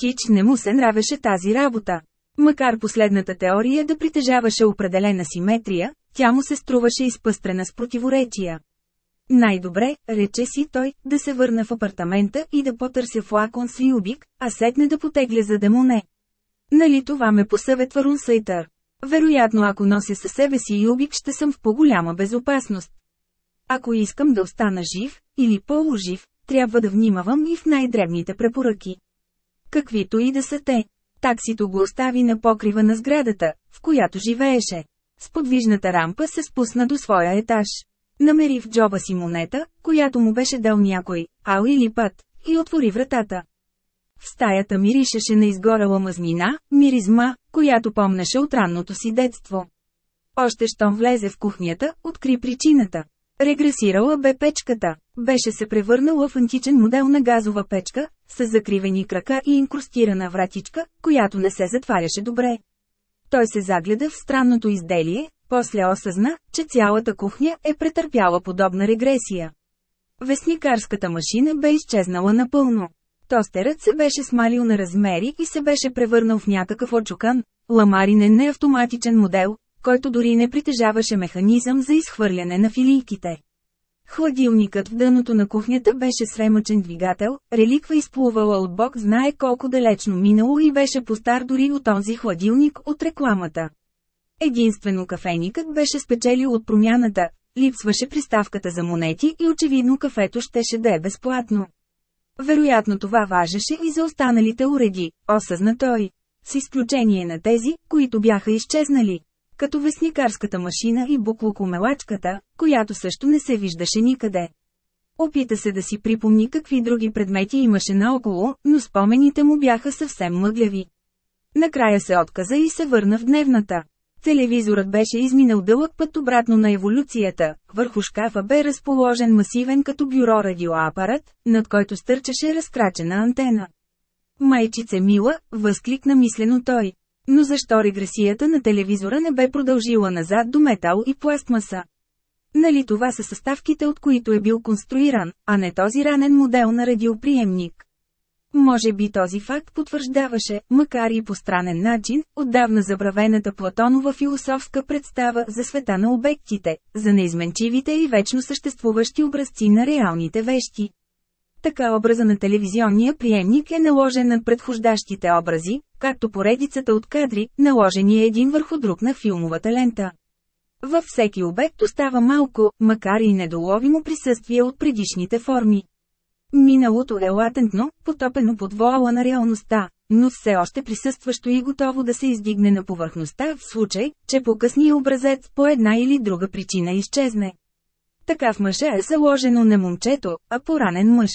Хич не му се нравеше тази работа. Макар последната теория да притежаваше определена симетрия, тя му се струваше изпъстрена с противоречия. Най-добре, рече си той, да се върна в апартамента и да потърся флакон с юбик, а сетне да потегля за демоне. Нали това ме посъветва Рунсейтър? Вероятно ако нося със себе си юбик ще съм в по-голяма безопасност. Ако искам да остана жив, или полужив, трябва да внимавам и в най-дребните препоръки. Каквито и да са те. Таксито го остави на покрива на сградата, в която живееше. С подвижната рампа се спусна до своя етаж. Намери в джоба си монета, която му беше дал някой, ал или път, и отвори вратата. В стаята миришеше на изгорела мазнина, миризма, която помнеше от ранното си детство. Още щом влезе в кухнята, откри причината. Регресирала бе печката. Беше се превърнала в античен модел на газова печка, с закривени крака и инкрустирана вратичка, която не се затваряше добре. Той се загледа в странното изделие, после осъзна, че цялата кухня е претърпяла подобна регресия. Вестникарската машина бе изчезнала напълно. Тостерът се беше смалил на размери и се беше превърнал в някакъв очукан, ламаринен неавтоматичен модел, който дори не притежаваше механизъм за изхвърляне на филийките. Хладилникът в дъното на кухнята беше сремъчен двигател, реликва изплувала от бог знае колко далечно минало и беше постар дори от този хладилник от рекламата. Единствено кафеникът беше спечелил от промяната, липсваше приставката за монети и очевидно кафето щеше да е безплатно. Вероятно това важеше и за останалите уреди, осъзна той. С изключение на тези, които бяха изчезнали като вестникарската машина и буклокомелачката, която също не се виждаше никъде. Опита се да си припомни какви други предмети имаше наоколо, но спомените му бяха съвсем мъгляви. Накрая се отказа и се върна в дневната. Телевизорът беше изминал дълъг път обратно на еволюцията, върху шкафа бе разположен масивен като бюро радиоапарат, над който стърчеше разкрачена антена. Майчице мила, възкликна мислено той. Но защо регресията на телевизора не бе продължила назад до метал и пластмаса? Нали това са съставките от които е бил конструиран, а не този ранен модел на радиоприемник? Може би този факт потвърждаваше, макар и по странен начин, отдавна забравената Платонова философска представа за света на обектите, за неизменчивите и вечно съществуващи образци на реалните вещи. Така образа на телевизионния приемник е наложен над предхождащите образи, както поредицата от кадри, наложени един върху друг на филмовата лента. Във всеки обект остава малко, макар и недоловимо присъствие от предишните форми. Миналото е латентно, потопено под воала на реалността, но все още присъстващо и готово да се издигне на повърхността в случай, че по-късният образец по една или друга причина изчезне. Така в мъжа е заложено не момчето, а поранен мъж.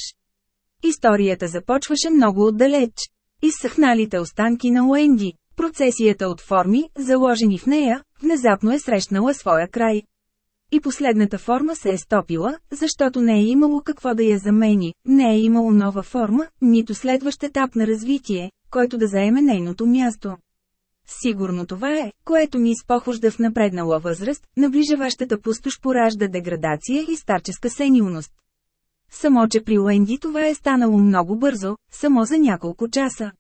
Историята започваше много отдалеч. Изсъхналите останки на Уенди, процесията от форми, заложени в нея, внезапно е срещнала своя край. И последната форма се е стопила, защото не е имало какво да я замени, не е имало нова форма, нито следващ етап на развитие, който да заеме нейното място. Сигурно това е, което ми изпохожда в напреднала възраст, наближаващата пустош поражда деградация и старческа сенилност. Само че при Уенди това е станало много бързо, само за няколко часа.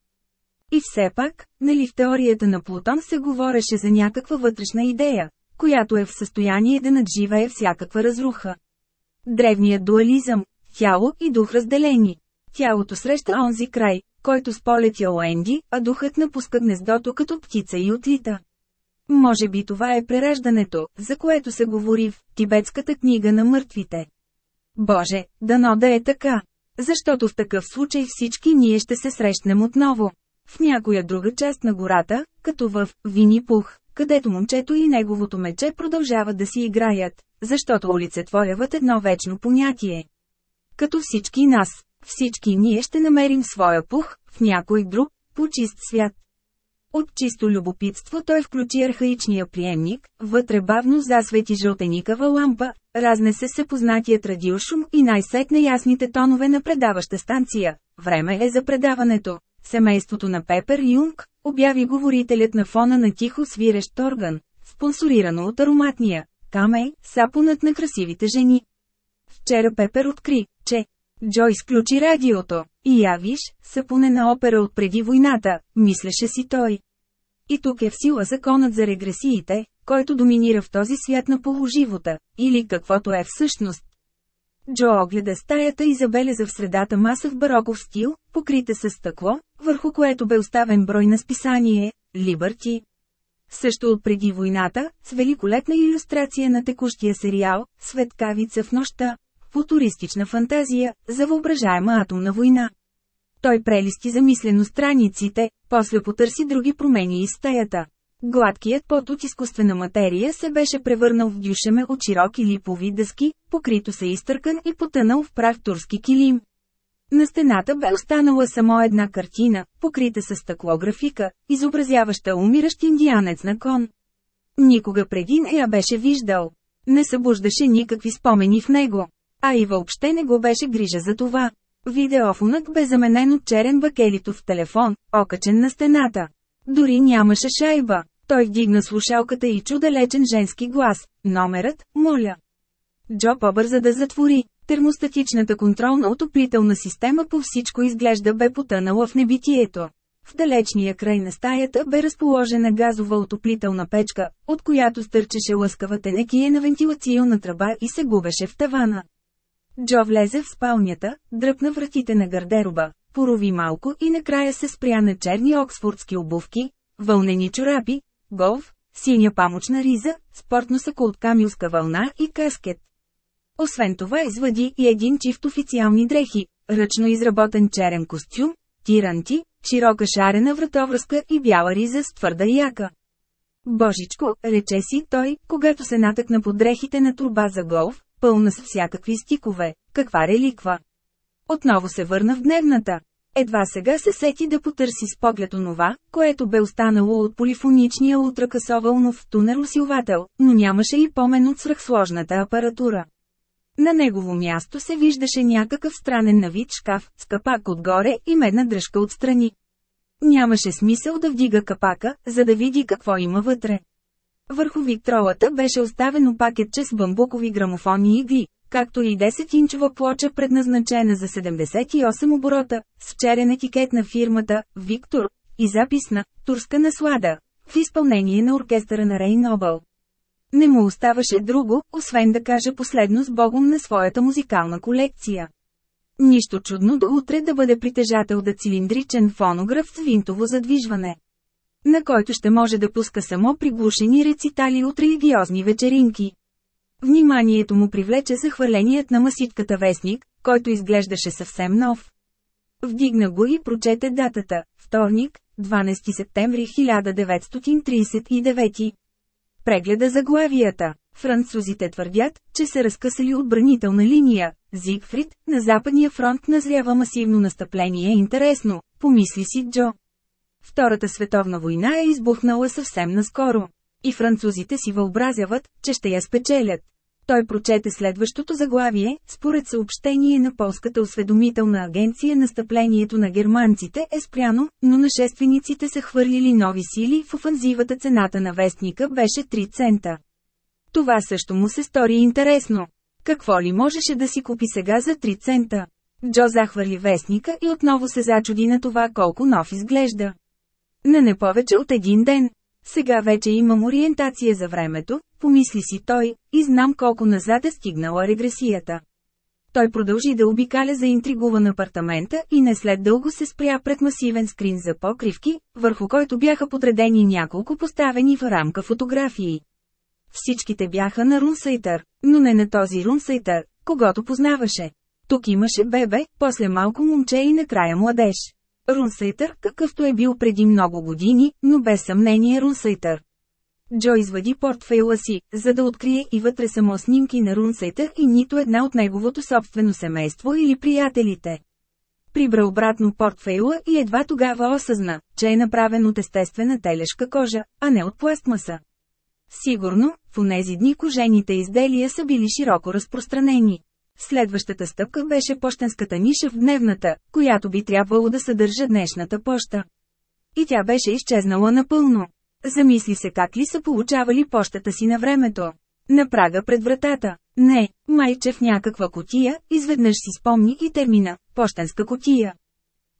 И все пак, нали в теорията на Плутон се говореше за някаква вътрешна идея, която е в състояние да надживее всякаква разруха. Древният дуализъм, тяло и дух разделени. Тялото среща онзи край, който сполетя Уенди, а духът напуска гнездото като птица и отлита. Може би това е прераждането, за което се говори в тибетската книга на мъртвите. Боже, дано да е така. Защото в такъв случай всички ние ще се срещнем отново. В някоя друга част на гората, като в Вини Пух, където момчето и неговото мече продължават да си играят, защото олицетворяват едно вечно понятие. Като всички нас, всички ние ще намерим своя пух, в някой друг, по-чист свят. От чисто любопитство той включи архаичния приемник, вътре бавно засвети жълтеникава лампа, разнесе се познатият радиошум и най-сетне ясните тонове на предаваща станция. Време е за предаването. Семейството на Пепер Юнг, обяви говорителят на фона на тихо свирещ орган, спонсорирано от ароматния, камей, сапонът на красивите жени. Вчера Пепер откри, че Джо изключи радиото. И я виж, на опера от преди войната, мислеше си той. И тук е в сила законът за регресиите, който доминира в този свят на положивота, или каквото е всъщност. Джо огледа стаята и забеляза в средата маса в бароков стил, покрита с стъкло, върху което бе оставен брой на списание «Либърти». Също от преди войната, с великолепна иллюстрация на текущия сериал «Светкавица в нощта», футуристична фантазия, за въображаема атомна война. Той прелисти замислено страниците, после потърси други промени из стаята. Гладкият пот от изкуствена материя се беше превърнал в дюшеме от широки липови дъски, покрито се изтъркан и потънал в прав турски килим. На стената бе останала само една картина, покрита с стъклографика, изобразяваща умиращ индианец на кон. Никога преди не я беше виждал. Не събуждаше никакви спомени в него. А и въобще не го беше грижа за това. Видеофонът бе заменен от черен бакелитов телефон, окачен на стената. Дори нямаше шайба. Той вдигна слушалката и чу далечен женски глас. Номерът, моля. Джо побърза да затвори. Термостатичната контролна отоплителна система по всичко изглежда бе потънала в небитието. В далечния край на стаята бе разположена газова отоплителна печка, от която стърчеше лъскава тенекия на вентилационна тръба и се губеше в тавана. Джо влезе в спалнята, дръпна вратите на гардероба, порови малко и накрая се спря на черни оксфордски обувки, вълнени чорапи, голф, синя памучна риза, спортно сако от камилска вълна и каскет. Освен това извади и един чифт официални дрехи, ръчно изработен черен костюм, тиранти, широка шарена вратовръзка и бяла риза с твърда яка. Божичко, рече си той, когато се натъкна под дрехите на турба за голф, пълна с всякакви стикове, каква реликва. Отново се върна в дневната. Едва сега се сети да потърси с поглед онова, което бе останало от полифоничния ултракасовълнов тунер усилвател, но нямаше и помен от свръхсложната апаратура. На негово място се виждаше някакъв странен на вид шкаф, с капак отгоре и медна дръжка отстрани. Нямаше смисъл да вдига капака, за да види какво има вътре. Върху виктролата беше оставено пакетче с бамбукови грамофонни игли, както и 10-инчова плоча предназначена за 78 оборота, с черен етикет на фирмата «Виктор» и записна «Турска наслада» в изпълнение на оркестъра на Рей Нобъл. Не му оставаше друго, освен да каже последно с Богом на своята музикална колекция. Нищо чудно до утре да бъде притежател да цилиндричен фонограф с винтово задвижване на който ще може да пуска само приглушени рецитали от религиозни вечеринки. Вниманието му привлече захвърленият на маситката вестник, който изглеждаше съвсем нов. Вдигна го и прочете датата – вторник, 12 септември 1939. Прегледа заглавията. Французите твърдят, че са разкъсали отбранителна линия. Зигфрид, на западния фронт назрява масивно настъпление интересно, помисли си Джо. Втората световна война е избухнала съвсем наскоро. И французите си въобразяват, че ще я спечелят. Той прочете следващото заглавие, според съобщение на полската осведомителна агенция настъплението на германците е спряно, но нашествениците са хвърлили нови сили в офанзивата цената на вестника беше 3 цента. Това също му се стори интересно. Какво ли можеше да си купи сега за 3 цента? Джо захвърли вестника и отново се зачуди на това колко нов изглежда. Не не повече от един ден. Сега вече имам ориентация за времето, помисли си той, и знам колко назад е стигнала регресията. Той продължи да обикаля за интригуван апартамента и не след дълго се спря пред масивен скрин за покривки, върху който бяха подредени няколко поставени в рамка фотографии. Всичките бяха на Рунсайтър, но не на този Рунсайтър, когато познаваше. Тук имаше бебе, после малко момче и накрая младеж. Рунсайтър, какъвто е бил преди много години, но без съмнение Рунсайтър. Джо извади портфейла си, за да открие и вътре само снимки на Рунсайтър и нито една от неговото собствено семейство или приятелите. Прибра обратно портфейла и едва тогава осъзна, че е направен от естествена телешка кожа, а не от пластмаса. Сигурно, в онези дни кожените изделия са били широко разпространени. Следващата стъпка беше почтенската ниша в дневната, която би трябвало да съдържа днешната поща. И тя беше изчезнала напълно. Замисли се как ли са получавали пощата си на времето. На прага пред вратата. Не, майче в някаква котия, изведнъж си спомни и термина – пощенска котия.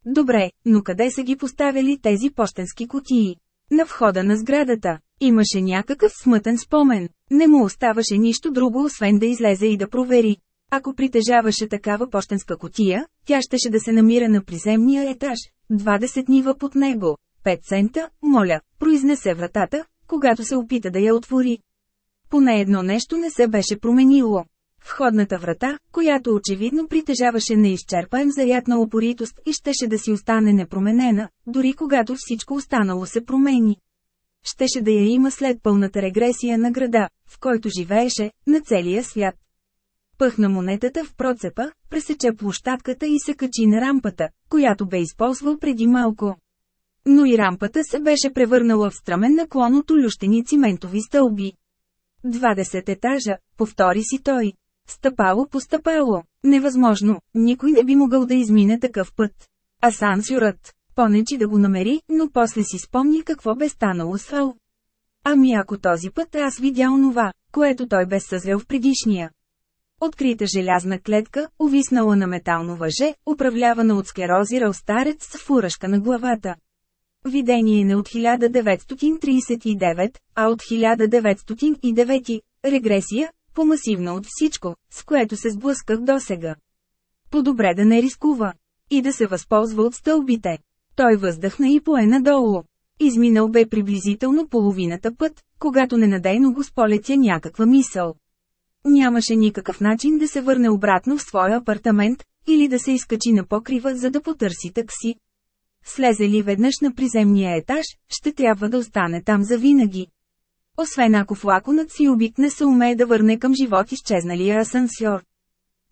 Добре, но къде са ги поставили тези пощенски котии? На входа на сградата. Имаше някакъв смътен спомен. Не му оставаше нищо друго освен да излезе и да провери. Ако притежаваше такава почтенска котия, тя щеше да се намира на приземния етаж, 20 нива под него. 5 цента, моля, произнесе вратата, когато се опита да я отвори. Поне едно нещо не се беше променило. Входната врата, която очевидно притежаваше неизчерпаем заряд на упоритост и щеше да си остане непроменена, дори когато всичко останало се промени. Щеше да я има след пълната регресия на града, в който живееше, на целия свят. Пъхна монетата в процепа, пресече площадката и се качи на рампата, която бе използвал преди малко. Но и рампата се беше превърнала в страмен наклон от олющени циментови стълби. 20 етажа, повтори си той. Стъпало по стъпало. Невъзможно, никой не би могъл да измине такъв път. Асансюрът. Понечи да го намери, но после си спомни какво бе станало с Ал. Ами ако този път аз видя онова, което той бе съзрел в предишния. Открита желязна клетка, увиснала на метално въже, управлявана от скерозирал старец с фуражка на главата. Видение не от 1939, а от 1909, регресия, помасивна от всичко, с което се сблъсках досега. По-добре да не рискува. И да се възползва от стълбите. Той въздъхна и пое надолу. Изминал бе приблизително половината път, когато ненадейно го сполетя някаква мисъл. Нямаше никакъв начин да се върне обратно в своя апартамент, или да се изкачи на покрива за да потърси такси. Слезе ли веднъж на приземния етаж, ще трябва да остане там завинаги. Освен ако флаконът си обикне се умее да върне към живот изчезналия асансьор.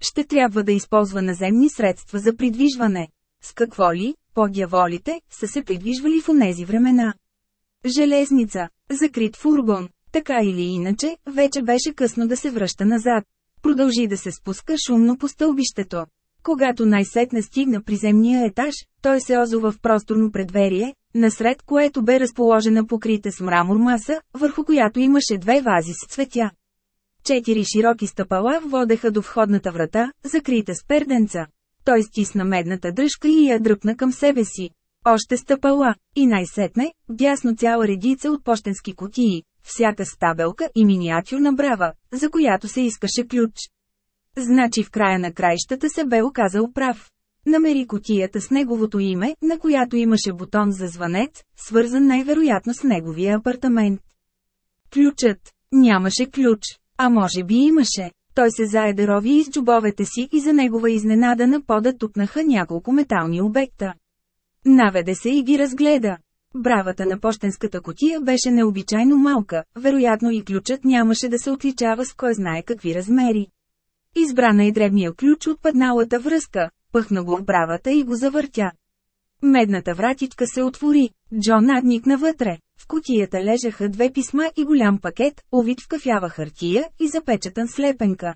Ще трябва да използва наземни средства за придвижване. С какво ли, по-дяволите, са се придвижвали в онези времена. Железница, закрит фургон, така или иначе, вече беше късно да се връща назад. Продължи да се спуска шумно по стълбището. Когато най-сетне стигна приземния етаж, той се озова в просторно предверие, насред което бе разположена покрита с мрамор маса, върху която имаше две вази с цветя. Четири широки стъпала водеха до входната врата, закрита с перденца. Той стисна медната дръжка и я дръпна към себе си. Още стъпала, и най-сетне, дясно цяла редица от почтенски кутии, всяка стабелка и миниатюрна брава, за която се искаше ключ. Значи в края на краищата се бе оказал прав. Намери котията с неговото име, на която имаше бутон за звънец, свързан най-вероятно с неговия апартамент. Ключът. Нямаше ключ, а може би имаше. Той се заеде рови из джобовете си и за негова изненада на пода тупнаха няколко метални обекта. Наведе се и ги разгледа. Бравата на почтенската котия беше необичайно малка, вероятно и ключът нямаше да се отличава с кой знае какви размери. Избрана и дребния ключ от падналата връзка, пъхна го в бравата и го завъртя. Медната вратичка се отвори, Джон надникна вътре. В кутията лежаха две писма и голям пакет, овит в кафява хартия и запечатан слепенка.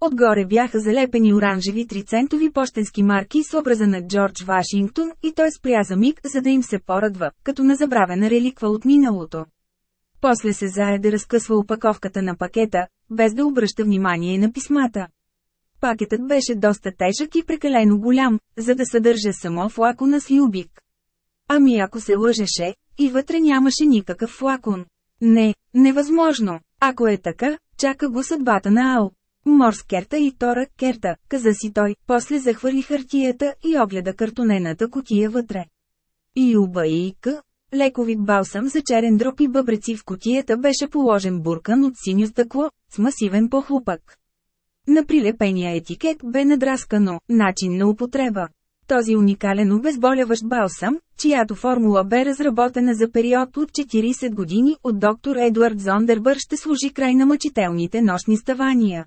Отгоре бяха залепени оранжеви трицентови почтенски марки с образа на Джордж Вашингтон и той спря за миг, за да им се порадва, като на забравена реликва от миналото. После се заеде разкъсва опаковката на пакета, без да обръща внимание на писмата. Пакетът беше доста тежък и прекалено голям, за да съдържа само флакона с любик. Ами ако се лъжеше, и вътре нямаше никакъв флакон. Не, невъзможно. Ако е така, чака го съдбата на Ал. Морс керта и Тора керта, каза си той, после захвърли хартията и огледа картонената котия вътре. И уба и к, лековит балсам за черен дроб и бъбреци в котията беше положен буркан от синьо стъкло, с масивен похлупък. На прилепения етикет бе надраскано «Начин на употреба». Този уникален обезболяващ балсам, чиято формула бе разработена за период от 40 години от доктор Едуард Зондербър ще служи край на мъчителните нощни ставания.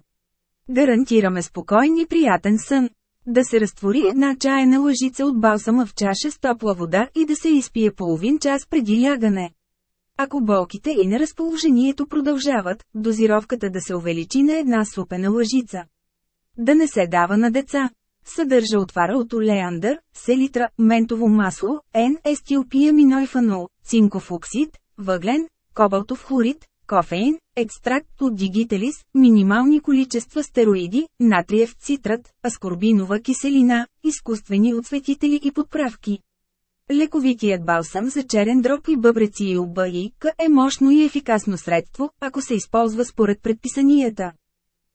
Гарантираме спокоен и приятен сън. Да се разтвори една чайна лъжица от балсама в чаша с топла вода и да се изпие половин час преди лягане. Ако болките и неразположението продължават, дозировката да се увеличи на една супена лъжица. Да не се дава на деца. Съдържа отвара от олеандър, селитра, ментово масло, N-естилпиаминойфанол, цинков оксид, въглен, кобалтов хлорид, кофеин, екстракт от дигиталис, минимални количества стероиди, натриев цитрат, аскорбинова киселина, изкуствени отсветители и подправки. Лековитият балсам за черен дроб и бъбреци и УБИК е мощно и ефикасно средство, ако се използва според предписанията.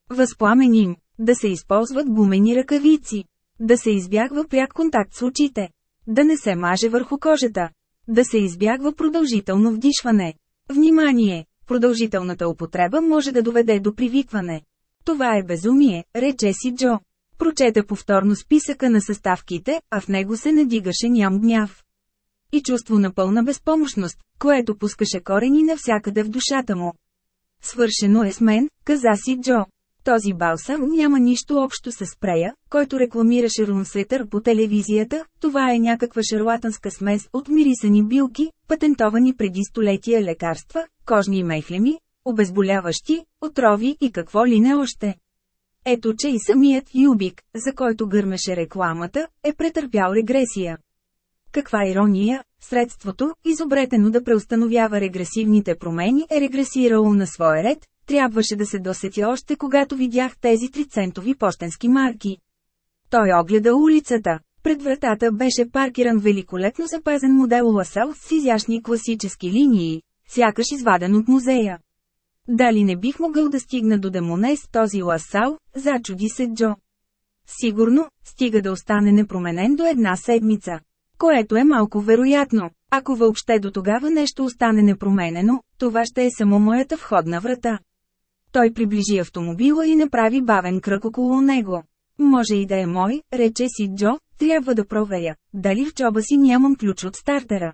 Възпламеним. Да се използват гумени ръкавици. Да се избягва пряк контакт с очите. Да не се маже върху кожата. Да се избягва продължително вдишване. Внимание! Продължителната употреба може да доведе до привикване. Това е безумие, рече си Джо. Прочете повторно списъка на съставките, а в него се надигаше ням гняв. И чувство на пълна безпомощност, което пускаше корени навсякъде в душата му. Свършено е с мен, каза си Джо. Този балсам няма нищо общо с спрея, който рекламираше Рунсетър по телевизията, това е някаква шарлатанска смес от мирисани билки, патентовани преди столетия лекарства, кожни мехлеми, обезболяващи, отрови и какво ли не още. Ето че и самият Юбик, за който гърмеше рекламата, е претърпял регресия. Каква ирония, средството, изобретено да преустановява регресивните промени е регресирало на своя ред, трябваше да се досетя още когато видях тези трицентови почтенски марки. Той огледа улицата. Пред вратата беше паркиран великолепно запазен модел Ласал с изящни класически линии, сякаш изваден от музея. Дали не бих могъл да стигна до Демоне с този Ласал, зачуди се Джо. Сигурно, стига да остане непроменен до една седмица. Което е малко вероятно. Ако въобще до тогава нещо остане непроменено, това ще е само моята входна врата. Той приближи автомобила и направи бавен кръг около него. Може и да е мой, рече си Джо, трябва да проверя, дали в джоба си нямам ключ от стартера.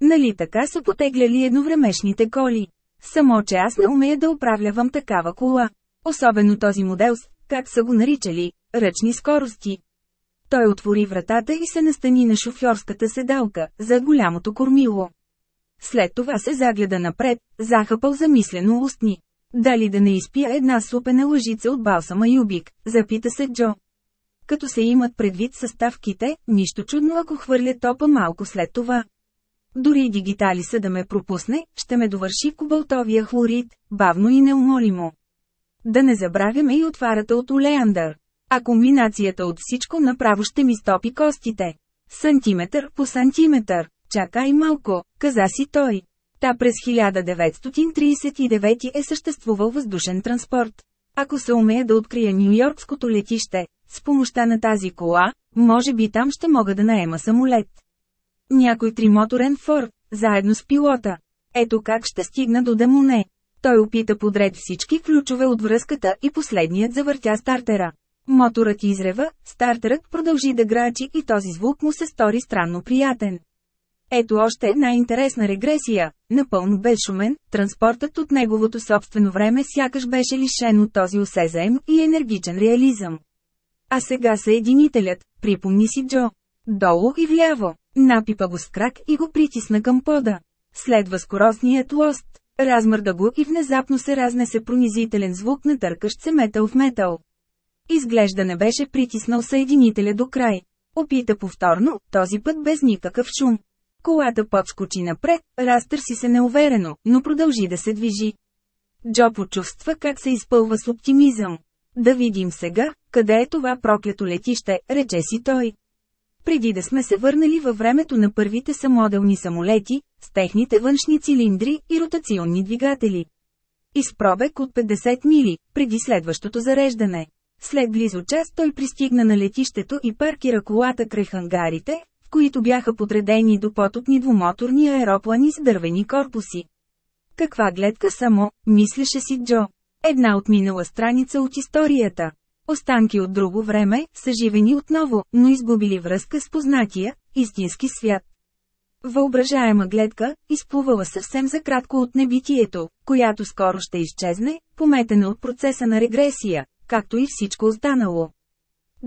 Нали така са потегляли едновремешните коли? Само че аз не умея да управлявам такава кола. Особено този модел с, как са го наричали, ръчни скорости. Той отвори вратата и се настани на шофьорската седалка, за голямото кормило. След това се загледа напред, захапал замислено устни. Дали да не изпия една супена лъжица от балсама Юбик, запита се Джо. Като се имат предвид съставките, нищо чудно ако хвърля топа малко след това. Дори дигитали са да ме пропусне, ще ме довърши кобалтовия хлорид, бавно и неумолимо. Да не забравяме и отварата от Олеандър. А комбинацията от всичко направо ще ми стопи костите. Сантиметър по сантиметър. Чакай малко, каза си той. Та през 1939 е съществувал въздушен транспорт. Ако се умея да открия Нью-Йоркското летище, с помощта на тази кола, може би там ще мога да наема самолет. Някой тримоторен фор, заедно с пилота. Ето как ще стигна до Демоне. Той опита подред всички ключове от връзката и последният завъртя стартера. Моторът изрева, стартерът продължи да грачи и този звук му се стори странно приятен. Ето още една интересна регресия. Напълно безшумен, транспортът от неговото собствено време сякаш беше лишен от този осезаем и енергичен реализъм. А сега съединителят, припомни си Джо. Долу и вляво. Напипа го с крак и го притисна към пода. Следва скоростният лост. Размърда го и внезапно се разнесе пронизителен звук на търкащ се метал в метал. Изглежда не беше притиснал съединителя до край. Опита повторно, този път без никакъв шум. Колата подскочи напред, разтърси се неуверено, но продължи да се движи. Джо почувства как се изпълва с оптимизъм. Да видим сега, къде е това проклято летище, рече си той. Преди да сме се върнали във времето на първите самоделни самолети, с техните външни цилиндри и ротационни двигатели. И с пробег от 50 мили, преди следващото зареждане. След близо час той пристигна на летището и паркира колата край хангарите, които бяха подредени до потопни двумоторни аероплани с дървени корпуси. Каква гледка само, мислеше си Джо. Една отминала страница от историята. Останки от друго време, съживени отново, но изгубили връзка с познатия, истински свят. Въображаема гледка, изплувала съвсем за кратко от небитието, която скоро ще изчезне, пометена от процеса на регресия, както и всичко останало.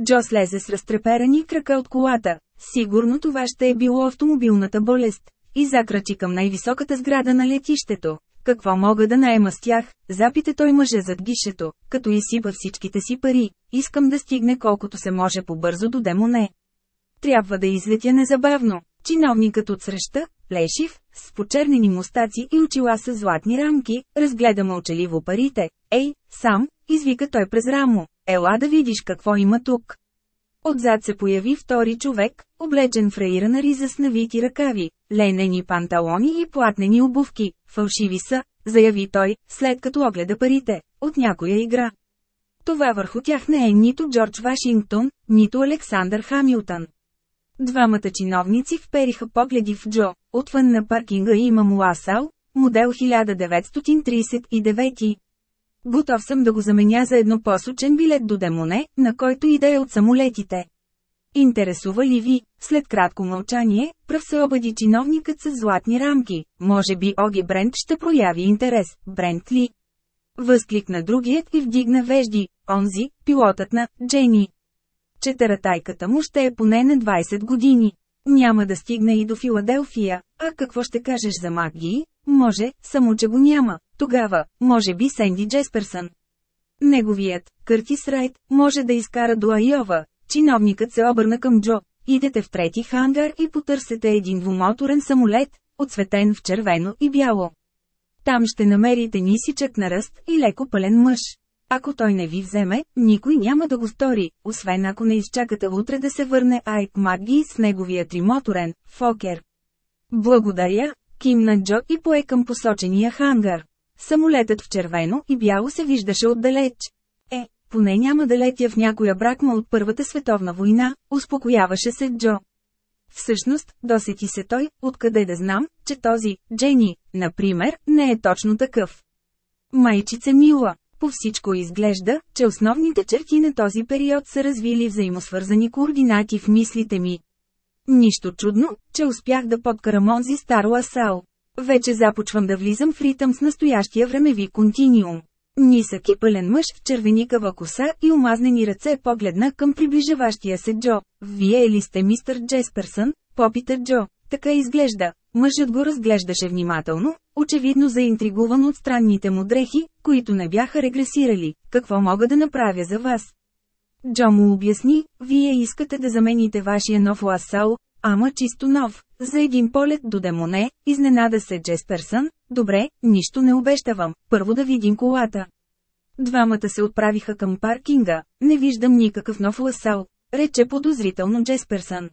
Джо слезе с разтреперани крака от колата, сигурно това ще е било автомобилната болест, и закрачи към най-високата сграда на летището. Какво мога да наема с тях, запита той мъже зад гишето, като изсипа всичките си пари, искам да стигне колкото се може по-бързо до Демоне. Трябва да излетя незабавно. Чиновникът отсреща, плешив, с почернени мустаци и очила с златни рамки, разгледа мълчаливо парите. Ей, сам, извика той през рамо, ела да видиш какво има тук. Отзад се появи втори човек, облечен в раирана риза с навити ръкави, ленени панталони и платнени обувки, фалшиви са, заяви той, след като огледа парите, от някоя игра. Това върху тях не е нито Джордж Вашингтон, нито Александър Хамилтън. Двамата чиновници впериха погледи в Джо, отвън на паркинга има Муасал, модел 1939. Готов съм да го заменя за едно посочен билет до Демоне, на който и да е от самолетите. Интересува ли ви, след кратко мълчание, пръв се обади чиновникът с златни рамки, може би Оги Брент ще прояви интерес, Брент ли? Възкликна другият и вдигна вежди, онзи, пилотът на Джени. Четаратайката му ще е поне на 20 години. Няма да стигне и до Филаделфия, а какво ще кажеш за Макги? Може, само че го няма. Тогава, може би Сенди Джесперсън. Неговият, Къртис Райт, може да изкара до Айова. Чиновникът се обърна към Джо. Идете в трети хангар и потърсете един двумоторен самолет, отсветен в червено и бяло. Там ще намерите нисичък на ръст и леко пълен мъж. Ако той не ви вземе, никой няма да го стори, освен ако не изчакате утре да се върне Айк Маги с неговия тримоторен, Фокер. Благодаря, кимна Джо и пое към посочения хангар. Самолетът в червено и бяло се виждаше отдалеч. Е, поне няма да летя в някоя бракма от Първата световна война, успокояваше се Джо. Всъщност, досети се той, откъде да знам, че този, Джени, например, не е точно такъв. Майчице мила, по всичко изглежда, че основните черти на този период са развили взаимосвързани координати в мислите ми. Нищо чудно, че успях да подкарам онзи стар ласал. Вече започвам да влизам в ритъм с настоящия времеви континиум. Нисък и пълен мъж в червеникава коса и омазнени ръце погледна към приближаващия се Джо. Вие ли сте мистър Джесперсън? Попита Джо. Така изглежда. Мъжът го разглеждаше внимателно, очевидно заинтригуван от странните му дрехи, които не бяха регресирали. Какво мога да направя за вас? Джо му обясни, вие искате да замените вашия нов ласал, ама чисто нов, за един полет до Демоне, изненада се Джесперсън, добре, нищо не обещавам, първо да видим колата. Двамата се отправиха към паркинга, не виждам никакъв нов ласал, рече подозрително Джесперсън.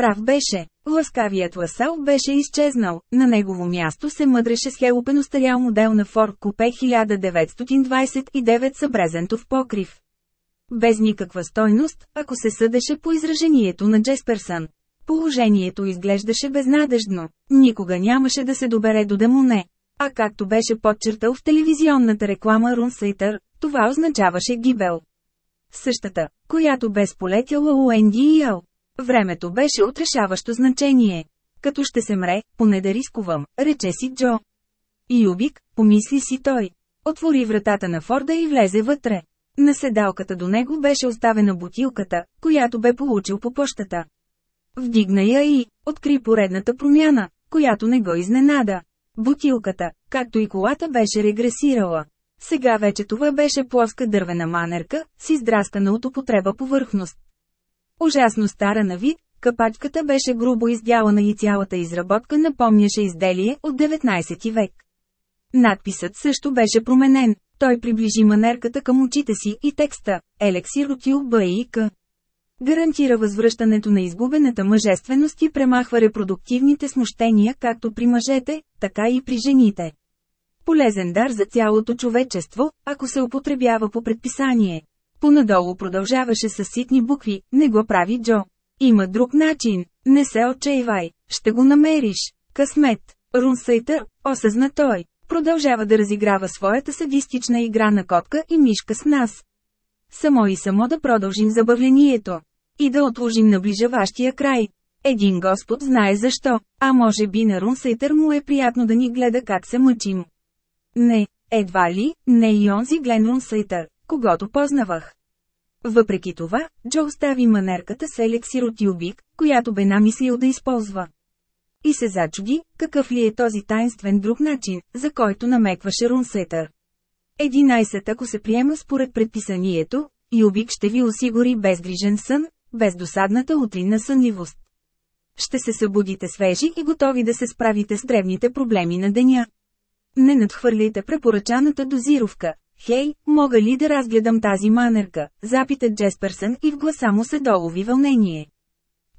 Прав беше, ласкавият ласал беше изчезнал, на негово място се мъдреше с хелопен устарял модел на Ford Coupe 1929 с брезентов покрив. Без никаква стойност, ако се съдеше по изражението на Джесперсън. Положението изглеждаше безнадеждно, никога нямаше да се добере до Демоне. А както беше подчертал в телевизионната реклама Рунсейтър, това означаваше гибел. Същата, която бе сполетяла Уенди Времето беше отрешаващо значение. Като ще се мре, поне да рискувам, рече си Джо. Юбик, помисли си той. Отвори вратата на Форда и влезе вътре. На седалката до него беше оставена бутилката, която бе получил по почтата. Вдигна я и откри поредната промяна, която не го изненада. Бутилката, както и колата беше регресирала. Сега вече това беше плоска дървена манерка, с издраскана от употреба повърхност. Ужасно стара на вид, капачката беше грубо издялана и цялата изработка напомняше изделие от 19 век. Надписът също беше променен. Той приближи манерката към очите си и текста «Елексир от ЮБИК». Гарантира възвръщането на изгубената мъжественост и премахва репродуктивните смущения както при мъжете, така и при жените. Полезен дар за цялото човечество, ако се употребява по предписание. Понадолу продължаваше с ситни букви, не го прави Джо. Има друг начин, не се отчаивай, ще го намериш. Късмет. Рунсейтър, осъзна той, продължава да разиграва своята садистична игра на котка и мишка с нас. Само и само да продължим забавлението. И да отложим наближаващия край. Един Господ знае защо, а може би на Рунсейтър му е приятно да ни гледа как се мъчим. Не, едва ли, не и онзи Глен Рунсейтър, когато познавах. Въпреки това, Джо остави манерката с елексир от юбик, която бе намислил да използва. И се зачуди, какъв ли е този таинствен друг начин, за който намекваше Рунсетър. 11. Ако се приема според предписанието, Юбик ще ви осигури безгрижен сън, без досадната утринна сънливост. Ще се събудите свежи и готови да се справите с древните проблеми на деня. Не надхвърляйте препоръчаната дозировка. Хей, мога ли да разгледам тази манерка? Запита Джесперсън и в гласа му се долови вълнение.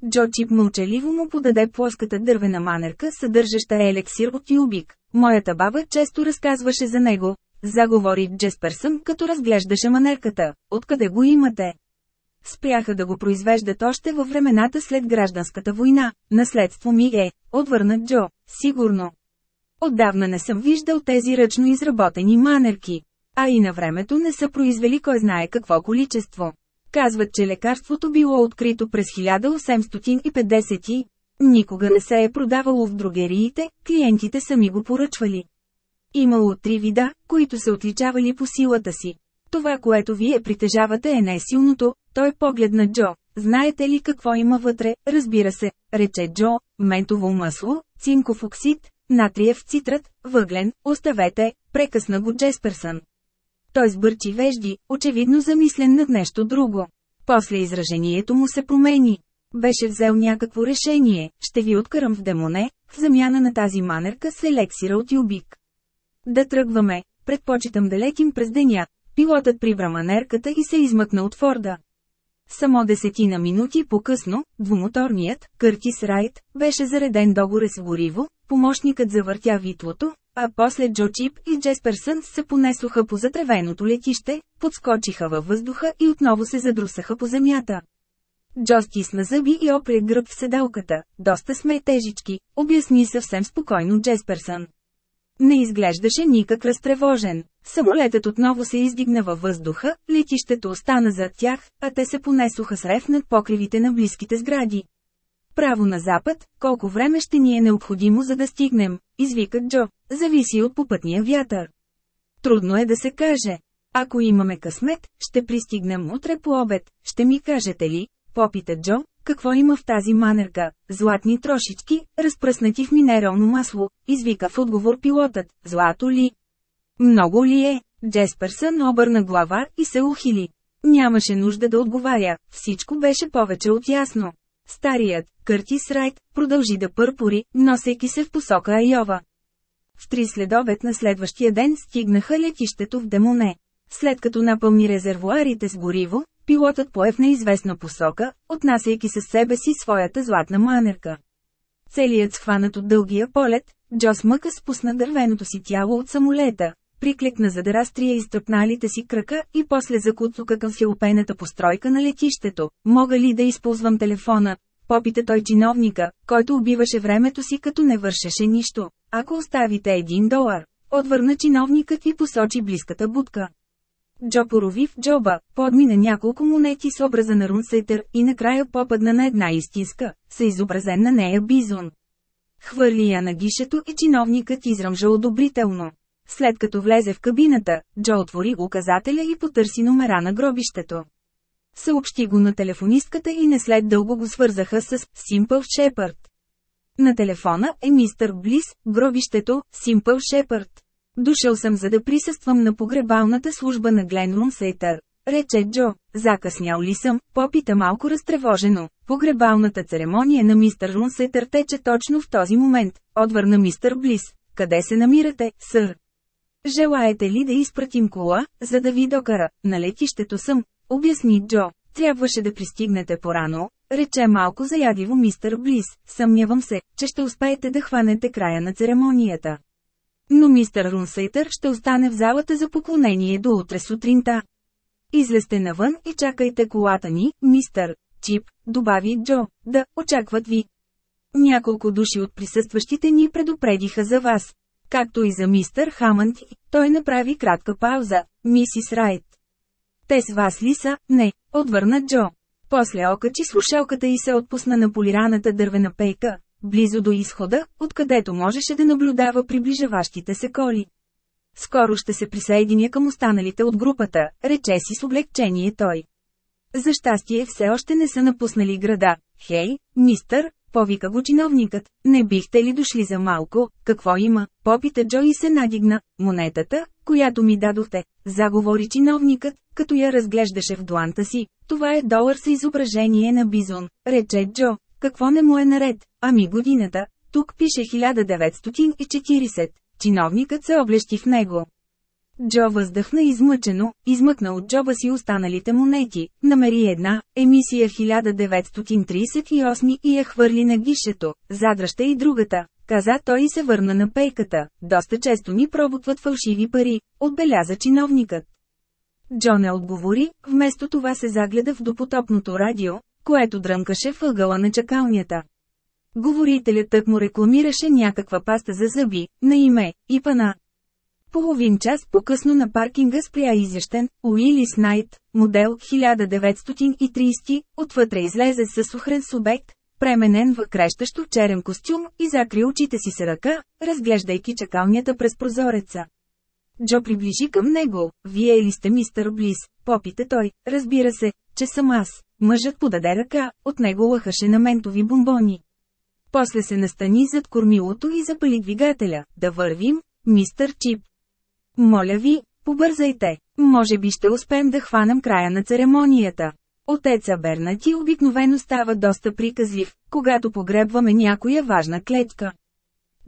Джо Чип мълчаливо му подаде плоската дървена манерка, съдържаща елексир от юбик. Моята баба често разказваше за него. Заговори Джесперсън, като разглеждаше манерката. Откъде го имате? Спряха да го произвеждат още във времената след гражданската война. Наследство ми е, отвърна Джо, сигурно. Отдавна не съм виждал тези ръчно изработени манерки. А и на времето не са произвели кой знае какво количество. Казват, че лекарството било открито през 1850 Никога не се е продавало в другериите, клиентите сами го поръчвали. Имало три вида, които се отличавали по силата си. Това, което вие притежавате е най-силното, той погледна Джо. Знаете ли какво има вътре? Разбира се, рече Джо, ментово масло, цинков оксид, натриев цитрат, въглен, оставете, прекъсна го Джесперсън. Той сбърчи вежди, очевидно замислен над нещо друго. После изражението му се промени. Беше взел някакво решение, ще ви откарам в демоне, в замяна на тази манерка с елексира от юбик. Да тръгваме, предпочитам да летим през деня. Пилотът прибра манерката и се измъкна от Форда. Само десетина минути по-късно, двумоторният, Къртис Райт, беше зареден догоре с гориво, помощникът завъртя витлото, а после Джо Чип и Джесперсън се понесоха по затревеното летище, подскочиха във въздуха и отново се задрусаха по земята. Джо стисна зъби и опре гръб в седалката. Доста сме тежички, обясни съвсем спокойно Джесперсън. Не изглеждаше никак разтревожен. Самолетът отново се издигна във въздуха, летището остана зад тях, а те се понесоха с рев над покривите на близките сгради. Право на запад, колко време ще ни е необходимо за да стигнем, извика Джо, зависи от попътния вятър. Трудно е да се каже. Ако имаме късмет, ще пристигнем утре по обед, ще ми кажете ли, попита Джо, какво има в тази манерка, златни трошички, разпръснати в минерално масло, извика в отговор пилотът, злато ли? Много ли е? Джесперсън обърна глава и се ухили. Нямаше нужда да отговаря, всичко беше повече от ясно. Старият, Къртис Райт, продължи да пърпори, носейки се в посока Айова. В три следобед на следващия ден стигнаха летището в Демоне. След като напълни резервуарите с гориво, пилотът пое в неизвестна посока, отнасяйки със себе си своята златна манерка. Целият схванат от дългия полет, Джос Мъка спусна дървеното си тяло от самолета, приклекна за да разтрие изтръпналите си крака и после закуцука към филопената постройка на летището. Мога ли да използвам телефона? Попита той чиновника, който убиваше времето си като не вършеше нищо. Ако оставите един долар, отвърна чиновникът и посочи близката будка. Джо порови в джоба, подмина няколко монети с образа на Рунсейтър и накрая попадна на една истинска, са изобразен на нея бизон. Хвърли я на гишето и чиновникът изръмжа одобрително. След като влезе в кабината, Джо отвори указателя и потърси номера на гробището. Съобщи го на телефонистката и не след дълго го свързаха с Simple Shepherd. На телефона е мистър Блис, гробището, Simple Shepherd. Дошъл съм за да присъствам на погребалната служба на Глен Рунсейтър. Рече Джо, закъснял ли съм, попита малко разтревожено. Погребалната церемония на мистър Рунсейтър тече точно в този момент, отвърна мистър Блис. Къде се намирате, сър? Желаете ли да изпратим кола, за да ви докара? На летището съм, обясни Джо. Трябваше да пристигнете порано, рече малко заядливо мистър Блис. Съмнявам се, че ще успеете да хванете края на церемонията. Но мистер Рунсейтър ще остане в залата за поклонение до утре сутринта. Излезте навън и чакайте колата ни, мистър Чип, добави Джо, да, очакват ви. Няколко души от присъстващите ни предупредиха за вас. Както и за мистър Хамънд, той направи кратка пауза, мисис Райт. Те с вас ли са? Не, отвърна Джо. После окачи слушалката и се отпусна на полираната дървена пейка, близо до изхода, откъдето можеше да наблюдава приближаващите се коли. Скоро ще се присъединя към останалите от групата, рече си с облегчение той. За щастие все още не са напуснали града. Хей, мистър, повика го чиновникът, не бихте ли дошли за малко, какво има, попита Джо и се надигна, монетата, която ми дадохте, заговори чиновникът, като я разглеждаше в дланта си, това е долар с изображение на бизон, рече Джо, какво не му е наред, ами годината, тук пише 1940, чиновникът се облещи в него. Джо въздъхна измъчено, измъкна от джоба си останалите монети, намери една, емисия 1938 и я хвърли на гишето, задръща и другата, каза той и се върна на пейката, доста често ни пробутват фалшиви пари, отбеляза чиновникът. Джо не отговори, вместо това се загледа в допотопното радио, което дръмкаше въгъла на чакалнята. Говорителят му рекламираше някаква паста за зъби, на име, Ипана. Половин час по-късно на паркинга спря изящен, Уилис Найт, модел 1930, отвътре излезе със сухрен субект, пременен в крещащо черен костюм и закри очите си с ръка, разглеждайки чакалнята през прозореца. Джо приближи към него, вие ли сте мистър Близ, попита той, разбира се, че съм аз. Мъжът подаде ръка, от него лъхаше на ментови бомбони. После се настани зад кормилото и запали двигателя. Да вървим, мистър Чип. Моля ви, побързайте. Може би ще успеем да хванем края на церемонията. Отеца Бернати обикновено става доста приказлив, когато погребваме някоя важна клетка.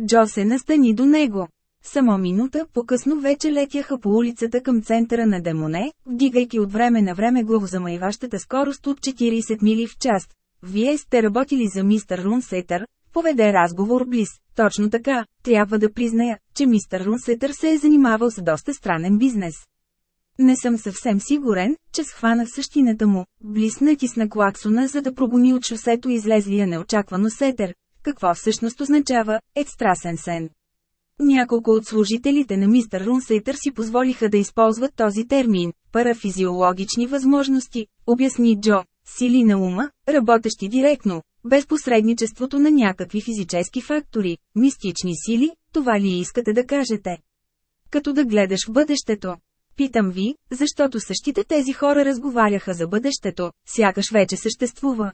Джо се настани до него. Само минута по-късно вече летяха по улицата към центъра на Демоне, вдигайки от време на време главозамайващата скорост от 40 мили в час. Вие сте работили за мистер Рунсетър, поведе разговор близ. Точно така, трябва да призная, че мистер Рунсетър се е занимавал с доста странен бизнес. Не съм съвсем сигурен, че схвана същината му. Близ натисна клаксона за да прогони от шосето излезлия неочаквано сетер. Какво всъщност означава «екстрасен сен»? Няколко от служителите на мистер Рунсейтър си позволиха да използват този термин – парафизиологични възможности, обясни Джо, сили на ума, работещи директно, без посредничеството на някакви физически фактори, мистични сили, това ли искате да кажете? Като да гледаш в бъдещето. Питам ви, защото същите тези хора разговаряха за бъдещето, сякаш вече съществува.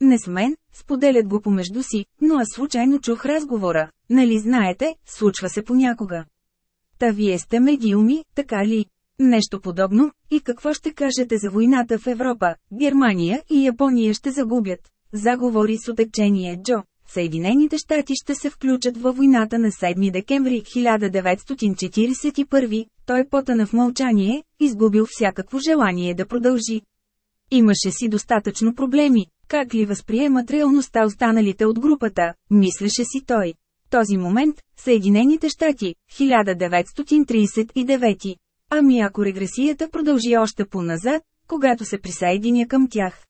Не с мен, споделят го помежду си, но аз случайно чух разговора. Нали знаете, случва се понякога. Та вие сте медиуми, така ли? Нещо подобно, и какво ще кажете за войната в Европа? Германия и Япония ще загубят. Заговори с отекчение Джо. Съединените щати ще се включат във войната на 7 декември 1941. Той потъна в мълчание, изгубил всякакво желание да продължи. Имаше си достатъчно проблеми, как ли възприемат реалността останалите от групата, мислеше си той. Този момент, Съединените щати, 1939. Ами ако регресията продължи още по-назад, когато се присъединя към тях.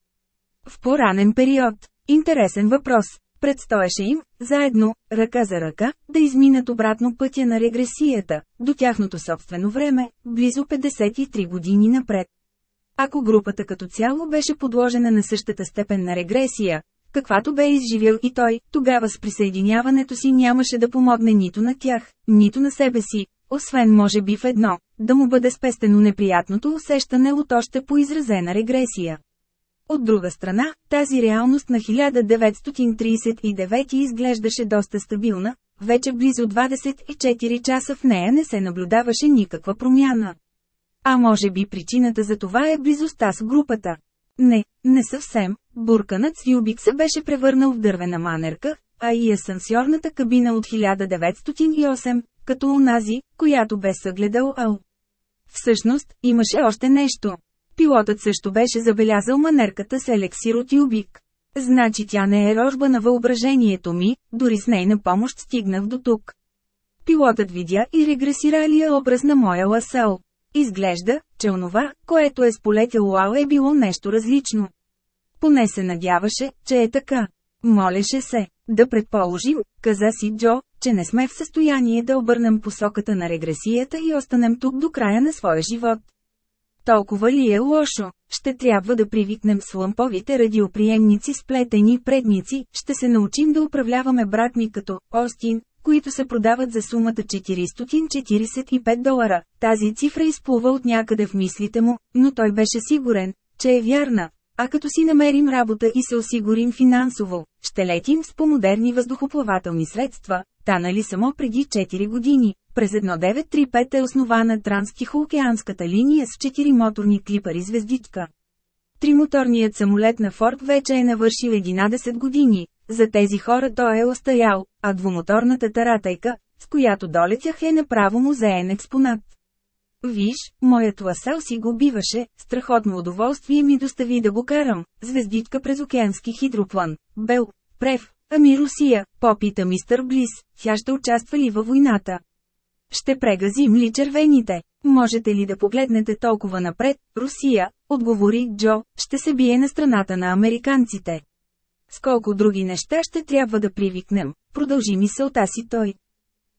В по-ранен период. Интересен въпрос. Предстоеше им, заедно, ръка за ръка, да изминат обратно пътя на регресията, до тяхното собствено време, близо 53 години напред. Ако групата като цяло беше подложена на същата степен на регресия, каквато бе изживял и той, тогава с присъединяването си нямаше да помогне нито на тях, нито на себе си, освен може би в едно, да му бъде спестено неприятното усещане от още по изразена регресия. От друга страна, тази реалност на 1939 изглеждаше доста стабилна, вече близо 24 часа в нея не се наблюдаваше никаква промяна. А може би причината за това е близостта с групата. Не, не съвсем, бурканът с Юбик се беше превърнал в дървена манерка, а и асансьорната кабина от 1908, като унази, която бе съгледал Ал. Всъщност, имаше още нещо. Пилотът също беше забелязал манерката с елексир от Юбик. Значи тя не е рожба на въображението ми, дори с нейна помощ стигнах до тук. Пилотът видя и регресиралия образ на моя ласал. Изглежда, че онова, което е сполетил Лао е било нещо различно. Поне се надяваше, че е така. Молеше се, да предположим, каза си Джо, че не сме в състояние да обърнем посоката на регресията и останем тук до края на своя живот. Толкова ли е лошо? Ще трябва да привикнем слъмповите радиоприемници с плетени предници, ще се научим да управляваме брат ми като Остин, които се продават за сумата 445 долара. Тази цифра изплува от някъде в мислите му, но той беше сигурен, че е вярна. А като си намерим работа и се осигурим финансово, ще летим с по-модерни въздухоплавателни средства, танали само преди 4 години. През 1935 е основана Транстихоокеанската линия с 4 моторни клипари звездичка. Тримоторният самолет на Форд вече е навършил 11 години. За тези хора той е остаял, а двумоторната таратайка, с която долетях е направо музеен експонат. Виж, моят ласел си го биваше, страхотно удоволствие ми достави да го карам, звездичка през океански хидроплан, Бел, Прев, ами Русия, попита мистър Блис, тя ще участва ли във войната? Ще прегазим ли червените? Можете ли да погледнете толкова напред, Русия, отговори Джо, ще се бие на страната на американците. С колко други неща ще трябва да привикнем, продължи мисълта си той.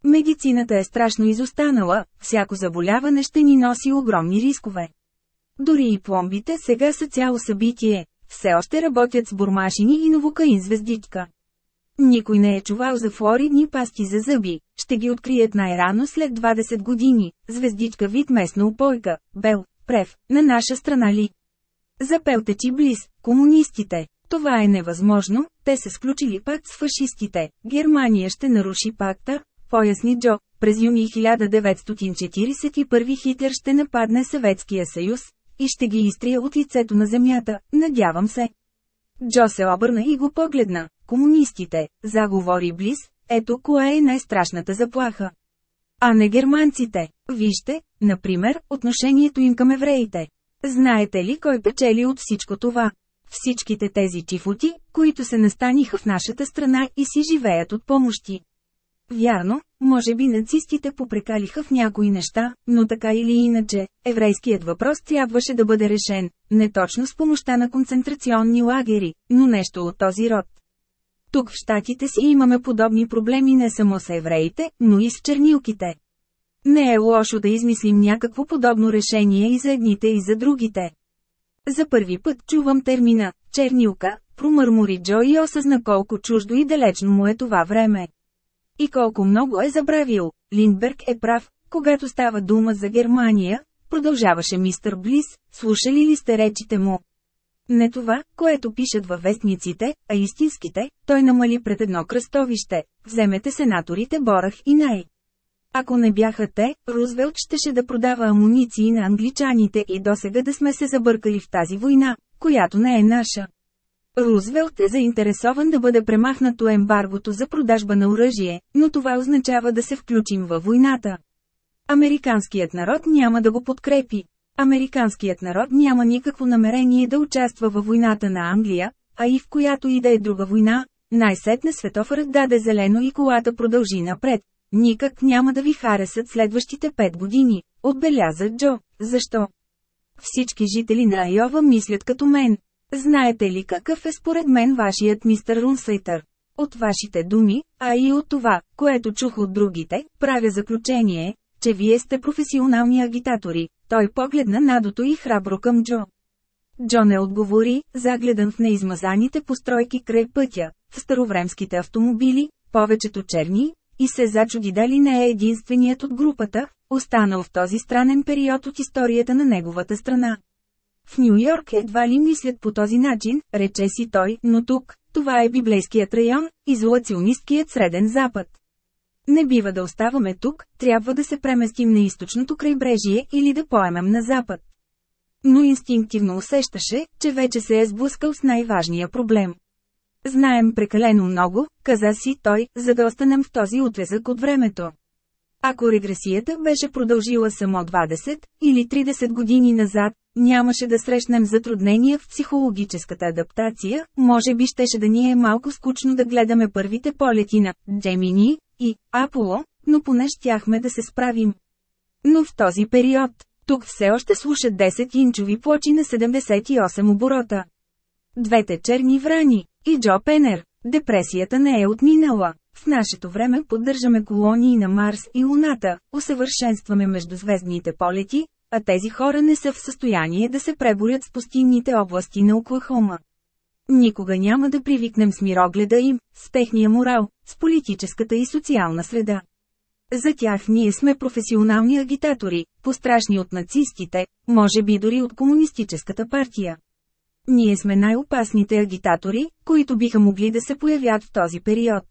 Медицината е страшно изостанала, всяко заболяване ще ни носи огромни рискове. Дори и пломбите сега са цяло събитие, все още работят с бурмашини и новокаин звездичка. Никой не е чувал за флоридни пасти за зъби, ще ги открият най-рано след 20 години, звездичка вид местна упойка, бел, прев, на наша страна ли? Запел течи близ, комунистите. Това е невъзможно, те се сключили пакт с фашистите, Германия ще наруши пакта, поясни Джо, през юни 1941 Хитлер ще нападне Съветския съюз и ще ги изтрия от лицето на земята, надявам се. Джо се обърна и го погледна. Комунистите, заговори Близ, ето кое е най-страшната заплаха. А не германците. Вижте, например, отношението им към евреите. Знаете ли кой печели от всичко това? Всичките тези чифоти, които се настаниха в нашата страна и си живеят от помощи. Вярно, може би нацистите попрекалиха в някои неща, но така или иначе, еврейският въпрос трябваше да бъде решен, не точно с помощта на концентрационни лагери, но нещо от този род. Тук в Штатите си имаме подобни проблеми не само с евреите, но и с чернилките. Не е лошо да измислим някакво подобно решение и за едните и за другите. За първи път чувам термина «чернилка», промърмори Джо и осъзна колко чуждо и далечно му е това време. И колко много е забравил, Линдберг е прав, когато става дума за Германия, продължаваше мистър Блис, слушали ли сте речите му? Не това, което пишат във вестниците, а истинските, той намали пред едно кръстовище, вземете сенаторите Борах и Най. Ако не бяха те, Рузвелт щеше да продава амуниции на англичаните и досега да сме се забъркали в тази война, която не е наша. Рузвелт е заинтересован да бъде премахнато ембаргото за продажба на оръжие, но това означава да се включим във войната. Американският народ няма да го подкрепи. Американският народ няма никакво намерение да участва във войната на Англия, а и в която и да е друга война. Най-сетне светофърът даде зелено и колата продължи напред. Никак няма да ви харесат следващите пет години, отбеляза Джо. Защо? Всички жители на Айова мислят като мен, Знаете ли какъв е според мен вашият мистер Рунсейтър? От вашите думи, а и от това, което чух от другите, правя заключение, че вие сте професионални агитатори. Той погледна надото и храбро към Джо. Джо не отговори, загледан в неизмазаните постройки край пътя, в старовремските автомобили, повечето черни, и се зачуди дали не е единственият от групата, останал в този странен период от историята на неговата страна. В Нью Йорк едва ли мислят по този начин, рече си той, но тук, това е библейският район, изолационисткият среден запад. Не бива да оставаме тук, трябва да се преместим на източното крайбрежие или да поемем на запад. Но инстинктивно усещаше, че вече се е сблъскал с най-важния проблем. Знаем прекалено много, каза си той, за да останем в този отрезък от времето. Ако регресията беше продължила само 20 или 30 години назад, нямаше да срещнем затруднения в психологическата адаптация, може би щеше да ни е малко скучно да гледаме първите полети на Джемини и Аполо, но поне щяхме да се справим. Но в този период, тук все още слушат 10-инчови плочи на 78 оборота. Двете черни врани и Джо Пенер. Депресията не е отминала. В нашето време поддържаме колонии на Марс и Луната, усъвършенстваме междузвездните полети, а тези хора не са в състояние да се преборят с пустинните области на Оклахома. Никога няма да привикнем с мирогледа им, с техния морал, с политическата и социална среда. За тях ние сме професионални агитатори, пострашни от нацистите, може би дори от комунистическата партия. Ние сме най-опасните агитатори, които биха могли да се появят в този период.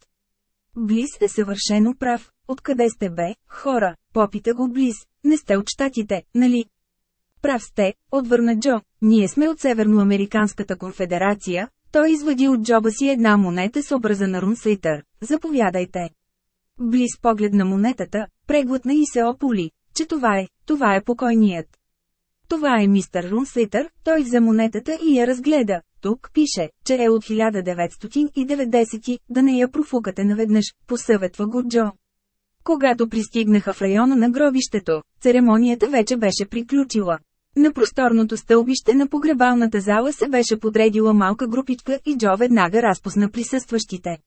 Близ е съвършено прав. Откъде сте бе, хора? Попита го Близ. Не сте от щатите, нали? Прав сте, отвърна Джо. Ние сме от Северноамериканската конфедерация. Той извади от джоба си една монета с образа на Рунсейтър. Заповядайте. Близ поглед на монетата, преглътна и се ополи, че това е, това е покойният. Това е мистер Рунсейтър, той взе монетата и я разгледа. Тук пише, че е от 1990, да не я профукате наведнъж, посъветва го Джо. Когато пристигнаха в района на гробището, церемонията вече беше приключила. На просторното стълбище на погребалната зала се беше подредила малка групичка и Джо веднага разпусна присъстващите.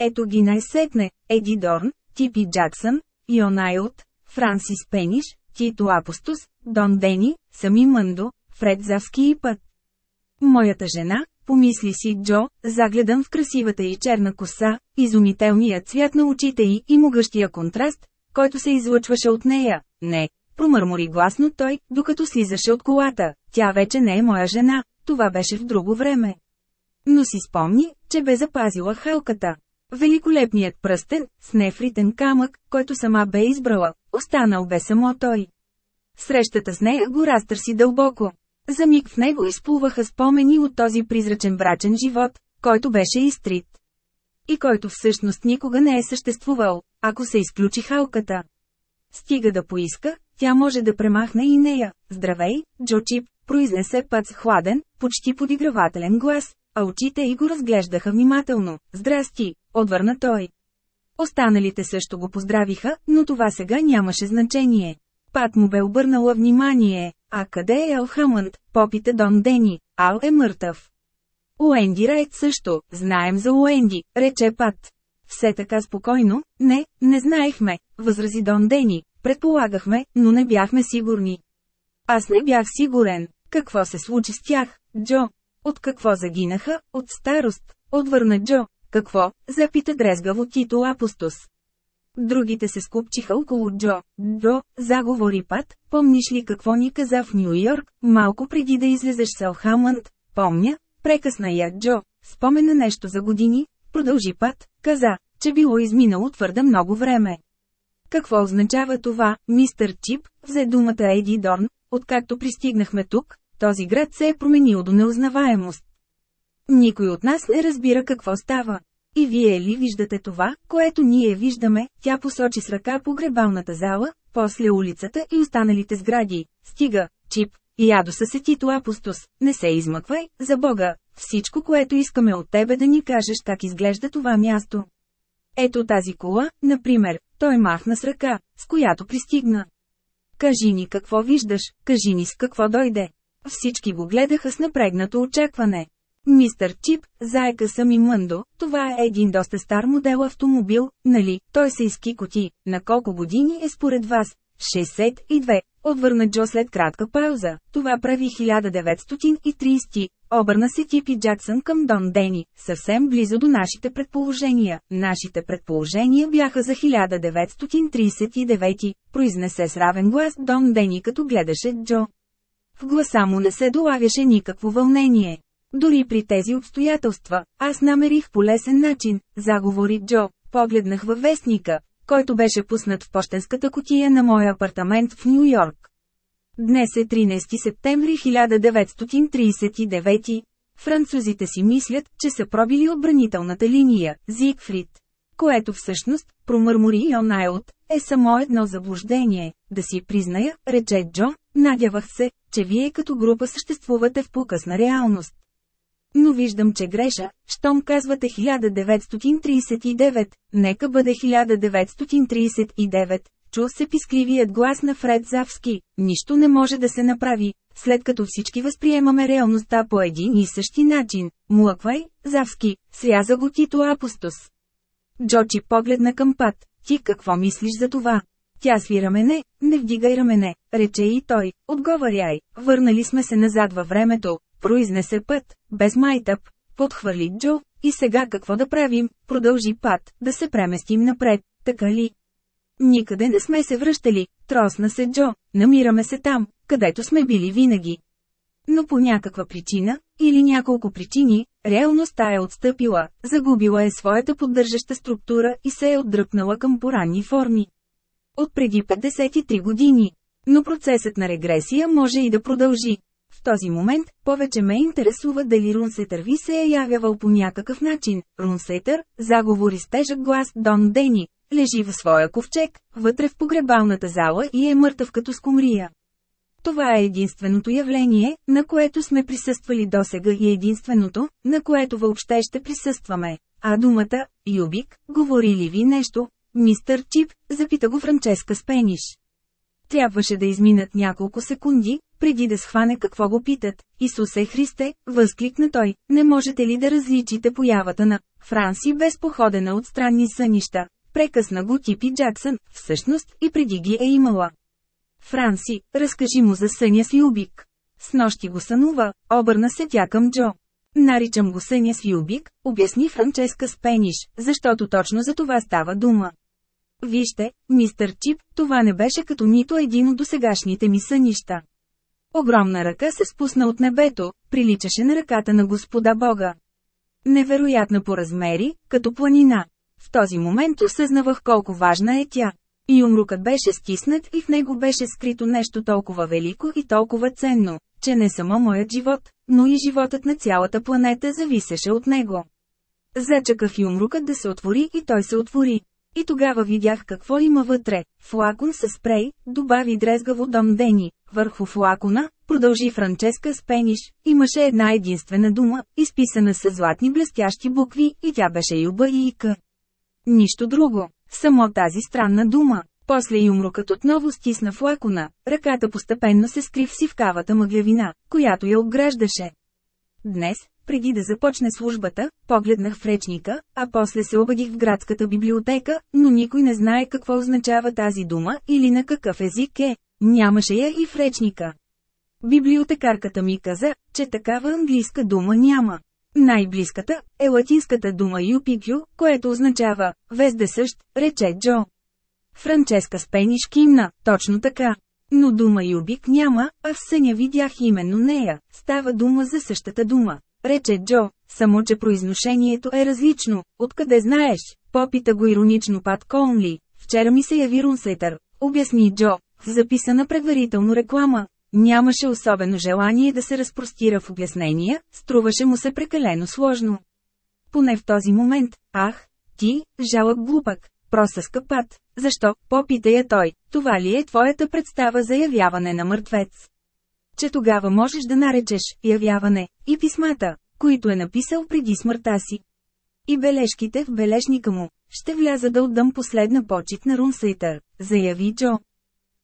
Ето ги най-сетне, Еди Дорн, Типи Джаксън, Йон Айлт, Франсис Пениш, Тито Апостус, Дон Дени, Сами Мъндо, Фред Завски и Път. Моята жена, помисли си Джо, загледан в красивата и черна коса, изумителният цвят на очите й и могъщия контраст, който се излъчваше от нея. Не, промърмори гласно той, докато слизаше от колата. Тя вече не е моя жена, това беше в друго време. Но си спомни, че бе запазила халката. Великолепният пръстен, с нефритен камък, който сама бе избрала, останал бе само той. Срещата с нея го разтърси дълбоко. За миг в него изплуваха спомени от този призрачен брачен живот, който беше изтрит. И който всъщност никога не е съществувал, ако се изключи халката. Стига да поиска, тя може да премахне и нея. Здравей, Джо Чип, произнесе път с хладен, почти подигравателен глас, а очите й го разглеждаха внимателно. Здрасти, отвърна той. Останалите също го поздравиха, но това сега нямаше значение. Пат му бе обърнала внимание. А къде е Ел Хамънд? Попита Дон Дени. Ал е мъртъв. Уенди Райт също, знаем за Уенди, рече Пат. Все така спокойно, не, не знаехме, възрази Дон Дени, предполагахме, но не бяхме сигурни. Аз не бях сигурен. Какво се случи с тях, Джо? От какво загинаха? От старост. Отвърна Джо. Какво? Запита дрезгаво Тито Апостос. Другите се скупчиха около Джо. Джо, заговори Пат, помниш ли какво ни каза в Нью Йорк, малко преди да излезеш с Елхамънд? Помня, прекъсна я Джо. Спомена нещо за години, продължи Пат, каза, че било изминало твърде много време. Какво означава това, мистер Чип, взе думата Еди Дорн, откакто пристигнахме тук, този град се е променил до неузнаваемост. Никой от нас не разбира какво става. И вие ли виждате това, което ние виждаме, тя посочи с ръка по гребалната зала, после улицата и останалите сгради. Стига, Чип, ядоса се Тито Апостос, не се измъквай, за Бога, всичко което искаме от тебе да ни кажеш как изглежда това място. Ето тази кола, например, той махна с ръка, с която пристигна. Кажи ни какво виждаш, кажи ни с какво дойде. Всички го гледаха с напрегнато очакване. Мистър Чип, заека съм и мъндо, това е един доста стар модел автомобил, нали, той се изкикоти, на колко години е според вас? 62, отвърна Джо след кратка пауза, това прави 1930, обърна се Типи Джаксън към Дон Дени, съвсем близо до нашите предположения. Нашите предположения бяха за 1939, произнесе с равен глас Дон Дени като гледаше Джо. В гласа му не се долавяше никакво вълнение. Дори при тези обстоятелства, аз намерих полесен начин, заговори Джо, погледнах във вестника, който беше пуснат в почтенската котия на моя апартамент в Нью Йорк. Днес е 13 септември 1939. Французите си мислят, че са пробили отбранителната линия, Зигфрид. Което всъщност, промърмори Йон Айлот, е само едно заблуждение. Да си призная, рече Джо, надявах се, че вие като група съществувате в покъсна реалност. Но виждам, че греша, щом казвате 1939, нека бъде 1939. Чу се пискливият глас на Фред Завски, нищо не може да се направи, след като всички възприемаме реалността по един и същи начин. Млъквай, Завски, сряза го Тито Апостос. Джочи погледна към Пат, ти какво мислиш за това? Тя свира мене, не вдигай рамене, рече и той, отговаряй, върнали сме се назад във времето, произнесе път, без майтъп, подхвърли Джо, и сега какво да правим, продължи Пат, да се преместим напред, така ли? Никъде не сме се връщали, тросна се Джо, намираме се там, където сме били винаги. Но по някаква причина, или няколко причини, реалността е отстъпила, загубила е своята поддържаща структура и се е отдръпнала към поранни форми. От преди 53 години. Но процесът на регресия може и да продължи. В този момент, повече ме интересува дали Рунсетър ви се е явявал по някакъв начин. Рунсетър, заговори с тежък глас Дон Дени, лежи в своя ковчег, вътре в погребалната зала и е мъртъв като скумрия. Това е единственото явление, на което сме присъствали досега и единственото, на което въобще ще присъстваме. А думата, Юбик, говори ли ви нещо? Мистър Чип, запита го Франческа Спениш. Трябваше да изминат няколко секунди, преди да схване какво го питат. Исусе Христе, възкликна той, не можете ли да различите появата на Франси без походена от странни сънища? Прекъсна го Типи Джаксън, всъщност и преди ги е имала. Франси, разкажи му за съня с Юбик. С нощи го сънува, обърна се тя към Джо. Наричам го съня с Юбик, обясни Франческа Спениш, защото точно за това става дума. Вижте, мистър Чип, това не беше като нито един от досегашните ми сънища. Огромна ръка се спусна от небето, приличаше на ръката на Господа Бога. Невероятна по размери, като планина. В този момент осъзнавах колко важна е тя. И умрукът беше стиснат и в него беше скрито нещо толкова велико и толкова ценно, че не само моят живот, но и животът на цялата планета зависеше от него. Зачаках и умрукът да се отвори и той се отвори. И тогава видях какво има вътре. Флакон с спрей, добави дрезгаво Дом Дени. Върху флакона, продължи Франческа Спениш, имаше една единствена дума, изписана с златни блестящи букви, и тя беше Юба и Ика. Нищо друго. Само тази странна дума. После юмрукът отново стисна флакона, ръката постепенно се скри в сивкавата мъглявина, която я обграждаше. Днес, преди да започне службата, погледнах в речника, а после се обадих в градската библиотека, но никой не знае какво означава тази дума или на какъв език е. Нямаше я и в речника. Библиотекарката ми каза, че такава английска дума няма. Най-близката е латинската дума юпикю, което означава «вездесъщ», рече Джо. Франческа Спениш кимна, точно така. Но дума Юбик няма, а в съня видях именно нея. Става дума за същата дума. Рече Джо, само че произношението е различно. Откъде знаеш? Попита го иронично Пат Конли. Вчера ми се яви Рунсетър. Обясни Джо, в записана предварително реклама. Нямаше особено желание да се разпростира в обяснения, струваше му се прекалено сложно. Поне в този момент, ах, ти, жалък глупак, просъска пат, защо, попита я той, това ли е твоята представа за явяване на мъртвец? Че тогава можеш да наречеш явяване и писмата, които е написал преди смъртта си. И бележките в бележника му, ще вляза да отдам последна почет на Рунсейтър, заяви Джо.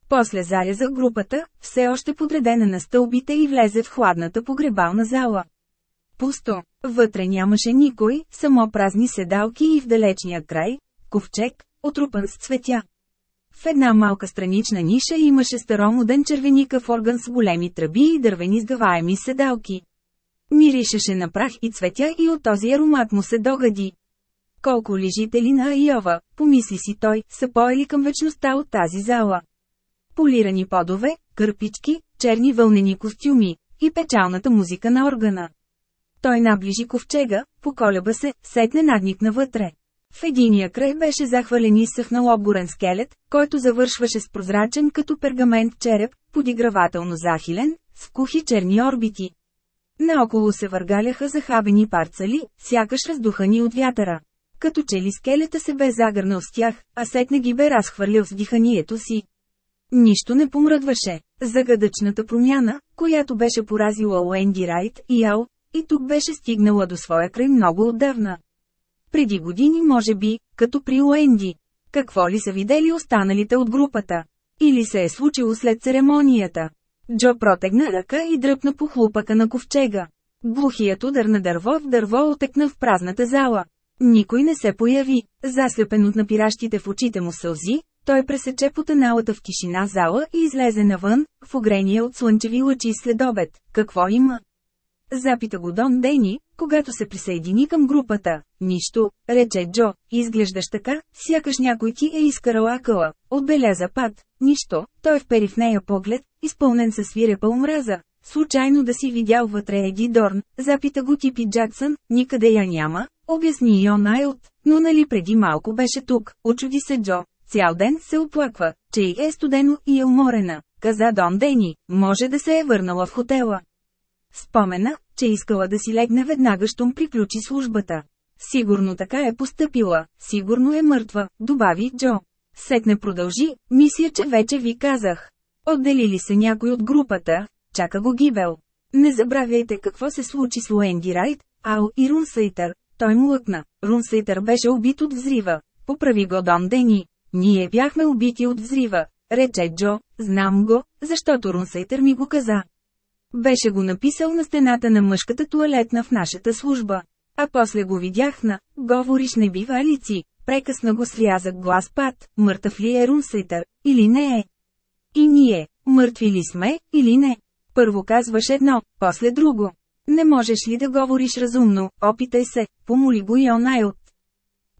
После заряза групата, все още подредена на стълбите и влезе в хладната погребална зала. Пусто, вътре нямаше никой, само празни седалки и в далечния край, ковчег, отрупан с цветя. В една малка странична ниша имаше старомоден червеникъв орган с големи тръби и дървени сгъваеми седалки. Миришеше на прах и цветя и от този аромат му се догади. Колко ли жители на Айова, помисли си той, са поели към вечността от тази зала. Полирани подове, кърпички, черни вълнени костюми и печалната музика на органа. Той наближи ковчега, поколеба се, сетне надникна вътре. В единия край беше захвален и съхнал обгорен скелет, който завършваше с прозрачен като пергамент череп, подигравателно захилен, с кухи черни орбити. Наоколо се въргаляха захабени парцали, сякаш раздухани от вятъра. Като че ли скелета се бе загърнал с тях, а сетне ги бе разхвърлил с диханието си. Нищо не помръдваше. Загадъчната промяна, която беше поразила Уенди Райт и Ал, и тук беше стигнала до своя край много отдавна. Преди години може би, като при Уенди. Какво ли са видели останалите от групата? Или се е случило след церемонията? Джо протегна ръка и дръпна по хлупака на ковчега. Глухият удар на дърво в дърво отекна в празната зала. Никой не се появи. Заслепен от напиращите в очите му сълзи, той пресече потеналата в тишина зала и излезе навън, в огрение от слънчеви лъчи след обед. Какво има? Запита го Дон Дени, когато се присъедини към групата. Нищо, рече Джо, изглеждаш така, сякаш някой ти е изкарал акъла. Отбеляза пад. Нищо, той впери в нея поглед, изпълнен със свирепа омраза. Случайно да си видял вътре Еди Дорн, запита го Типи Джаксън, никъде я няма, обясни Йон Айлт, но нали преди малко беше тук, очуди се Джо. Цял ден се оплаква, че и е студено и е уморена, каза Дон Дени, може да се е върнала в хотела. Спомена, че искала да си легне веднага, щом приключи службата. Сигурно така е постъпила, сигурно е мъртва, добави Джо. Сетне продължи, мисля, че вече ви казах. Отделили се някой от групата, чака го гибел. Не забравяйте какво се случи с Уенди Райт, Ал и Рунсейтър. Той му лъкна. Рунсейтър беше убит от взрива. Поправи го Дон Дени. Ние бяхме убити от взрива, рече Джо, знам го, защото Рунсейтър ми го каза. Беше го написал на стената на мъжката туалетна в нашата служба. А после го видях на «Говориш не бива лици», прекъсна го с глас пат, мъртъв ли е Рунсейтър, или не е. И ние, мъртви ли сме, или не. Първо казваш едно, после друго. Не можеш ли да говориш разумно, опитай се, помоли го Йон Айлт.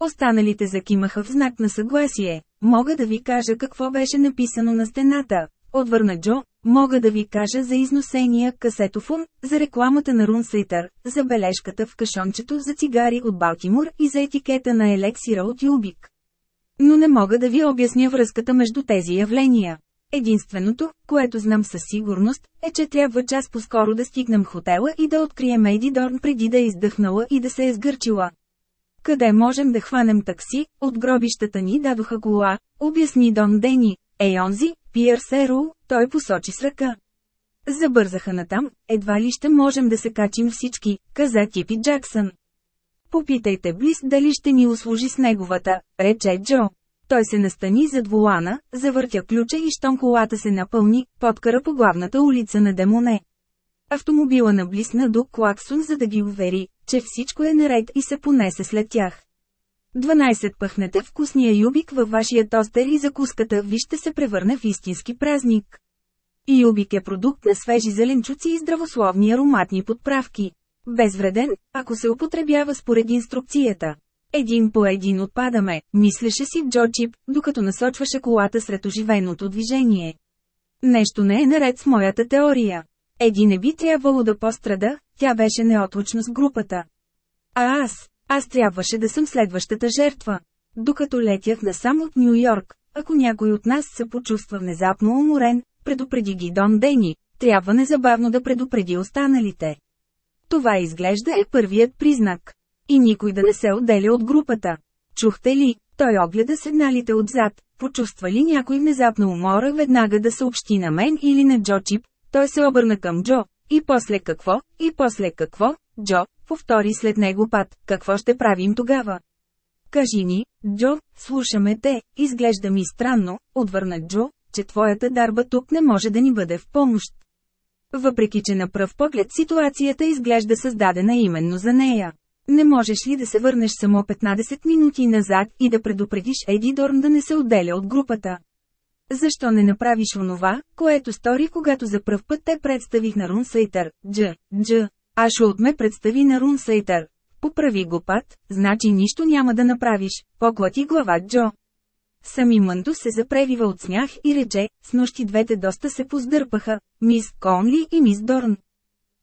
Останалите закимаха в знак на съгласие. Мога да ви кажа какво беше написано на стената. Отвърна Джо, мога да ви кажа за износения касетофон, за рекламата на Рунсейтър, за бележката в кашончето за цигари от Балтимор и за етикета на елексира от Юбик. Но не мога да ви обясня връзката между тези явления. Единственото, което знам със сигурност, е, че трябва час по-скоро да стигнем хотела и да открием Ейди Дорн преди да е издъхнала и да се е сгърчила. Къде можем да хванем такси, от гробищата ни дадоха кола, обясни Дон Дени, онзи, Пиер Серу, той посочи с ръка. Забързаха натам, едва ли ще можем да се качим всички, каза Типи Джаксън. Попитайте Близ дали ще ни услужи с неговата, рече Джо. Той се настани зад вулана, завъртя ключа и щом колата се напълни, подкара по главната улица на Демоне. Автомобила наблисна до Клаксон за да ги увери, че всичко е наред и се понесе след тях. 12 пъхнете вкусния юбик във вашия тостер и закуската ви ще се превърне в истински празник. Юбик е продукт на свежи зеленчуци и здравословни ароматни подправки. Безвреден, ако се употребява според инструкцията. Един по един отпадаме, мислеше си Джо Чип, докато насочваше колата сред оживеното движение. Нещо не е наред с моята теория. Еди не би трябвало да пострада, тя беше неотлучна с групата. А аз, аз трябваше да съм следващата жертва. Докато летях насам от Нью Йорк, ако някой от нас се почувства внезапно уморен, предупреди ги Дон Дени, трябва незабавно да предупреди останалите. Това изглежда е първият признак. И никой да не се отделя от групата. Чухте ли, той огледа седналите отзад, почувства ли някой внезапно умора веднага да съобщи на мен или на Джо Чип, той се обърна към Джо. И после какво, и после какво, Джо, повтори след него пат, какво ще правим тогава? Кажи ни, Джо, слушаме те, изглежда ми странно, отвърна Джо, че твоята дарба тук не може да ни бъде в помощ. Въпреки че на пръв поглед ситуацията изглежда създадена именно за нея. Не можеш ли да се върнеш само 15 минути назад и да предупредиш Еди Дорн да не се отделя от групата? Защо не направиш онова, което стори когато за пръв път те представих на Рунсейтър, Дж, Дж, Ашулт ме представи на Рунсейтър. Поправи го пат, значи нищо няма да направиш, поклати глава Джо. Сами Мънто се запревива от смях и рече, с нощи двете доста се поздърпаха, мис Конли и мис Дорн.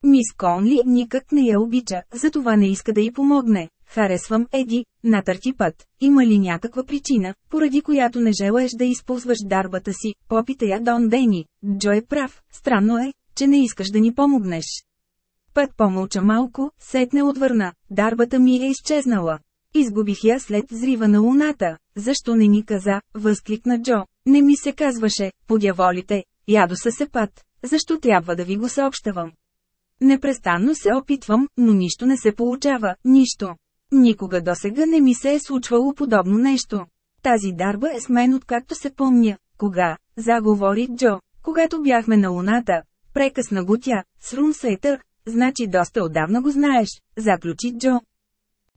Мис Конли никак не я обича, затова не иска да й помогне. Харесвам Еди, натърти път. Има ли някаква причина, поради която не желаеш да използваш дарбата си? Попита я Дон Дени. Джо е прав, странно е, че не искаш да ни помогнеш. Път помълча малко, сетне отвърна. Дарбата ми е изчезнала. Изгубих я след взрива на луната. Защо не ни каза? Възкликна Джо. Не ми се казваше, подяволите, ядоса се път. Защо трябва да ви го съобщавам? Непрестанно се опитвам, но нищо не се получава, нищо. Никога досега не ми се е случвало подобно нещо. Тази дарба е с мен откакто се помня. Кога? Заговори Джо. Когато бяхме на луната. Прекъсна го тя, с румсейтър. Значи доста отдавна го знаеш, заключи Джо.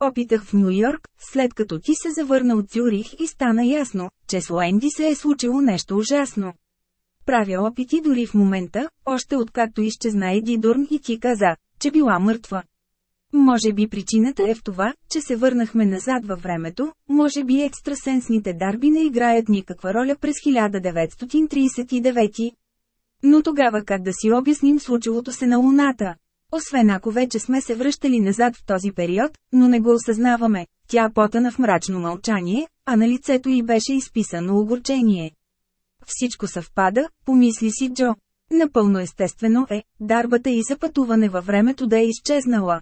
Опитах в Нью Йорк, след като ти се завърна от Цюрих и стана ясно, че с Уенди се е случило нещо ужасно. Правя опити дори в момента, още откакто изчезна Еди Дурн и ти каза, че била мъртва. Може би причината е в това, че се върнахме назад във времето, може би екстрасенсните дарби не играят никаква роля през 1939. Но тогава как да си обясним случилото се на Луната? Освен ако вече сме се връщали назад в този период, но не го осъзнаваме, тя потана в мрачно мълчание, а на лицето й беше изписано огорчение. Всичко съвпада, помисли си Джо. Напълно естествено е, дарбата и за във времето да е изчезнала.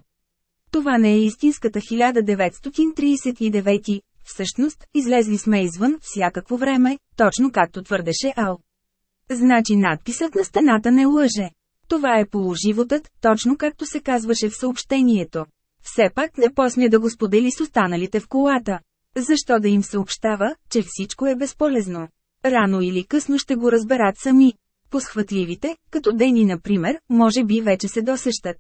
Това не е истинската 1939. Всъщност, излезли сме извън всякакво време, точно както твърдеше Ал. Значи надписът на стената не лъже. Това е положивотът, точно както се казваше в съобщението. Все пак не посмя да го сподели с останалите в колата. Защо да им съобщава, че всичко е безполезно? Рано или късно ще го разберат сами. Посхватливите, като Дени например, може би вече се досещат.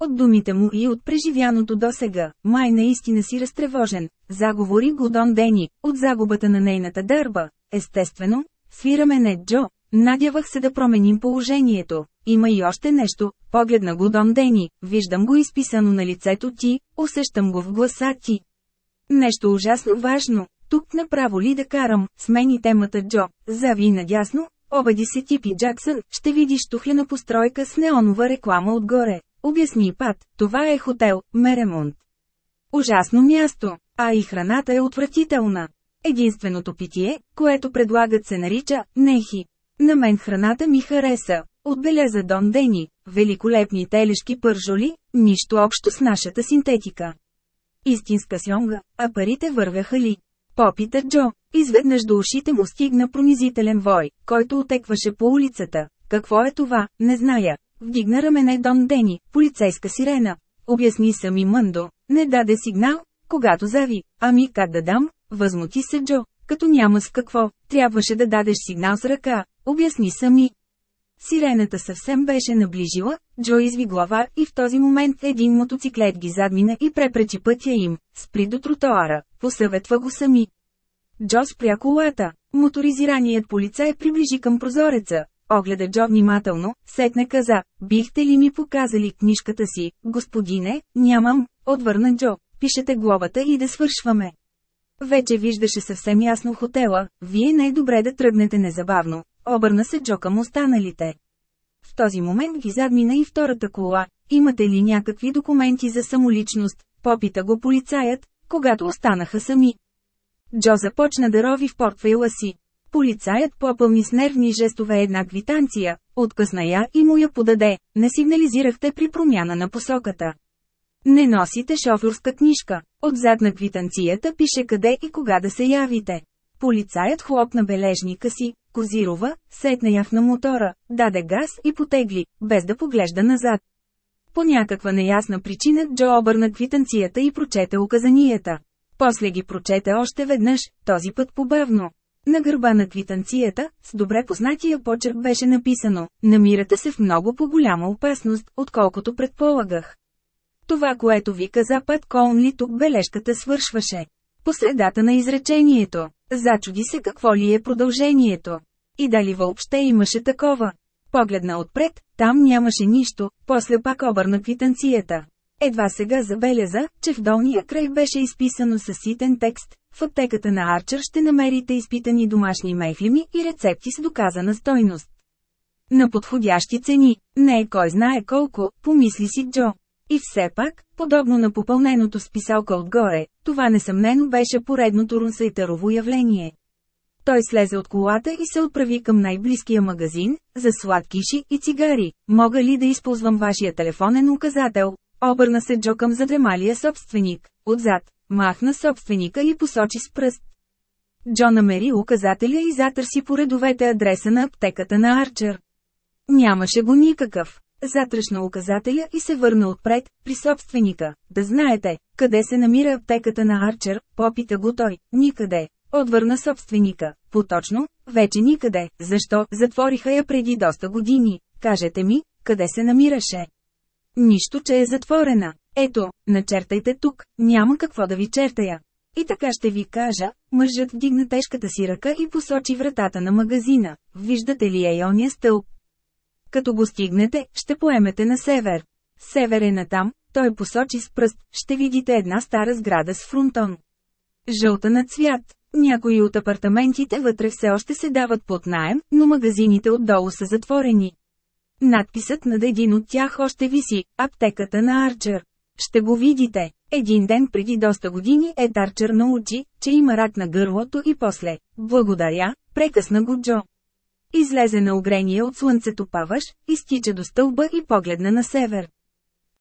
От думите му и от преживяното досега, май наистина си разтревожен, заговори Годон Дени, от загубата на нейната дърба. Естествено, свираме не Джо, надявах се да променим положението. Има и още нещо, погледна Годон Дени, виждам го изписано на лицето ти, усещам го в гласа ти. Нещо ужасно важно, тук направо ли да карам, смени темата Джо, зави надясно, обади се Типи Джаксън, ще видиш тухлена постройка с неонова реклама отгоре. Обясни Пат, това е хотел, Меремонт. Ужасно място, а и храната е отвратителна. Единственото питие, което предлагат се нарича «нехи». На мен храната ми хареса, отбеляза Дон Дени, великолепни телешки пържоли, нищо общо с нашата синтетика. Истинска сьонга, а парите вървяха ли? Попита Джо. Изведнъж до ушите му стигна пронизителен вой, който отекваше по улицата. Какво е това, не зная. Вдигна рамене Дон Дени, полицейска сирена. Обясни сами Мъндо. Не даде сигнал, когато зави. Ами как да дам? Възмути се Джо. Като няма с какво, трябваше да дадеш сигнал с ръка. Обясни сами. Сирената съвсем беше наближила, Джо изви глава и в този момент един мотоциклет ги задмина и препречи пътя им, спри до тротоара, посъветва го сами. Джо спря колата. Моторизираният полицай приближи към прозореца. Огледа Джо внимателно, сетне каза, бихте ли ми показали книжката си, господине, нямам, отвърна Джо, пишете глобата и да свършваме. Вече виждаше съвсем ясно хотела, вие най-добре да тръгнете незабавно, Обърна се Джо към останалите. В този момент ги задмина и втората кола. Имате ли някакви документи за самоличност? Попита го полицаят, когато останаха сами. Джо започна да рови в портфейла си. Полицаят попълни с нервни жестове една квитанция, откъсна я и му я подаде. Не сигнализирахте при промяна на посоката. Не носите шофьорска книжка. Отзад на квитанцията пише къде и кога да се явите. Полицаят хлопна бележника си, Козирова, сетна яхна мотора, даде газ и потегли, без да поглежда назад. По някаква неясна причина Джо обърна квитанцията и прочете указанията. После ги прочете още веднъж, този път побавно. На гърба на квитанцията, с добре познатия почерк беше написано «Намирате се в много по-голяма опасност, отколкото предполагах». Това, което ви каза Път Колнли тук бележката свършваше. По средата на изречението. Зачуди се какво ли е продължението. И дали въобще имаше такова. Погледна отпред, там нямаше нищо, после пак обърна квитанцията. Едва сега забеляза, че в долния край беше изписано със ситен текст. В аптеката на Арчер ще намерите изпитани домашни мехлими и рецепти с доказана стойност. На подходящи цени, не е кой знае колко, помисли си Джо. И все пак, подобно на попълненото с писалка отгоре, това несъмнено беше поредното рунсайтарово явление. Той слезе от колата и се отправи към най-близкия магазин, за сладкиши и цигари. Мога ли да използвам вашия телефонен указател? Обърна се Джо към задремалия собственик. Отзад, махна собственика и посочи с пръст. Джо намери указателя и затърси по редовете адреса на аптеката на Арчер. Нямаше го никакъв. Затръшна указателя и се върна отпред, при собственика. Да знаете, къде се намира аптеката на Арчер, попита го той. Никъде. Отвърна собственика. Поточно, вече никъде. Защо? Затвориха я преди доста години. Кажете ми, къде се намираше? Нищо, че е затворена. Ето, начертайте тук, няма какво да ви чертая. И така ще ви кажа, мъжът вдигна тежката си ръка и посочи вратата на магазина. Виждате ли ейония стълб? Като го стигнете, ще поемете на север. Север е натам, той посочи с пръст, ще видите една стара сграда с фронтон. Жълта на цвят. Някои от апартаментите вътре все още се дават под найем, но магазините отдолу са затворени. Надписът над един от тях още виси – аптеката на Арчер. Ще го видите. Един ден преди доста години Ед Арчер научи, че има рак на гърлото и после – благодаря, прекъсна го Джо. Излезе на огрения от слънцето паваш, изтича до стълба и погледна на север.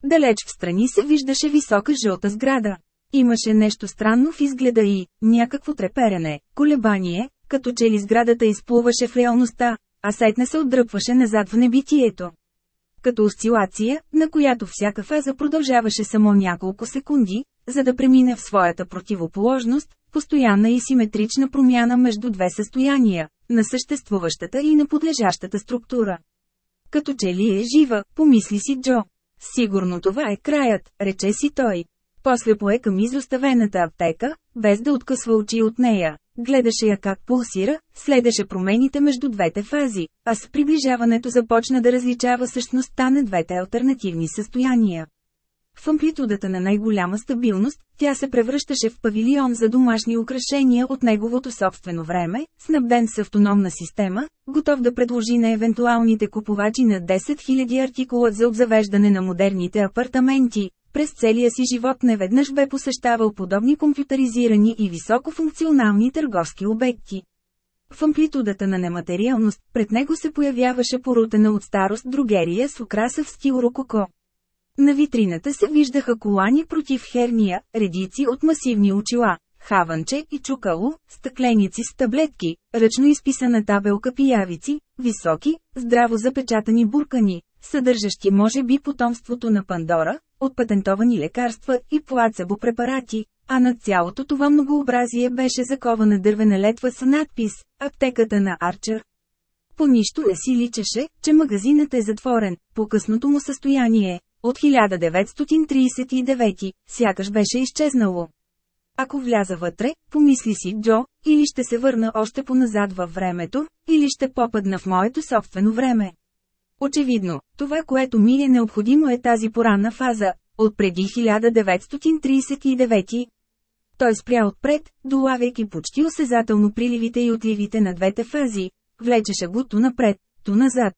Далеч в страни се виждаше висока жълта сграда. Имаше нещо странно в изгледа и някакво треперене, колебание, като че ли сградата изплуваше в реалността, а сетне се отдръпваше назад в небитието. Като осцилация, на която всяка фаза продължаваше само няколко секунди, за да премине в своята противоположност, постоянна и симетрична промяна между две състояния, на съществуващата и на подлежащата структура. Като че ли е жива, помисли си Джо. Сигурно това е краят, рече си той. После пое към изоставената аптека, без да откъсва очи от нея. Гледаше я как пулсира, следеше промените между двете фази, а с приближаването започна да различава същността на двете альтернативни състояния. В амплитудата на най-голяма стабилност, тя се превръщаше в павилион за домашни украшения от неговото собствено време, снабден с автономна система, готов да предложи на евентуалните купувачи на 10 000 артикула за обзавеждане на модерните апартаменти. През целия си живот неведнъж бе посещавал подобни компютъризирани и високофункционални търговски обекти. В амплитудата на нематериалност, пред него се появяваше порутена от старост другерия с украса в стил рококо. На витрината се виждаха колани против херния, редици от масивни очила, хаванче и чукало, стъкленици с таблетки, ръчно изписана табелка пиявици, високи, здраво запечатани буркани, съдържащи може би потомството на Пандора, от патентовани лекарства и плацебо препарати, а над цялото това многообразие беше закована дървена летва с надпис «Аптеката на Арчер». По нищо не си личеше, че магазинът е затворен, по късното му състояние, от 1939, сякаш беше изчезнало. Ако вляза вътре, помисли си Джо, или ще се върна още по-назад във времето, или ще попадна в моето собствено време. Очевидно, това, което ми е необходимо е тази поранна фаза, от преди 1939. Той спря отпред, долавяйки почти осезателно приливите и отливите на двете фази, влечеше го то напред, то назад.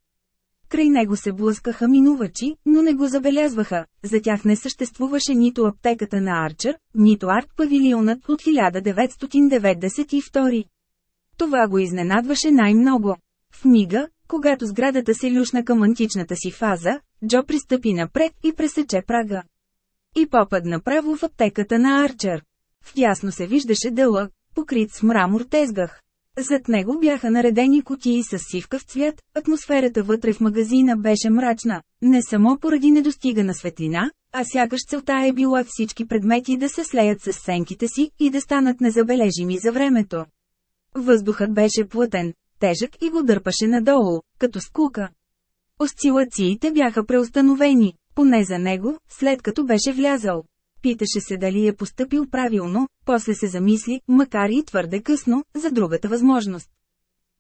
Край него се блъскаха минувачи, но не го забелязваха, за тях не съществуваше нито аптеката на Арчер, нито арт-павилионът от 1992. Това го изненадваше най-много. В мига, когато сградата се люшна към античната си фаза, Джо пристъпи напред и пресече прага. И попадна право в аптеката на Арчер. Вдясно се виждаше дълъг, покрит с мрамор тезгах. Зад него бяха наредени кутии с сивкав цвят, атмосферата вътре в магазина беше мрачна, не само поради недостига на светлина, а сякаш целта е била всички предмети да се слеят с сенките си и да станат незабележими за времето. Въздухът беше плътен, тежък и го дърпаше надолу, като скука. Осцилациите бяха преустановени, поне за него, след като беше влязал. Питаше се дали е поступил правилно, после се замисли, макар и твърде късно, за другата възможност.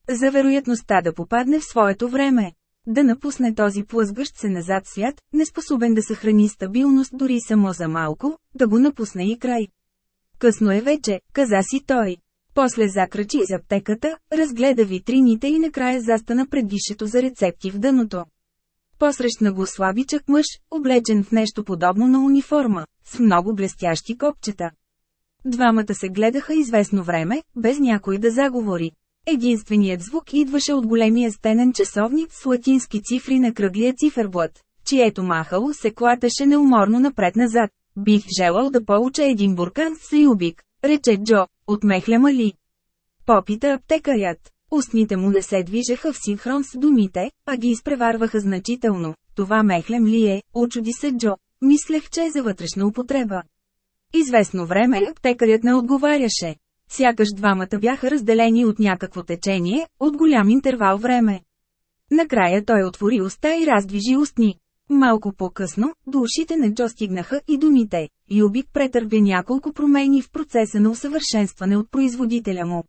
За вероятността да попадне в своето време. Да напусне този плъзгащ се назад свят, неспособен да съхрани стабилност дори само за малко, да го напусне и край. Късно е вече, каза си той. После закрачи из аптеката, разгледа витрините и накрая застана пред за рецепти в дъното. Посрещна го слабичък мъж, облечен в нещо подобно на униформа, с много блестящи копчета. Двамата се гледаха известно време, без някой да заговори. Единственият звук идваше от големия стенен часовник с латински цифри на кръглия циферблат, чието махало се клатеше неуморно напред-назад. Бих желал да получа един буркан с юбик, рече Джо, от мехляма ли. Попита аптекарят. Устните му не се движеха в синхрон с думите, а ги изпреварваха значително. това мехлем ли е, очуди се Джо. Мислех, че е за вътрешна употреба. Известно време аптекарят не отговаряше. Сякаш двамата бяха разделени от някакво течение, от голям интервал време. Накрая той отвори уста и раздвижи устни. Малко по-късно, до ушите на Джо стигнаха и думите. Юбик претърпя няколко промени в процеса на усъвършенстване от производителя му.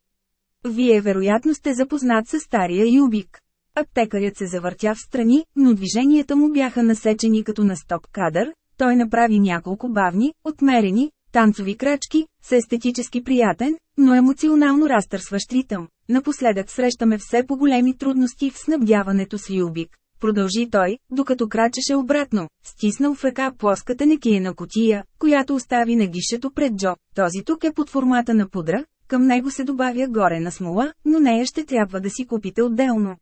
Вие вероятно сте запознат с стария Юбик. Аптекарят се завъртя в страни, но движенията му бяха насечени като на стоп кадър, той направи няколко бавни, отмерени, танцови крачки, с естетически приятен, но емоционално разтърсващ ритъм. Напоследък срещаме все по-големи трудности в снабдяването с Юбик. Продължи той, докато крачеше обратно, стиснал в ръка плоската некиена котия, която остави на гишето пред Джо. Този тук е под формата на пудра, към него се добавя горе на смола, но нея ще трябва да си купите отделно.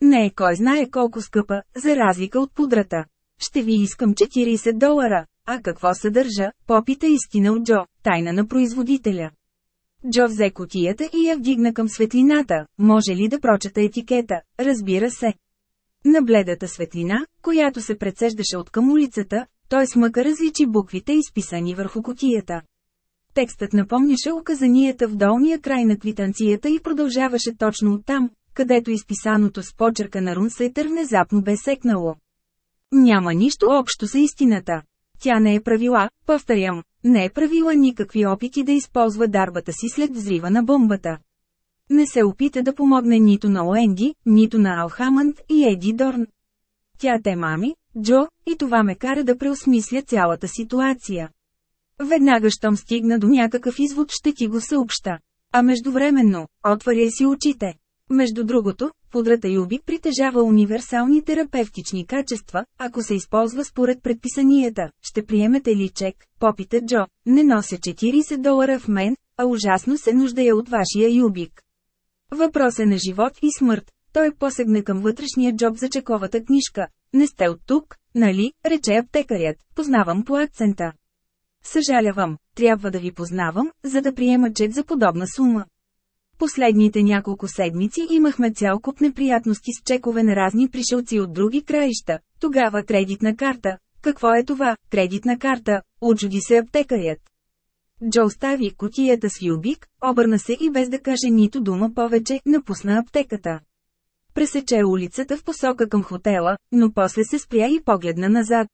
Не е кой знае колко скъпа, за разлика от пудрата. Ще ви искам 40 долара. А какво съдържа? Попита истина от Джо, тайна на производителя. Джо взе котията и я вдигна към светлината. Може ли да прочета етикета? Разбира се. На бледата светлина, която се прецеждаше от към улицата, той смъка различи буквите изписани върху котията. Текстът напомняше указанията в долния край на квитанцията и продължаваше точно оттам, където изписаното с почерка на Рунсейтър внезапно бе секнало. Няма нищо общо с истината. Тя не е правила, повторям, не е правила никакви опити да използва дарбата си след взрива на бомбата. Не се опита да помогне нито на Уенди, нито на Алхамънд и Еди Дорн. Тя те мами, Джо, и това ме кара да преосмисля цялата ситуация. Веднага щом стигна до някакъв извод ще ти го съобща. А междувременно, отваряй си очите. Между другото, пудрата Юби притежава универсални терапевтични качества, ако се използва според предписанията. Ще приемете ли чек? Попита Джо. Не нося 40 долара в мен, а ужасно се нуждая от вашия Юбик. Въпрос е на живот и смърт. Той посегна към вътрешния джоб за чековата книжка. Не сте от тук, нали, рече аптекарят, познавам по акцента. Съжалявам, трябва да ви познавам, за да приема чек за подобна сума. Последните няколко седмици имахме цял куп неприятности с чекове на разни пришелци от други краища. Тогава кредитна карта. Какво е това, кредитна карта? Очуди се аптекарят. Джо стави котията с Юбик, обърна се и без да каже нито дума повече, напусна аптеката. Пресече улицата в посока към хотела, но после се спря и погледна назад.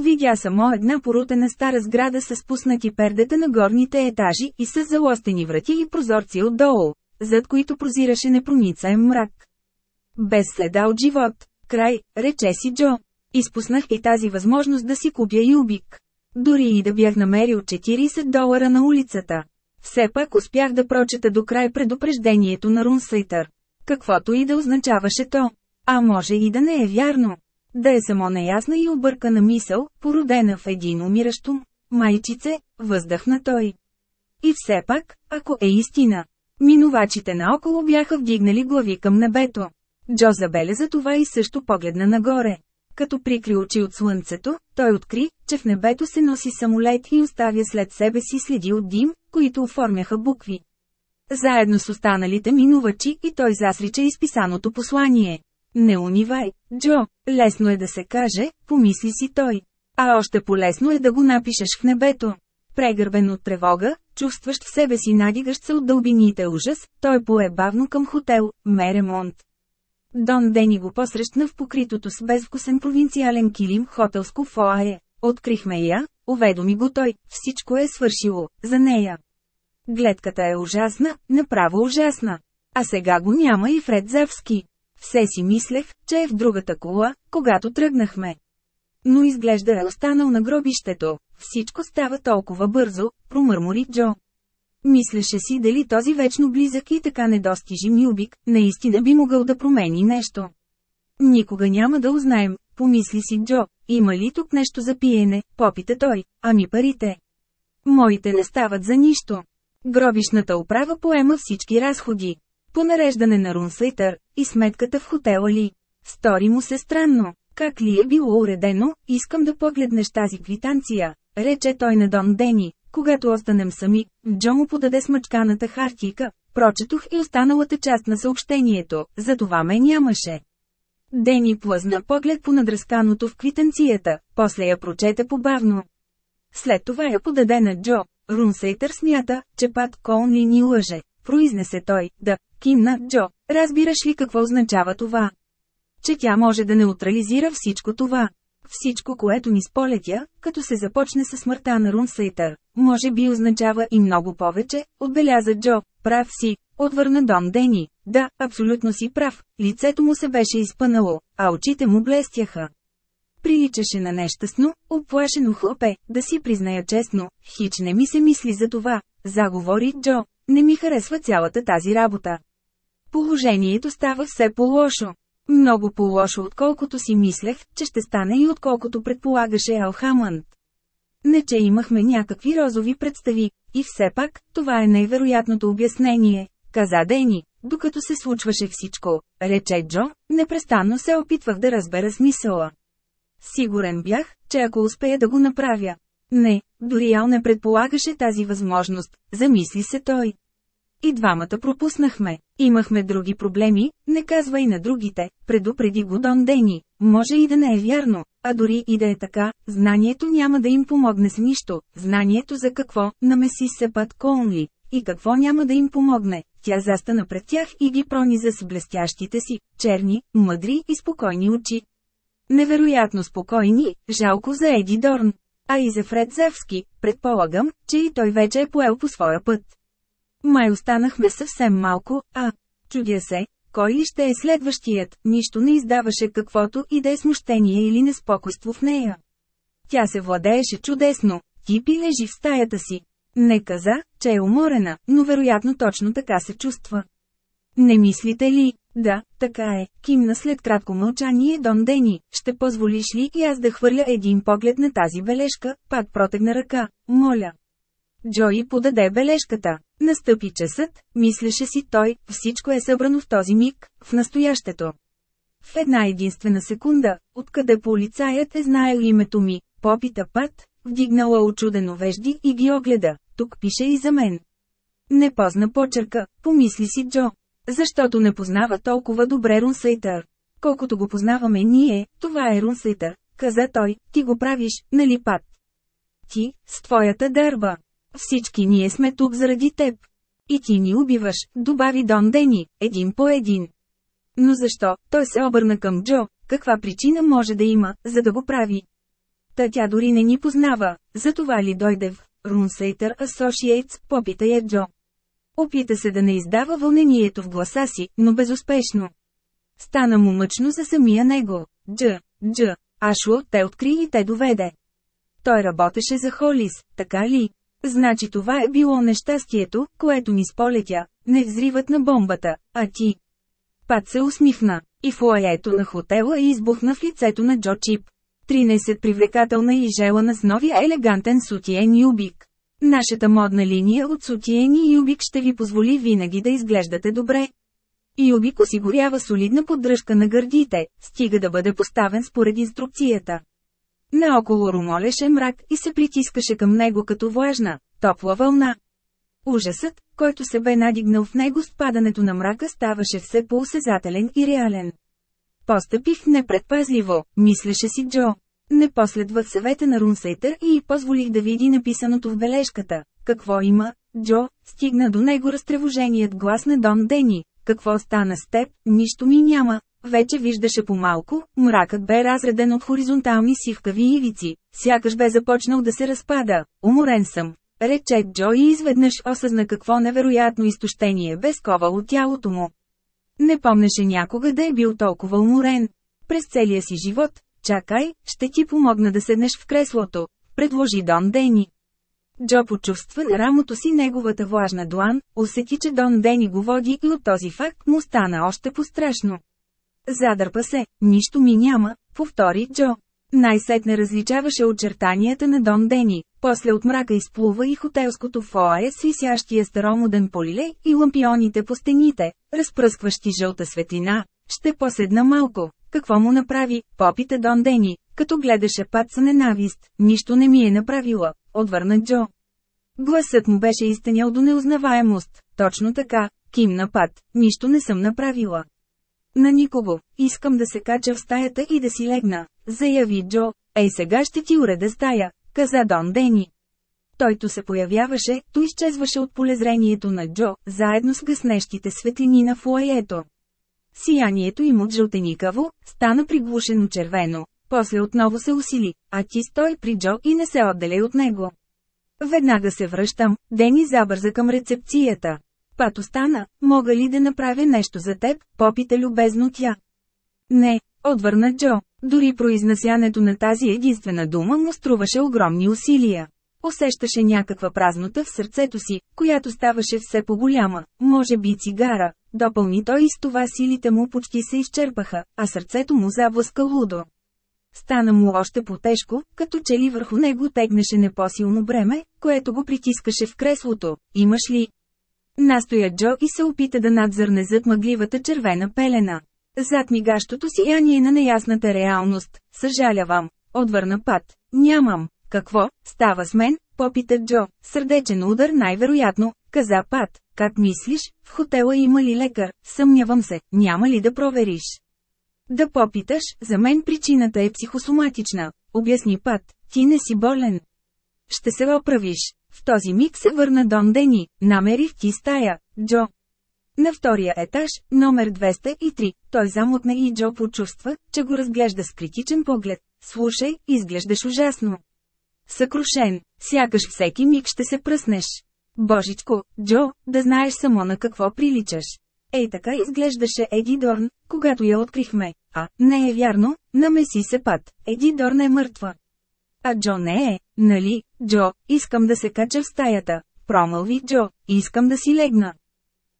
Видя само една порутена стара сграда с спуснати пердета на горните етажи и с залостени врати и прозорци отдолу, зад които прозираше непроницаем мрак. Без следа от живот. Край, рече си Джо. Изпуснах и тази възможност да си купя юбик. Дори и да бях намерил 40 долара на улицата. Все пак успях да прочета до край предупреждението на Рунсейтър. Каквото и да означаваше то. А може и да не е вярно. Да е само неясна и объркана мисъл, породена в един умиращо. Майчице, въздъхна той. И все пак, ако е истина. Минувачите наоколо бяха вдигнали глави към небето. Джо забеляза това и също погледна нагоре. Като прикри очи от слънцето, той откри, че в небето се носи самолет и оставя след себе си следи от дим, които оформяха букви. Заедно с останалите минувачи и той засрича изписаното послание. Не унивай, Джо, лесно е да се каже, помисли си той. А още по-лесно е да го напишеш в небето. Прегърбен от тревога, чувстващ в себе си надигащ се от дълбините ужас, той пое бавно към хотел, Меремонт. Дон Дени го посрещна в покритото с безвкусен провинциален килим хотелско фоае. Открихме я, уведоми го той, всичко е свършило, за нея. Гледката е ужасна, направо ужасна. А сега го няма и Фред Завски. Все си мислех, че е в другата кола, когато тръгнахме. Но изглежда е останал на гробището. Всичко става толкова бързо, промърмори Джо. Мислеше си дали този вечно близък и така недостижим юбик, наистина би могъл да промени нещо. Никога няма да узнаем, помисли си Джо, има ли тук нещо за пиене, попита той, ами парите. Моите не стават за нищо. Гробишната управа поема всички разходи. По нареждане на Рунсейтър, и сметката в хотела ли. Стори му се странно. Как ли е било уредено, искам да погледнеш тази квитанция, рече той на Дон Дени, когато останем сами, Джо му подаде смъчканата хартийка, прочетох и останалата част на съобщението, за това ме нямаше. Дени плъзна поглед по надръсканото в квитанцията, после я прочете побавно. След това я подаде на Джо. Рунсейтър смята, че Пат Колни ни лъже. Произнесе той, да, кимна, Джо, разбираш ли какво означава това? Че тя може да неутрализира всичко това. Всичко, което ни сполетя, като се започне със смъртта на Рунсейтър, може би означава и много повече, отбеляза Джо, прав си, отвърна Дон Дени. Да, абсолютно си прав, лицето му се беше изпънало, а очите му блестяха. Приличаше на нещастно, оплашено хлопе, да си призная честно, хич не ми се мисли за това, заговори Джо, не ми харесва цялата тази работа. Положението става все по-лошо. Много по-лошо отколкото си мислех, че ще стане и отколкото предполагаше Алхамънд. Не че имахме някакви розови представи, и все пак, това е най-вероятното обяснение, каза Дени, докато се случваше всичко, рече Джо, непрестанно се опитвах да разбера смисъла. Сигурен бях, че ако успея да го направя. Не, дори Ал не предполагаше тази възможност, замисли се той. И двамата пропуснахме. Имахме други проблеми, не казва и на другите, предупреди го Дон Дени. Може и да не е вярно, а дори и да е така, знанието няма да им помогне с нищо. Знанието за какво, намеси се път Колнли. И какво няма да им помогне, тя застана пред тях и ги прониза с блестящите си, черни, мъдри и спокойни очи. Невероятно спокойни, жалко за Еди Дорн. А и за Фред Завски, предполагам, че и той вече е поел по своя път. Май останахме съвсем малко, а, чудя се, кой ли ще е следващият, нищо не издаваше каквото и да е смущение или неспокойство в нея. Тя се владееше чудесно, Типи лежи в стаята си. Не каза, че е уморена, но вероятно точно така се чувства. Не мислите ли? Да, така е, кимна след кратко мълчание Дон Дени, ще позволиш ли и аз да хвърля един поглед на тази бележка, пак протегна ръка, моля. Джои подаде бележката. Настъпи часът, мислеше си той, всичко е събрано в този миг, в настоящето. В една единствена секунда, откъде полицаят е знаел името ми, попита път, вдигнала очудено вежди и ги огледа, тук пише и за мен. Не позна почерка, помисли си Джо. Защото не познава толкова добре Рунсейтър. Колкото го познаваме ние, това е Рунсейтър, каза той, ти го правиш, нали пат? Ти, с твоята дърба. Всички ние сме тук заради теб. И ти ни убиваш, добави Дон Дени, един по един. Но защо? Той се обърна към Джо, каква причина може да има, за да го прави? Та тя дори не ни познава, затова ли дойде в Рунсейтър Associates, попита я Джо. Опита се да не издава вълнението в гласа си, но безуспешно. Стана му мъчно за самия него. Дж, Дж, Ашло те откри и те доведе. Той работеше за Холис, така ли? Значи това е било нещастието, което ни сполетя, не взривът на бомбата, а ти. Пат се усмихна, и в лаето на хотела избухна в лицето на Джо Чип. 13 привлекателна и желана с новия елегантен сутиен юбик. Нашата модна линия от сутиени и юбик ще ви позволи винаги да изглеждате добре. Юбик осигурява солидна поддръжка на гърдите, стига да бъде поставен според инструкцията. Наоколо румолеше мрак и се притискаше към него като влажна, топла вълна. Ужасът, който се бе надигнал в него с падането на мрака ставаше все по-осезателен и реален. Постъпих непредпазливо, мислеше си Джо. Не последвах съвета на Рунсейтър и позволих да види написаното в бележката. Какво има, Джо? Стигна до него разтревоженият глас на Дон Дени. Какво стана с теб? Нищо ми няма. Вече виждаше по-малко, мракът бе разреден от хоризонтални сивкави ивици, сякаш бе започнал да се разпада. Уморен съм. Рече Джо и изведнъж осъзна какво невероятно изтощение бе сковало тялото му. Не помнеше някога да е бил толкова уморен. През целия си живот, чакай, ще ти помогна да седнеш в креслото, предложи Дон Дени. Джо почувства на рамото си неговата влажна длан, усети, че Дон Дени го води и от този факт му стана още пострашно. Задърпа се, нищо ми няма, повтори Джо. Най-сетне различаваше очертанията на Дон Дени, после от мрака изплува и хотелското фоае с висящия старомоден полилей и лампионите по стените, разпръскващи жълта светлина. Ще поседна малко. Какво му направи, попита Дон Дени, като гледаше пат с ненавист. Нищо не ми е направила, отвърна Джо. Гласът му беше изтенял до неузнаваемост. Точно така, кимна пат, нищо не съм направила. На никого, искам да се кача в стаята и да си легна, заяви Джо. Ей сега ще ти уреда стая, каза Дон Дени. Тойто се появяваше, то изчезваше от полезрението на Джо, заедно с гъснещите светлини на фуаето. Сиянието им от жълтеникаво, стана приглушено червено, после отново се усили, а ти стой при Джо и не се отделяй от него. Веднага се връщам, Дени забърза към рецепцията. Пат остана, мога ли да направя нещо за теб, попита любезно тя. Не, отвърна Джо, дори произнасянето на тази единствена дума му струваше огромни усилия. Усещаше някаква празнота в сърцето си, която ставаше все по-голяма, може би цигара, допълни той и с това силите му почти се изчерпаха, а сърцето му заблъска лудо. Стана му още по-тежко, като че ли върху него тегнеше непосилно бреме, което го притискаше в креслото. Имаш ли? Настоя Джо и се опита да надзърне зад мъгливата червена пелена. Зад мигащото сияние на неясната реалност, съжалявам, отвърна Пат. Нямам. Какво, става с мен? Попита Джо. Сърдечен удар най-вероятно, каза Пат. Как мислиш, в хотела има ли лекар? Съмнявам се, няма ли да провериш? Да попиташ, за мен причината е психосоматична, обясни Пат, ти не си болен. Ще се оправиш. В този миг се върна Дон Дени, намерих ти стая, Джо. На втория етаж, номер 203, той замутна и Джо почувства, че го разглежда с критичен поглед. Слушай, изглеждаш ужасно. Съкрушен, сякаш всеки миг ще се пръснеш. Божичко, Джо, да знаеш само на какво приличаш. Ей така изглеждаше Еди Дорн, когато я открихме. А, не е вярно, намеси се пат, Еди Дорн е мъртва. А Джо не е, нали, Джо, искам да се кача в стаята. Промълви Джо, искам да си легна.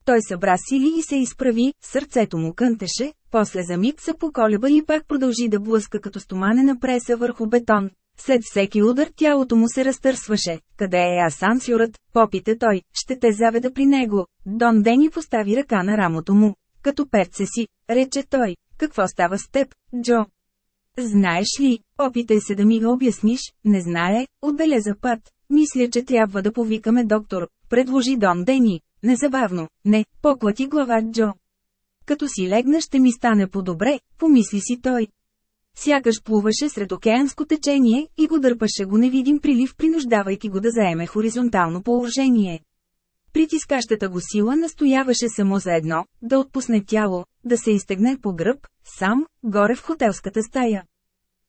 Той събра сили и се изправи, сърцето му кънтеше, после за миг се поколеба и пак продължи да блъска като стоманена преса върху бетон. След всеки удар тялото му се разтърсваше. Къде е асансьорът? Попита той. Ще те заведа при него. Дон Дени постави ръка на рамото му. Като перце си, рече той. Какво става с теб, Джо? Знаеш ли, опитай се да ми го обясниш, не знае, отбелеза път. Мисля, че трябва да повикаме доктор, предложи Дон Дени. Незабавно, не, поклати глава Джо. Като си легна ще ми стане по-добре, помисли си той. Сякаш плуваше сред океанско течение и го дърпаше го невидим прилив, принуждавайки го да заеме хоризонтално положение. Притискащата го сила настояваше само за едно – да отпусне тяло, да се изтегне по гръб, сам, горе в хотелската стая.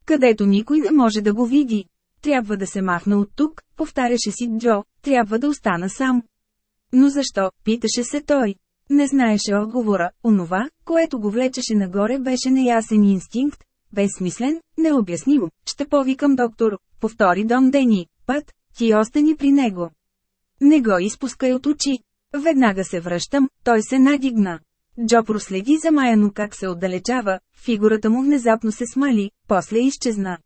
Където никой не може да го види. Трябва да се махна от тук, повтаряше си Джо, трябва да остана сам. Но защо, питаше се той. Не знаеше отговора, онова, което го влечеше нагоре беше неясен инстинкт, безсмислен, необясним. Ще повикам доктор, повтори Дон Дени, път, ти остани при него. Не го изпускай от очи. Веднага се връщам, той се надигна. Джо проследи замаяно как се отдалечава, фигурата му внезапно се смали, после изчезна.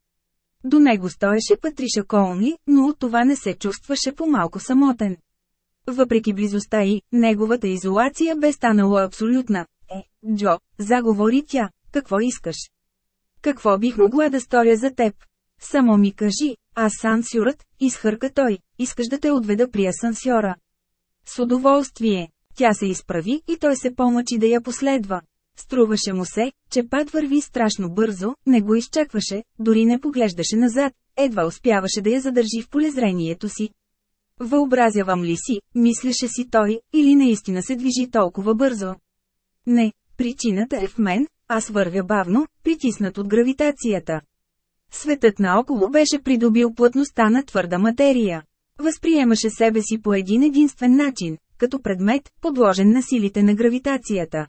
До него стоеше Патриша Колни, но от това не се чувстваше по-малко самотен. Въпреки близостта и, неговата изолация бе станала абсолютна. Е, Джо, заговори тя, какво искаш? Какво бих могла да сторя за теб? Само ми кажи, асансьорът, изхърка той, искаш да те отведа при асансьора. С удоволствие. Тя се изправи и той се помъчи да я последва. Струваше му се, че път върви страшно бързо, не го изчакваше, дори не поглеждаше назад, едва успяваше да я задържи в полезрението си. Въобразявам ли си, мислеше си той, или наистина се движи толкова бързо? Не, причината е в мен, аз вървя бавно, притиснат от гравитацията. Светът наоколо беше придобил плътността на твърда материя. Възприемаше себе си по един единствен начин, като предмет, подложен на силите на гравитацията.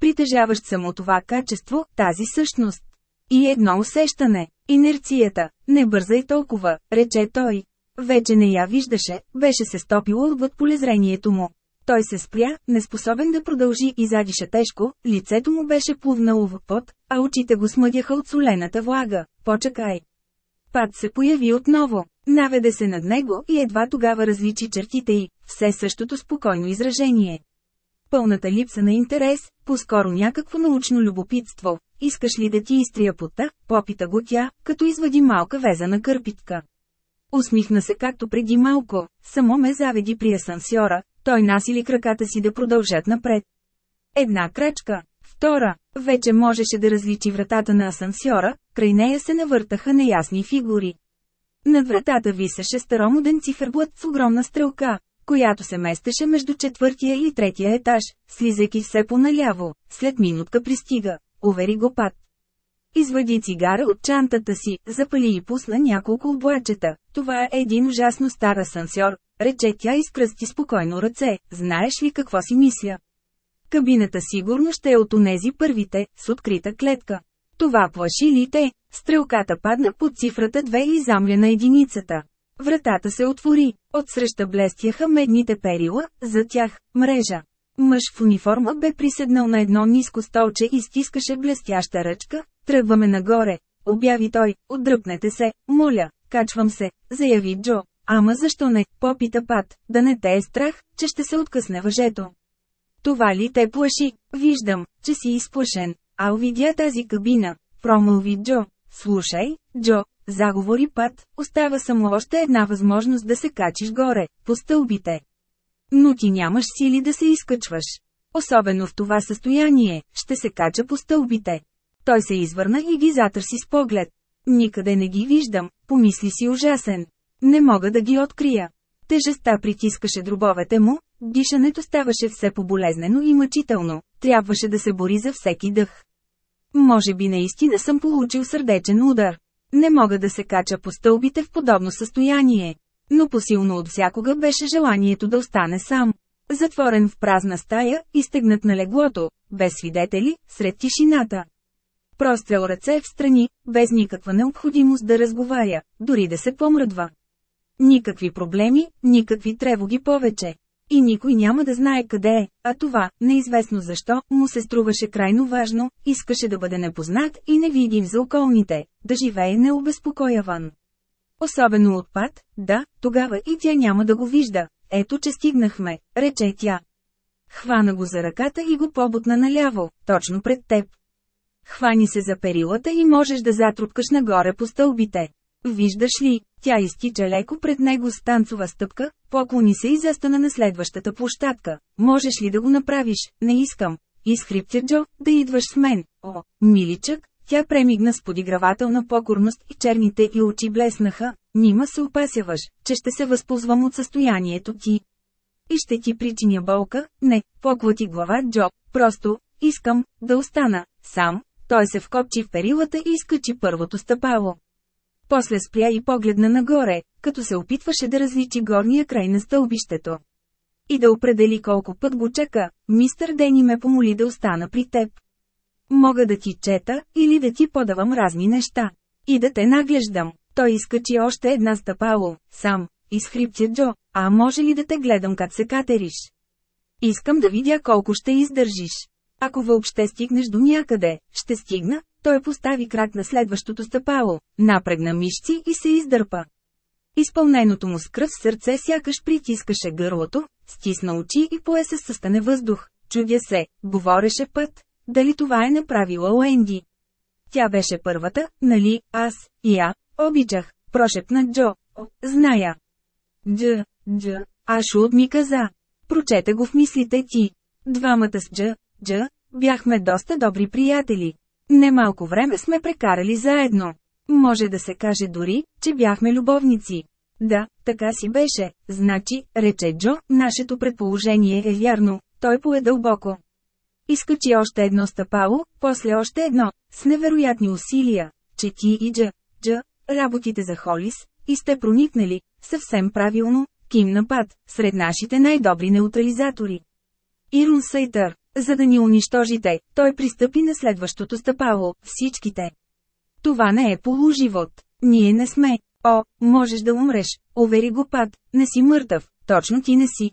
Притежаващ само това качество, тази същност. И едно усещане – инерцията. Не бързай толкова, рече той. Вече не я виждаше, беше се стопила отвъд полезрението му. Той се спря, неспособен да продължи и задиша тежко, лицето му беше плувнало в пот, а очите го смъдяха от солената влага. Почакай. Пат се появи отново. Наведе се над него и едва тогава различи чертите й, все същото спокойно изражение. Пълната липса на интерес, по-скоро някакво научно любопитство. Искаш ли да ти изтрия пота? Попита го тя, като извади малка везана кърпитка. Усмихна се както преди малко, само ме заведи при асансьора, той насили краката си да продължат напред. Една крачка, Втора, вече можеше да различи вратата на асансьора, край нея се навъртаха неясни фигури. Над вратата висеше старомоден циферблат с огромна стрелка, която се местеше между четвъртия и третия етаж, слизайки все по-наляво, след минутка пристига, увери го пат. Извади цигара от чантата си, запали и пусна няколко облачета. Това е един ужасно стар асансьор, рече тя и скръсти спокойно ръце. Знаеш ли какво си мисля? Кабината сигурно ще е от онези първите, с открита клетка. Това плаши ли те? Стрелката падна под цифрата 2 и замля на единицата. Вратата се отвори, отсреща блестяха медните перила, за тях – мрежа. Мъж в униформа бе приседнал на едно ниско столче и стискаше блестяща ръчка, тръгваме нагоре, обяви той, отдръпнете се, моля, качвам се, заяви Джо. Ама защо не, попита Пат, да не те е страх, че ще се откъсне въжето. Това ли те плаши? Виждам, че си изплашен. Ал видя тази кабина, промълви Джо. Слушай, Джо, заговори Пат, остава само още една възможност да се качиш горе, по стълбите. Но ти нямаш сили да се изкачваш. Особено в това състояние, ще се кача по стълбите. Той се извърна и ги затърси с поглед. Никъде не ги виждам, помисли си ужасен. Не мога да ги открия. Тежестта притискаше дробовете му, дишането ставаше все поболезнено и мъчително, трябваше да се бори за всеки дъх. Може би наистина съм получил сърдечен удар. Не мога да се кача по стълбите в подобно състояние. Но посилно от всякога беше желанието да остане сам. Затворен в празна стая, изтегнат на леглото, без свидетели, сред тишината. Прострел ръце в страни, без никаква необходимост да разговаря, дори да се помръдва. Никакви проблеми, никакви тревоги повече. И никой няма да знае къде е, а това, неизвестно защо, му се струваше крайно важно, искаше да бъде непознат и невидим за околните, да живее необезпокояван. Особено отпад, да, тогава и тя няма да го вижда. Ето че стигнахме, рече тя. Хвана го за ръката и го побутна наляво, точно пред теб. Хвани се за перилата и можеш да затрупкаш нагоре по стълбите. Виждаш ли, тя изтича леко пред него с танцова стъпка, поклони се и застана на следващата площадка. Можеш ли да го направиш? Не искам. Изхриптя Джо, да идваш с мен. О, миличък, тя премигна с подигравателна покорност и черните и очи блеснаха. Нима се опасяваш, че ще се възползвам от състоянието ти. И ще ти причиня болка? Не, поклати глава Джо, просто, искам, да остана, сам. Той се вкопчи в перилата и изкачи първото стъпало. После спря и погледна нагоре, като се опитваше да различи горния край на стълбището. И да определи колко път го чака, мистър Дени ме помоли да остана при теб. Мога да ти чета, или да ти подавам разни неща. И да те наглеждам. Той изкачи още една стъпало, сам, изхрипче Джо, а може ли да те гледам как се катериш? Искам да видя колко ще издържиш. Ако въобще стигнеш до някъде, ще стигна, той постави крак на следващото стъпало, напрегна мишци и се издърпа. Изпълненото му с кръв сърце сякаш притискаше гърлото, стисна очи и пое се състане въздух. Чудя се, говореше път, дали това е направила Уенди. Тя беше първата, нали, аз, я, обичах, прошепна Джо. Зная. Дж, Дж, Ашут ми каза. Прочете го в мислите ти. Двамата с Дж, Дж, бяхме доста добри приятели. Немалко време сме прекарали заедно. Може да се каже дори, че бяхме любовници. Да, така си беше, значи, рече Джо, нашето предположение е вярно, той пое дълбоко. Изкачи още едно стъпало, после още едно, с невероятни усилия, че ти и Джа, Джа, работите за Холис, и сте проникнали, съвсем правилно, ким напад, сред нашите най-добри неутрализатори. Ирун Сейтър, за да ни унищожите, той пристъпи на следващото стъпало, всичките. Това не е полуживот. Ние не сме. О, можеш да умреш, увери го пад, не си мъртъв, точно ти не си.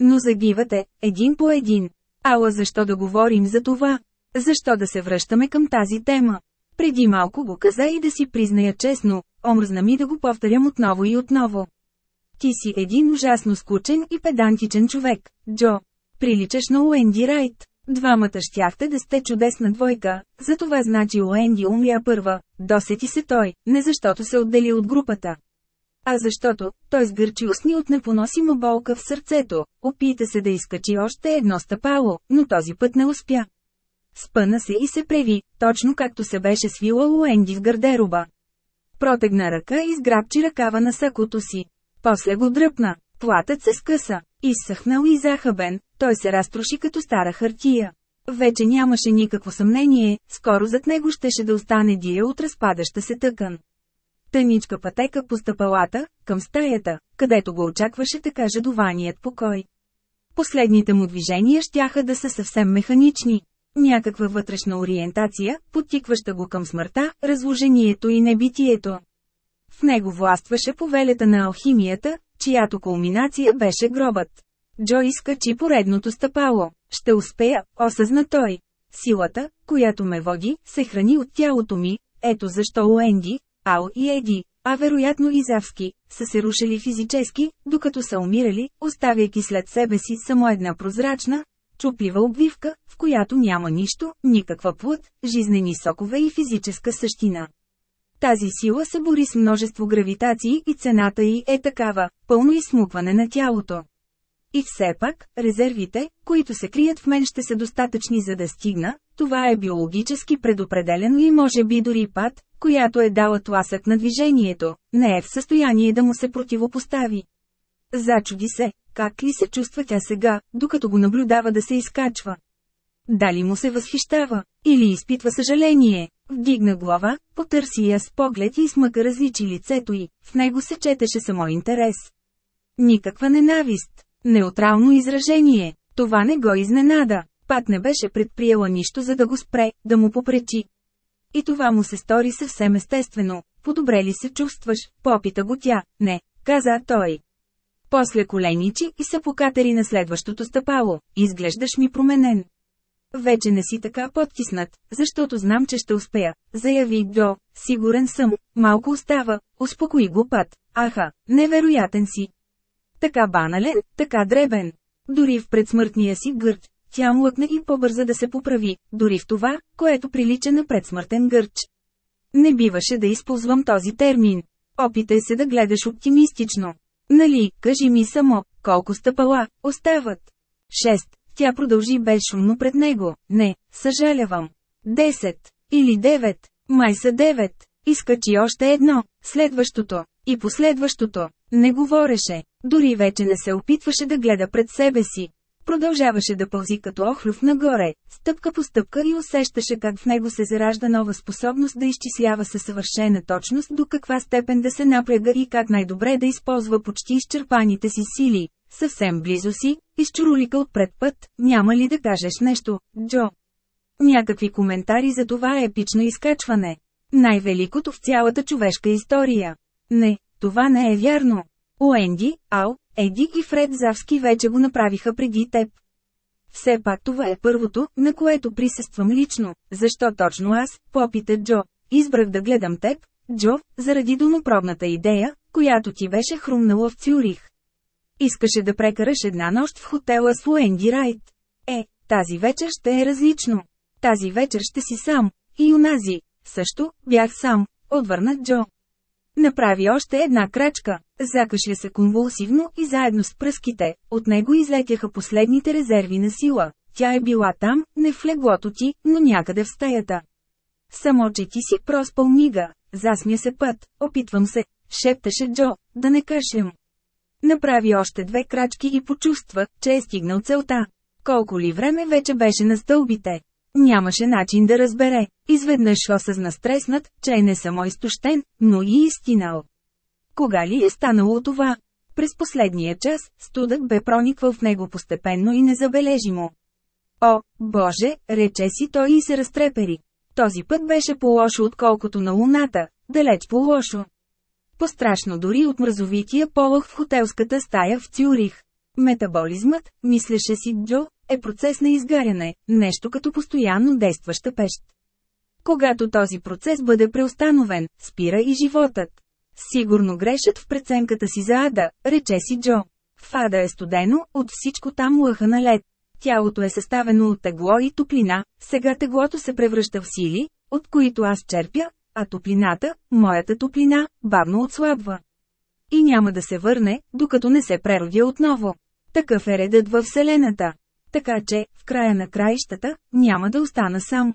Но загивате, един по един. Ала защо да говорим за това? Защо да се връщаме към тази тема? Преди малко го каза и да си призная честно, омръзна ми да го повторям отново и отново. Ти си един ужасно скучен и педантичен човек, Джо. Приличаш на Уенди Райт. Двамата щяхте да сте чудесна двойка, затова значи Уенди умря първа, досети се той, не защото се отдели от групата. А защото, той сгърчи устни от непоносима болка в сърцето, опита се да изкачи още едно стъпало, но този път не успя. Спъна се и се преви, точно както се беше свила Уенди в гардероба. Протегна ръка и сграбчи ръкава на сакото си. После го дръпна. Платът се скъса. Изсъхнал и захабен, той се разтроши като стара хартия. Вече нямаше никакво съмнение, скоро зад него щеше да остане дия от разпадаща се тъкан. Тъничка пътека по стъпалата, към стаята, където го очакваше така жадованият покой. Последните му движения щяха да са съвсем механични. Някаква вътрешна ориентация, подтикваща го към смъртта, разложението и небитието. В него властваше повелята на алхимията, чиято кулминация беше гробът. Джо изкачи поредното стъпало. Ще успея, осъзна той. Силата, която ме води, се храни от тялото ми, ето защо Уенди, Ал и Еди, а вероятно и Завски, са се рушили физически, докато са умирали, оставяйки след себе си само една прозрачна, чуплива обвивка, в която няма нищо, никаква плът, жизнени сокове и физическа същина. Тази сила се бори с множество гравитации и цената й е такава, пълно изсмукване на тялото. И все пак, резервите, които се крият в мен ще са достатъчни за да стигна, това е биологически предопределено и може би дори пад, която е дала тласък на движението, не е в състояние да му се противопостави. Зачуди се, как ли се чувства тя сега, докато го наблюдава да се изкачва. Дали му се възхищава, или изпитва съжаление. Вдигна глава, потърси я с поглед и смъка различи лицето й, в него се четеше само интерес. Никаква ненавист, неутрално изражение, това не го изненада. Пак не беше предприела нищо за да го спре, да му попречи. И това му се стори съвсем естествено. Подобре ли се чувстваш? Попита го тя. Не, каза той. После коленичи и се покатери на следващото стъпало. Изглеждаш ми променен. Вече не си така подтиснат, защото знам, че ще успея, заяви Джо. Сигурен съм, малко остава, успокои го път. Аха, невероятен си. Така банален, така дребен. Дори в предсмъртния си гърч, тя млъкна и побърза да се поправи, дори в това, което прилича на предсмъртен гърч. Не биваше да използвам този термин. Опитай се да гледаш оптимистично. Нали, кажи ми само, колко стъпала, остават. Шест. Тя продължи безшумно пред него. Не, съжалявам. Десет. Или девет. Май са девет. Изкачи още едно, следващото. И последващото. Не говореше. Дори вече не се опитваше да гледа пред себе си. Продължаваше да пълзи като охлюв нагоре, стъпка по стъпка и усещаше как в него се заражда нова способност да изчислява със съвършена точност до каква степен да се напряга и как най-добре да използва почти изчерпаните си сили. Съвсем близо си, изчуролика отпред път, няма ли да кажеш нещо, Джо? Някакви коментари за това епично изкачване. Най-великото в цялата човешка история. Не, това не е вярно. Уенди, Ал, Еди и Фред Завски вече го направиха преди теб. Все пак това е първото, на което присъствам лично. Защо точно аз, попита Джо. Избрах да гледам теб, Джо, заради донопробната идея, която ти беше хрумнала в Цюрих. Искаше да прекараш една нощ в хотела с Уенди Райт. Е, тази вечер ще е различно. Тази вечер ще си сам. И унази. Също, бях сам, отвърна Джо. Направи още една крачка, закашля се конвулсивно и заедно с пръските, от него излетяха последните резерви на сила. Тя е била там, не в леглото ти, но някъде в стаята. Само, че ти си проспал мига, засмя се път, опитвам се, шепташе Джо, да не кашем. Направи още две крачки и почувства, че е стигнал целта. Колко ли време вече беше на стълбите? Нямаше начин да разбере. Изведнъж осъзна стреснат, че е не само изтощен, но и истинал. Кога ли е станало това? През последния час, студът бе прониквал в него постепенно и незабележимо. О, Боже, рече си той и се разтрепери. Този път беше по-лошо отколкото на луната, далеч по-лошо. Пострашно дори от мразовития полах в хотелската стая в Цюрих. Метаболизмът, мислеше си Джо, е процес на изгаряне, нещо като постоянно действаща пещ. Когато този процес бъде преустановен, спира и животът. Сигурно грешат в преценката си за ада, рече си Джо. В ада е студено, от всичко там лъха на лед. Тялото е съставено от тегло и топлина, сега теглото се превръща в сили, от които аз черпя, а топлината, моята топлина, бавно отслабва. И няма да се върне, докато не се преродя отново. Такъв е редът във Вселената. Така че, в края на краищата, няма да остана сам.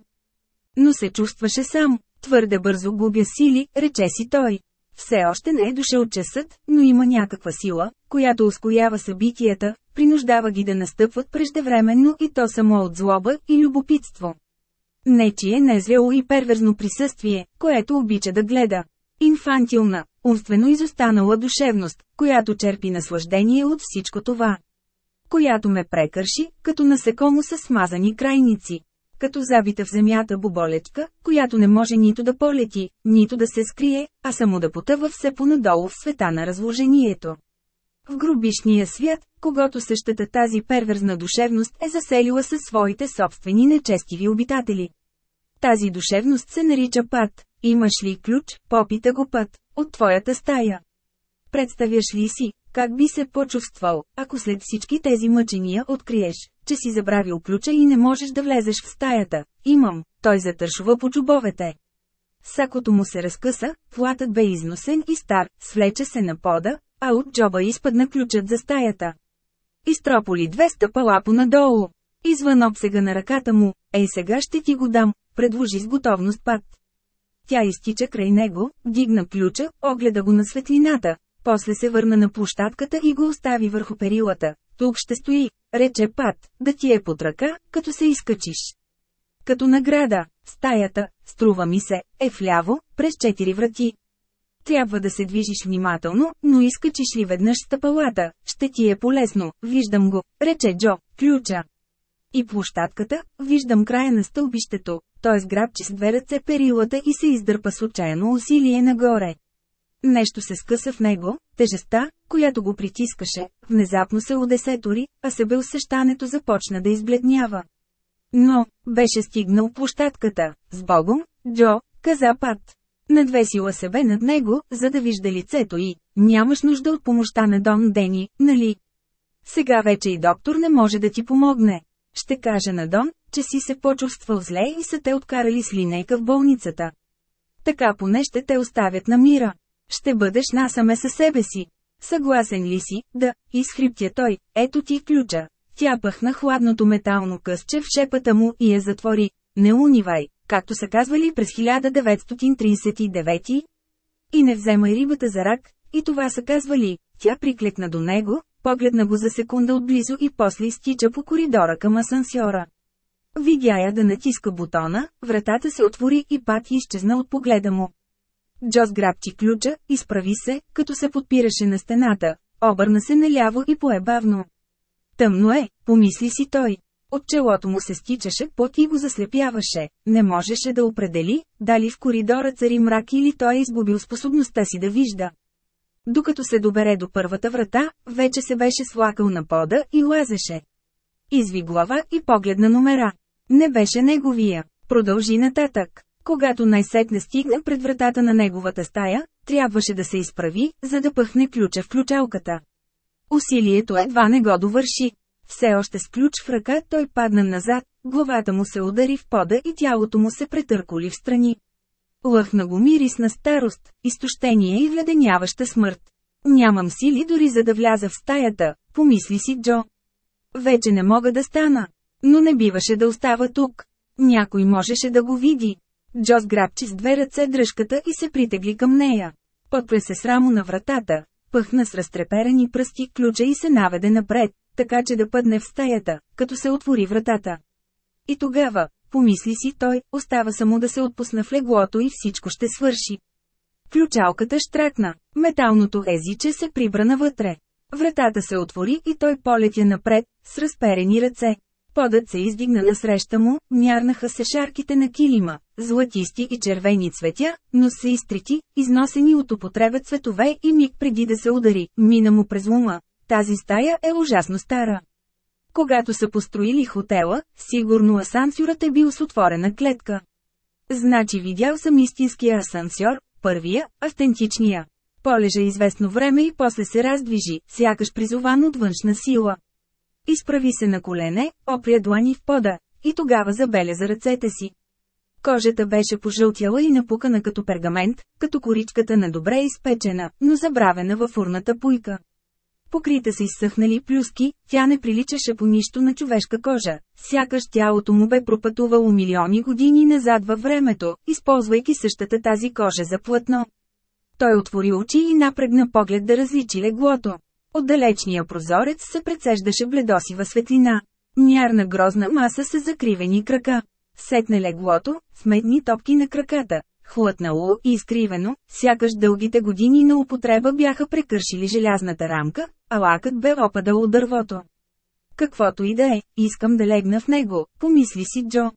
Но се чувстваше сам, твърде бързо губя сили, рече си той. Все още не е дошъл часът, но има някаква сила, която ускорява събитията, принуждава ги да настъпват преждевременно и то само от злоба и любопитство. Нечие незрело и перверзно присъствие, което обича да гледа. Инфантилна, умствено изостанала душевност, която черпи наслаждение от всичко това. Която ме прекърши, като насекомо с смазани крайници. Като забита в земята боболечка, която не може нито да полети, нито да се скрие, а само да потъва все понадолу в света на разложението. В грубишния свят, когато същата тази перверзна душевност е заселила със своите собствени нечестиви обитатели. Тази душевност се нарича път. Имаш ли ключ, попита го път, от твоята стая? Представяш ли си, как би се почувствал, ако след всички тези мъчения откриеш, че си забравил ключа и не можеш да влезеш в стаята? Имам, той затършува по чубовете. Сакото му се разкъса, платът бе износен и стар, свлече се на пода, а от джоба изпадна ключът за стаята. Изтрополи две стъпала понадолу. Извън обсега на ръката му, ей сега ще ти го дам, предложи с готовност пак. Тя изтича край него, дигна ключа, огледа го на светлината, после се върна на площадката и го остави върху перилата. Тук ще стои, рече Пат, да ти е под ръка, като се изкачиш. Като награда, стаята, струва ми се, е вляво, през четири врати. Трябва да се движиш внимателно, но изкачиш ли веднъж стъпалата, ще ти е полезно, виждам го, рече Джо, ключа. И площадката, виждам края на стълбището, той сграбчи с две ръце перилата и се издърпа с отчаяно усилие нагоре. Нещо се скъса в него, тежестта, която го притискаше, внезапно се удесетори, а себеусещането започна да избледнява. Но, беше стигнал площадката, с Богом, Джо, каза Пат. Надвесила се бе над него, за да вижда лицето и, нямаш нужда от помощта на Дон Дени, нали? Сега вече и доктор не може да ти помогне. Ще кажа на Дон, че си се почувствал зле и са те откарали с линейка в болницата. Така поне ще те оставят на мира. Ще бъдеш насаме със себе си. Съгласен ли си, да, изхриптя той, ето ти ключа. Тя пъхна хладното метално късче в шепата му и я затвори. Не унивай, както са казвали през 1939. И не вземай рибата за рак, и това са казвали. Тя приклекна до него, погледна го за секунда отблизо и после изтича по коридора към асансьора. Видя я да натиска бутона, вратата се отвори и пак изчезна от погледа му. Джос грабчи ключа, изправи се, като се подпираше на стената, обърна се наляво и пое бавно. Тъмно е, помисли си той. От челото му се стичаше пот и го заслепяваше, не можеше да определи, дали в коридора цари мрак или той е изгубил способността си да вижда. Докато се добере до първата врата, вече се беше слакал на пода и лазеше. Изви глава и погледна номера. Не беше неговия. Продължи нататък. Когато най-сетне стигна пред вратата на неговата стая, трябваше да се изправи, за да пъхне ключа в ключалката. Усилието едва не го довърши. Все още с ключ в ръка той падна назад, главата му се удари в пода и тялото му се претърколи в страни. Лъхна го мирис на старост, изтощение и вледеняваща смърт. Нямам сили дори за да вляза в стаята, помисли си Джо. Вече не мога да стана. Но не биваше да остава тук. Някой можеше да го види. Джо сграбчи с две ръце дръжката и се притегли към нея. Подпре се с рамо на вратата, пъхна с разтреперени пръсти ключа и се наведе напред, така че да пъдне в стаята, като се отвори вратата. И тогава, помисли си той, остава само да се отпусна в леглото и всичко ще свърши. Ключалката штракна, металното езиче се прибра навътре. Вратата се отвори и той полетя напред, с разперени ръце. Подът се издигна насреща му, мярнаха се шарките на килима, златисти и червени цветя, но се изтрити, износени от употреба цветове и миг преди да се удари, мина му през ума. Тази стая е ужасно стара. Когато са построили хотела, сигурно асансьорът е бил с отворена клетка. Значи видял съм истинския асансьор, първия, автентичния. Полежа известно време и после се раздвижи, сякаш призован от външна сила. Изправи се на колене, опря длани в пода, и тогава забеля за ръцете си. Кожата беше пожълтяла и напукана като пергамент, като коричката на добре изпечена, но забравена във фурната пуйка. Покрита с изсъхнали плюски, тя не приличаше по нищо на човешка кожа, сякаш тялото му бе пропътувало милиони години назад във времето, използвайки същата тази кожа за плътно. Той отвори очи и напрегна поглед да различи леглото. От далечния прозорец се прецеждаше бледосива светлина. Мярна грозна маса с закривени крака. Сетне леглото, с медни топки на краката, хлътнало и изкривено, сякаш дългите години на употреба бяха прекършили желязната рамка, а лакът бе опадал от дървото. Каквото и да е, искам да легна в него, помисли си Джо.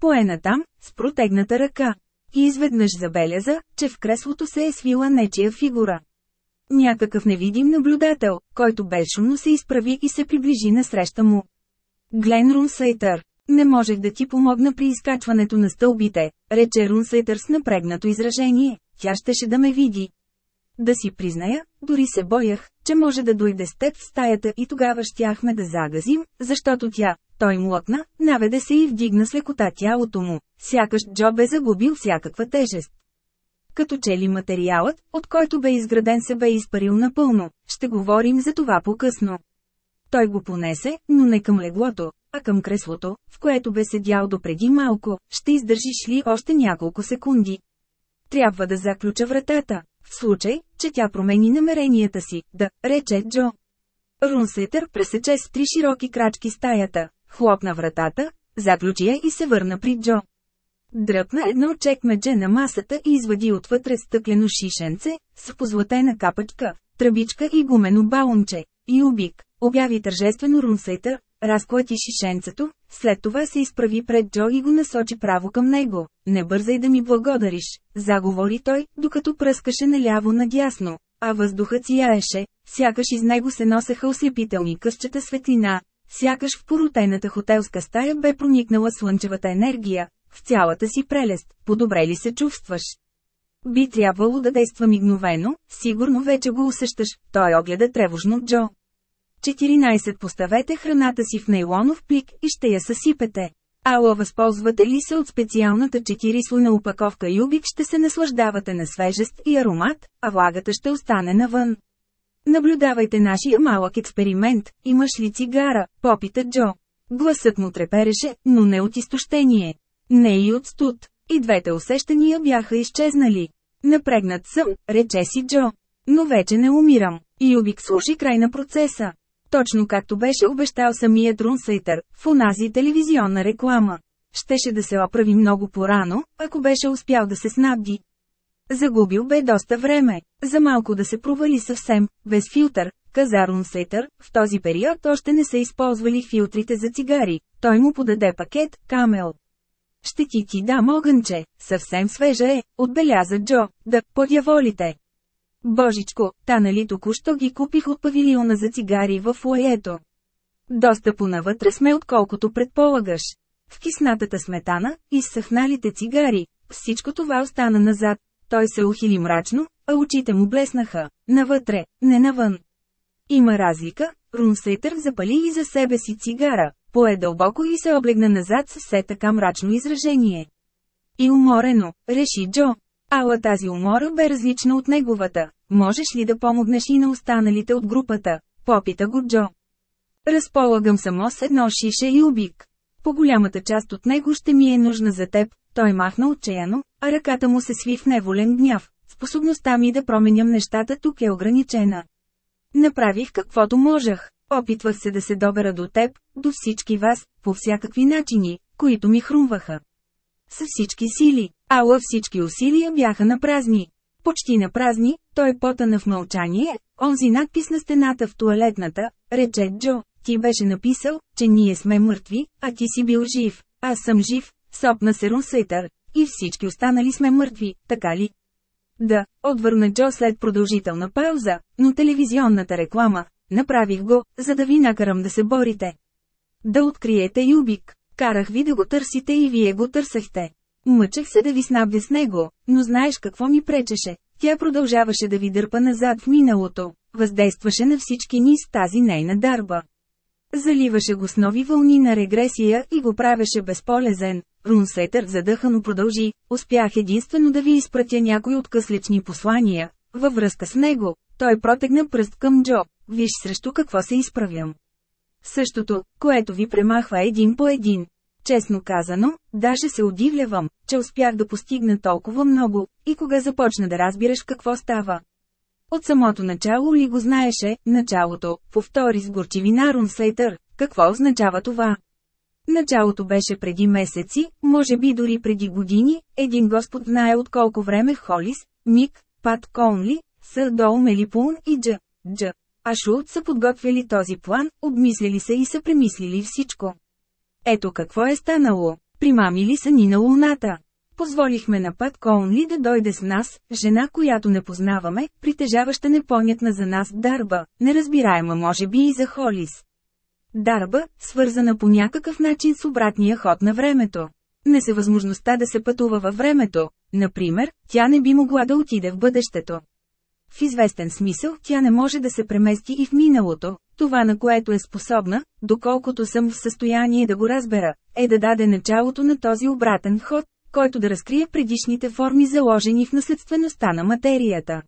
Поена там, с протегната ръка. И изведнъж забеляза, че в креслото се е свила нечия фигура. Някакъв невидим наблюдател, който безшумно се изправи и се приближи насреща му. Глен Рунсейтър, не можех да ти помогна при изкачването на стълбите, рече Рунсейтър с напрегнато изражение, тя щеше да ме види. Да си призная, дори се боях, че може да дойде с теб в стаята и тогава щяхме да загазим, защото тя, той млъкна, наведе се и вдигна с лекота тялото му, сякаш Джо бе загубил всякаква тежест. Като че ли материалът, от който бе изграден се бе изпарил напълно, ще говорим за това по-късно. Той го понесе, но не към леглото, а към креслото, в което бе седял допреди малко, ще издържиш ли още няколко секунди. Трябва да заключа вратата, в случай, че тя промени намеренията си, да, рече Джо. Рунсетър пресече с три широки крачки стаята, хлопна вратата, заключи я и се върна при Джо. Дръпна едно чекмедже на масата и извади отвътре стъклено шишенце, с позлатена капачка, тръбичка и гумено балонче. Юбик, обяви тържествено Рунсетър, разклати шишенцето, след това се изправи пред Джо и го насочи право към него. Не бързай да ми благодариш, заговори той, докато пръскаше наляво надясно, а въздухът сияеше, сякаш из него се носеха ослепителни късчета светлина, сякаш в поротената хотелска стая бе проникнала слънчевата енергия, в цялата си прелест, по-добре ли се чувстваш? Би трябвало да действа мигновено, сигурно вече го усещаш, той огледа тревожно Джо. 14. Поставете храната си в нейлонов плик и ще я съсипете. Ало възползвате ли се от специалната 4 слойна упаковка Юбик ще се наслаждавате на свежест и аромат, а влагата ще остане навън. Наблюдавайте нашия малък експеримент, имаш ли цигара, попита Джо. Гласът му трепереше, но не от изтощение. Не и от студ. И двете усещания бяха изчезнали. Напрегнат съм, рече си Джо. Но вече не умирам. Юбик слуши край на процеса. Точно както беше обещал самият Рунсейтър, в онази телевизионна реклама. Щеше да се оправи много порано, ако беше успял да се снабди. Загубил бе доста време, за малко да се провали съвсем, без филтър, каза Рунсейтър, в този период още не са използвали филтрите за цигари, той му подаде пакет, камел. Ще ти ти дам огънче, съвсем свежа е, отбеляза Джо, да, подяволите. Божичко, та нали току-що ги купих от павилиона за цигари в лоето. Доста понавътре сме отколкото предполагаш. В киснатата сметана, изсъхналите цигари, всичко това остана назад. Той се ухили мрачно, а очите му блеснаха. Навътре, не навън. Има разлика, Рунсейтър запали и за себе си цигара, пое дълбоко и се облегна назад с все така мрачно изражение. И уморено, реши Джо. Ала тази умора бе различна от неговата. Можеш ли да помогнеш и на останалите от групата? Попита го Джо. Разполагам само с едно шише и убик. По голямата част от него ще ми е нужна за теб, той махна отчаяно, а ръката му се сви в неволен гняв. Способността ми да променям нещата тук е ограничена. Направих каквото можех. Опитвах се да се добера до теб, до всички вас, по всякакви начини, които ми хрумваха. С всички сили, ала всички усилия бяха на празни. Почти на празни, той потана в мълчание, онзи надпис на стената в туалетната, рече Джо, ти беше написал, че ние сме мъртви, а ти си бил жив, аз съм жив, сопна се Рунсейтър, и всички останали сме мъртви, така ли? Да, отвърна Джо след продължителна пауза, но телевизионната реклама, направих го, за да ви накарам да се борите. Да откриете Юбик. Карах ви да го търсите и вие го търсехте. Мъчех се да ви снабдя с него, но знаеш какво ми пречеше. Тя продължаваше да ви дърпа назад в миналото, въздействаше на всички ни с тази нейна дарба. Заливаше го с нови вълни на регресия и го правеше безполезен. Рунсетър задъхано продължи, успях единствено да ви изпратя някои от къслични послания. Във връзка с него, той протегна пръст към Джо. виж срещу какво се изправям. Същото, което ви премахва един по един. Честно казано, даже се удивлявам, че успях да постигна толкова много, и кога започна да разбираш какво става. От самото начало ли го знаеше, началото, повтори с горчивина Рунсейтър, какво означава това? Началото беше преди месеци, може би дори преди години, един господ знае от колко време Холис, Мик, Пат Конли, Сър Доу Мелипун и Дж. Дж. А Шулт са подготвили този план, обмислили се и са премислили всичко. Ето какво е станало. Примамили са ни на луната. Позволихме на Пат Конли да дойде с нас, жена, която не познаваме, притежаваща непонятна за нас дарба, неразбираема може би и за Холис. Дарба, свързана по някакъв начин с обратния ход на времето. Не се възможността да се пътува във времето, например, тя не би могла да отиде в бъдещето. В известен смисъл тя не може да се премести и в миналото, това на което е способна, доколкото съм в състояние да го разбера, е да даде началото на този обратен ход, който да разкрие предишните форми заложени в наследствеността на материята.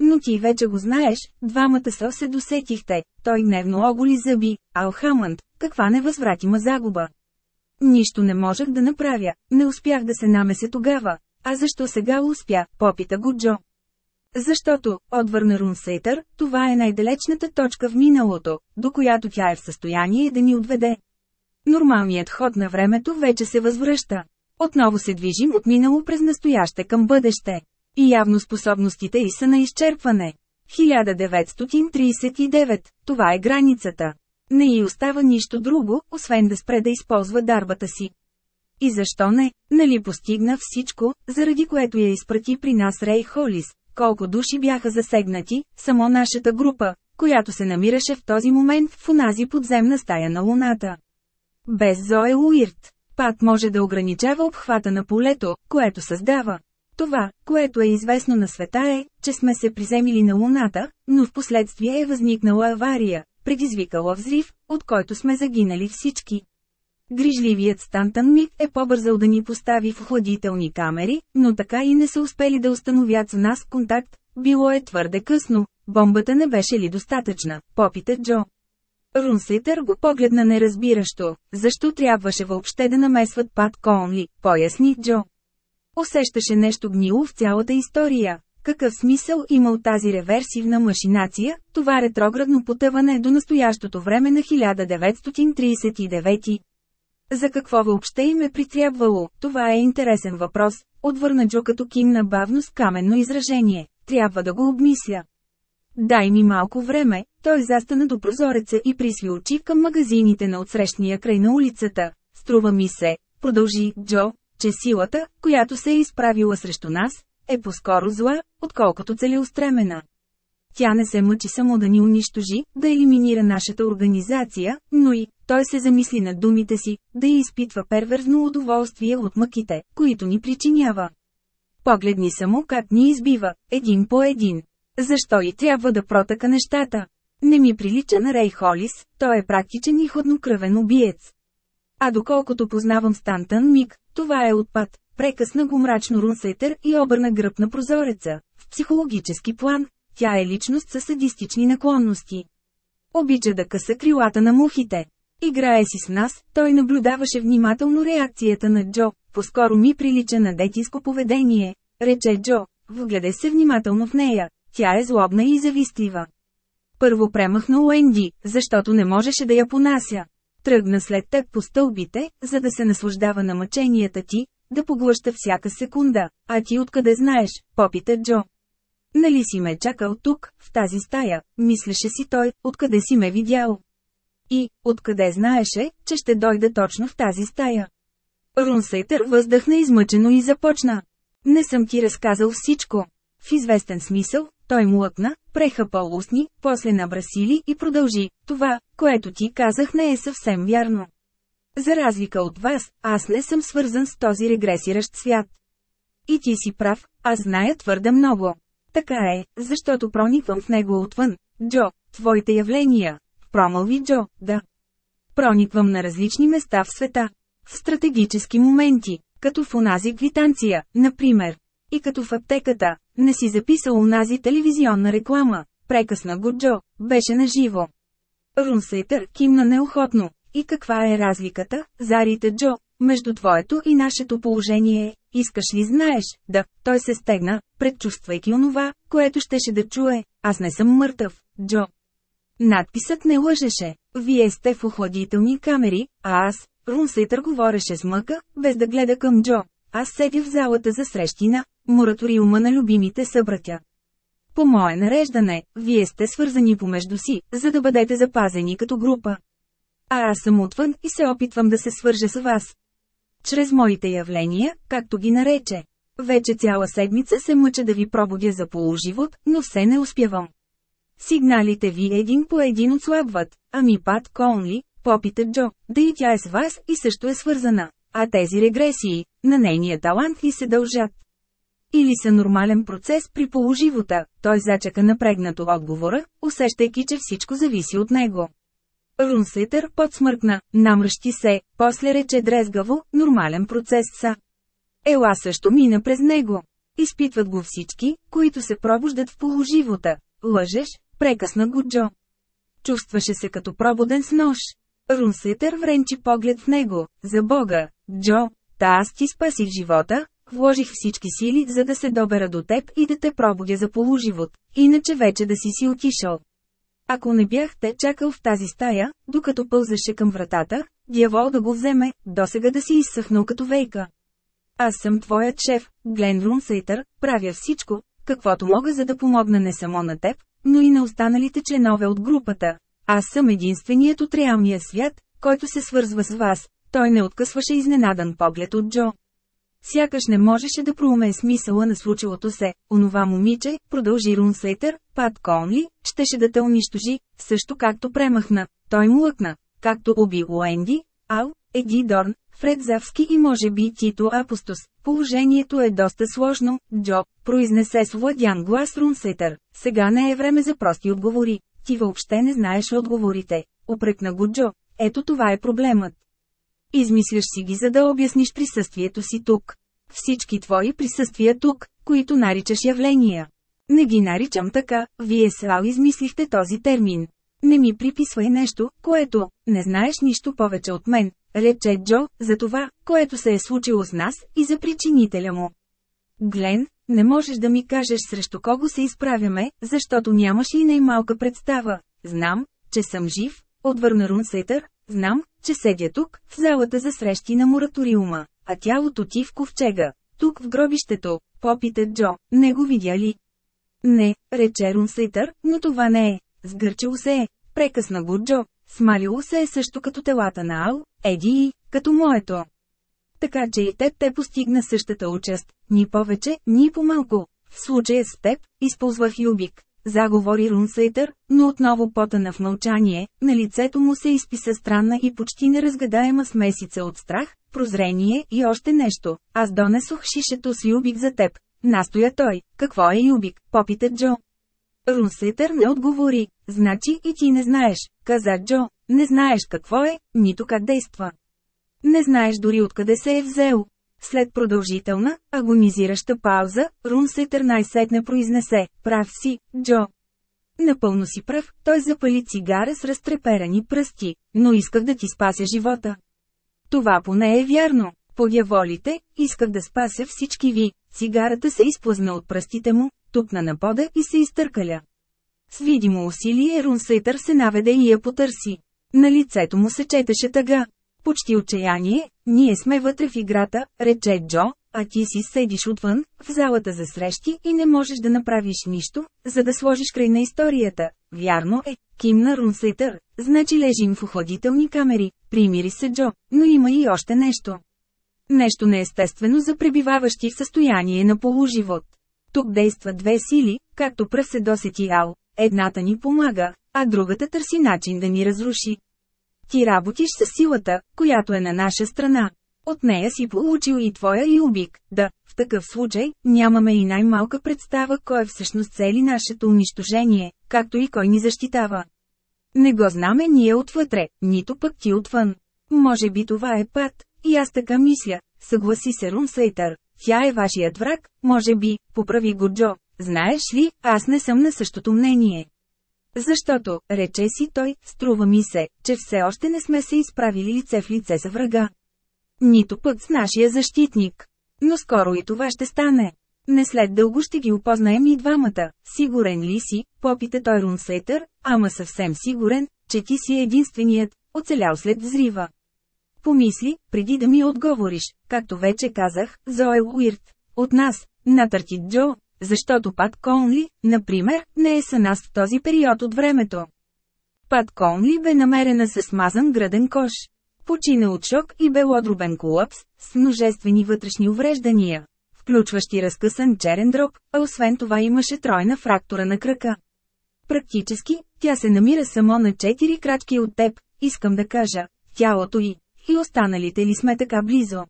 Но ти вече го знаеш, двамата са се досетихте, той гневно оголи зъби, Алхамънд, каква невъзвратима загуба. Нищо не можех да направя, не успях да се намеся тогава. А защо сега успя, попита го Джо. Защото, отвърна Рунсейтър, това е най-далечната точка в миналото, до която тя е в състояние да ни отведе. Нормалният ход на времето вече се възвръща. Отново се движим от минало през настояще към бъдеще. И явно способностите й са на изчерпване. 1939, това е границата. Не й остава нищо друго, освен да спре да използва дарбата си. И защо не, нали постигна всичко, заради което я изпрати при нас Рей Холис, колко души бяха засегнати, само нашата група, която се намираше в този момент в онази подземна стая на Луната. Без Зоe Уирт, Пат може да ограничава обхвата на полето, което създава. Това, което е известно на света е, че сме се приземили на Луната, но в последствие е възникнала авария, предизвикала взрив, от който сме загинали всички. Грижливият Стантън Мик е побързал да ни постави в охладителни камери, но така и не са успели да установят с нас контакт. Било е твърде късно. Бомбата не беше ли достатъчна, попита Джо. Рунситър го погледна неразбиращо. Защо трябваше въобще да намесват Пат Конли, поясни Джо. Усещаше нещо гнило в цялата история. Какъв смисъл има от тази реверсивна машинация, това ретроградно потъване до настоящото време на 1939? За какво въобще им е притрябвало, това е интересен въпрос, отвърна Джо като кимна бавно с каменно изражение. Трябва да го обмисля. Дай ми малко време, той застана до прозореца и присви очи към магазините на отсрещния край на улицата. Струва ми се, продължи Джо, че силата, която се е изправила срещу нас, е по-скоро зла, отколкото целеустремена. Тя не се мъчи само да ни унищожи, да елиминира нашата организация, но и, той се замисли над думите си, да изпитва перверзно удоволствие от мъките, които ни причинява. Погледни само как ни избива, един по един. Защо и трябва да протъка нещата? Не ми прилича на Рей Холис, той е практичен и хладнокръвен убиец. А доколкото познавам Стантън Мик, това е отпад, прекъсна го мрачно Рунсетър и обърна гръб на прозореца. В психологически план, тя е личност със садистични наклонности. Обича да къса крилата на мухите. Играе си с нас, той наблюдаваше внимателно реакцията на Джо, по-скоро ми прилича на детинско поведение, рече Джо, вгледай се внимателно в нея, тя е злобна и завистлива. Първо премахна Уенди, защото не можеше да я понася. Тръгна след теб по стълбите, за да се наслаждава на мъченията ти, да поглъща всяка секунда. А ти откъде знаеш, попита Джо. Нали си ме чакал тук, в тази стая, мислеше си той, откъде си ме видял. И, откъде знаеше, че ще дойде точно в тази стая. Рунсейтър въздъхна измъчено и започна. Не съм ти разказал всичко. В известен смисъл, той млъкна, прехапал устни, после набрасили и продължи. Това, което ти казах не е съвсем вярно. За разлика от вас, аз не съм свързан с този регресиращ свят. И ти си прав, аз зная твърде много. Така е, защото прониквам в него отвън. Джо, твоите явления. Промълви Джо, да. Прониквам на различни места в света. В стратегически моменти, като в онази квитанция, например. И като в аптеката, не си записал онази телевизионна реклама. прекъсна го Джо, беше наживо. Рунсейтър кимна неохотно. И каква е разликата, зарите Джо, между твоето и нашето положение? Искаш ли знаеш? Да, той се стегна, предчувствайки онова, което щеше да чуе. Аз не съм мъртъв, Джо. Надписът не лъжеше. Вие сте в охладителни камери, а аз, Рунсейтър говореше с мъка, без да гледа към Джо. Аз седя в залата за срещина, мораториума на любимите събратя. По мое нареждане, вие сте свързани помежду си, за да бъдете запазени като група. А аз съм отвън и се опитвам да се свържа с вас. Чрез моите явления, както ги нарече. Вече цяла седмица се мъча да ви пробудя за полуживот, но все не успявам. Сигналите ви един по един отслабват, ами Пат Конли, попита Джо, да и тя е с вас и също е свързана. А тези регресии, на нейния талант ли се дължат? Или са нормален процес при положивота, той зачака напрегнато отговора, усещайки, че всичко зависи от него. Рунсейтър подсмъркна, намръщи се, после рече дрезгаво, нормален процес са. Ела също мина през него. Изпитват го всички, които се пробуждат в положивота. Лъжеш, прекъсна го Джо. Чувстваше се като пробуден с нож. Рунсетър вренчи поглед в него. За Бога, Джо, та аз ти спасих живота, вложих всички сили, за да се добера до теб и да те пробудя за полуживот, иначе вече да си си отишъл. Ако не бяхте чакал в тази стая, докато пълзаше към вратата, дявол да го вземе, досега да си изсъхнал като вейка. Аз съм твоят шеф, Глен Рунсейтър, правя всичко, каквото мога за да помогна не само на теб, но и на останалите членове от групата. Аз съм единственият от реалния свят, който се свързва с вас. Той не откъсваше изненадан поглед от Джо. Сякаш не можеше да проуме смисъла на случилото се. Онова момиче, продължи Рунсейтър, Пат Конли, щеше да те унищожи, също както премахна. Той му лъкна, както уби Уенди, Ал, Еди Дорн, Фред Завски и може би Тито Апостос. Положението е доста сложно, Джо, произнесе с владян глас Рунсетър. Сега не е време за прости отговори. Ти въобще не знаеш отговорите. Опрекна го Джо. Ето това е проблемът. Измисляш си ги за да обясниш присъствието си тук. Всички твои присъствия тук, които наричаш явления. Не ги наричам така, вие сал измислихте този термин. Не ми приписвай нещо, което, не знаеш нищо повече от мен, рече Джо, за това, което се е случило с нас и за причинителя му. Глен, не можеш да ми кажеш срещу кого се изправяме, защото нямаш и най-малка представа. Знам, че съм жив, отвърна Рунсетър, знам, че седя тук, в залата за срещи на мораториума, а тялото ти в ковчега, тук в гробището, попита Джо, не го видя ли? Не, рече Рунсейтър, но това не е. Сгърчил се е, прекъсна го Джо, смалило се е също като телата на Ал, Еди и, като моето. Така че и теб те постигна същата участ, ни повече, ни по-малко. В случая с теб, използвах Юбик. Заговори Рунсейтър, но отново потъна в мълчание, на лицето му се изписа странна и почти неразгадаема смесица от страх, прозрение и още нещо. Аз донесох шишето с Юбик за теб. Настоя той. Какво е Юбик? Попита Джо. Рунсетър не отговори. Значи и ти не знаеш, каза Джо. Не знаеш какво е, нито как действа. Не знаеш дори откъде се е взел. След продължителна, агонизираща пауза, Рунсетър най-сетне произнесе, прав си, Джо. Напълно си прав, той запали цигара с разтреперани пръсти, но исках да ти спася живота. Това поне е вярно. Подяволите, исках да спася всички ви. Цигарата се изплъзна от пръстите му, тупна на пода и се изтъркаля. С видимо усилие Рунсейтър се наведе и я потърси. На лицето му се четеше тъга. Почти отчаяние, ние сме вътре в играта, рече Джо, а ти си седиш отвън, в залата за срещи и не можеш да направиш нищо, за да сложиш край на историята. Вярно е, кимна Рунсейтър, значи лежим в охладителни камери, примири се Джо, но има и още нещо. Нещо неестествено за пребиваващи в състояние на полуживот. Тук действат две сили, както пръв се досети Ал, едната ни помага, а другата търси начин да ни разруши. Ти работиш с силата, която е на наша страна. От нея си получил и твоя и убик. Да, в такъв случай, нямаме и най-малка представа кой е всъщност цели нашето унищожение, както и кой ни защитава. Не го знаме ние отвътре, нито пък ти отвън. Може би това е път, и аз така мисля, съгласи се Рунсейтър. Тя е вашият враг, може би, поправи го Джо. Знаеш ли, аз не съм на същото мнение. Защото, рече си той, струва ми се, че все още не сме се изправили лице в лице с врага. Нито пък с нашия защитник. Но скоро и това ще стане. Не след дълго ще ги опознаем и двамата. Сигурен ли си, попита той Рунсетър, ама съвсем сигурен, че ти си единственият, оцелял след взрива. Помисли, преди да ми отговориш, както вече казах, Зоел Уирт. От нас, натърти Джо, защото Пат Конли, например, не е са нас в този период от времето. Пат Конли бе намерена със смазан граден кош. Почина от шок и белодробен колапс, с множествени вътрешни увреждания, включващи разкъсан черен дроб, а освен това имаше тройна фрактура на кръка. Практически, тя се намира само на четири крачки от теб, искам да кажа, тялото й, и останалите ли сме така близо.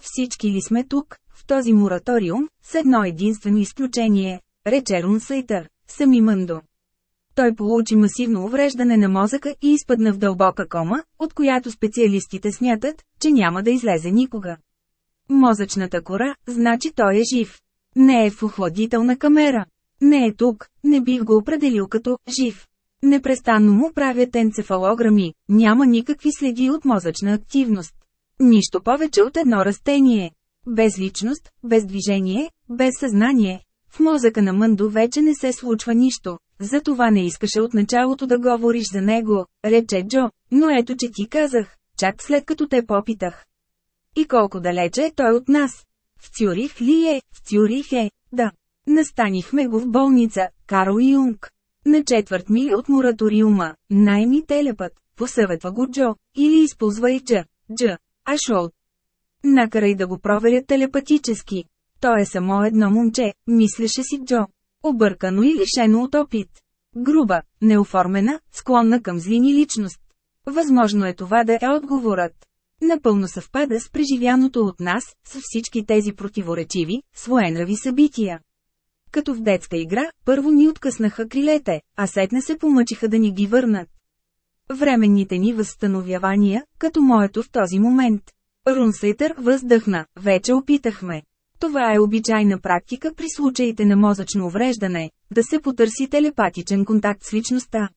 Всички ли сме тук, в този мораториум, с едно единствено изключение, рече Рунсейтър, сами Мъндо. Той получи масивно увреждане на мозъка и изпадна в дълбока кома, от която специалистите смятат, че няма да излезе никога. Мозъчната кора, значи той е жив. Не е в охладителна камера. Не е тук, не бих го определил като «жив». Непрестанно му правят енцефалограми, няма никакви следи от мозъчна активност. Нищо повече от едно растение. Без личност, без движение, без съзнание. В мозъка на Мъндо вече не се случва нищо, затова не искаше от началото да говориш за него, рече Джо, но ето че ти казах, чак след като те попитах. И колко далече е той от нас? В Цюрих ли е? В Цюрих е, да. Настанихме го в болница, Карл Юнг. На четвърт мили от мораториума, най-ми телепът, посъветва го Джо, или използвай Дж, Дж, Ашол. Накарай да го проверя телепатически. То е само едно момче, мислеше си Джо. Объркано и лишено от опит. Груба, неоформена, склонна към злини личност. Възможно е това да е отговорът. Напълно съвпада с преживяното от нас, с всички тези противоречиви, своенрави събития. Като в детска игра, първо ни откъснаха крилете, а сетне се помъчиха да ни ги върнат. Временните ни възстановявания, като моето в този момент. Рунсейтър въздъхна, вече опитахме. Това е обичайна практика при случаите на мозъчно увреждане, да се потърси телепатичен контакт с личността.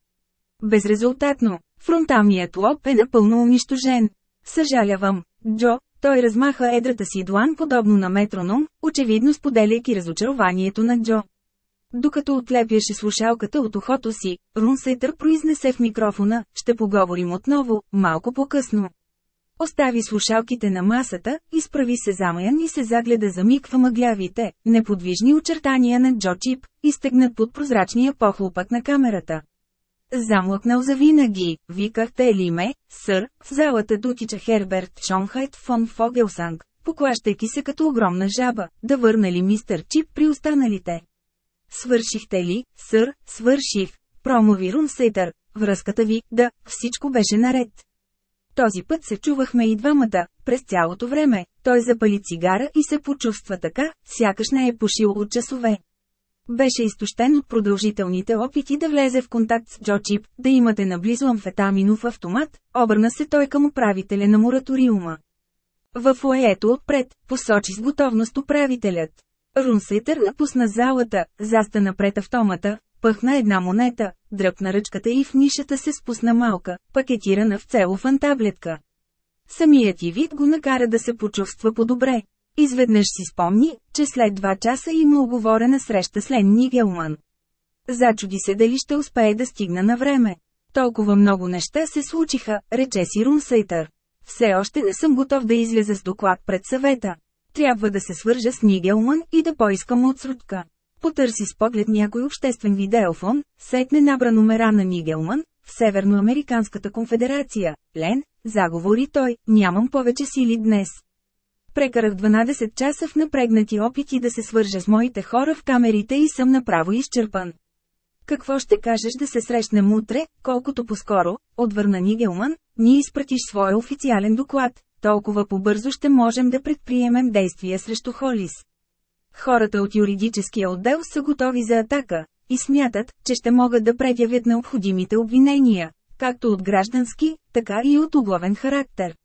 Безрезултатно, фронталният лоб е напълно унищожен. Съжалявам, Джо, той размаха едрата си длан подобно на метроном, очевидно споделяйки разочарованието на Джо. Докато отлепяше слушалката от ухото си, Рунсейтър произнесе в микрофона, ще поговорим отново, малко по-късно. Остави слушалките на масата, изправи се замаян и се загледа за миг в мъглявите, неподвижни очертания на Джо Чип, изтегнат под прозрачния похлопък на камерата. Замлъкнал завинаги, викахте ли ме, сър, в залата дотича Херберт Шонхайт фон Фогелсанг, поклащайки се като огромна жаба, да върна ли мистер Чип при останалите. Свършихте ли, сър, свърших, промови Рунсейтър, връзката ви, да, всичко беше наред. Този път се чувахме и двамата, през цялото време, той запали цигара и се почувства така, сякаш не е пошил от часове. Беше изтощен от продължителните опити да влезе в контакт с Джо Чип, да имате наблизо амфетаминов автомат, обърна се той към управителя на мораториума. В фоето отпред, посочи с готовност управителят. Рунсейтър напусна залата, застана пред автомата, пъхна една монета, дръпна ръчката и в нишата се спусна малка, пакетирана в целофан таблетка. Самият и вид го накара да се почувства по-добре. Изведнъж си спомни, че след два часа има оговорена среща с Лен Нигелман. Зачуди се дали ще успее да стигна на време. Толкова много неща се случиха, рече си Рунсейтър. Все още не съм готов да излеза с доклад пред съвета. Трябва да се свържа с Нигелман и да поискам от срутка. Потърси с поглед някой обществен видеофон, сетне набра номера на Нигелман, в Северноамериканската конфедерация. Лен, заговори той, нямам повече сили днес. Прекарах 12 часа в напрегнати опити да се свържа с моите хора в камерите и съм направо изчерпан. Какво ще кажеш да се срещнем утре, колкото по-скоро, отвърна Нигелман, ни изпратиш своя официален доклад, толкова по-бързо ще можем да предприемем действия срещу Холис. Хората от юридическия отдел са готови за атака и смятат, че ще могат да предявят необходимите обвинения, както от граждански, така и от угловен характер.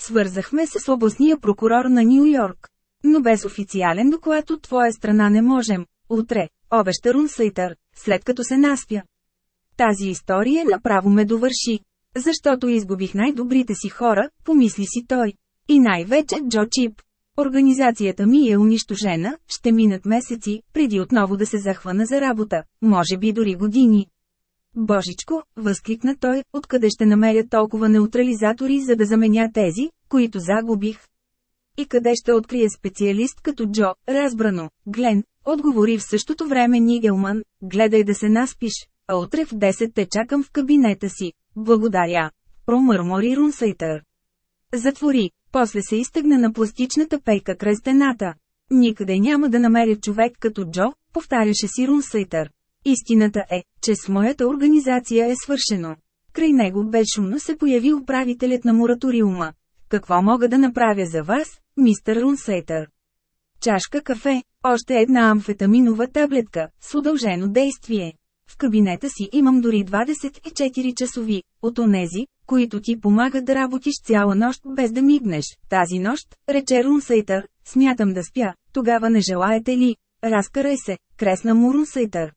Свързахме се с областния прокурор на Нью Йорк. Но без официален доклад от твоя страна не можем. Утре, обеща Рунсейтър, след като се наспя. Тази история направо ме довърши. Защото изгубих най-добрите си хора, помисли си той. И най-вече Джо Чип. Организацията ми е унищожена, ще минат месеци, преди отново да се захвана за работа, може би дори години. Божичко, възкликна той, откъде ще намеря толкова неутрализатори за да заменя тези, които загубих. И къде ще открие специалист като Джо, разбрано, Глен, отговори в същото време Нигелман, гледай да се наспиш, а утре в 10 те чакам в кабинета си. Благодаря. Промърмори Рунсайтър. Затвори, после се изтъгна на пластичната пейка край стената. Никъде няма да намеря човек като Джо, повтаряше си Рунсайтър. Истината е, че с моята организация е свършено. Край него безшумно се появи управителят на мораториума. Какво мога да направя за вас, мистер Рунсейтър? Чашка кафе, още една амфетаминова таблетка, с удължено действие. В кабинета си имам дори 24 часови, от онези, които ти помагат да работиш цяла нощ без да мигнеш. Тази нощ, рече Рунсейтър, смятам да спя, тогава не желаете ли? Разкарай се, кресна му Рунсейтър.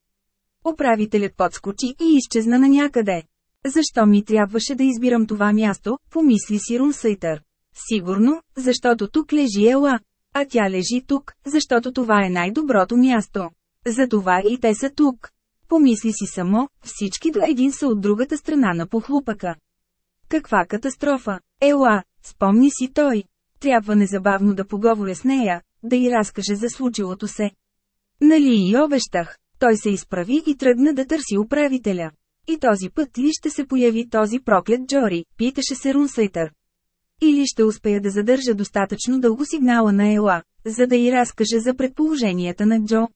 Управителят подскочи и изчезна на някъде. Защо ми трябваше да избирам това място, помисли си Рунсейтър. Сигурно, защото тук лежи Ела. А тя лежи тук, защото това е най-доброто място. Затова и те са тук. Помисли си само, всички до един са от другата страна на похлупъка. Каква катастрофа! Ела, спомни си той. Трябва незабавно да поговоря с нея, да й разкаже за случилото се. Нали и обещах, той се изправи и тръгна да търси управителя. И този път ли ще се появи този проклет Джори, питаше се Рунсейтър. Или ще успея да задържа достатъчно дълго сигнала на Ела, за да й разкаже за предположенията на Джо.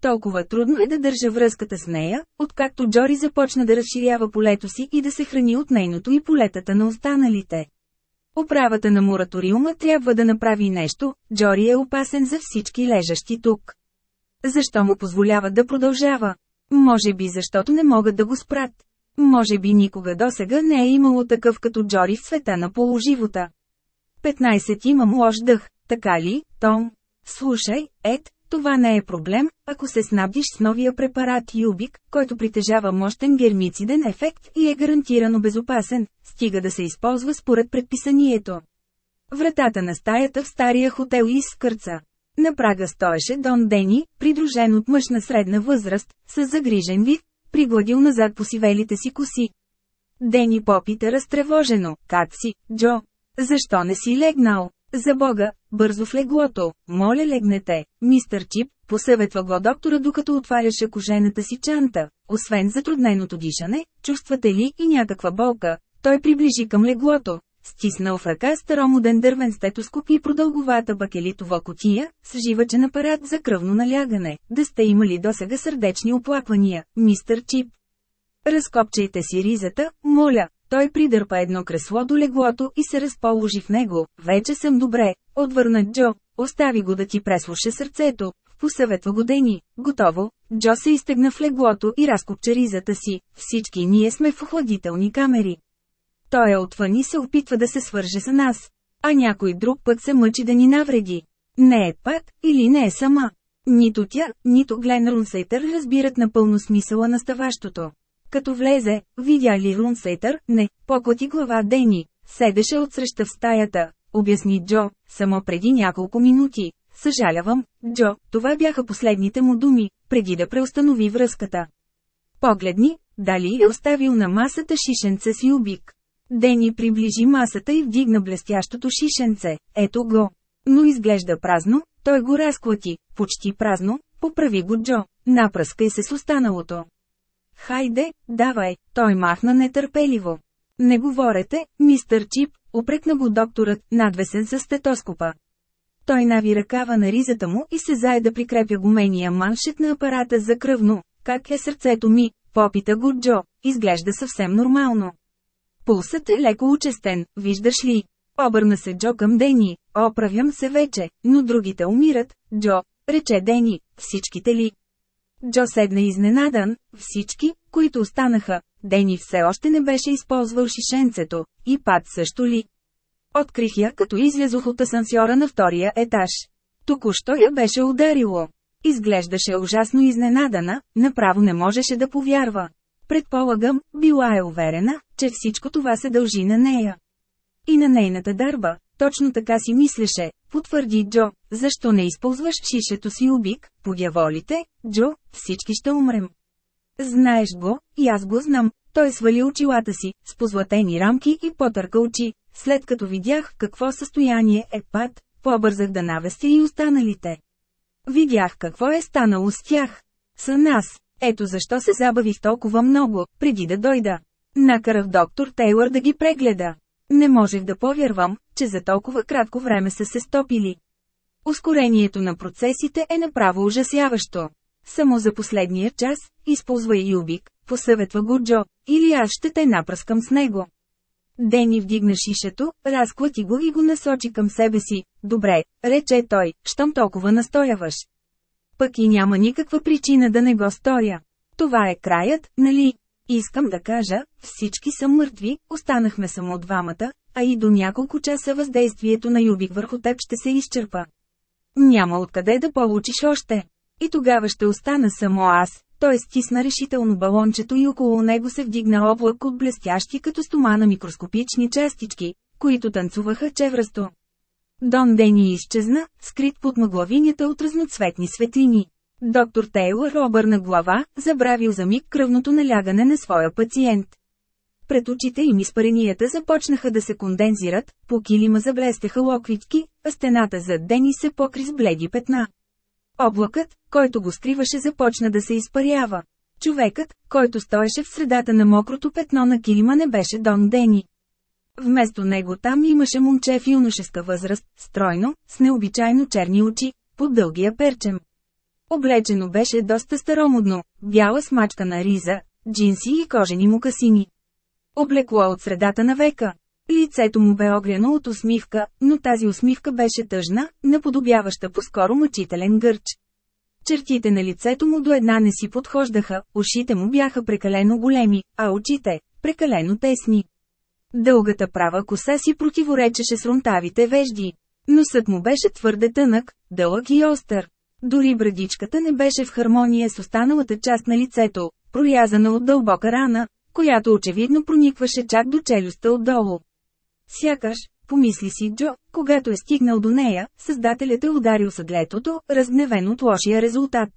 Толкова трудно е да държа връзката с нея, откакто Джори започна да разширява полето си и да се храни от нейното и полетата на останалите. Управата на мораториума трябва да направи нещо, Джори е опасен за всички лежащи тук. Защо му позволява да продължава? Може би защото не могат да го спрат. Може би никога досега не е имало такъв като Джори в света на положивота. 15 имам лош дъх, така ли, Том? Слушай, Ед, това не е проблем, ако се снабдиш с новия препарат Юбик, който притежава мощен гермициден ефект и е гарантирано безопасен, стига да се използва според предписанието. Вратата на стаята в стария хотел изкърца. На прага стоеше Дон Дени, придружен от мъж на средна възраст, с загрижен вид, пригладил назад по сивелите си коси. Дени попита разтревожено, как си, Джо? Защо не си легнал? За Бога, бързо в леглото, моля легнете, мистър Чип, посъветва го доктора докато отваряше кожената си чанта. Освен затрудненото дишане, чувствате ли и някаква болка? Той приближи към леглото, стиснал в ръка старомоден дървен стетоскоп и продълговата бакелитова котия, с живачен апарат за кръвно налягане. Да сте имали досега сърдечни оплаквания, мистър Чип. Разкопчайте си ризата, моля. Той придърпа едно кресло до леглото и се разположи в него. Вече съм добре, отвърна Джо. Остави го да ти преслуша сърцето. Посъветва го Дени. Готово. Джо се изтегна в леглото и разкопча ризата си. Всички ние сме в охладителни камери. Той е отвън и се опитва да се свърже с нас. А някой друг път се мъчи да ни навреди. Не е пак, или не е сама. Нито тя, нито Глен Рунсейтър разбират напълно смисъла на ставащото. Като влезе, видя ли Рунсейтър, не, поклати глава Дени, седеше отсреща в стаята, обясни Джо, само преди няколко минути. Съжалявам, Джо, това бяха последните му думи, преди да преустанови връзката. Погледни, дали е оставил на масата шишенце с юбик. Дени приближи масата и вдигна блестящото шишенце. Ето го. Но изглежда празно, той го разклати, почти празно, поправи го Джо, напръскай се с останалото. Хайде, давай, той махна нетърпеливо. Не говорете, мистър Чип, упрекна го докторът, надвесен с стетоскопа. Той нави ръкава на ризата му и се зае да прикрепя гумения маншет на апарата за кръвно. Как е сърцето ми? Попита го Джо, изглежда съвсем нормално. Пулсът е леко учестен, виждаш ли? Обърна се Джо към Дени, оправям се вече, но другите умират, Джо, рече Дени, всичките ли? Джо седна изненадан, всички, които останаха, Дени все още не беше използвал шишенцето, и пад също ли? Открих я, като излязох от асансьора на втория етаж. Току-що я беше ударило. Изглеждаше ужасно изненадана, направо не можеше да повярва. Предполагам, била е уверена, че всичко това се дължи на нея. И на нейната дърба, точно така си мислеше, потвърди Джо, защо не използваш шишето си убик, подяволите, Джо, всички ще умрем. Знаеш го, и аз го знам, той свали очилата си, с позлатени рамки и потърка очи, след като видях какво състояние е пад, побързах да навестя и останалите. Видях какво е станало с тях. С нас. Ето защо се забавих толкова много, преди да дойда. Накарах доктор Тейлър да ги прегледа. Не можех да повярвам, че за толкова кратко време са се стопили. Ускорението на процесите е направо ужасяващо. Само за последния час, използвай Юбик, посъветва го Джо, или аз ще те напръскам с него. Дени вдигна шишето, разклати го и го насочи към себе си. Добре, рече той, щом толкова настояваш. Пък и няма никаква причина да не го сторя. Това е краят, нали? Искам да кажа, всички са мъртви, останахме само двамата, а и до няколко часа въздействието на Юбик върху теб ще се изчерпа. Няма откъде да получиш още. И тогава ще остана само аз. Той стисна решително балончето и около него се вдигна облак от блестящи като стомана микроскопични частички, които танцуваха чевръсто. Дон Дени изчезна, скрит под мъгловинята от разноцветни светлини. Доктор Тейлър обърна глава, забравил за миг кръвното налягане на своя пациент. Пред очите им изпаренията започнаха да се кондензират, по килима заблестяха локвички, а стената зад Дени се покри с бледи петна. Облакът, който го скриваше започна да се изпарява. Човекът, който стоеше в средата на мокрото петно на килима не беше Дон Дени. Вместо него там имаше момче в юношеска възраст, стройно, с необичайно черни очи, под дългия перчем. Облечено беше доста старомодно, бяла смачка на риза, джинси и кожени мукасини. Облекло от средата на века. Лицето му бе огряно от усмивка, но тази усмивка беше тъжна, наподобяваща по-скоро мъчителен гърч. Чертите на лицето му до една не си подхождаха, ушите му бяха прекалено големи, а очите – прекалено тесни. Дългата права коса си противоречеше с рунтавите вежди. Носът му беше твърде тънък, дълъг и остър. Дори брадичката не беше в хармония с останалата част на лицето, проязана от дълбока рана, която очевидно проникваше чак до челюстта отдолу. Сякаш, помисли си Джо, когато е стигнал до нея, създателят е ударил съдлетото, разгневен от лошия резултат.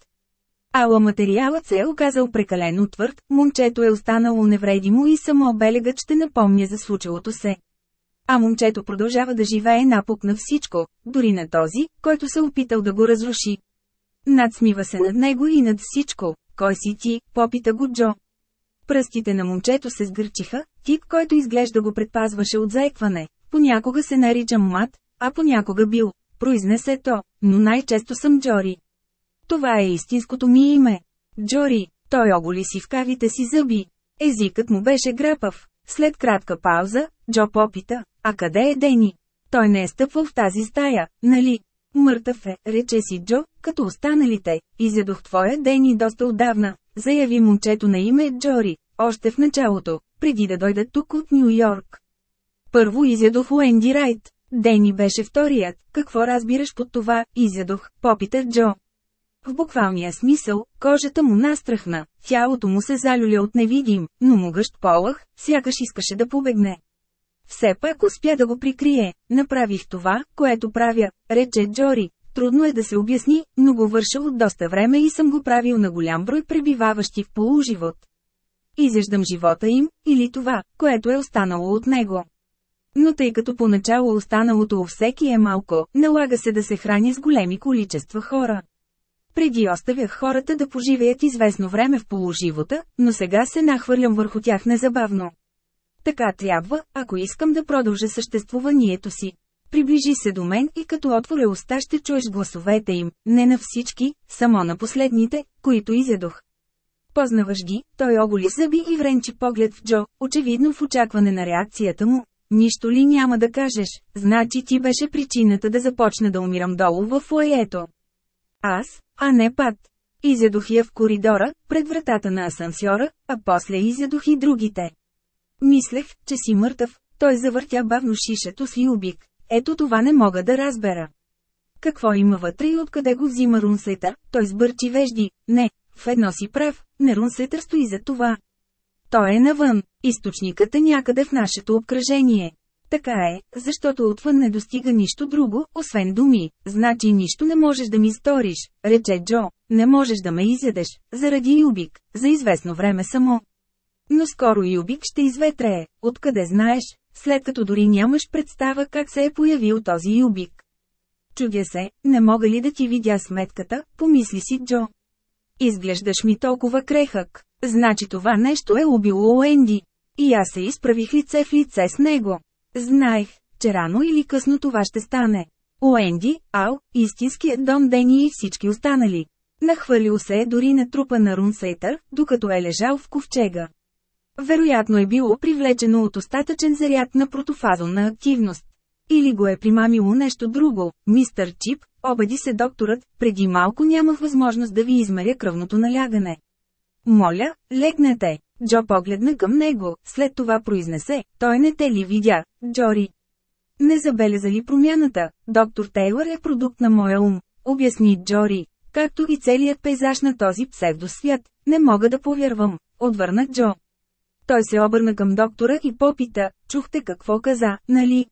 Ала материалът се е оказал прекалено твърд, момчето е останало невредимо и само белегът ще напомня за случилото се. А момчето продължава да живее напук на всичко, дори на този, който се опитал да го разруши. Надсмива се над него и над всичко. Кой си ти, попита го Джо. Пръстите на момчето се сгърчиха, тип, който изглежда го предпазваше от заекване. Понякога се наричам Мат, а понякога Бил. Произнесе то, но най-често съм Джори. Това е истинското ми име. Джори, той оголи си в кавите си зъби. Езикът му беше грапав. След кратка пауза, Джо попита, а къде е Дени? Той не е стъпвал в тази стая, нали? Мъртъв е, рече си Джо, като останалите. Изядох твоя Дени доста отдавна, заяви момчето на име Джори, още в началото, преди да дойда тук от Нью Йорк. Първо изядох Уенди Райт. Дени беше вторият. Какво разбираш под това, изядох, попита Джо. В буквалния смисъл, кожата му настрахна, тялото му се залюля от невидим, но могъщ полах, сякаш искаше да побегне. Все пак успя да го прикрие. Направих това, което правя, рече Джори. Трудно е да се обясни, но го върша от доста време и съм го правил на голям брой пребиваващи в полуживот. Изяждам живота им, или това, което е останало от него. Но тъй като поначало останалото у всеки е малко, налага се да се храни с големи количества хора. Преди оставях хората да поживеят известно време в полуживота, но сега се нахвърлям върху тях незабавно. Така трябва, ако искам да продължа съществуванието си. Приближи се до мен и като отворя уста ще чуеш гласовете им, не на всички, само на последните, които изядох. Познаваш ги, той оголи зъби и вренчи поглед в Джо, очевидно в очакване на реакцията му. Нищо ли няма да кажеш, значи ти беше причината да започна да умирам долу в фоето. Аз, а не пат. Изядох я в коридора, пред вратата на асансьора, а после изядох и другите. Мислех, че си мъртъв, той завъртя бавно шишето с юбик. Ето това не мога да разбера. Какво има вътре и откъде го взима Рунсетър, той сбърчи вежди. Не, в едно си прав, не Рунсетър стои за това. Той е навън, източникът е някъде в нашето обкръжение. Така е, защото отвън не достига нищо друго, освен думи, значи нищо не можеш да ми сториш, рече Джо, не можеш да ме изядеш, заради Юбик, за известно време само. Но скоро Юбик ще изветрее, откъде знаеш, след като дори нямаш представа как се е появил този Юбик. Чудя се, не мога ли да ти видя сметката, помисли си Джо. Изглеждаш ми толкова крехък. Значи това нещо е убило Уенди. И аз се изправих лице в лице с него. Знаех, че рано или късно това ще стане. Уенди, Ал, истинският Дон Дени и всички останали. Нахвърлил се е дори на трупа на Рунсейтър, докато е лежал в ковчега. Вероятно е било привлечено от остатъчен заряд на протофазонна активност. Или го е примамило нещо друго, мистър Чип, обади се докторът, преди малко нямах възможност да ви измеря кръвното налягане. Моля, легнете. Джо погледна към него, след това произнесе, той не те ли видя, Джори. Не забеляза ли промяната, доктор Тейлър е продукт на моя ум, обясни Джори, както и целият пейзаж на този псевдосвят, не мога да повярвам, отвърна Джо. Той се обърна към доктора и попита, чухте какво каза, нали?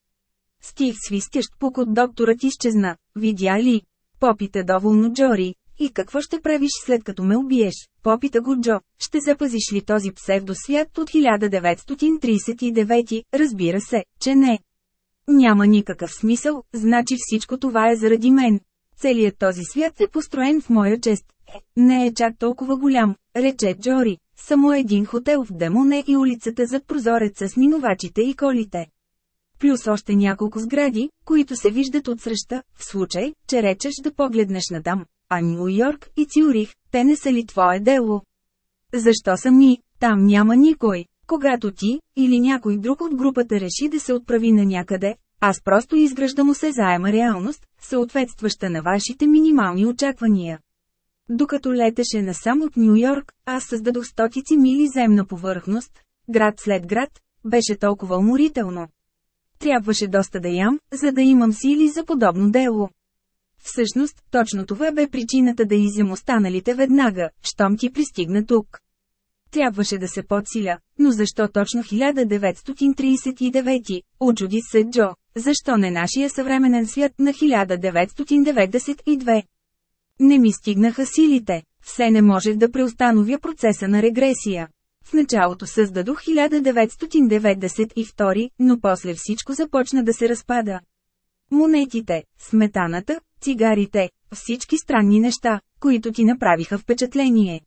Стив свистящ пук от докторът изчезна, видя ли? Попита доволно Джори, и какво ще правиш след като ме убиеш? Попита го Джо, ще запазиш ли този псевдосвят от 1939? Разбира се, че не. Няма никакъв смисъл, значи всичко това е заради мен. Целият този свят е построен в моя чест. Е, не е чак толкова голям, рече Джори. Само един хотел в Демоне и улицата зад прозореца с минувачите и колите. Плюс още няколко сгради, които се виждат отсреща, в случай, че речеш да погледнеш надам. А Нью Йорк и Цюрих, те не са ли твое дело? Защо са ми? Там няма никой. Когато ти, или някой друг от групата реши да се отправи на някъде, аз просто изграждам заема реалност, съответстваща на вашите минимални очаквания. Докато летеше насам от Нью Йорк, аз създадох стотици мили земна повърхност, град след град, беше толкова уморително. Трябваше доста да ям, за да имам сили за подобно дело. Всъщност, точно това бе причината да изям останалите веднага, щом ти пристигна тук. Трябваше да се подсиля, но защо точно 1939? Очуди се Джо, защо не нашия съвременен свят на 1992? Не ми стигнаха силите, все не можех да преустановя процеса на регресия. В началото създадох 1992, но после всичко започна да се разпада. Монетите, сметаната, цигарите, всички странни неща, които ти направиха впечатление.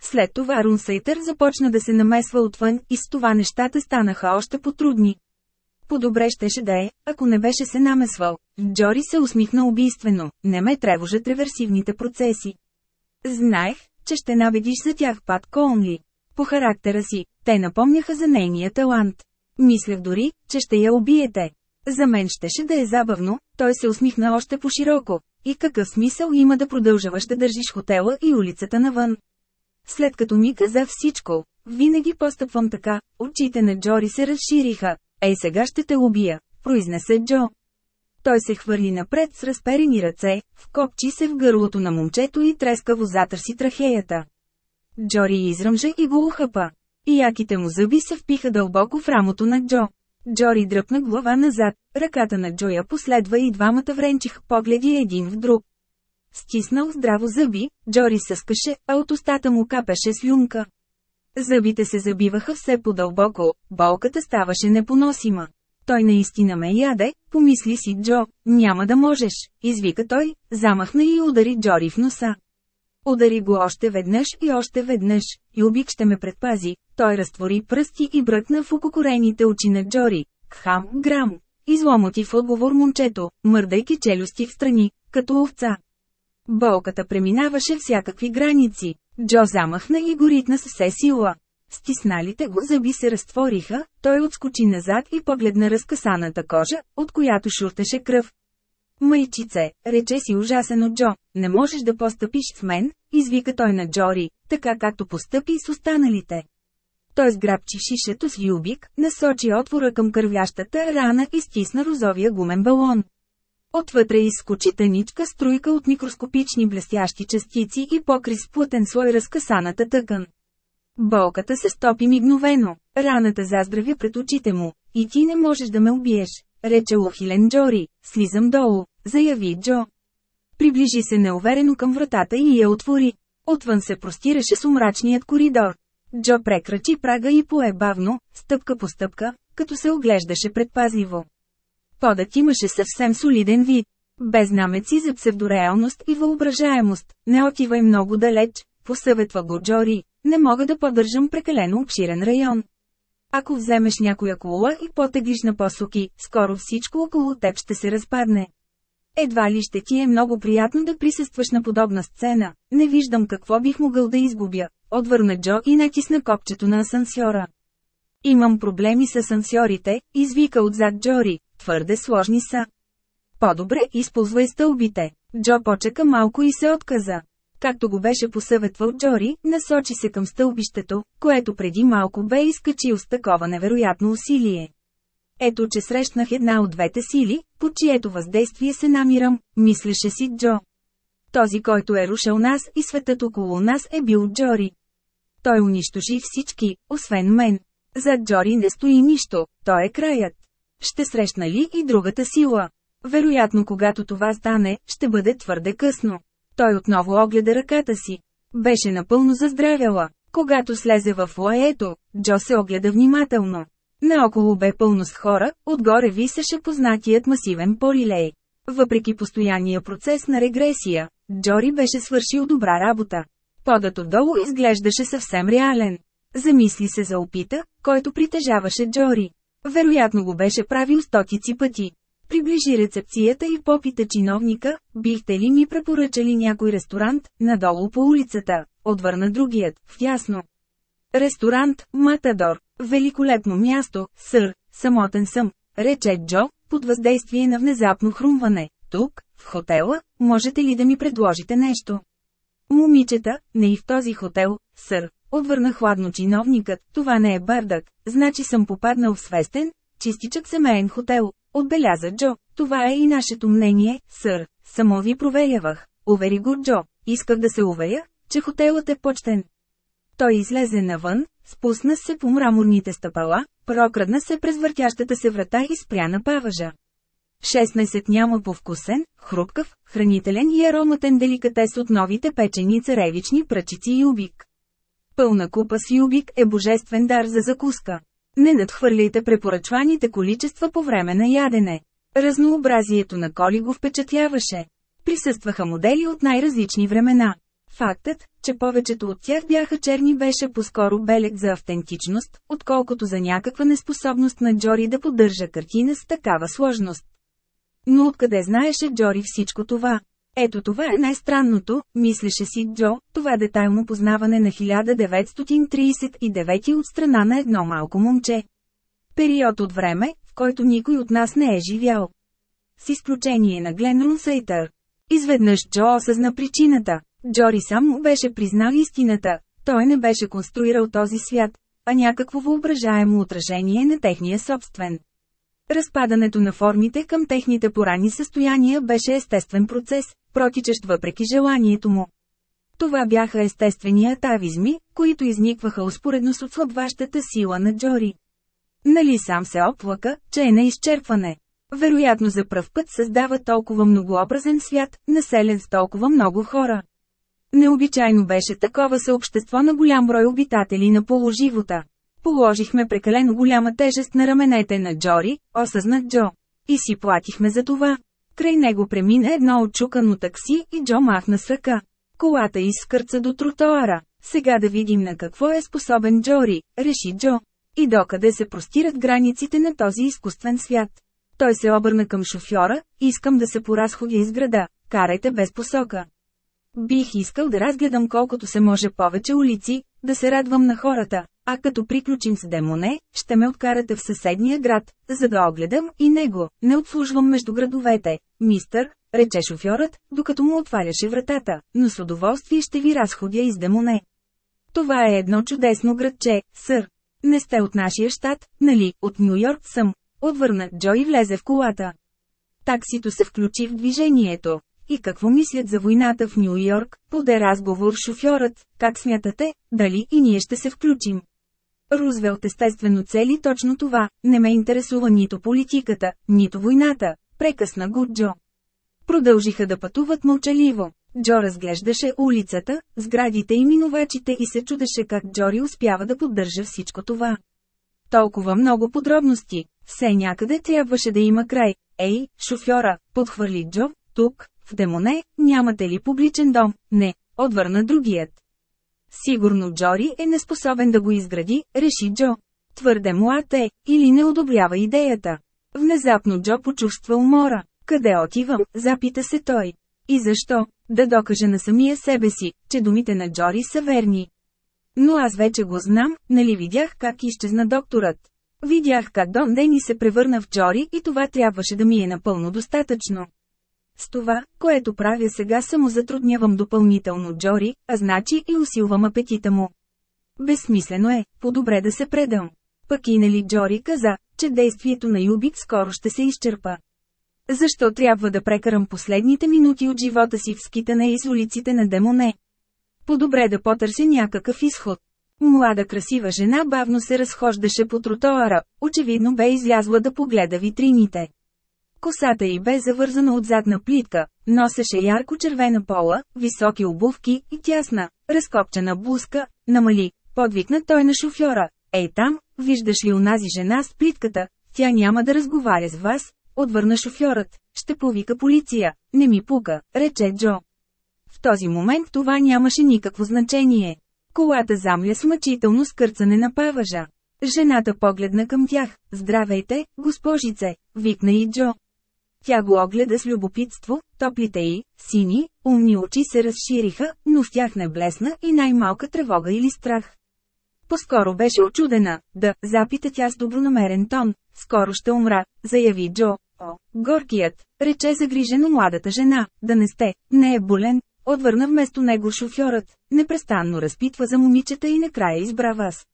След това Рунсейтър започна да се намесва отвън и с това нещата станаха още потрудни. По-добре щеше да е, ако не беше се намесвал. Джори се усмихна убийствено, не ме тревожат реверсивните процеси. Знаех, че ще наведиш за тях Пат Конли. По характера си, те напомняха за нейния талант. Мислех дори, че ще я убиете. За мен щеше да е забавно, той се усмихна още по-широко. И какъв смисъл има да продължаваш да държиш хотела и улицата навън? След като ми каза всичко, винаги постъпвам така, очите на Джори се разшириха. Ей сега ще те убия, произнесе Джо. Той се хвърли напред с разперени ръце, вкопчи се в гърлото на момчето и трескаво затърси трахеята. Джори изръмжа и го ухъпа. И яките му зъби се впиха дълбоко в рамото на Джо. Джори дръпна глава назад, ръката на Джоя последва и двамата вренчиха погледи един в друг. Стиснал здраво зъби, Джори съскаше, а от устата му капеше слюнка. Зъбите се забиваха все по-дълбоко, болката ставаше непоносима. Той наистина ме яде, помисли си Джо, няма да можеш, извика той, замахна и удари Джори в носа. Удари го още веднъж и още веднъж, и обик ще ме предпази, той разтвори пръсти и бръкна в окукорените очи на Джори. Хам, грам. Изломоти в отговор момчето, мърдайки челюсти в страни, като овца. Болката преминаваше всякакви граници. Джо замахна и го ритна с все сила. Стисналите го зъби се разтвориха, той отскочи назад и погледна разкасаната кожа, от която шуртеше кръв. Майчице, рече си ужасено Джо, не можеш да постъпиш с мен, извика той на Джори, така както постъпи с останалите. Той сграбчи шишето с юбик, насочи отвора към кървящата рана и стисна розовия гумен балон. Отвътре изскочи тъничка струйка от микроскопични блестящи частици и покри с плътен слой разкасаната тъкан. Болката се стопи мигновено. Раната заздравя пред очите му. И ти не можеш да ме убиеш, рече ухилен Джори. Слизам долу, заяви Джо. Приближи се неуверено към вратата и я отвори. Отвън се простираше сумрачният коридор. Джо прекрачи прага и пое бавно, стъпка по стъпка, като се оглеждаше предпазливо. Подът имаше съвсем солиден вид. Без намеци за псевдореалност и въображаемост, не отивай много далеч, посъветва го Джори, не мога да поддържам прекалено обширен район. Ако вземеш някоя кола и потеглиш на посоки, скоро всичко около теб ще се разпадне. Едва ли ще ти е много приятно да присъстваш на подобна сцена, не виждам какво бих могъл да изгубя, отвърна Джо и натисна копчето на асансьора. Имам проблеми с асансьорите, извика отзад Джори, твърде сложни са. По-добре използвай стълбите. Джо почека малко и се отказа. Както го беше посъветвал Джори, насочи се към стълбището, което преди малко бе изкачил с такова невероятно усилие. Ето че срещнах една от двете сили, по чието въздействие се намирам, мислеше си Джо. Този, който е рушил нас и светът около нас е бил Джори. Той унищожи всички, освен мен. Зад Джори не стои нищо, той е краят. Ще срещна ли и другата сила? Вероятно когато това стане, ще бъде твърде късно. Той отново огледа ръката си. Беше напълно заздравяла. Когато слезе в лаето, Джо се огледа внимателно. Наоколо бе пълно с хора, отгоре висеше познатият масивен полилей. Въпреки постоянния процес на регресия, Джори беше свършил добра работа. Подът отдолу изглеждаше съвсем реален. Замисли се за опита, който притежаваше Джори. Вероятно го беше правил стотици пъти. Приближи рецепцията и попита чиновника, бихте ли ми препоръчали някой ресторант, надолу по улицата, отвърна другият, в ясно. Ресторант, Матадор, великолепно място, сър, самотен съм, рече Джо, под въздействие на внезапно хрумване. Тук, в хотела, можете ли да ми предложите нещо? Момичета, не и в този хотел, сър, отвърна хладно чиновникът, това не е бардък, значи съм попаднал в свестен, чистичък семейен хотел, отбеляза Джо, това е и нашето мнение, сър, само ви проверявах, увери го Джо, исках да се уверя, че хотелът е почтен. Той излезе навън, спусна се по мраморните стъпала, прокрадна се през въртящата се врата и спря на паважа. 16 няма повкусен, хрупкав, хранителен и ароматен деликатес от новите печени царевични пръчици и юбик. Пълна купа с юбик е божествен дар за закуска. Не надхвърляйте препоръчваните количества по време на ядене. Разнообразието на коли го впечатляваше. Присъстваха модели от най-различни времена. Фактът, че повечето от тях бяха черни беше по-скоро белег за автентичност, отколкото за някаква неспособност на Джори да поддържа картина с такава сложност. Но откъде знаеше Джори всичко това? Ето това е най-странното, мислеше си Джо, това детайлно познаване на 1939 от страна на едно малко момче. Период от време, в който никой от нас не е живял. С изключение на Глен Рунсейтър. Изведнъж Джо осъзна причината. Джори сам му беше признал истината. Той не беше конструирал този свят, а някакво въображаемо отражение на техния собствен. Разпадането на формите към техните порани състояния беше естествен процес, протичащ въпреки желанието му. Това бяха естествени атавизми, които изникваха успоредно с отслабващата сила на Джори. Нали сам се оплака, че е на изчерпване. Вероятно за пръв път създава толкова многообразен свят, населен с толкова много хора. Необичайно беше такова съобщество на голям брой обитатели на положивота. Положихме прекалено голяма тежест на раменете на Джори, осъзнат Джо. И си платихме за това. Край него премина едно отчукано такси и Джо махна с ръка. Колата изскърца до тротоара. Сега да видим на какво е способен Джори, реши Джо. И докъде се простират границите на този изкуствен свят. Той се обърна към шофьора, искам да се поразходя из града, карайте без посока. Бих искал да разгледам колкото се може повече улици, да се радвам на хората, а като приключим с Демоне, ще ме откарате в съседния град, за да огледам и него, не обслужвам между градовете. Мистър, рече шофьорът, докато му отваряше вратата, но с удоволствие ще ви разходя из Демоне. Това е едно чудесно градче, сър. Не сте от нашия щат, нали, от Нью Йорк съм. Отвърна Джо и влезе в колата. Таксито се включи в движението. и какво мислят за войната в Нью Йорк, поде разговор шофьорът, как смятате, дали и ние ще се включим. Рузвелт естествено цели точно това, не ме интересува нито политиката, нито войната, прекъсна го Джо. Продължиха да пътуват мълчаливо. Джо разглеждаше улицата, сградите и минувачите и се чудеше как Джори успява да поддържа всичко това. Толкова много подробности. Все някъде трябваше да има край. Ей, шофьора, подхвърли Джо, тук, в Демоне, нямате ли публичен дом? Не, отвърна другият. Сигурно Джори е неспособен да го изгради, реши Джо. Твърде млад е, или не одобрява идеята. Внезапно Джо почувства умора. Къде отивам, запита се той. И защо? Да докаже на самия себе си, че думите на Джори са верни. Но аз вече го знам, нали видях как изчезна докторът. Видях как Дон Дени се превърна в Джори и това трябваше да ми е напълно достатъчно. С това, което правя сега само затруднявам допълнително Джори, а значи и усилвам апетита му. Безсмислено е, по-добре да се предам. Пък и нали Джори каза, че действието на Юбик скоро ще се изчерпа. Защо трябва да прекарам последните минути от живота си в скитане из улиците на Демоне? По-добре да потърся някакъв изход. Млада красива жена бавно се разхождаше по тротоара, очевидно бе излязла да погледа витрините. Косата й бе завързана от задна плитка, носеше ярко-червена пола, високи обувки и тясна, разкопчена блузка, намали, подвикна той на шофьора. Ей там, виждаш ли унази жена с плитката, тя няма да разговаря с вас, отвърна шофьорът, ще повика полиция, не ми пука, рече Джо. В този момент това нямаше никакво значение. Колата замля с мъчително скърцане на паважа. Жената погледна към тях. Здравейте, госпожице, викна и Джо. Тя го огледа с любопитство, топлите й, сини, умни очи се разшириха, но в тях не блесна и най-малка тревога или страх. По-скоро беше очудена, да, запита тя с добронамерен тон, скоро ще умра, заяви Джо. О, горкият, рече загрижено младата жена, да не сте, не е болен, отвърна вместо него шофьорът, непрестанно разпитва за момичета и накрая избра вас.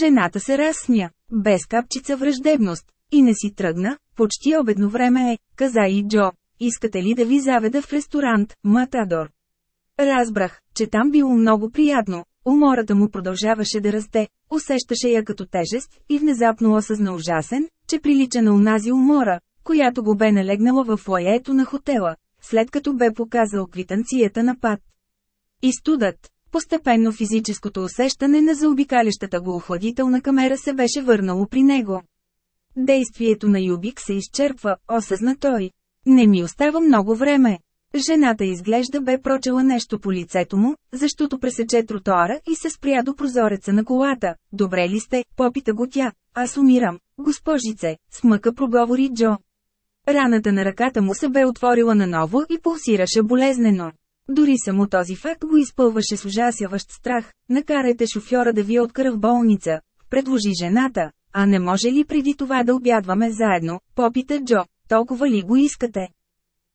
Жената се разсмя, без капчица враждебност, и не си тръгна, почти обедно време е, каза и Джо. Искате ли да ви заведа в ресторант, Матадор? Разбрах, че там било много приятно, умората му продължаваше да расте, усещаше я като тежест и внезапно осъзна ужасен, че прилича на унази умора, която го бе налегнала в фоето на хотела, след като бе показал квитанцията на пад. И студът, постепенно физическото усещане на заобикалящата го охладителна камера се беше върнало при него. Действието на Юбик се изчерпва, осъзна той. Не ми остава много време. Жената изглежда бе прочела нещо по лицето му, защото пресече тротоара и се спря до прозореца на колата. Добре ли сте, попита го тя. Аз умирам, госпожице, смъка проговори Джо. Раната на ръката му се бе отворила наново и пулсираше болезнено. Дори само този факт го изпълваше с ужасяващ страх. Накарайте шофьора да ви откара в болница, предложи жената. А не може ли преди това да обядваме заедно, попита Джо, толкова ли го искате?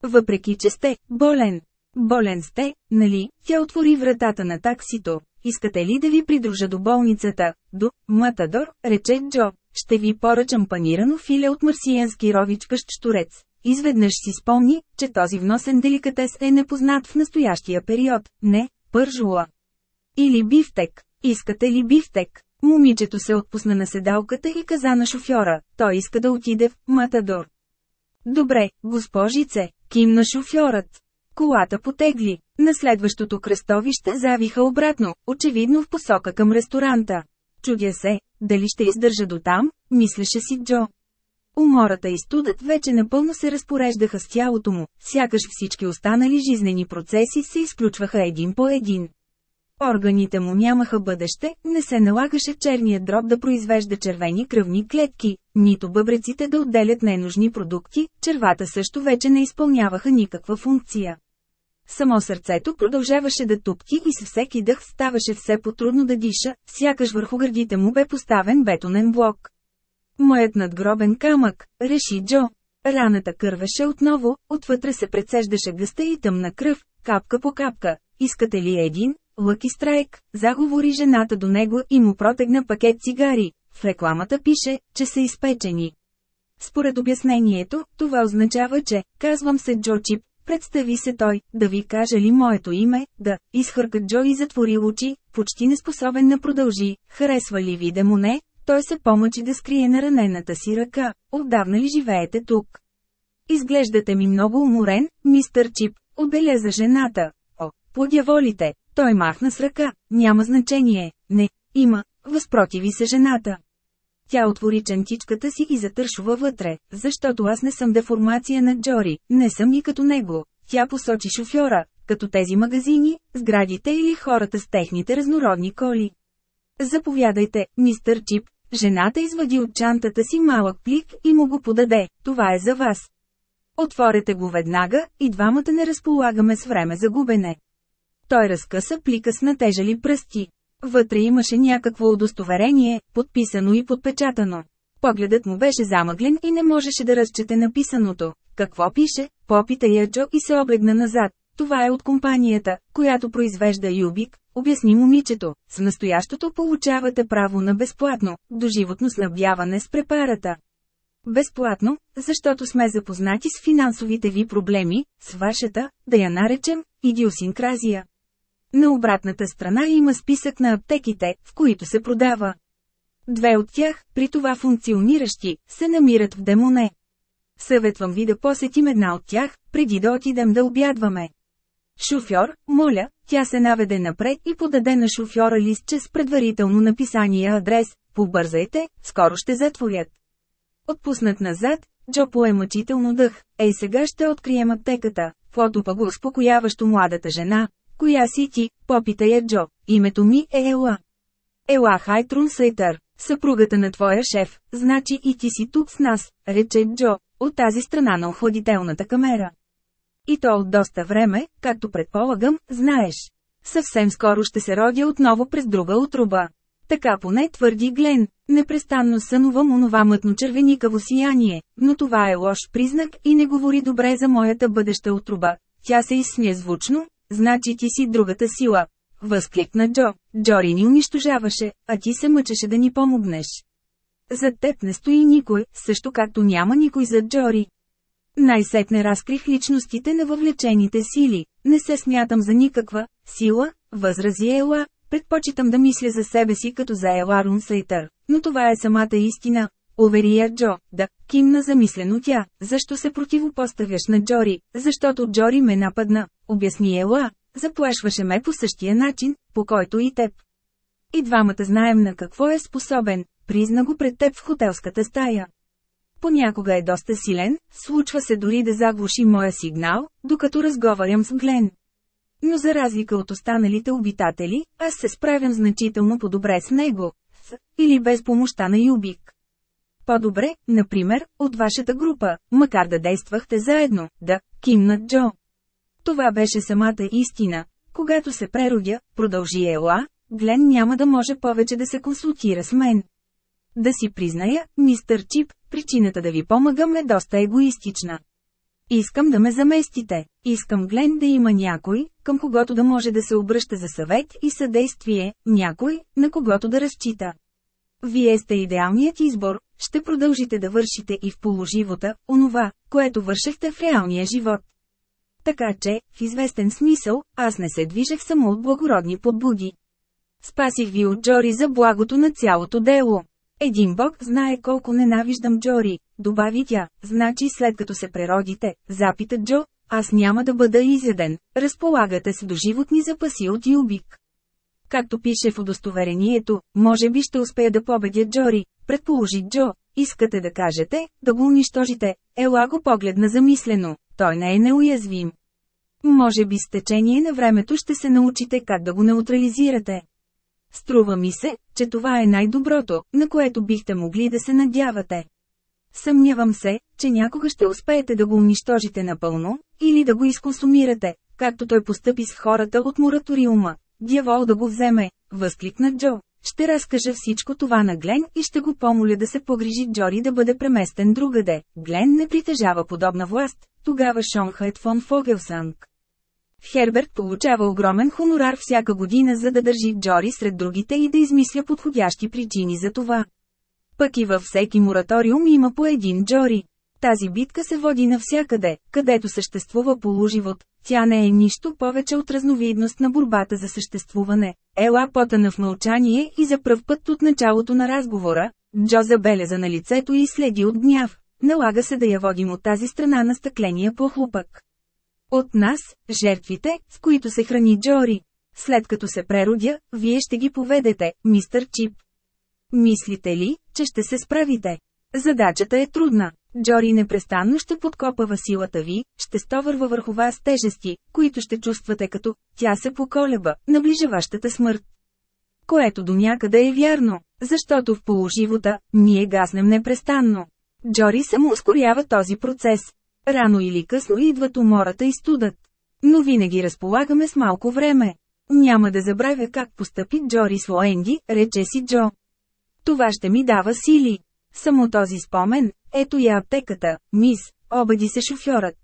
Въпреки, че сте болен. Болен сте, нали? Тя отвори вратата на таксито. Искате ли да ви придружа до болницата? До Матадор, рече Джо. Ще ви поръчам панирано филе от марсиянски ровичкащ штурец. Изведнъж си спомни, че този вносен деликатес е непознат в настоящия период. Не, пържула. Или бифтек. Искате ли бифтек? Момичето се отпусна на седалката и каза на шофьора, той иска да отиде в Матадор. Добре, госпожице, кимна шофьорът. Колата потегли. На следващото кръстовище завиха обратно, очевидно в посока към ресторанта. Чудя се, дали ще издържа до там, мислеше си Джо. Умората и студът вече напълно се разпореждаха с тялото му, сякаш всички останали жизнени процеси се изключваха един по един. Органите му нямаха бъдеще, не се налагаше черният дроб да произвежда червени кръвни клетки, нито бъбреците да отделят ненужни продукти, червата също вече не изпълняваха никаква функция. Само сърцето продължаваше да тупти и с всеки дъх ставаше все по-трудно да диша, сякаш върху гърдите му бе поставен бетонен блок. Моят надгробен камък, реши Джо. Раната кървеше отново, отвътре се прецеждаше гъста и тъмна кръв, капка по капка. Искате ли един? Лъки Страйк, заговори жената до него и му протегна пакет цигари. В рекламата пише, че са изпечени. Според обяснението, това означава, че, казвам се Джо Чип, представи се той, да ви каже ли моето име, да, изхърка Джо и затвори очи, почти неспособен да продължи, харесва ли ви да му не, той се помъчи да скрие на ранената си ръка, отдавна ли живеете тук? Изглеждате ми много уморен, мистър Чип, отбеляза жената. О, подяволите, той махна с ръка, няма значение, не, има, възпротиви се жената. Тя отвори чантичката си и затършува вътре, защото аз не съм деформация на Джори, не съм и като него. Тя посочи шофьора, като тези магазини, сградите или хората с техните разнородни коли. Заповядайте, мистър Чип. Жената извади от чантата си малък плик и му го подаде. Това е за вас. Отворете го веднага, и двамата не разполагаме с време за губене. Той разкъса плика с натежали пръсти. Вътре имаше някакво удостоверение, подписано и подпечатано. Погледът му беше замъглен и не можеше да разчете написаното. Какво пише? Попита я Джо и се облегна назад. Това е от компанията, която произвежда Юбик, обясни момичето. С настоящото получавате право на безплатно, доживотно снабдяване с препарата. Безплатно, защото сме запознати с финансовите ви проблеми, с вашата, да я наречем, идиосинкразия. На обратната страна има списък на аптеките, в които се продава. Две от тях, при това функциониращи, се намират в Демоне. Съветвам ви да посетим една от тях, преди да отидем да обядваме. Шофьор, моля, тя се наведе напред и подаде на шофьора листче с предварително написания адрес. Побързайте, скоро ще затворят. Отпуснат назад, Джо пое мъчително дъх. Ей сега ще открием аптеката. Фотопа го успокояващо младата жена, Коя си ти, попита я Джо, името ми е Ела. Ела Хайтрун Сейтър, съпругата на твоя шеф, значи и ти си тук с нас, рече Джо, от тази страна на охладителната камера. И то от доста време, както предполагам, знаеш. Съвсем скоро ще се родя отново през друга отруба. Така поне твърди Глен. Непрестанно сънувам онова мътно-червеникаво сияние, но това е лош признак и не говори добре за моята бъдеща отруба. Тя се изсмя звучно, Значи ти си другата сила. Възкликна Джо. Джори ни унищожаваше, а ти се мъчеше да ни помогнеш. За теб не стои никой, също както няма никой за Джори. Най-сетне разкрих личностите на въвлечените сили. Не се смятам за никаква сила, възрази Ела, предпочитам да мисля за себе си като за Ела Рунсейтър. Но това е самата истина. Увери я Джо, да, кимна замислено тя, защо се противопоставяш на Джори, защото Джори ме нападна, обясни Ела, заплашваше ме по същия начин, по който и теб. И двамата знаем на какво е способен, призна го пред теб в хотелската стая. Понякога е доста силен, случва се дори да заглуши моя сигнал, докато разговарям с Глен. Но за разлика от останалите обитатели, аз се справям значително по-добре с него, с, или без помощта на Юбик. По-добре, например, от вашата група, макар да действахте заедно, да, кимнат Джо. Това беше самата истина. Когато се преродя, продължи Ела, Глен няма да може повече да се консултира с мен. Да си призная, мистър Чип, причината да ви помагам е доста егоистична. Искам да ме заместите. Искам Глен да има някой, към когото да може да се обръща за съвет и съдействие, някой, на когото да разчита. Вие сте идеалният избор, ще продължите да вършите и в положивота, онова, което вършехте в реалния живот. Така че, в известен смисъл, аз не се движех само от благородни подбуди. Спасих ви от Джори за благото на цялото дело. Един бог знае колко ненавиждам Джори, добави тя, значи след като се преродите, запита Джо, аз няма да бъда изяден, разполагате се до животни запаси от Юбик. Както пише в удостоверението, може би ще успея да победя Джори, предположи Джо, искате да кажете, да го унищожите, ела го погледна замислено, той не е неуязвим. Може би с течение на времето ще се научите как да го неутрализирате. Струва ми се, че това е най-доброто, на което бихте могли да се надявате. Съмнявам се, че някога ще успеете да го унищожите напълно, или да го изконсумирате, както той постъпи с хората от мораториума. Дявол да го вземе, възкликна Джо. Ще разкажа всичко това на Глен и ще го помоля да се погрижи Джори да бъде преместен другаде. Глен не притежава подобна власт, тогава Шонхайт фон Фогелсанг. Херберт получава огромен хонорар всяка година за да държи Джори сред другите и да измисля подходящи причини за това. Пък и във всеки мораториум има по един Джори. Тази битка се води навсякъде, където съществува полуживот. Тя не е нищо повече от разновидност на борбата за съществуване. Ела потъна в мълчание и за пръв път от началото на разговора, Джо забеляза на лицето и следи от гняв. Налага се да я водим от тази страна на стъкления похлупък. От нас, жертвите, с които се храни Джори. След като се преродя, вие ще ги поведете, мистър Чип. Мислите ли, че ще се справите? Задачата е трудна. Джори непрестанно ще подкопава силата ви, ще стовърва върху вас тежести, които ще чувствате като «тя се поколеба», наближа вашата смърт. Което до някъде е вярно, защото в положивота, ние гаснем непрестанно. Джори само ускорява този процес. Рано или късно идват умората и студът. Но винаги разполагаме с малко време. Няма да забравя как постъпи Джори с Лоенди, рече си Джо. Това ще ми дава сили. Само този спомен, ето я аптеката, мис, обади се шофьорът.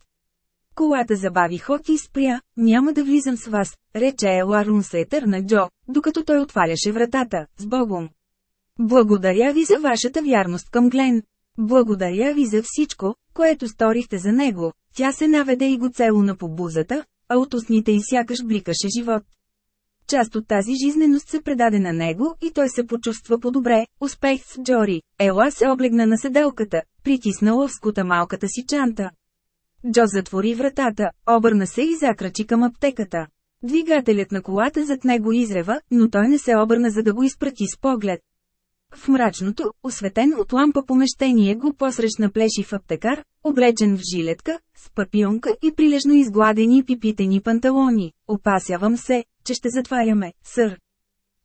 Колата забави ход и спря, няма да влизам с вас, рече Ела Рунсетър на Джо, докато той отваряше вратата, с Богом. Благодаря ви за вашата вярност към Глен. Благодаря ви за всичко, което сторихте за него. Тя се наведе и го целуна по бузата, а от устните й сякаш бликаше живот. Част от тази жизненост се предаде на него и той се почувства по-добре. Успех с Джори. Ела се облегна на седелката, притиснала в скута малката си чанта. Джо затвори вратата, обърна се и закрачи към аптеката. Двигателят на колата зад него изрева, но той не се обърна за да го изпрати с поглед. В мрачното, осветен от лампа помещение го посрещна плешив аптекар, облечен в жилетка, с папионка и прилежно изгладени пипитени панталони. Опасявам се, че ще затваряме, сър.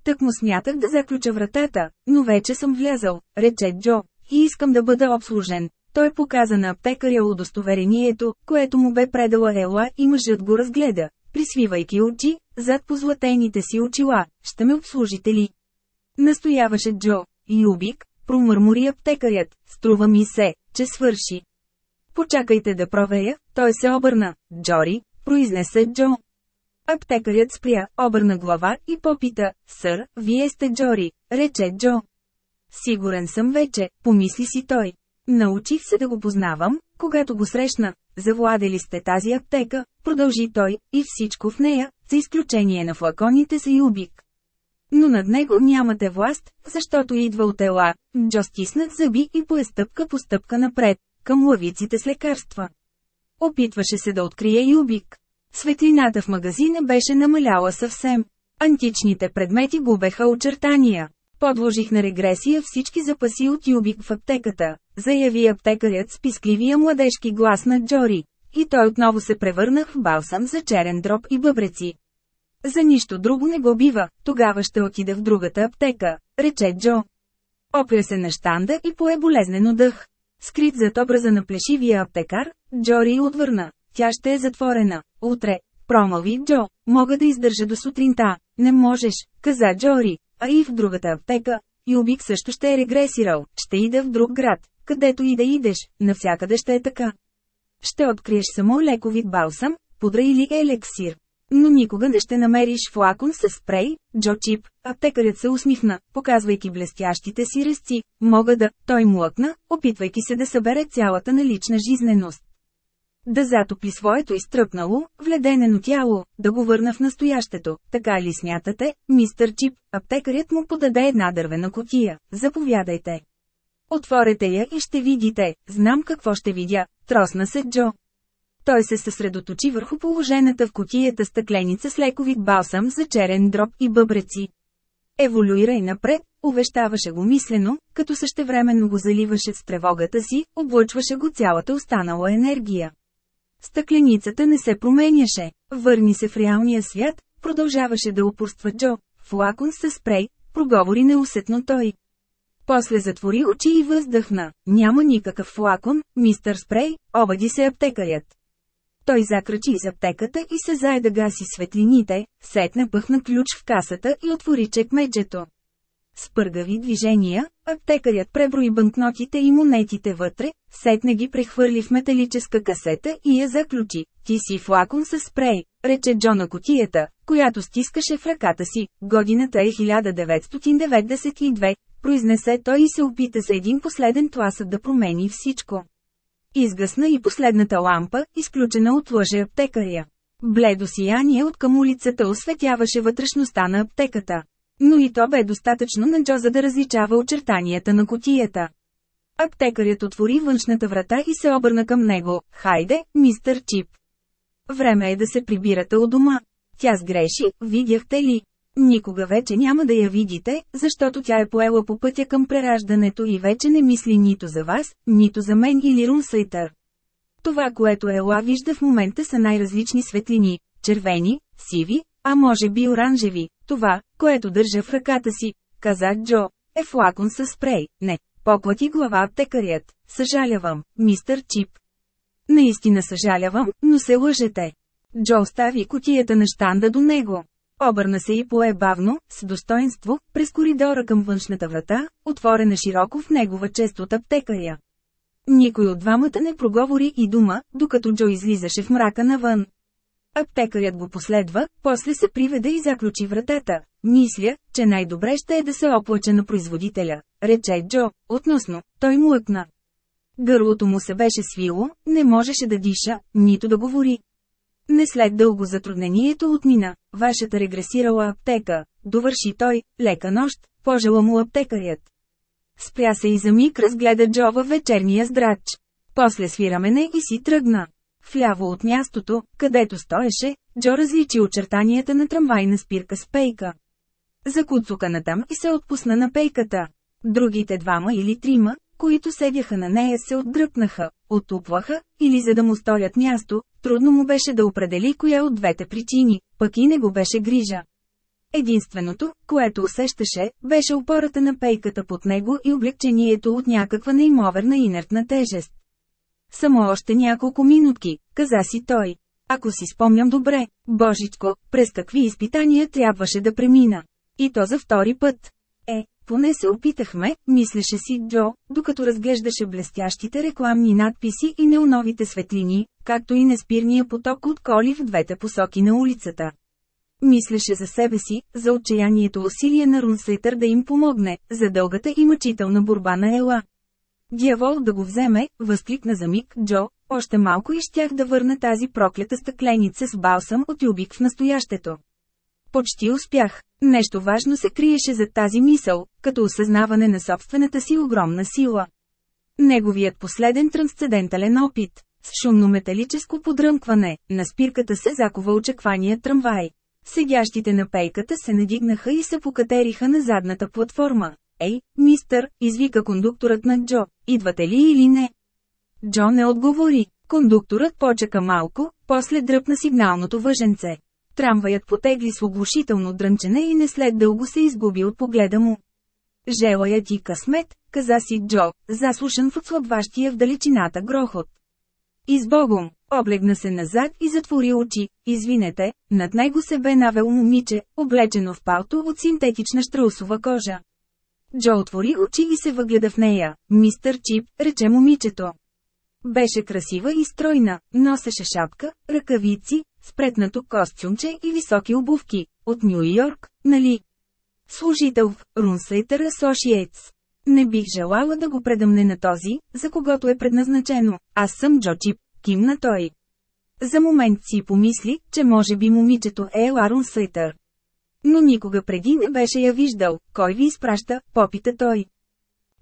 Тък му смятах да заключа вратата, но вече съм влязъл, рече Джо, и искам да бъда обслужен. Той показа на аптекаря удостоверението, което му бе предала Ела и мъжът го разгледа, присвивайки очи, зад позлатените си очила, ще ме обслужите ли? Настояваше Джо, Юбик, промърмори аптекарят, струва ми се, че свърши. Почакайте да проверя, той се обърна. Джори, произнесе Джо. Аптекарят спря, обърна глава и попита, сър, вие сте Джори, рече Джо. Сигурен съм вече, помисли си той. Научих се да го познавам, когато го срещна. Завладели сте тази аптека, продължи той, и всичко в нея, за изключение на флаконите за юбик. Но над него нямате власт, защото идва от ела. Джо стиснат зъби и пое стъпка по стъпка напред, към лавиците с лекарства. Опитваше се да открие Юбик. Светлината в магазина беше намаляла съвсем. Античните предмети губеха очертания. Подложих на регресия всички запаси от Юбик в аптеката, заяви аптекарят с пискливия младежки глас на Джори. И той отново се превърна в балсам за черен дроб и бъбреци. За нищо друго не го бива, тогава ще отида в другата аптека, рече Джо. Опря се на щанда и пое болезнено дъх. Скрит зад образа на плешивия аптекар, Джори отвърна. Тя ще е затворена. Утре. Промълви Джо. Мога да издържа до сутринта. Не можеш, каза Джори. А и в другата аптека. Юбик също ще е регресирал. Ще ида в друг град. Където и да идеш, навсякъде ще е така. Ще откриеш само лековит балсам, пудра или елексир. Но никога не ще намериш флакон с спрей, Джо Чип. Аптекарят се усмихна, показвайки блестящите си резци. Мога да, той млъкна, опитвайки се да събере цялата налична жизненост. Да затопли своето изтръпнало, вледенено тяло, да го върна в настоящето. Така ли смятате, мистър Чип? Аптекарят му подаде една дървена котия. Заповядайте. Отворете я и ще видите, знам какво ще видя, тросна се Джо. Той се съсредоточи върху положената в котията стъкленица с лековит балсам за черен дроб и бъбреци. Еволюирай напред, увещаваше го мислено, като същевременно го заливаше с тревогата си, облъчваше го цялата останала енергия. Стъкленицата не се променяше, върни се в реалния свят, продължаваше да упорства Джо, флакон със спрей, проговори неусетно той. После затвори очи и въздъхна. Няма никакъв флакон, мистър Спрей, обади се аптекарят. Той закрачи из аптеката и се зае да гаси светлините, сетне пъхна ключ в касата и отвори чекмеджето. С пъргави движения, аптекарят преброи банкнотите и монетите вътре, сетне ги прехвърли в металическа касета и я заключи. Ти си флакон с спрей, рече Джо на котията, която стискаше в ръката си. Годината е 1992, произнесе той и се опита за един последен тласък да промени всичко. Изгасна и последната лампа, изключена от лъже аптекаря. Бледо сияние от към улицата осветяваше вътрешността на аптеката. Но и то бе достатъчно на Джо за да различава очертанията на котията. Аптекарят отвори външната врата и се обърна към него. Хайде, мистър Чип. Време е да се прибирате у дома. Тя сгреши, видяхте ли? Никога вече няма да я видите, защото тя е поела по пътя към прераждането и вече не мисли нито за вас, нито за мен или Рунсайтър. Това, което Ела вижда в момента са най-различни светлини – червени, сиви, а може би оранжеви. Това, което държа в ръката си, каза Джо, е флакон с спрей. Не, поклати глава аптекарият. Съжалявам, мистър Чип. Наистина съжалявам, но се лъжете. Джо остави котията на щанда до него. Обърна се и пое бавно, с достоинство, през коридора към външната врата, отворена широко в негова чест от аптекаря. Никой от двамата не проговори и дума, докато Джо излизаше в мрака навън. Аптекарят го последва, после се приведе и заключи вратата. Мисля, че най-добре ще е да се оплаче на производителя, рече Джо, относно, той млъкна. Гърлото му се беше свило, не можеше да диша, нито да говори. Не след дълго затруднението отмина, вашата регресирала аптека, довърши той, лека нощ, пожела му аптекарят. Спря се и за миг разгледа Джо във вечерния здрач. После свира мене и си тръгна. Вляво от мястото, където стоеше, Джо различи очертанията на трамвайна спирка с пейка. Закуцука натам и се отпусна на пейката. Другите двама или трима, които седяха на нея се отдръпнаха, отупваха, или за да му сторят място, трудно му беше да определи коя от двете причини, пък и не го беше грижа. Единственото, което усещаше, беше опората на пейката под него и облегчението от някаква неимоверна инертна тежест. Само още няколко минутки, каза си той. Ако си спомням добре, божичко, през какви изпитания трябваше да премина. И то за втори път. Е, поне се опитахме, мислеше си Джо, докато разглеждаше блестящите рекламни надписи и неоновите светлини, както и неспирния поток от коли в двете посоки на улицата. Мислеше за себе си, за отчаянието усилие на Рунсейтър да им помогне, за дългата и мъчителна борба на Ела. Дявол да го вземе, възкликна за миг Джо, още малко и щях да върна тази проклята стъкленица с балсам от юбик в настоящето. Почти успях. Нещо важно се криеше за тази мисъл, като осъзнаване на собствената си огромна сила. Неговият последен трансцендентален опит, с шумно металическо подръмкване, на спирката се закова очаквания трамвай. Седящите на пейката се надигнаха и се покатериха на задната платформа. Ей, мистър, извика кондукторът на Джо, идвате ли или не? Джо не отговори. Кондукторът почека малко, после дръпна сигналното въженце. Трамваят потегли с оглушително дрънчене и не след дълго се изгуби от погледа му. Желая ти късмет, каза си Джо, заслушан в отслабващия в далечината грохот. Избогом, облегна се назад и затвори очи, извинете, над него се бе навел момиче, облечено в палто от синтетична штраусова кожа. Джо отвори очи и се въгледа в нея. Мистър Чип, рече момичето. Беше красива и стройна, носеше шапка, ръкавици, спретнато костюмче и високи обувки. От Нью Йорк, нали? Служител в Рунсейтър Associates. Не бих желала да го предъмне на този, за когото е предназначено. Аз съм Джо Чип, кимна той. За момент си помисли, че може би момичето е Ларун Сейтър. Но никога преди не беше я виждал. Кой ви изпраща, попита той.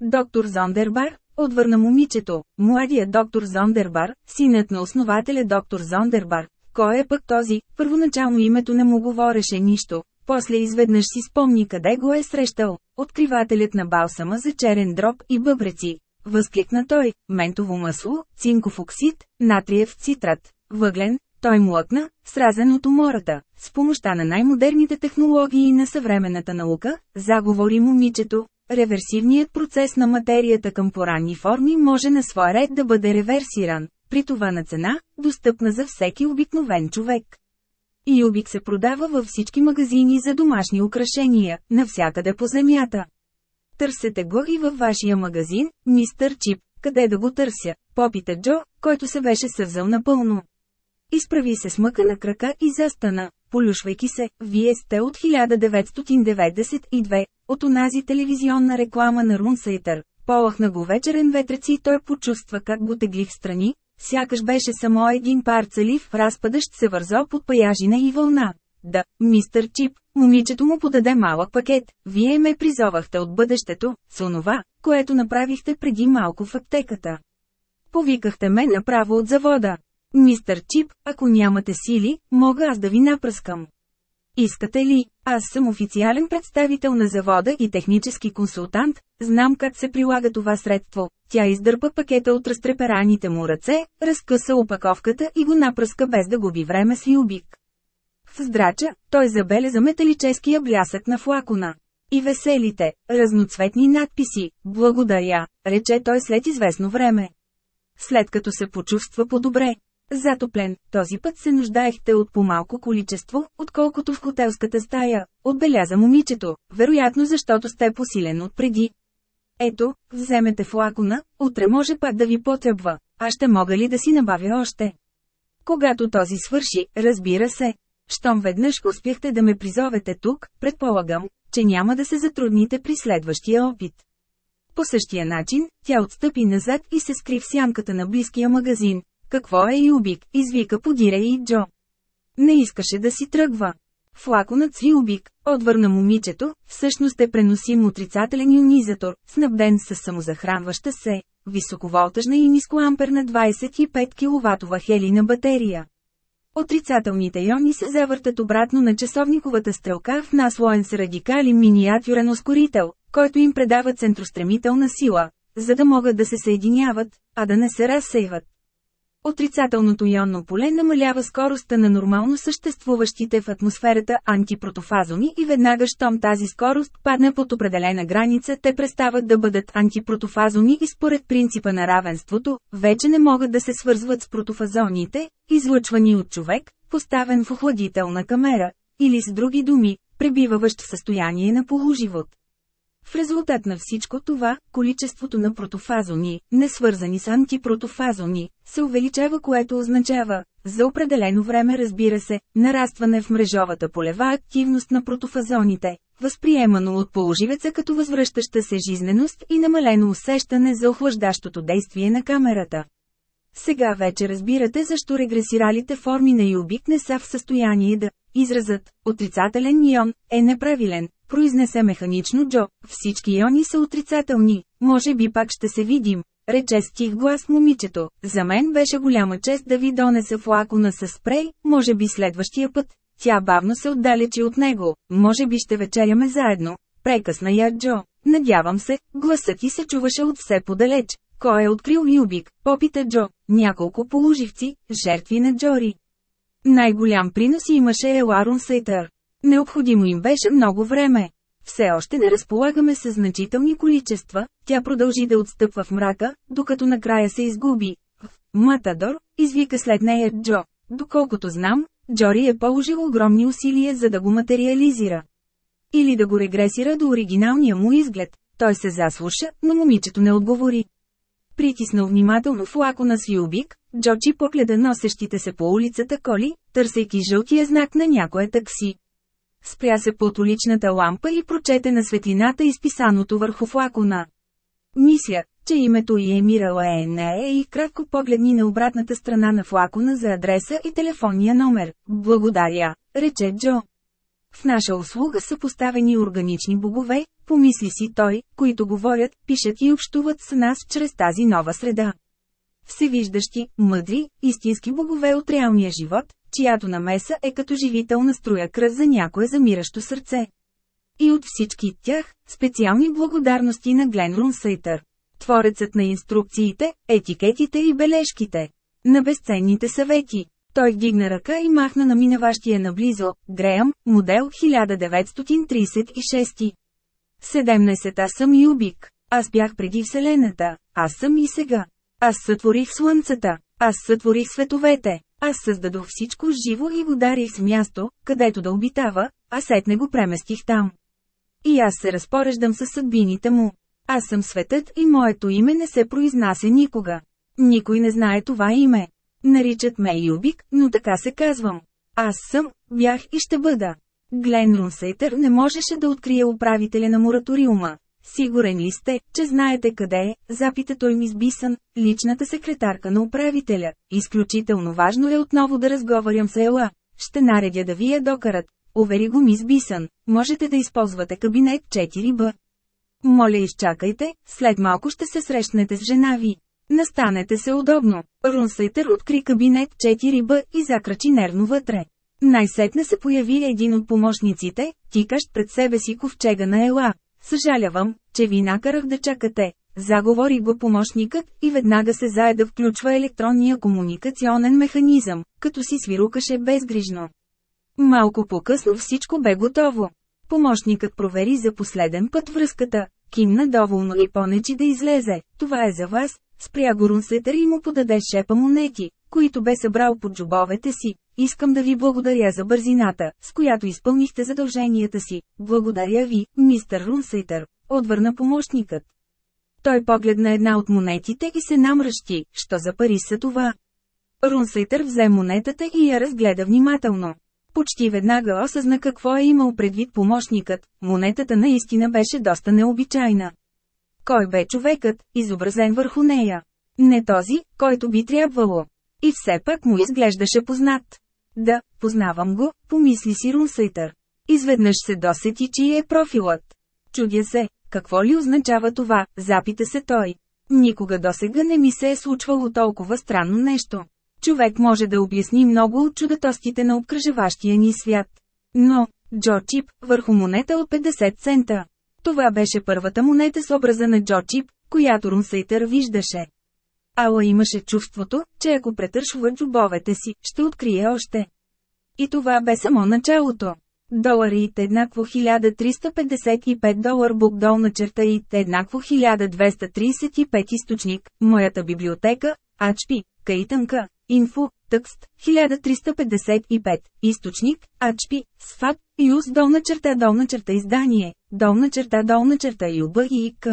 Доктор Зондербар, отвърна момичето, младият доктор Зондербар, синът на основателя доктор Зондербар. Кой е пък този? Първоначално името не му говореше нищо, после изведнъж си спомни къде го е срещал. Откривателят на балсама за черен дроб и бъбреци. Възкликна той, ментово масло, цинков оксид, натриев цитрат, въглен, той млъкна, сразен от умората. С помощта на най-модерните технологии на съвременната наука, заговори момичето, реверсивният процес на материята към поранни форми може на своя ред да бъде реверсиран, при това на цена, достъпна за всеки обикновен човек. Юбик се продава във всички магазини за домашни украшения, навсякъде по земята. Търсете го и във вашия магазин, мистър Чип, къде да го търся, попита Джо, който се беше съвзал напълно. Изправи се с мъка на крака и застана, полюшвайки се, вие сте от 1992, от онази телевизионна реклама на Рунсейтър, Полахна го вечерен ветрец и той почувства как го тегли в страни, сякаш беше само един парцелив, разпадащ се вързо под паяжина и вълна. Да, мистър Чип, момичето му подаде малък пакет, вие ме призовахте от бъдещето, с онова, което направихте преди малко в аптеката. Повикахте ме направо от завода. Мистър Чип, ако нямате сили, мога аз да ви напръскам. Искате ли? Аз съм официален представител на завода и технически консултант, знам как се прилага това средство. Тя издърпа пакета от разтрепераните му ръце, разкъса опаковката и го напръска без да губи време с юбик. В здрача, той забеляза металическия блясък на флакона. И веселите, разноцветни надписи, благодаря, рече той след известно време. След като се почувства по-добре, Затоплен, този път се нуждаехте от по-малко количество, отколкото в хотелската стая, отбеляза момичето, вероятно защото сте посилен от преди. Ето, вземете флакона, утре може пак да ви потребва, а ще мога ли да си набавя още? Когато този свърши, разбира се. Щом веднъж успяхте да ме призовете тук, предполагам, че няма да се затрудните при следващия опит. По същия начин, тя отстъпи назад и се скри в сянката на близкия магазин, какво е Юбик, извика подире и Джо. Не искаше да си тръгва. Флаконът с Юбик, отвърна момичето, всъщност е преносим отрицателен ионизатор, снабден с самозахранваща се, високоволтажна и нискоамперна 25 кВт хелина батерия. Отрицателните иони се завъртат обратно на часовниковата стрелка в наслоен с радикали миниатюрен ускорител, който им предава центростремителна сила, за да могат да се съединяват, а да не се разсейват. Отрицателното ионно поле намалява скоростта на нормално съществуващите в атмосферата антипротофазони и веднага щом тази скорост падне под определена граница те престават да бъдат антипротофазони и според принципа на равенството, вече не могат да се свързват с протофазоните, излъчвани от човек, поставен в охладителна камера, или с други думи, пребиваващ в състояние на полуживот. В резултат на всичко това, количеството на протофазони, не свързани с антипротофазони, се увеличава което означава, за определено време разбира се, нарастване в мрежовата полева активност на протофазоните, възприемано от положивеца като възвръщаща се жизненост и намалено усещане за охлаждащото действие на камерата. Сега вече разбирате защо регресиралите форми на юбик не са в състояние да изразът отрицателен ион е неправилен, произнесе механично Джо, всички иони са отрицателни, може би пак ще се видим, рече с тих глас момичето. За мен беше голяма чест да ви донеса флакона с спрей, може би следващия път. Тя бавно се отдалечи от него, може би ще вечеряме заедно. Прекъсна я Джо. Надявам се, гласът ти се чуваше от все подалеч. Кой е открил Юбик? Попита Джо. Няколко положивци, жертви на Джори. Най-голям принос имаше Еларон Сейтър. Необходимо им беше много време. Все още не разполагаме с значителни количества, тя продължи да отстъпва в мрака, докато накрая се изгуби. Матадор, извика след нея Джо. Доколкото знам, Джори е положил огромни усилия за да го материализира. Или да го регресира до оригиналния му изглед. Той се заслуша, но момичето не отговори. Притиснал внимателно флакона с юбик, Джочи погледа носещите се по улицата коли, търсейки жълтия знак на някое такси. Спря се под уличната лампа и прочете на светлината изписаното върху флакона. Мисля, че името й е Мира е и кратко погледни на обратната страна на флакона за адреса и телефонния номер. Благодаря, рече Джо. В наша услуга са поставени органични богове, помисли си той, които говорят, пишат и общуват с нас чрез тази нова среда. Всевиждащи, мъдри, истински богове от реалния живот, чиято намеса е като живителна струя кръв за някое замиращо сърце. И от всички тях, специални благодарности на Глен Рунсейтър. Творецът на инструкциите, етикетите и бележките. На безценните съвети. Той вдигна ръка и махна на минаващия наблизо, Греъм, модел 1936. 17 аз съм Юбик. Аз бях преди Вселената, аз съм и сега. Аз сътворих слънцата, аз сътворих световете, аз създадох всичко живо и го дарих с място, където да обитава, а сетне го преместих там. И аз се разпореждам със съдбините му. Аз съм светът и моето име не се произнася никога. Никой не знае това име. Наричат ме Юбик, но така се казвам. Аз съм, бях и ще бъда. Глен Рунсейтър не можеше да открие управителя на мораториума. Сигурен ли сте, че знаете къде е, запита той мис Бисън, личната секретарка на управителя. Изключително важно е отново да разговарям с Ела. Ще наредя да ви я докарат. Увери го мис Бисън, можете да използвате кабинет 4Б. Моля изчакайте, след малко ще се срещнете с жена ви. Настанете се удобно. Рунсайтер откри кабинет 4Б и закрачи нервно вътре. Най-сетне се появи един от помощниците, тикащ пред себе си ковчега на Ела. Съжалявам, че ви накарах да чакате. Заговори го помощникът и веднага се зае да включва електронния комуникационен механизъм, като си свирукаше безгрижно. Малко по-късно всичко бе готово. Помощникът провери за последен път връзката, кимна доволно и понечи да излезе. Това е за вас, спря го Рунсетър и му подаде шепа монети, които бе събрал под джобовете си. Искам да ви благодаря за бързината, с която изпълнихте задълженията си. Благодаря ви, мистер Рунсейтър, отвърна помощникът. Той погледна една от монетите и се намръщи, що за пари са това. Рунсейтър взе монетата и я разгледа внимателно. Почти веднага осъзна какво е имал предвид помощникът, монетата наистина беше доста необичайна. Кой бе човекът, изобразен върху нея? Не този, който би трябвало. И все пак му изглеждаше познат. Да, познавам го, помисли си Рунсейтър. Изведнъж се досети, чий е профилът. Чудя се, какво ли означава това, запита се той. Никога досега не ми се е случвало толкова странно нещо. Човек може да обясни много от чудатостите на обкръжаващия ни свят. Но, Джо Чип, върху монета от 50 цента. Това беше първата монета с образа на Джо Чип, която Рунсейтър виждаше. Ала имаше чувството, че ако претършва джубовете си, ще открие още. И това бе само началото. Доларит еднакво 1355 долар бук долна черта и еднакво 1235 източник, моята библиотека, HP, каитънка, инфо, тъкст, 1355, източник, HP, СФАТ, ЮС долна черта долна черта издание, долна черта долна черта ЮБ и К.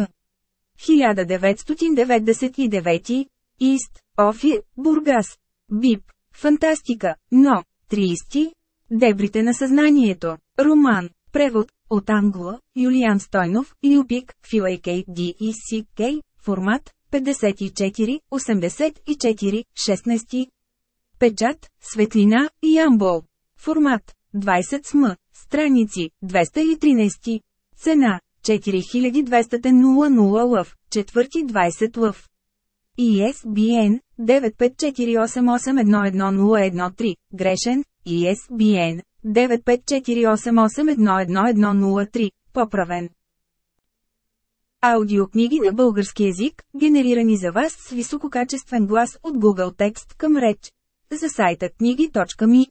1999, Ист, Офи, Бургас, БИП, Фантастика, Но, 30, Дебрите на съзнанието, Роман, превод, от Англа, Юлиан Стойнов, Юпик, Филайкей DECK, формат, 54, 84, 16. Печат, светлина и амбол. Формат, 20 см, страници, 213. Цена, 4200 лъв, четвърти 20 лъв. ISBN 95488110113, грешен, ISBN 95488111103, поправен. Аудиокниги на български език, генерирани за вас с висококачествен глас от Google Текст към реч. За сайта книги.ми